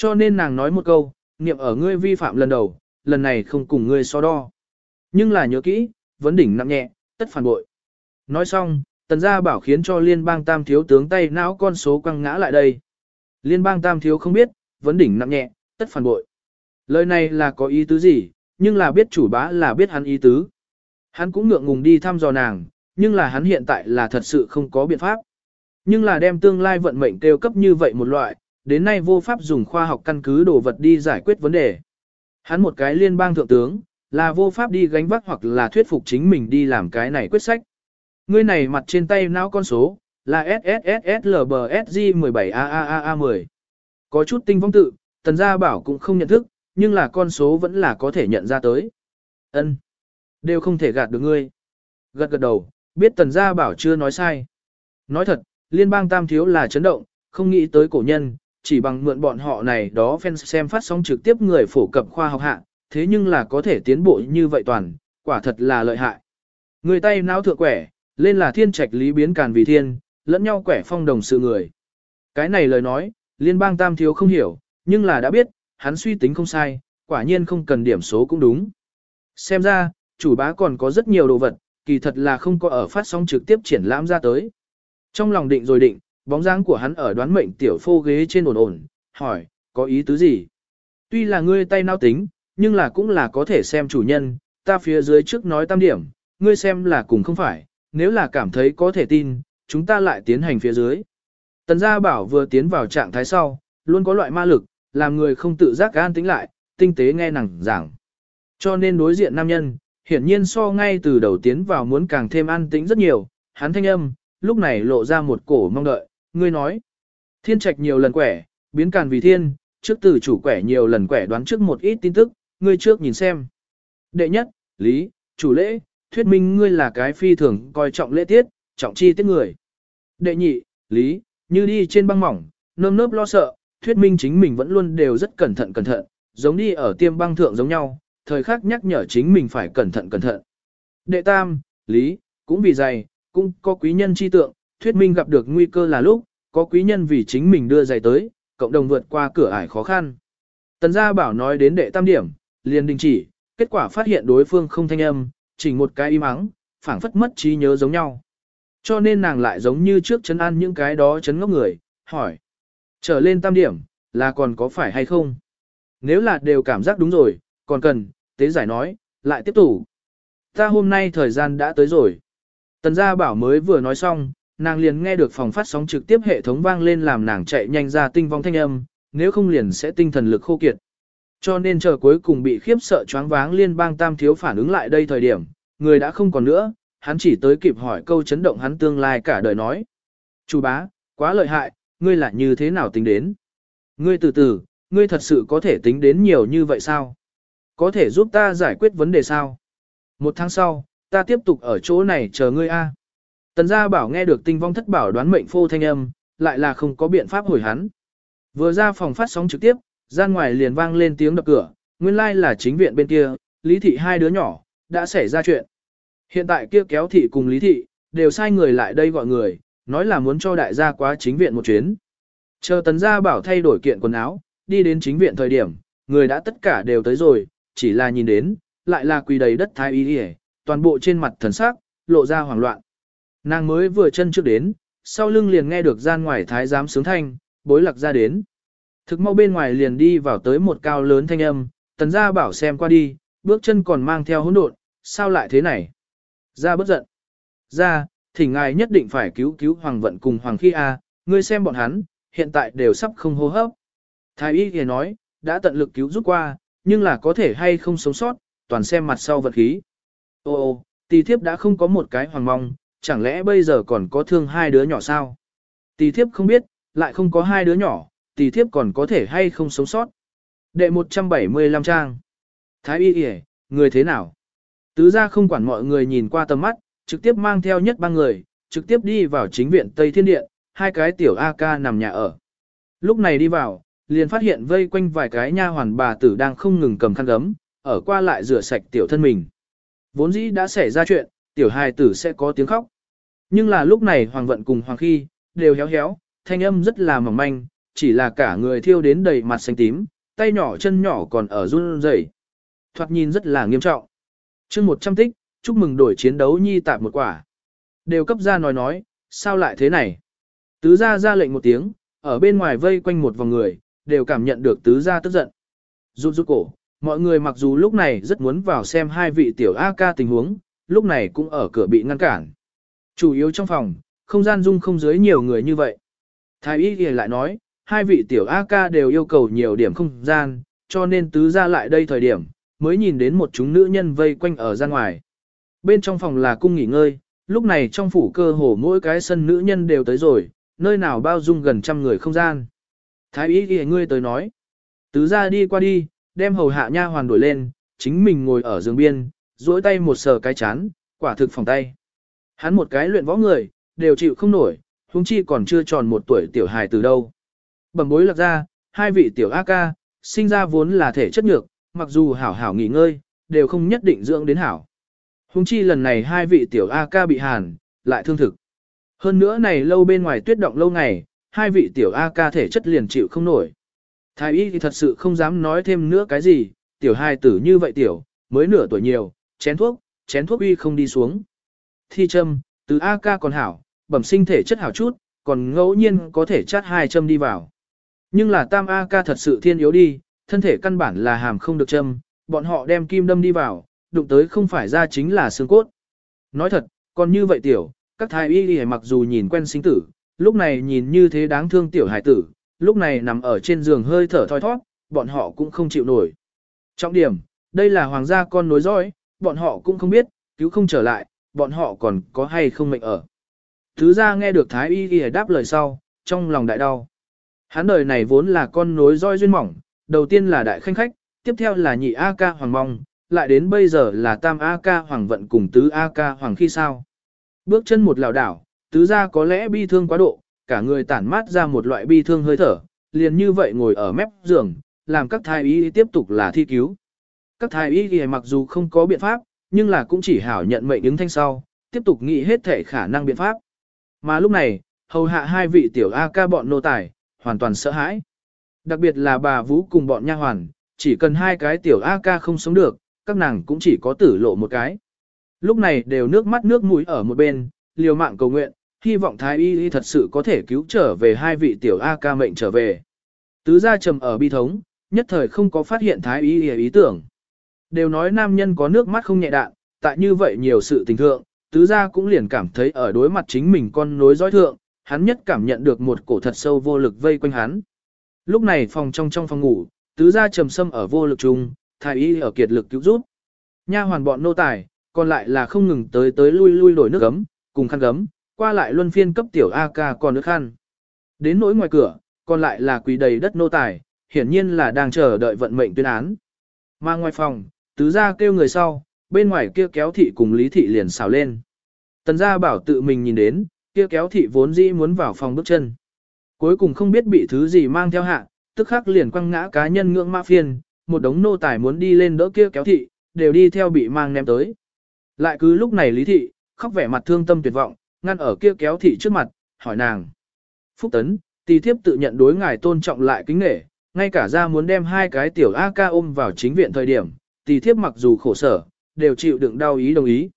Cho nên nàng nói một câu, niệm ở ngươi vi phạm lần đầu, lần này không cùng ngươi so đo. Nhưng là nhớ kỹ, vấn đỉnh nặng nhẹ, tất phản bội. Nói xong, tần gia bảo khiến cho liên bang tam thiếu tướng tay não con số quăng ngã lại đây. Liên bang tam thiếu không biết, vấn đỉnh nặng nhẹ, tất phản bội. Lời này là có ý tứ gì, nhưng là biết chủ bá là biết hắn ý tứ. Hắn cũng ngượng ngùng đi thăm dò nàng, nhưng là hắn hiện tại là thật sự không có biện pháp. Nhưng là đem tương lai vận mệnh tiêu cấp như vậy một loại, đến nay vô pháp dùng khoa học căn cứ đồ vật đi giải quyết vấn đề. Hắn một cái liên bang thượng tướng, là vô pháp đi gánh vác hoặc là thuyết phục chính mình đi làm cái này quyết sách. Ngươi này mặt trên tay não con số, là SSSSLBSG17AAAA10. Có chút tinh vong tự, tần gia bảo cũng không nhận thức, nhưng là con số vẫn là có thể nhận ra tới. Ân, Đều không thể gạt được ngươi. Gật gật đầu, biết tần gia bảo chưa nói sai. Nói thật, liên bang tam thiếu là chấn động, không nghĩ tới cổ nhân, chỉ bằng mượn bọn họ này đó fans xem phát sóng trực tiếp người phổ cập khoa học hạ, thế nhưng là có thể tiến bộ như vậy toàn, quả thật là lợi hại. Người tay não thượng quẻ, lên là thiên trạch lý biến càn vì thiên, lẫn nhau quẻ phong đồng sự người. Cái này lời nói, liên bang tam thiếu không hiểu, nhưng là đã biết, hắn suy tính không sai, quả nhiên không cần điểm số cũng đúng. Xem ra, chủ bá còn có rất nhiều đồ vật, kỳ thật là không có ở phát sóng trực tiếp triển lãm ra tới. Trong lòng định rồi định, bóng dáng của hắn ở đoán mệnh tiểu phô ghế trên ổn ổn, hỏi, có ý tứ gì? Tuy là ngươi tay nao tính, nhưng là cũng là có thể xem chủ nhân, ta phía dưới trước nói tam điểm, ngươi xem là cùng không phải, nếu là cảm thấy có thể tin, chúng ta lại tiến hành phía dưới. Tần gia bảo vừa tiến vào trạng thái sau, luôn có loại ma lực, làm người không tự giác gan tính lại, tinh tế nghe nàng giảng. Cho nên đối diện nam nhân, hiển nhiên so ngay từ đầu tiến vào muốn càng thêm an tĩnh rất nhiều, hắn thanh âm, lúc này lộ ra một cổ mong đợi, ngươi nói. Thiên trạch nhiều lần quẻ, biến càn vì thiên, trước từ chủ quẻ nhiều lần quẻ đoán trước một ít tin tức, ngươi trước nhìn xem. Đệ nhất, lý, chủ lễ, thuyết minh ngươi là cái phi thường coi trọng lễ tiết, trọng chi tiết người. Đệ nhị, lý, như đi trên băng mỏng, nơm nớp lo sợ, thuyết minh chính mình vẫn luôn đều rất cẩn thận cẩn thận, giống đi ở tiêm băng thượng giống nhau, thời khắc nhắc nhở chính mình phải cẩn thận cẩn thận. Đệ tam, lý, cũng vì dày, cũng có quý nhân chi tượng, thuyết minh gặp được nguy cơ là lúc, có quý nhân vì chính mình đưa giày tới, cộng đồng vượt qua cửa ải khó khăn. Tần gia bảo nói đến đệ tam điểm, liền đình chỉ, kết quả phát hiện đối phương không thanh âm, chỉ một cái im ắng, phảng phất mất trí nhớ giống nhau. Cho nên nàng lại giống như trước chấn an những cái đó chấn ngốc người, hỏi. Trở lên tam điểm, là còn có phải hay không? Nếu là đều cảm giác đúng rồi, còn cần, tế giải nói, lại tiếp tục. Ta hôm nay thời gian đã tới rồi. Tần gia bảo mới vừa nói xong, nàng liền nghe được phòng phát sóng trực tiếp hệ thống vang lên làm nàng chạy nhanh ra tinh vong thanh âm, nếu không liền sẽ tinh thần lực khô kiệt. Cho nên chờ cuối cùng bị khiếp sợ choáng váng liên bang tam thiếu phản ứng lại đây thời điểm, người đã không còn nữa, hắn chỉ tới kịp hỏi câu chấn động hắn tương lai cả đời nói. Chú bá, quá lợi hại, ngươi là như thế nào tính đến? Ngươi từ từ, ngươi thật sự có thể tính đến nhiều như vậy sao? Có thể giúp ta giải quyết vấn đề sao? Một tháng sau, ta tiếp tục ở chỗ này chờ ngươi a. Tần gia bảo nghe được tinh vong thất bảo đoán mệnh phô thanh âm, lại là không có biện pháp hồi hắn. Vừa ra phòng phát sóng trực tiếp, gian ngoài liền vang lên tiếng đập cửa, nguyên lai like là chính viện bên kia, lý thị hai đứa nhỏ, đã xảy ra chuyện. Hiện tại kia kéo thị cùng lý thị, đều sai người lại đây gọi người, nói là muốn cho đại gia quá chính viện một chuyến. Chờ tần gia bảo thay đổi kiện quần áo, đi đến chính viện thời điểm, người đã tất cả đều tới rồi, chỉ là nhìn đến, lại là quỳ đầy đất thái y hề, toàn bộ trên mặt thần sắc, lộ ra hoảng loạn. Nàng mới vừa chân trước đến, sau lưng liền nghe được gian ngoài thái giám sướng thanh, bối lạc ra đến. Thực mau bên ngoài liền đi vào tới một cao lớn thanh âm, tần gia bảo xem qua đi, bước chân còn mang theo hỗn độn, sao lại thế này? Ra bất giận. Ra, thỉnh ngài nhất định phải cứu cứu hoàng vận cùng hoàng khi A, ngươi xem bọn hắn, hiện tại đều sắp không hô hấp. Thái y kia nói, đã tận lực cứu giúp qua, nhưng là có thể hay không sống sót, toàn xem mặt sau vật khí. Ô ô, tỷ thiếp đã không có một cái hoàng mong, chẳng lẽ bây giờ còn có thương hai đứa nhỏ sao? Tỷ thiếp không biết, lại không có hai đứa nhỏ, tỷ thiếp còn có thể hay không sống sót. Đệ 175 trang. Thái y kìa, người thế nào? Tứ ra không quản mọi người nhìn qua tầm mắt, trực tiếp mang theo nhất ba người, trực tiếp đi vào chính viện Tây Thiên Điện, hai cái tiểu A-ca nằm nhà ở. Lúc này đi vào, liền phát hiện vây quanh vài cái nha hoàn bà tử đang không ngừng cầm khăn gấm, ở qua lại rửa sạch tiểu thân mình. Vốn dĩ đã xảy ra chuyện, tiểu hài tử sẽ có tiếng khóc. Nhưng là lúc này Hoàng Vận cùng Hoàng Khi, đều héo héo, thanh âm rất là mỏng manh, chỉ là cả người thiêu đến đầy mặt xanh tím, tay nhỏ chân nhỏ còn ở run rẩy, Thoạt nhìn rất là nghiêm trọng. chương 100 tích, chúc mừng đổi chiến đấu nhi tạp một quả. Đều cấp ra nói nói, sao lại thế này? Tứ gia ra lệnh một tiếng, ở bên ngoài vây quanh một vòng người, đều cảm nhận được tứ gia tức giận. Rút rút cổ, mọi người mặc dù lúc này rất muốn vào xem hai vị tiểu A ca tình huống, lúc này cũng ở cửa bị ngăn cản. Chủ yếu trong phòng, không gian dung không dưới nhiều người như vậy. Thái y thì lại nói, hai vị tiểu A ca đều yêu cầu nhiều điểm không gian, cho nên tứ ra lại đây thời điểm, mới nhìn đến một chúng nữ nhân vây quanh ở ra ngoài. Bên trong phòng là cung nghỉ ngơi, lúc này trong phủ cơ hồ mỗi cái sân nữ nhân đều tới rồi, nơi nào bao dung gần trăm người không gian. Thái y ghi ngươi tới nói. Tứ ra đi qua đi, đem hầu hạ nha hoàn đuổi lên, chính mình ngồi ở giường biên, duỗi tay một sờ cái chán, quả thực phòng tay. Hắn một cái luyện võ người, đều chịu không nổi, huống chi còn chưa tròn một tuổi tiểu hài từ đâu. Bẩm bối lạc ra, hai vị tiểu A ca, sinh ra vốn là thể chất nhược, mặc dù hảo hảo nghỉ ngơi, đều không nhất định dưỡng đến hảo. Huống chi lần này hai vị tiểu A ca bị hàn, lại thương thực. Hơn nữa này lâu bên ngoài tuyết động lâu ngày, hai vị tiểu A ca thể chất liền chịu không nổi. Thái y thì thật sự không dám nói thêm nữa cái gì, tiểu hai tử như vậy tiểu, mới nửa tuổi nhiều, chén thuốc, chén thuốc uy không đi xuống. Thi châm, từ A ca còn hảo, bẩm sinh thể chất hảo chút, còn ngẫu nhiên có thể chát hai châm đi vào. Nhưng là tam A ca thật sự thiên yếu đi, thân thể căn bản là hàm không được châm, bọn họ đem kim đâm đi vào, đụng tới không phải ra chính là xương cốt. Nói thật, còn như vậy tiểu, các thái y y mặc dù nhìn quen sinh tử, lúc này nhìn như thế đáng thương tiểu hải tử, lúc này nằm ở trên giường hơi thở thoi thoát, bọn họ cũng không chịu nổi. Trọng điểm, đây là hoàng gia con nối dõi, bọn họ cũng không biết, cứu không trở lại, bọn họ còn có hay không mệnh ở. Thứ ra nghe được Thái Y Y đáp lời sau, trong lòng đại đau. Hắn đời này vốn là con nối roi duyên mỏng, đầu tiên là đại khanh khách, tiếp theo là nhị A ca hoàng mong, lại đến bây giờ là tam A ca hoàng vận cùng tứ A ca hoàng khi sao. Bước chân một lảo đảo, tứ gia có lẽ bi thương quá độ, cả người tản mát ra một loại bi thương hơi thở, liền như vậy ngồi ở mép giường, làm các thái y tiếp tục là thi cứu. Các thái y thì mặc dù không có biện pháp, nhưng là cũng chỉ hảo nhận mệnh ứng thanh sau, tiếp tục nghĩ hết thể khả năng biện pháp. Mà lúc này, hầu hạ hai vị tiểu A ca bọn nô tài, hoàn toàn sợ hãi. Đặc biệt là bà Vũ cùng bọn nha hoàn, chỉ cần hai cái tiểu A ca không sống được, các nàng cũng chỉ có tử lộ một cái. Lúc này đều nước mắt nước mũi ở một bên, liều mạng cầu nguyện, hy vọng Thái Y thật sự có thể cứu trở về hai vị tiểu A ca mệnh trở về. Tứ gia trầm ở bi thống, nhất thời không có phát hiện Thái Y ý tưởng. Đều nói nam nhân có nước mắt không nhẹ đạn, tại như vậy nhiều sự tình thượng, tứ gia cũng liền cảm thấy ở đối mặt chính mình con nối dõi thượng, hắn nhất cảm nhận được một cổ thật sâu vô lực vây quanh hắn. Lúc này phòng trong trong phòng ngủ, tứ gia trầm sâm ở vô lực chung, thái y ở kiệt lực cứu giúp. Nha hoàn bọn nô tài, còn lại là không ngừng tới tới lui lui đổi nước gấm, cùng khăn gấm, qua lại luân phiên cấp tiểu A ca còn nước khăn. Đến nỗi ngoài cửa, còn lại là quỳ đầy đất nô tài, hiển nhiên là đang chờ đợi vận mệnh tuyên án. Mà ngoài phòng, tứ gia kêu người sau, bên ngoài kia kéo thị cùng lý thị liền xào lên. Tần gia bảo tự mình nhìn đến, kia kéo thị vốn dĩ muốn vào phòng bước chân. Cuối cùng không biết bị thứ gì mang theo hạ, tức khắc liền quăng ngã cá nhân ngưỡng mã phiền. một đống nô tài muốn đi lên đỡ kia kéo thị, đều đi theo bị mang ném tới. Lại cứ lúc này lý thị, khóc vẻ mặt thương tâm tuyệt vọng, ngăn ở kia kéo thị trước mặt, hỏi nàng. Phúc Tấn, tỷ thiếp tự nhận đối ngài tôn trọng lại kính nể, ngay cả ra muốn đem hai cái tiểu A ca ôm vào chính viện thời điểm, tỷ thiếp mặc dù khổ sở, đều chịu đựng đau ý đồng ý.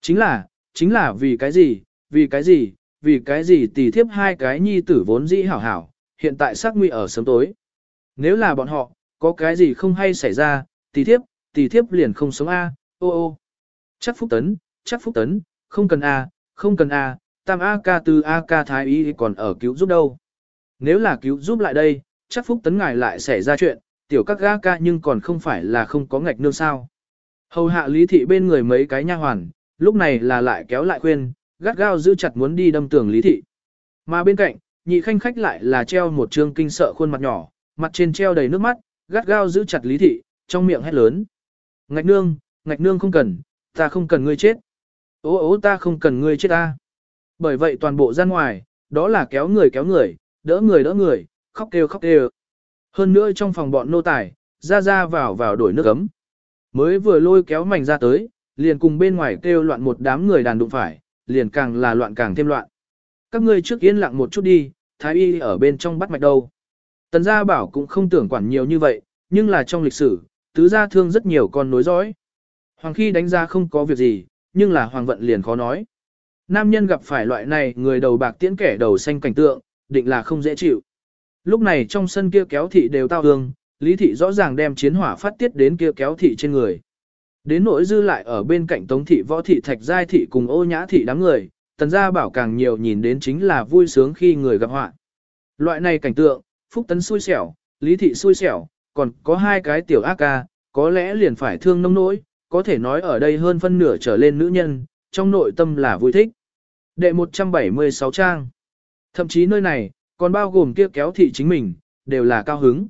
Chính là, chính là vì cái gì, vì cái gì, vì cái gì tỷ thiếp hai cái nhi tử vốn dĩ hảo hảo, hiện tại sắc nguy ở sớm tối. Nếu là bọn họ, có cái gì không hay xảy ra, tỷ thiếp, tỷ thiếp liền không sống A, ô ô. Chắc phúc tấn, chắc phúc tấn, không cần A, không cần A, tam A ca từ A ca thái y còn ở cứu giúp đâu. Nếu là cứu giúp lại đây, chắc phúc tấn ngài lại xảy ra chuyện, tiểu các A ca nhưng còn không phải là không có ngạch nương sao. Hầu hạ lý thị bên người mấy cái nha hoàn, lúc này là lại kéo lại khuyên, gắt gao giữ chặt muốn đi đâm tường lý thị. Mà bên cạnh, nhị khanh khách lại là treo một trương kinh sợ khuôn mặt nhỏ, mặt trên treo đầy nước mắt, gắt gao giữ chặt lý thị, trong miệng hét lớn. Ngạch nương, ngạch nương không cần, ta không cần ngươi chết. Ô ô ta không cần ngươi chết ta. Bởi vậy toàn bộ ra ngoài, đó là kéo người kéo người, đỡ người đỡ người, khóc kêu khóc kêu. Hơn nữa trong phòng bọn nô tài, ra ra vào vào đổi nước ấm. Mới vừa lôi kéo mảnh ra tới, liền cùng bên ngoài kêu loạn một đám người đàn đụng phải, liền càng là loạn càng thêm loạn. Các ngươi trước yên lặng một chút đi, thái y ở bên trong bắt mạch đâu. Tần gia bảo cũng không tưởng quản nhiều như vậy, nhưng là trong lịch sử, tứ gia thương rất nhiều con nối dõi. Hoàng khi đánh ra không có việc gì, nhưng là hoàng vận liền khó nói. Nam nhân gặp phải loại này người đầu bạc tiễn kẻ đầu xanh cảnh tượng, định là không dễ chịu. Lúc này trong sân kia kéo thị đều tao hương, lý thị rõ ràng đem chiến hỏa phát tiết đến kia kéo thị trên người. Đến nỗi dư lại ở bên cạnh tống thị võ thị thạch giai thị cùng ô nhã thị đám người, tần gia bảo càng nhiều nhìn đến chính là vui sướng khi người gặp họa. Loại này cảnh tượng, phúc tấn xui xẻo, lý thị xui xẻo, còn có hai cái tiểu ác ca, có lẽ liền phải thương nông nỗi, có thể nói ở đây hơn phân nửa trở lên nữ nhân, trong nội tâm là vui thích. Đệ 176 trang. Thậm chí nơi này, còn bao gồm kia kéo thị chính mình, đều là cao hứng.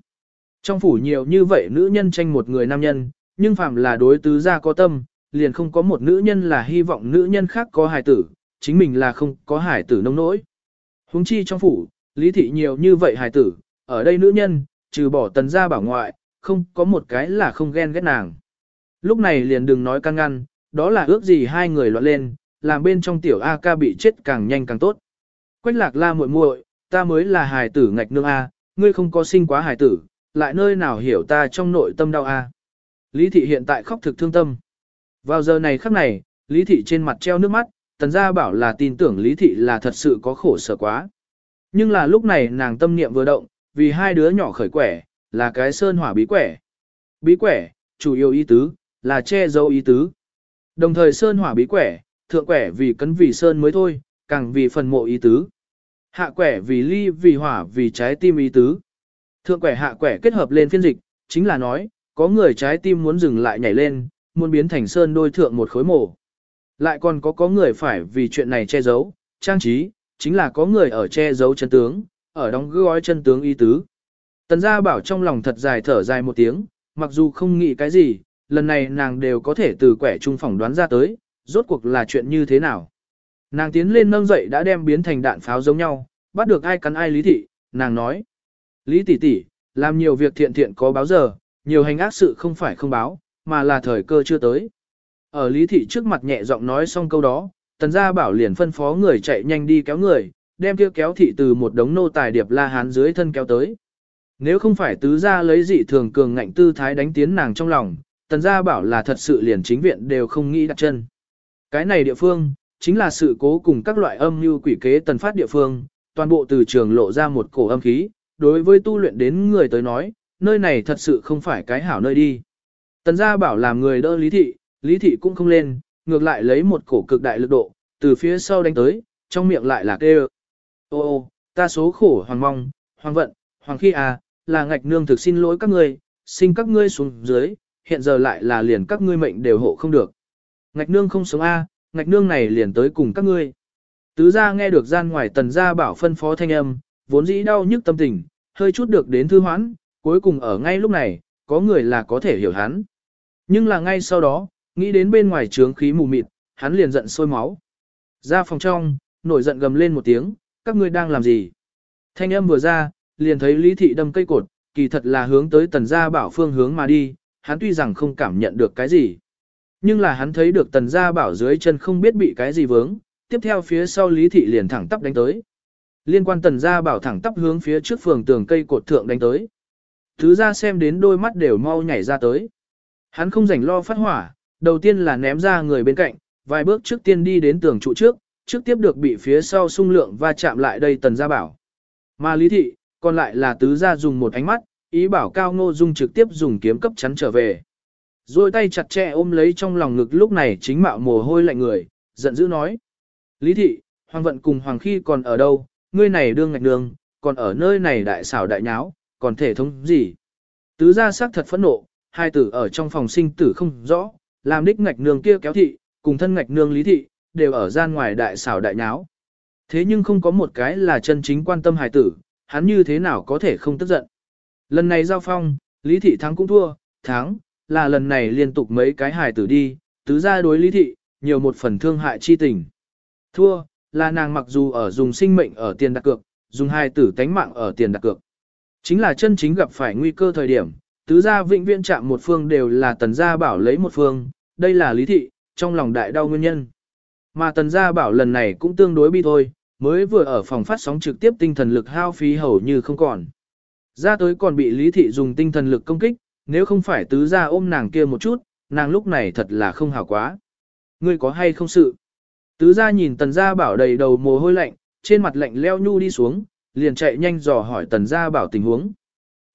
Trong phủ nhiều như vậy nữ nhân tranh một người nam nhân, nhưng phạm là đối tứ gia có tâm, liền không có một nữ nhân là hy vọng nữ nhân khác có hài tử, chính mình là không có hài tử nông nỗi. Huống chi trong phủ, lý thị nhiều như vậy hài tử, ở đây nữ nhân, trừ bỏ tần gia bảo ngoại, không có một cái là không ghen ghét nàng. Lúc này liền đừng nói căng ngăn, đó là ước gì hai người loạn lên, làm bên trong tiểu A ca bị chết càng nhanh càng tốt. Quách lạc la muội muội, ta mới là hài tử ngạch nương A, ngươi không có sinh quá hài tử, lại nơi nào hiểu ta trong nội tâm đau A. Lý thị hiện tại khóc thực thương tâm. Vào giờ này khắc này, Lý thị trên mặt treo nước mắt, tần gia bảo là tin tưởng Lý thị là thật sự có khổ sở quá. Nhưng là lúc này nàng tâm niệm vừa động, vì hai đứa nhỏ khởi quẻ, là cái sơn hỏa bí quẻ. Bí quẻ, chủ yếu ý tứ, là che giấu ý tứ. Đồng thời sơn hỏa bí quẻ, thượng quẻ vì cấn vì sơn mới thôi, càng vì phần mộ ý tứ. Hạ quẻ vì ly vì hỏa vì trái tim ý tứ. Thượng quẻ hạ quẻ kết hợp lên phiên dịch, chính là nói, có người trái tim muốn dừng lại nhảy lên, muốn biến thành sơn đôi thượng một khối mổ. Lại còn có có người phải vì chuyện này che giấu, trang trí, chính là có người ở che giấu chân tướng, ở đóng gói chân tướng ý tứ. Tần gia bảo trong lòng thật dài thở dài một tiếng, mặc dù không nghĩ cái gì, lần này nàng đều có thể từ quẻ trung phỏng đoán ra tới, rốt cuộc là chuyện như thế nào. Nàng tiến lên nâng dậy đã đem biến thành đạn pháo giống nhau, bắt được ai cắn ai lý thị, nàng nói. Lý tỷ tỷ, làm nhiều việc thiện thiện có báo giờ, nhiều hành ác sự không phải không báo, mà là thời cơ chưa tới. Ở lý thị trước mặt nhẹ giọng nói xong câu đó, tần gia bảo liền phân phó người chạy nhanh đi kéo người, đem kia kéo thị từ một đống nô tài điệp la hán dưới thân kéo tới. Nếu không phải tứ gia lấy dị thường cường ngạnh tư thái đánh tiến nàng trong lòng, tần gia bảo là thật sự liền chính viện đều không nghĩ đặt chân. Cái này địa phương, chính là sự cố cùng các loại âm như quỷ kế tần phát địa phương, toàn bộ từ trường lộ ra một cổ âm khí, đối với tu luyện đến người tới nói, nơi này thật sự không phải cái hảo nơi đi. Tần gia bảo làm người đỡ lý thị, lý thị cũng không lên, ngược lại lấy một cổ cực đại lực độ, từ phía sau đánh tới, trong miệng lại là kêu. Ô ô, ta số khổ hoàng mong, hoàng vận, hoàng khi à, là ngạch nương thực xin lỗi các ngươi, xin các ngươi xuống dưới, hiện giờ lại là liền các ngươi mệnh đều hộ không được. Ngạch nương không sống a, ngạch nương này liền tới cùng các ngươi. Tứ gia nghe được gian ngoài tần gia bảo phân phó thanh âm, vốn dĩ đau nhức tâm tình, hơi chút được đến thư hoãn, cuối cùng ở ngay lúc này, có người là có thể hiểu hắn. Nhưng là ngay sau đó, nghĩ đến bên ngoài trướng khí mù mịt, hắn liền giận sôi máu. Ra phòng trong, nổi giận gầm lên một tiếng, các ngươi đang làm gì? Thanh âm vừa ra, liền thấy Lý Thị đâm cây cột, kỳ thật là hướng tới tần gia bảo phương hướng mà đi, hắn tuy rằng không cảm nhận được cái gì. Nhưng là hắn thấy được tần gia bảo dưới chân không biết bị cái gì vướng, tiếp theo phía sau Lý Thị liền thẳng tắp đánh tới. Liên quan tần gia bảo thẳng tắp hướng phía trước phường tường cây cột thượng đánh tới. Thứ ra xem đến đôi mắt đều mau nhảy ra tới. Hắn không rảnh lo phát hỏa, đầu tiên là ném ra người bên cạnh, vài bước trước tiên đi đến tường trụ trước, trước tiếp được bị phía sau xung lượng và chạm lại đây tần gia bảo. Mà lý thị, còn lại là tứ gia dùng một ánh mắt, ý bảo cao ngô dung trực tiếp dùng kiếm cấp chắn trở về. Rồi tay chặt chẽ ôm lấy trong lòng ngực lúc này chính mạo mồ hôi lạnh người, giận dữ nói. Lý thị, hoàng vận cùng hoàng khi còn ở đâu, ngươi này đương ngạch đường, còn ở nơi này đại xảo đại nháo, còn thể thống gì. Tứ gia sắc thật phẫn nộ, hai tử ở trong phòng sinh tử không rõ, làm đích ngạch nương kia kéo thị, cùng thân ngạch nương lý thị, đều ở gian ngoài đại xảo đại nháo. Thế nhưng không có một cái là chân chính quan tâm hài tử, hắn như thế nào có thể không tức giận. Lần này giao phong, Lý Thị thắng cũng thua, thắng, là lần này liên tục mấy cái hài tử đi, tứ ra đối Lý Thị, nhiều một phần thương hại chi tình. Thua, là nàng mặc dù ở dùng sinh mệnh ở tiền đặt cược, dùng hài tử tánh mạng ở tiền đặt cược. Chính là chân chính gặp phải nguy cơ thời điểm, tứ gia vĩnh viễn chạm một phương đều là tần gia bảo lấy một phương, đây là Lý Thị, trong lòng đại đau nguyên nhân. Mà tần gia bảo lần này cũng tương đối bi thôi, mới vừa ở phòng phát sóng trực tiếp tinh thần lực hao phí hầu như không còn. Ra tới còn bị Lý Thị dùng tinh thần lực công kích, nếu không phải tứ gia ôm nàng kia một chút, nàng lúc này thật là không hảo quá. Ngươi có hay không sự? Tứ gia nhìn tần gia bảo đầy đầu mồ hôi lạnh, trên mặt lạnh leo nhu đi xuống, liền chạy nhanh dò hỏi tần gia bảo tình huống.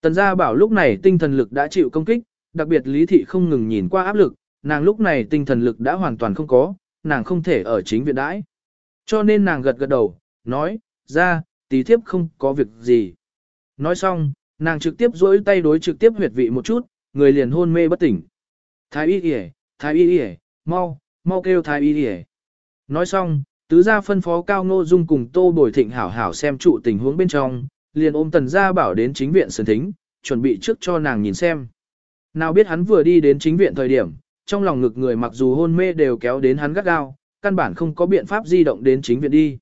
Tần gia bảo lúc này tinh thần lực đã chịu công kích, đặc biệt Lý Thị không ngừng nhìn qua áp lực, nàng lúc này tinh thần lực đã hoàn toàn không có, nàng không thể ở chính viện đãi. Cho nên nàng gật gật đầu, nói, ra, tí thiếp không có việc gì. Nói xong, nàng trực tiếp duỗi tay đối trực tiếp huyệt vị một chút, người liền hôn mê bất tỉnh. Thái y kìa, thái y kìa, mau, mau kêu thái y kìa. Nói xong, tứ gia phân phó cao ngô dung cùng tô bồi thịnh hảo hảo xem trụ tình huống bên trong, liền ôm tần gia bảo đến chính viện sân thính, chuẩn bị trước cho nàng nhìn xem. Nào biết hắn vừa đi đến chính viện thời điểm, trong lòng ngực người mặc dù hôn mê đều kéo đến hắn gắt gao, căn bản không có biện pháp di động đến chính viện đi.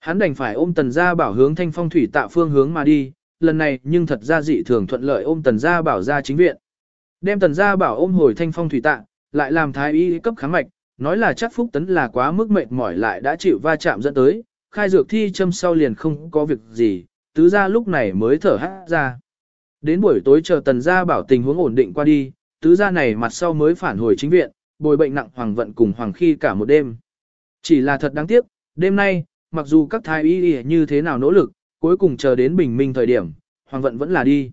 Hắn đành phải ôm tần gia bảo hướng thanh phong thủy tạ phương hướng mà đi, lần này nhưng thật ra dị thường thuận lợi ôm tần gia bảo ra chính viện. Đem tần gia bảo ôm hồi thanh phong thủy tạng lại làm thái y cấp kháng mạch, nói là chắc phúc tấn là quá mức mệt mỏi lại đã chịu va chạm dẫn tới, khai dược thi châm sau liền không có việc gì, tứ gia lúc này mới thở hát ra. Đến buổi tối chờ tần gia bảo tình huống ổn định qua đi, tứ gia này mặt sau mới phản hồi chính viện, bồi bệnh nặng hoàng vận cùng hoàng khi cả một đêm. Chỉ là thật đáng tiếc, đêm nay, mặc dù các thái y như thế nào nỗ lực, cuối cùng chờ đến bình minh thời điểm, hoàng vận vẫn là đi.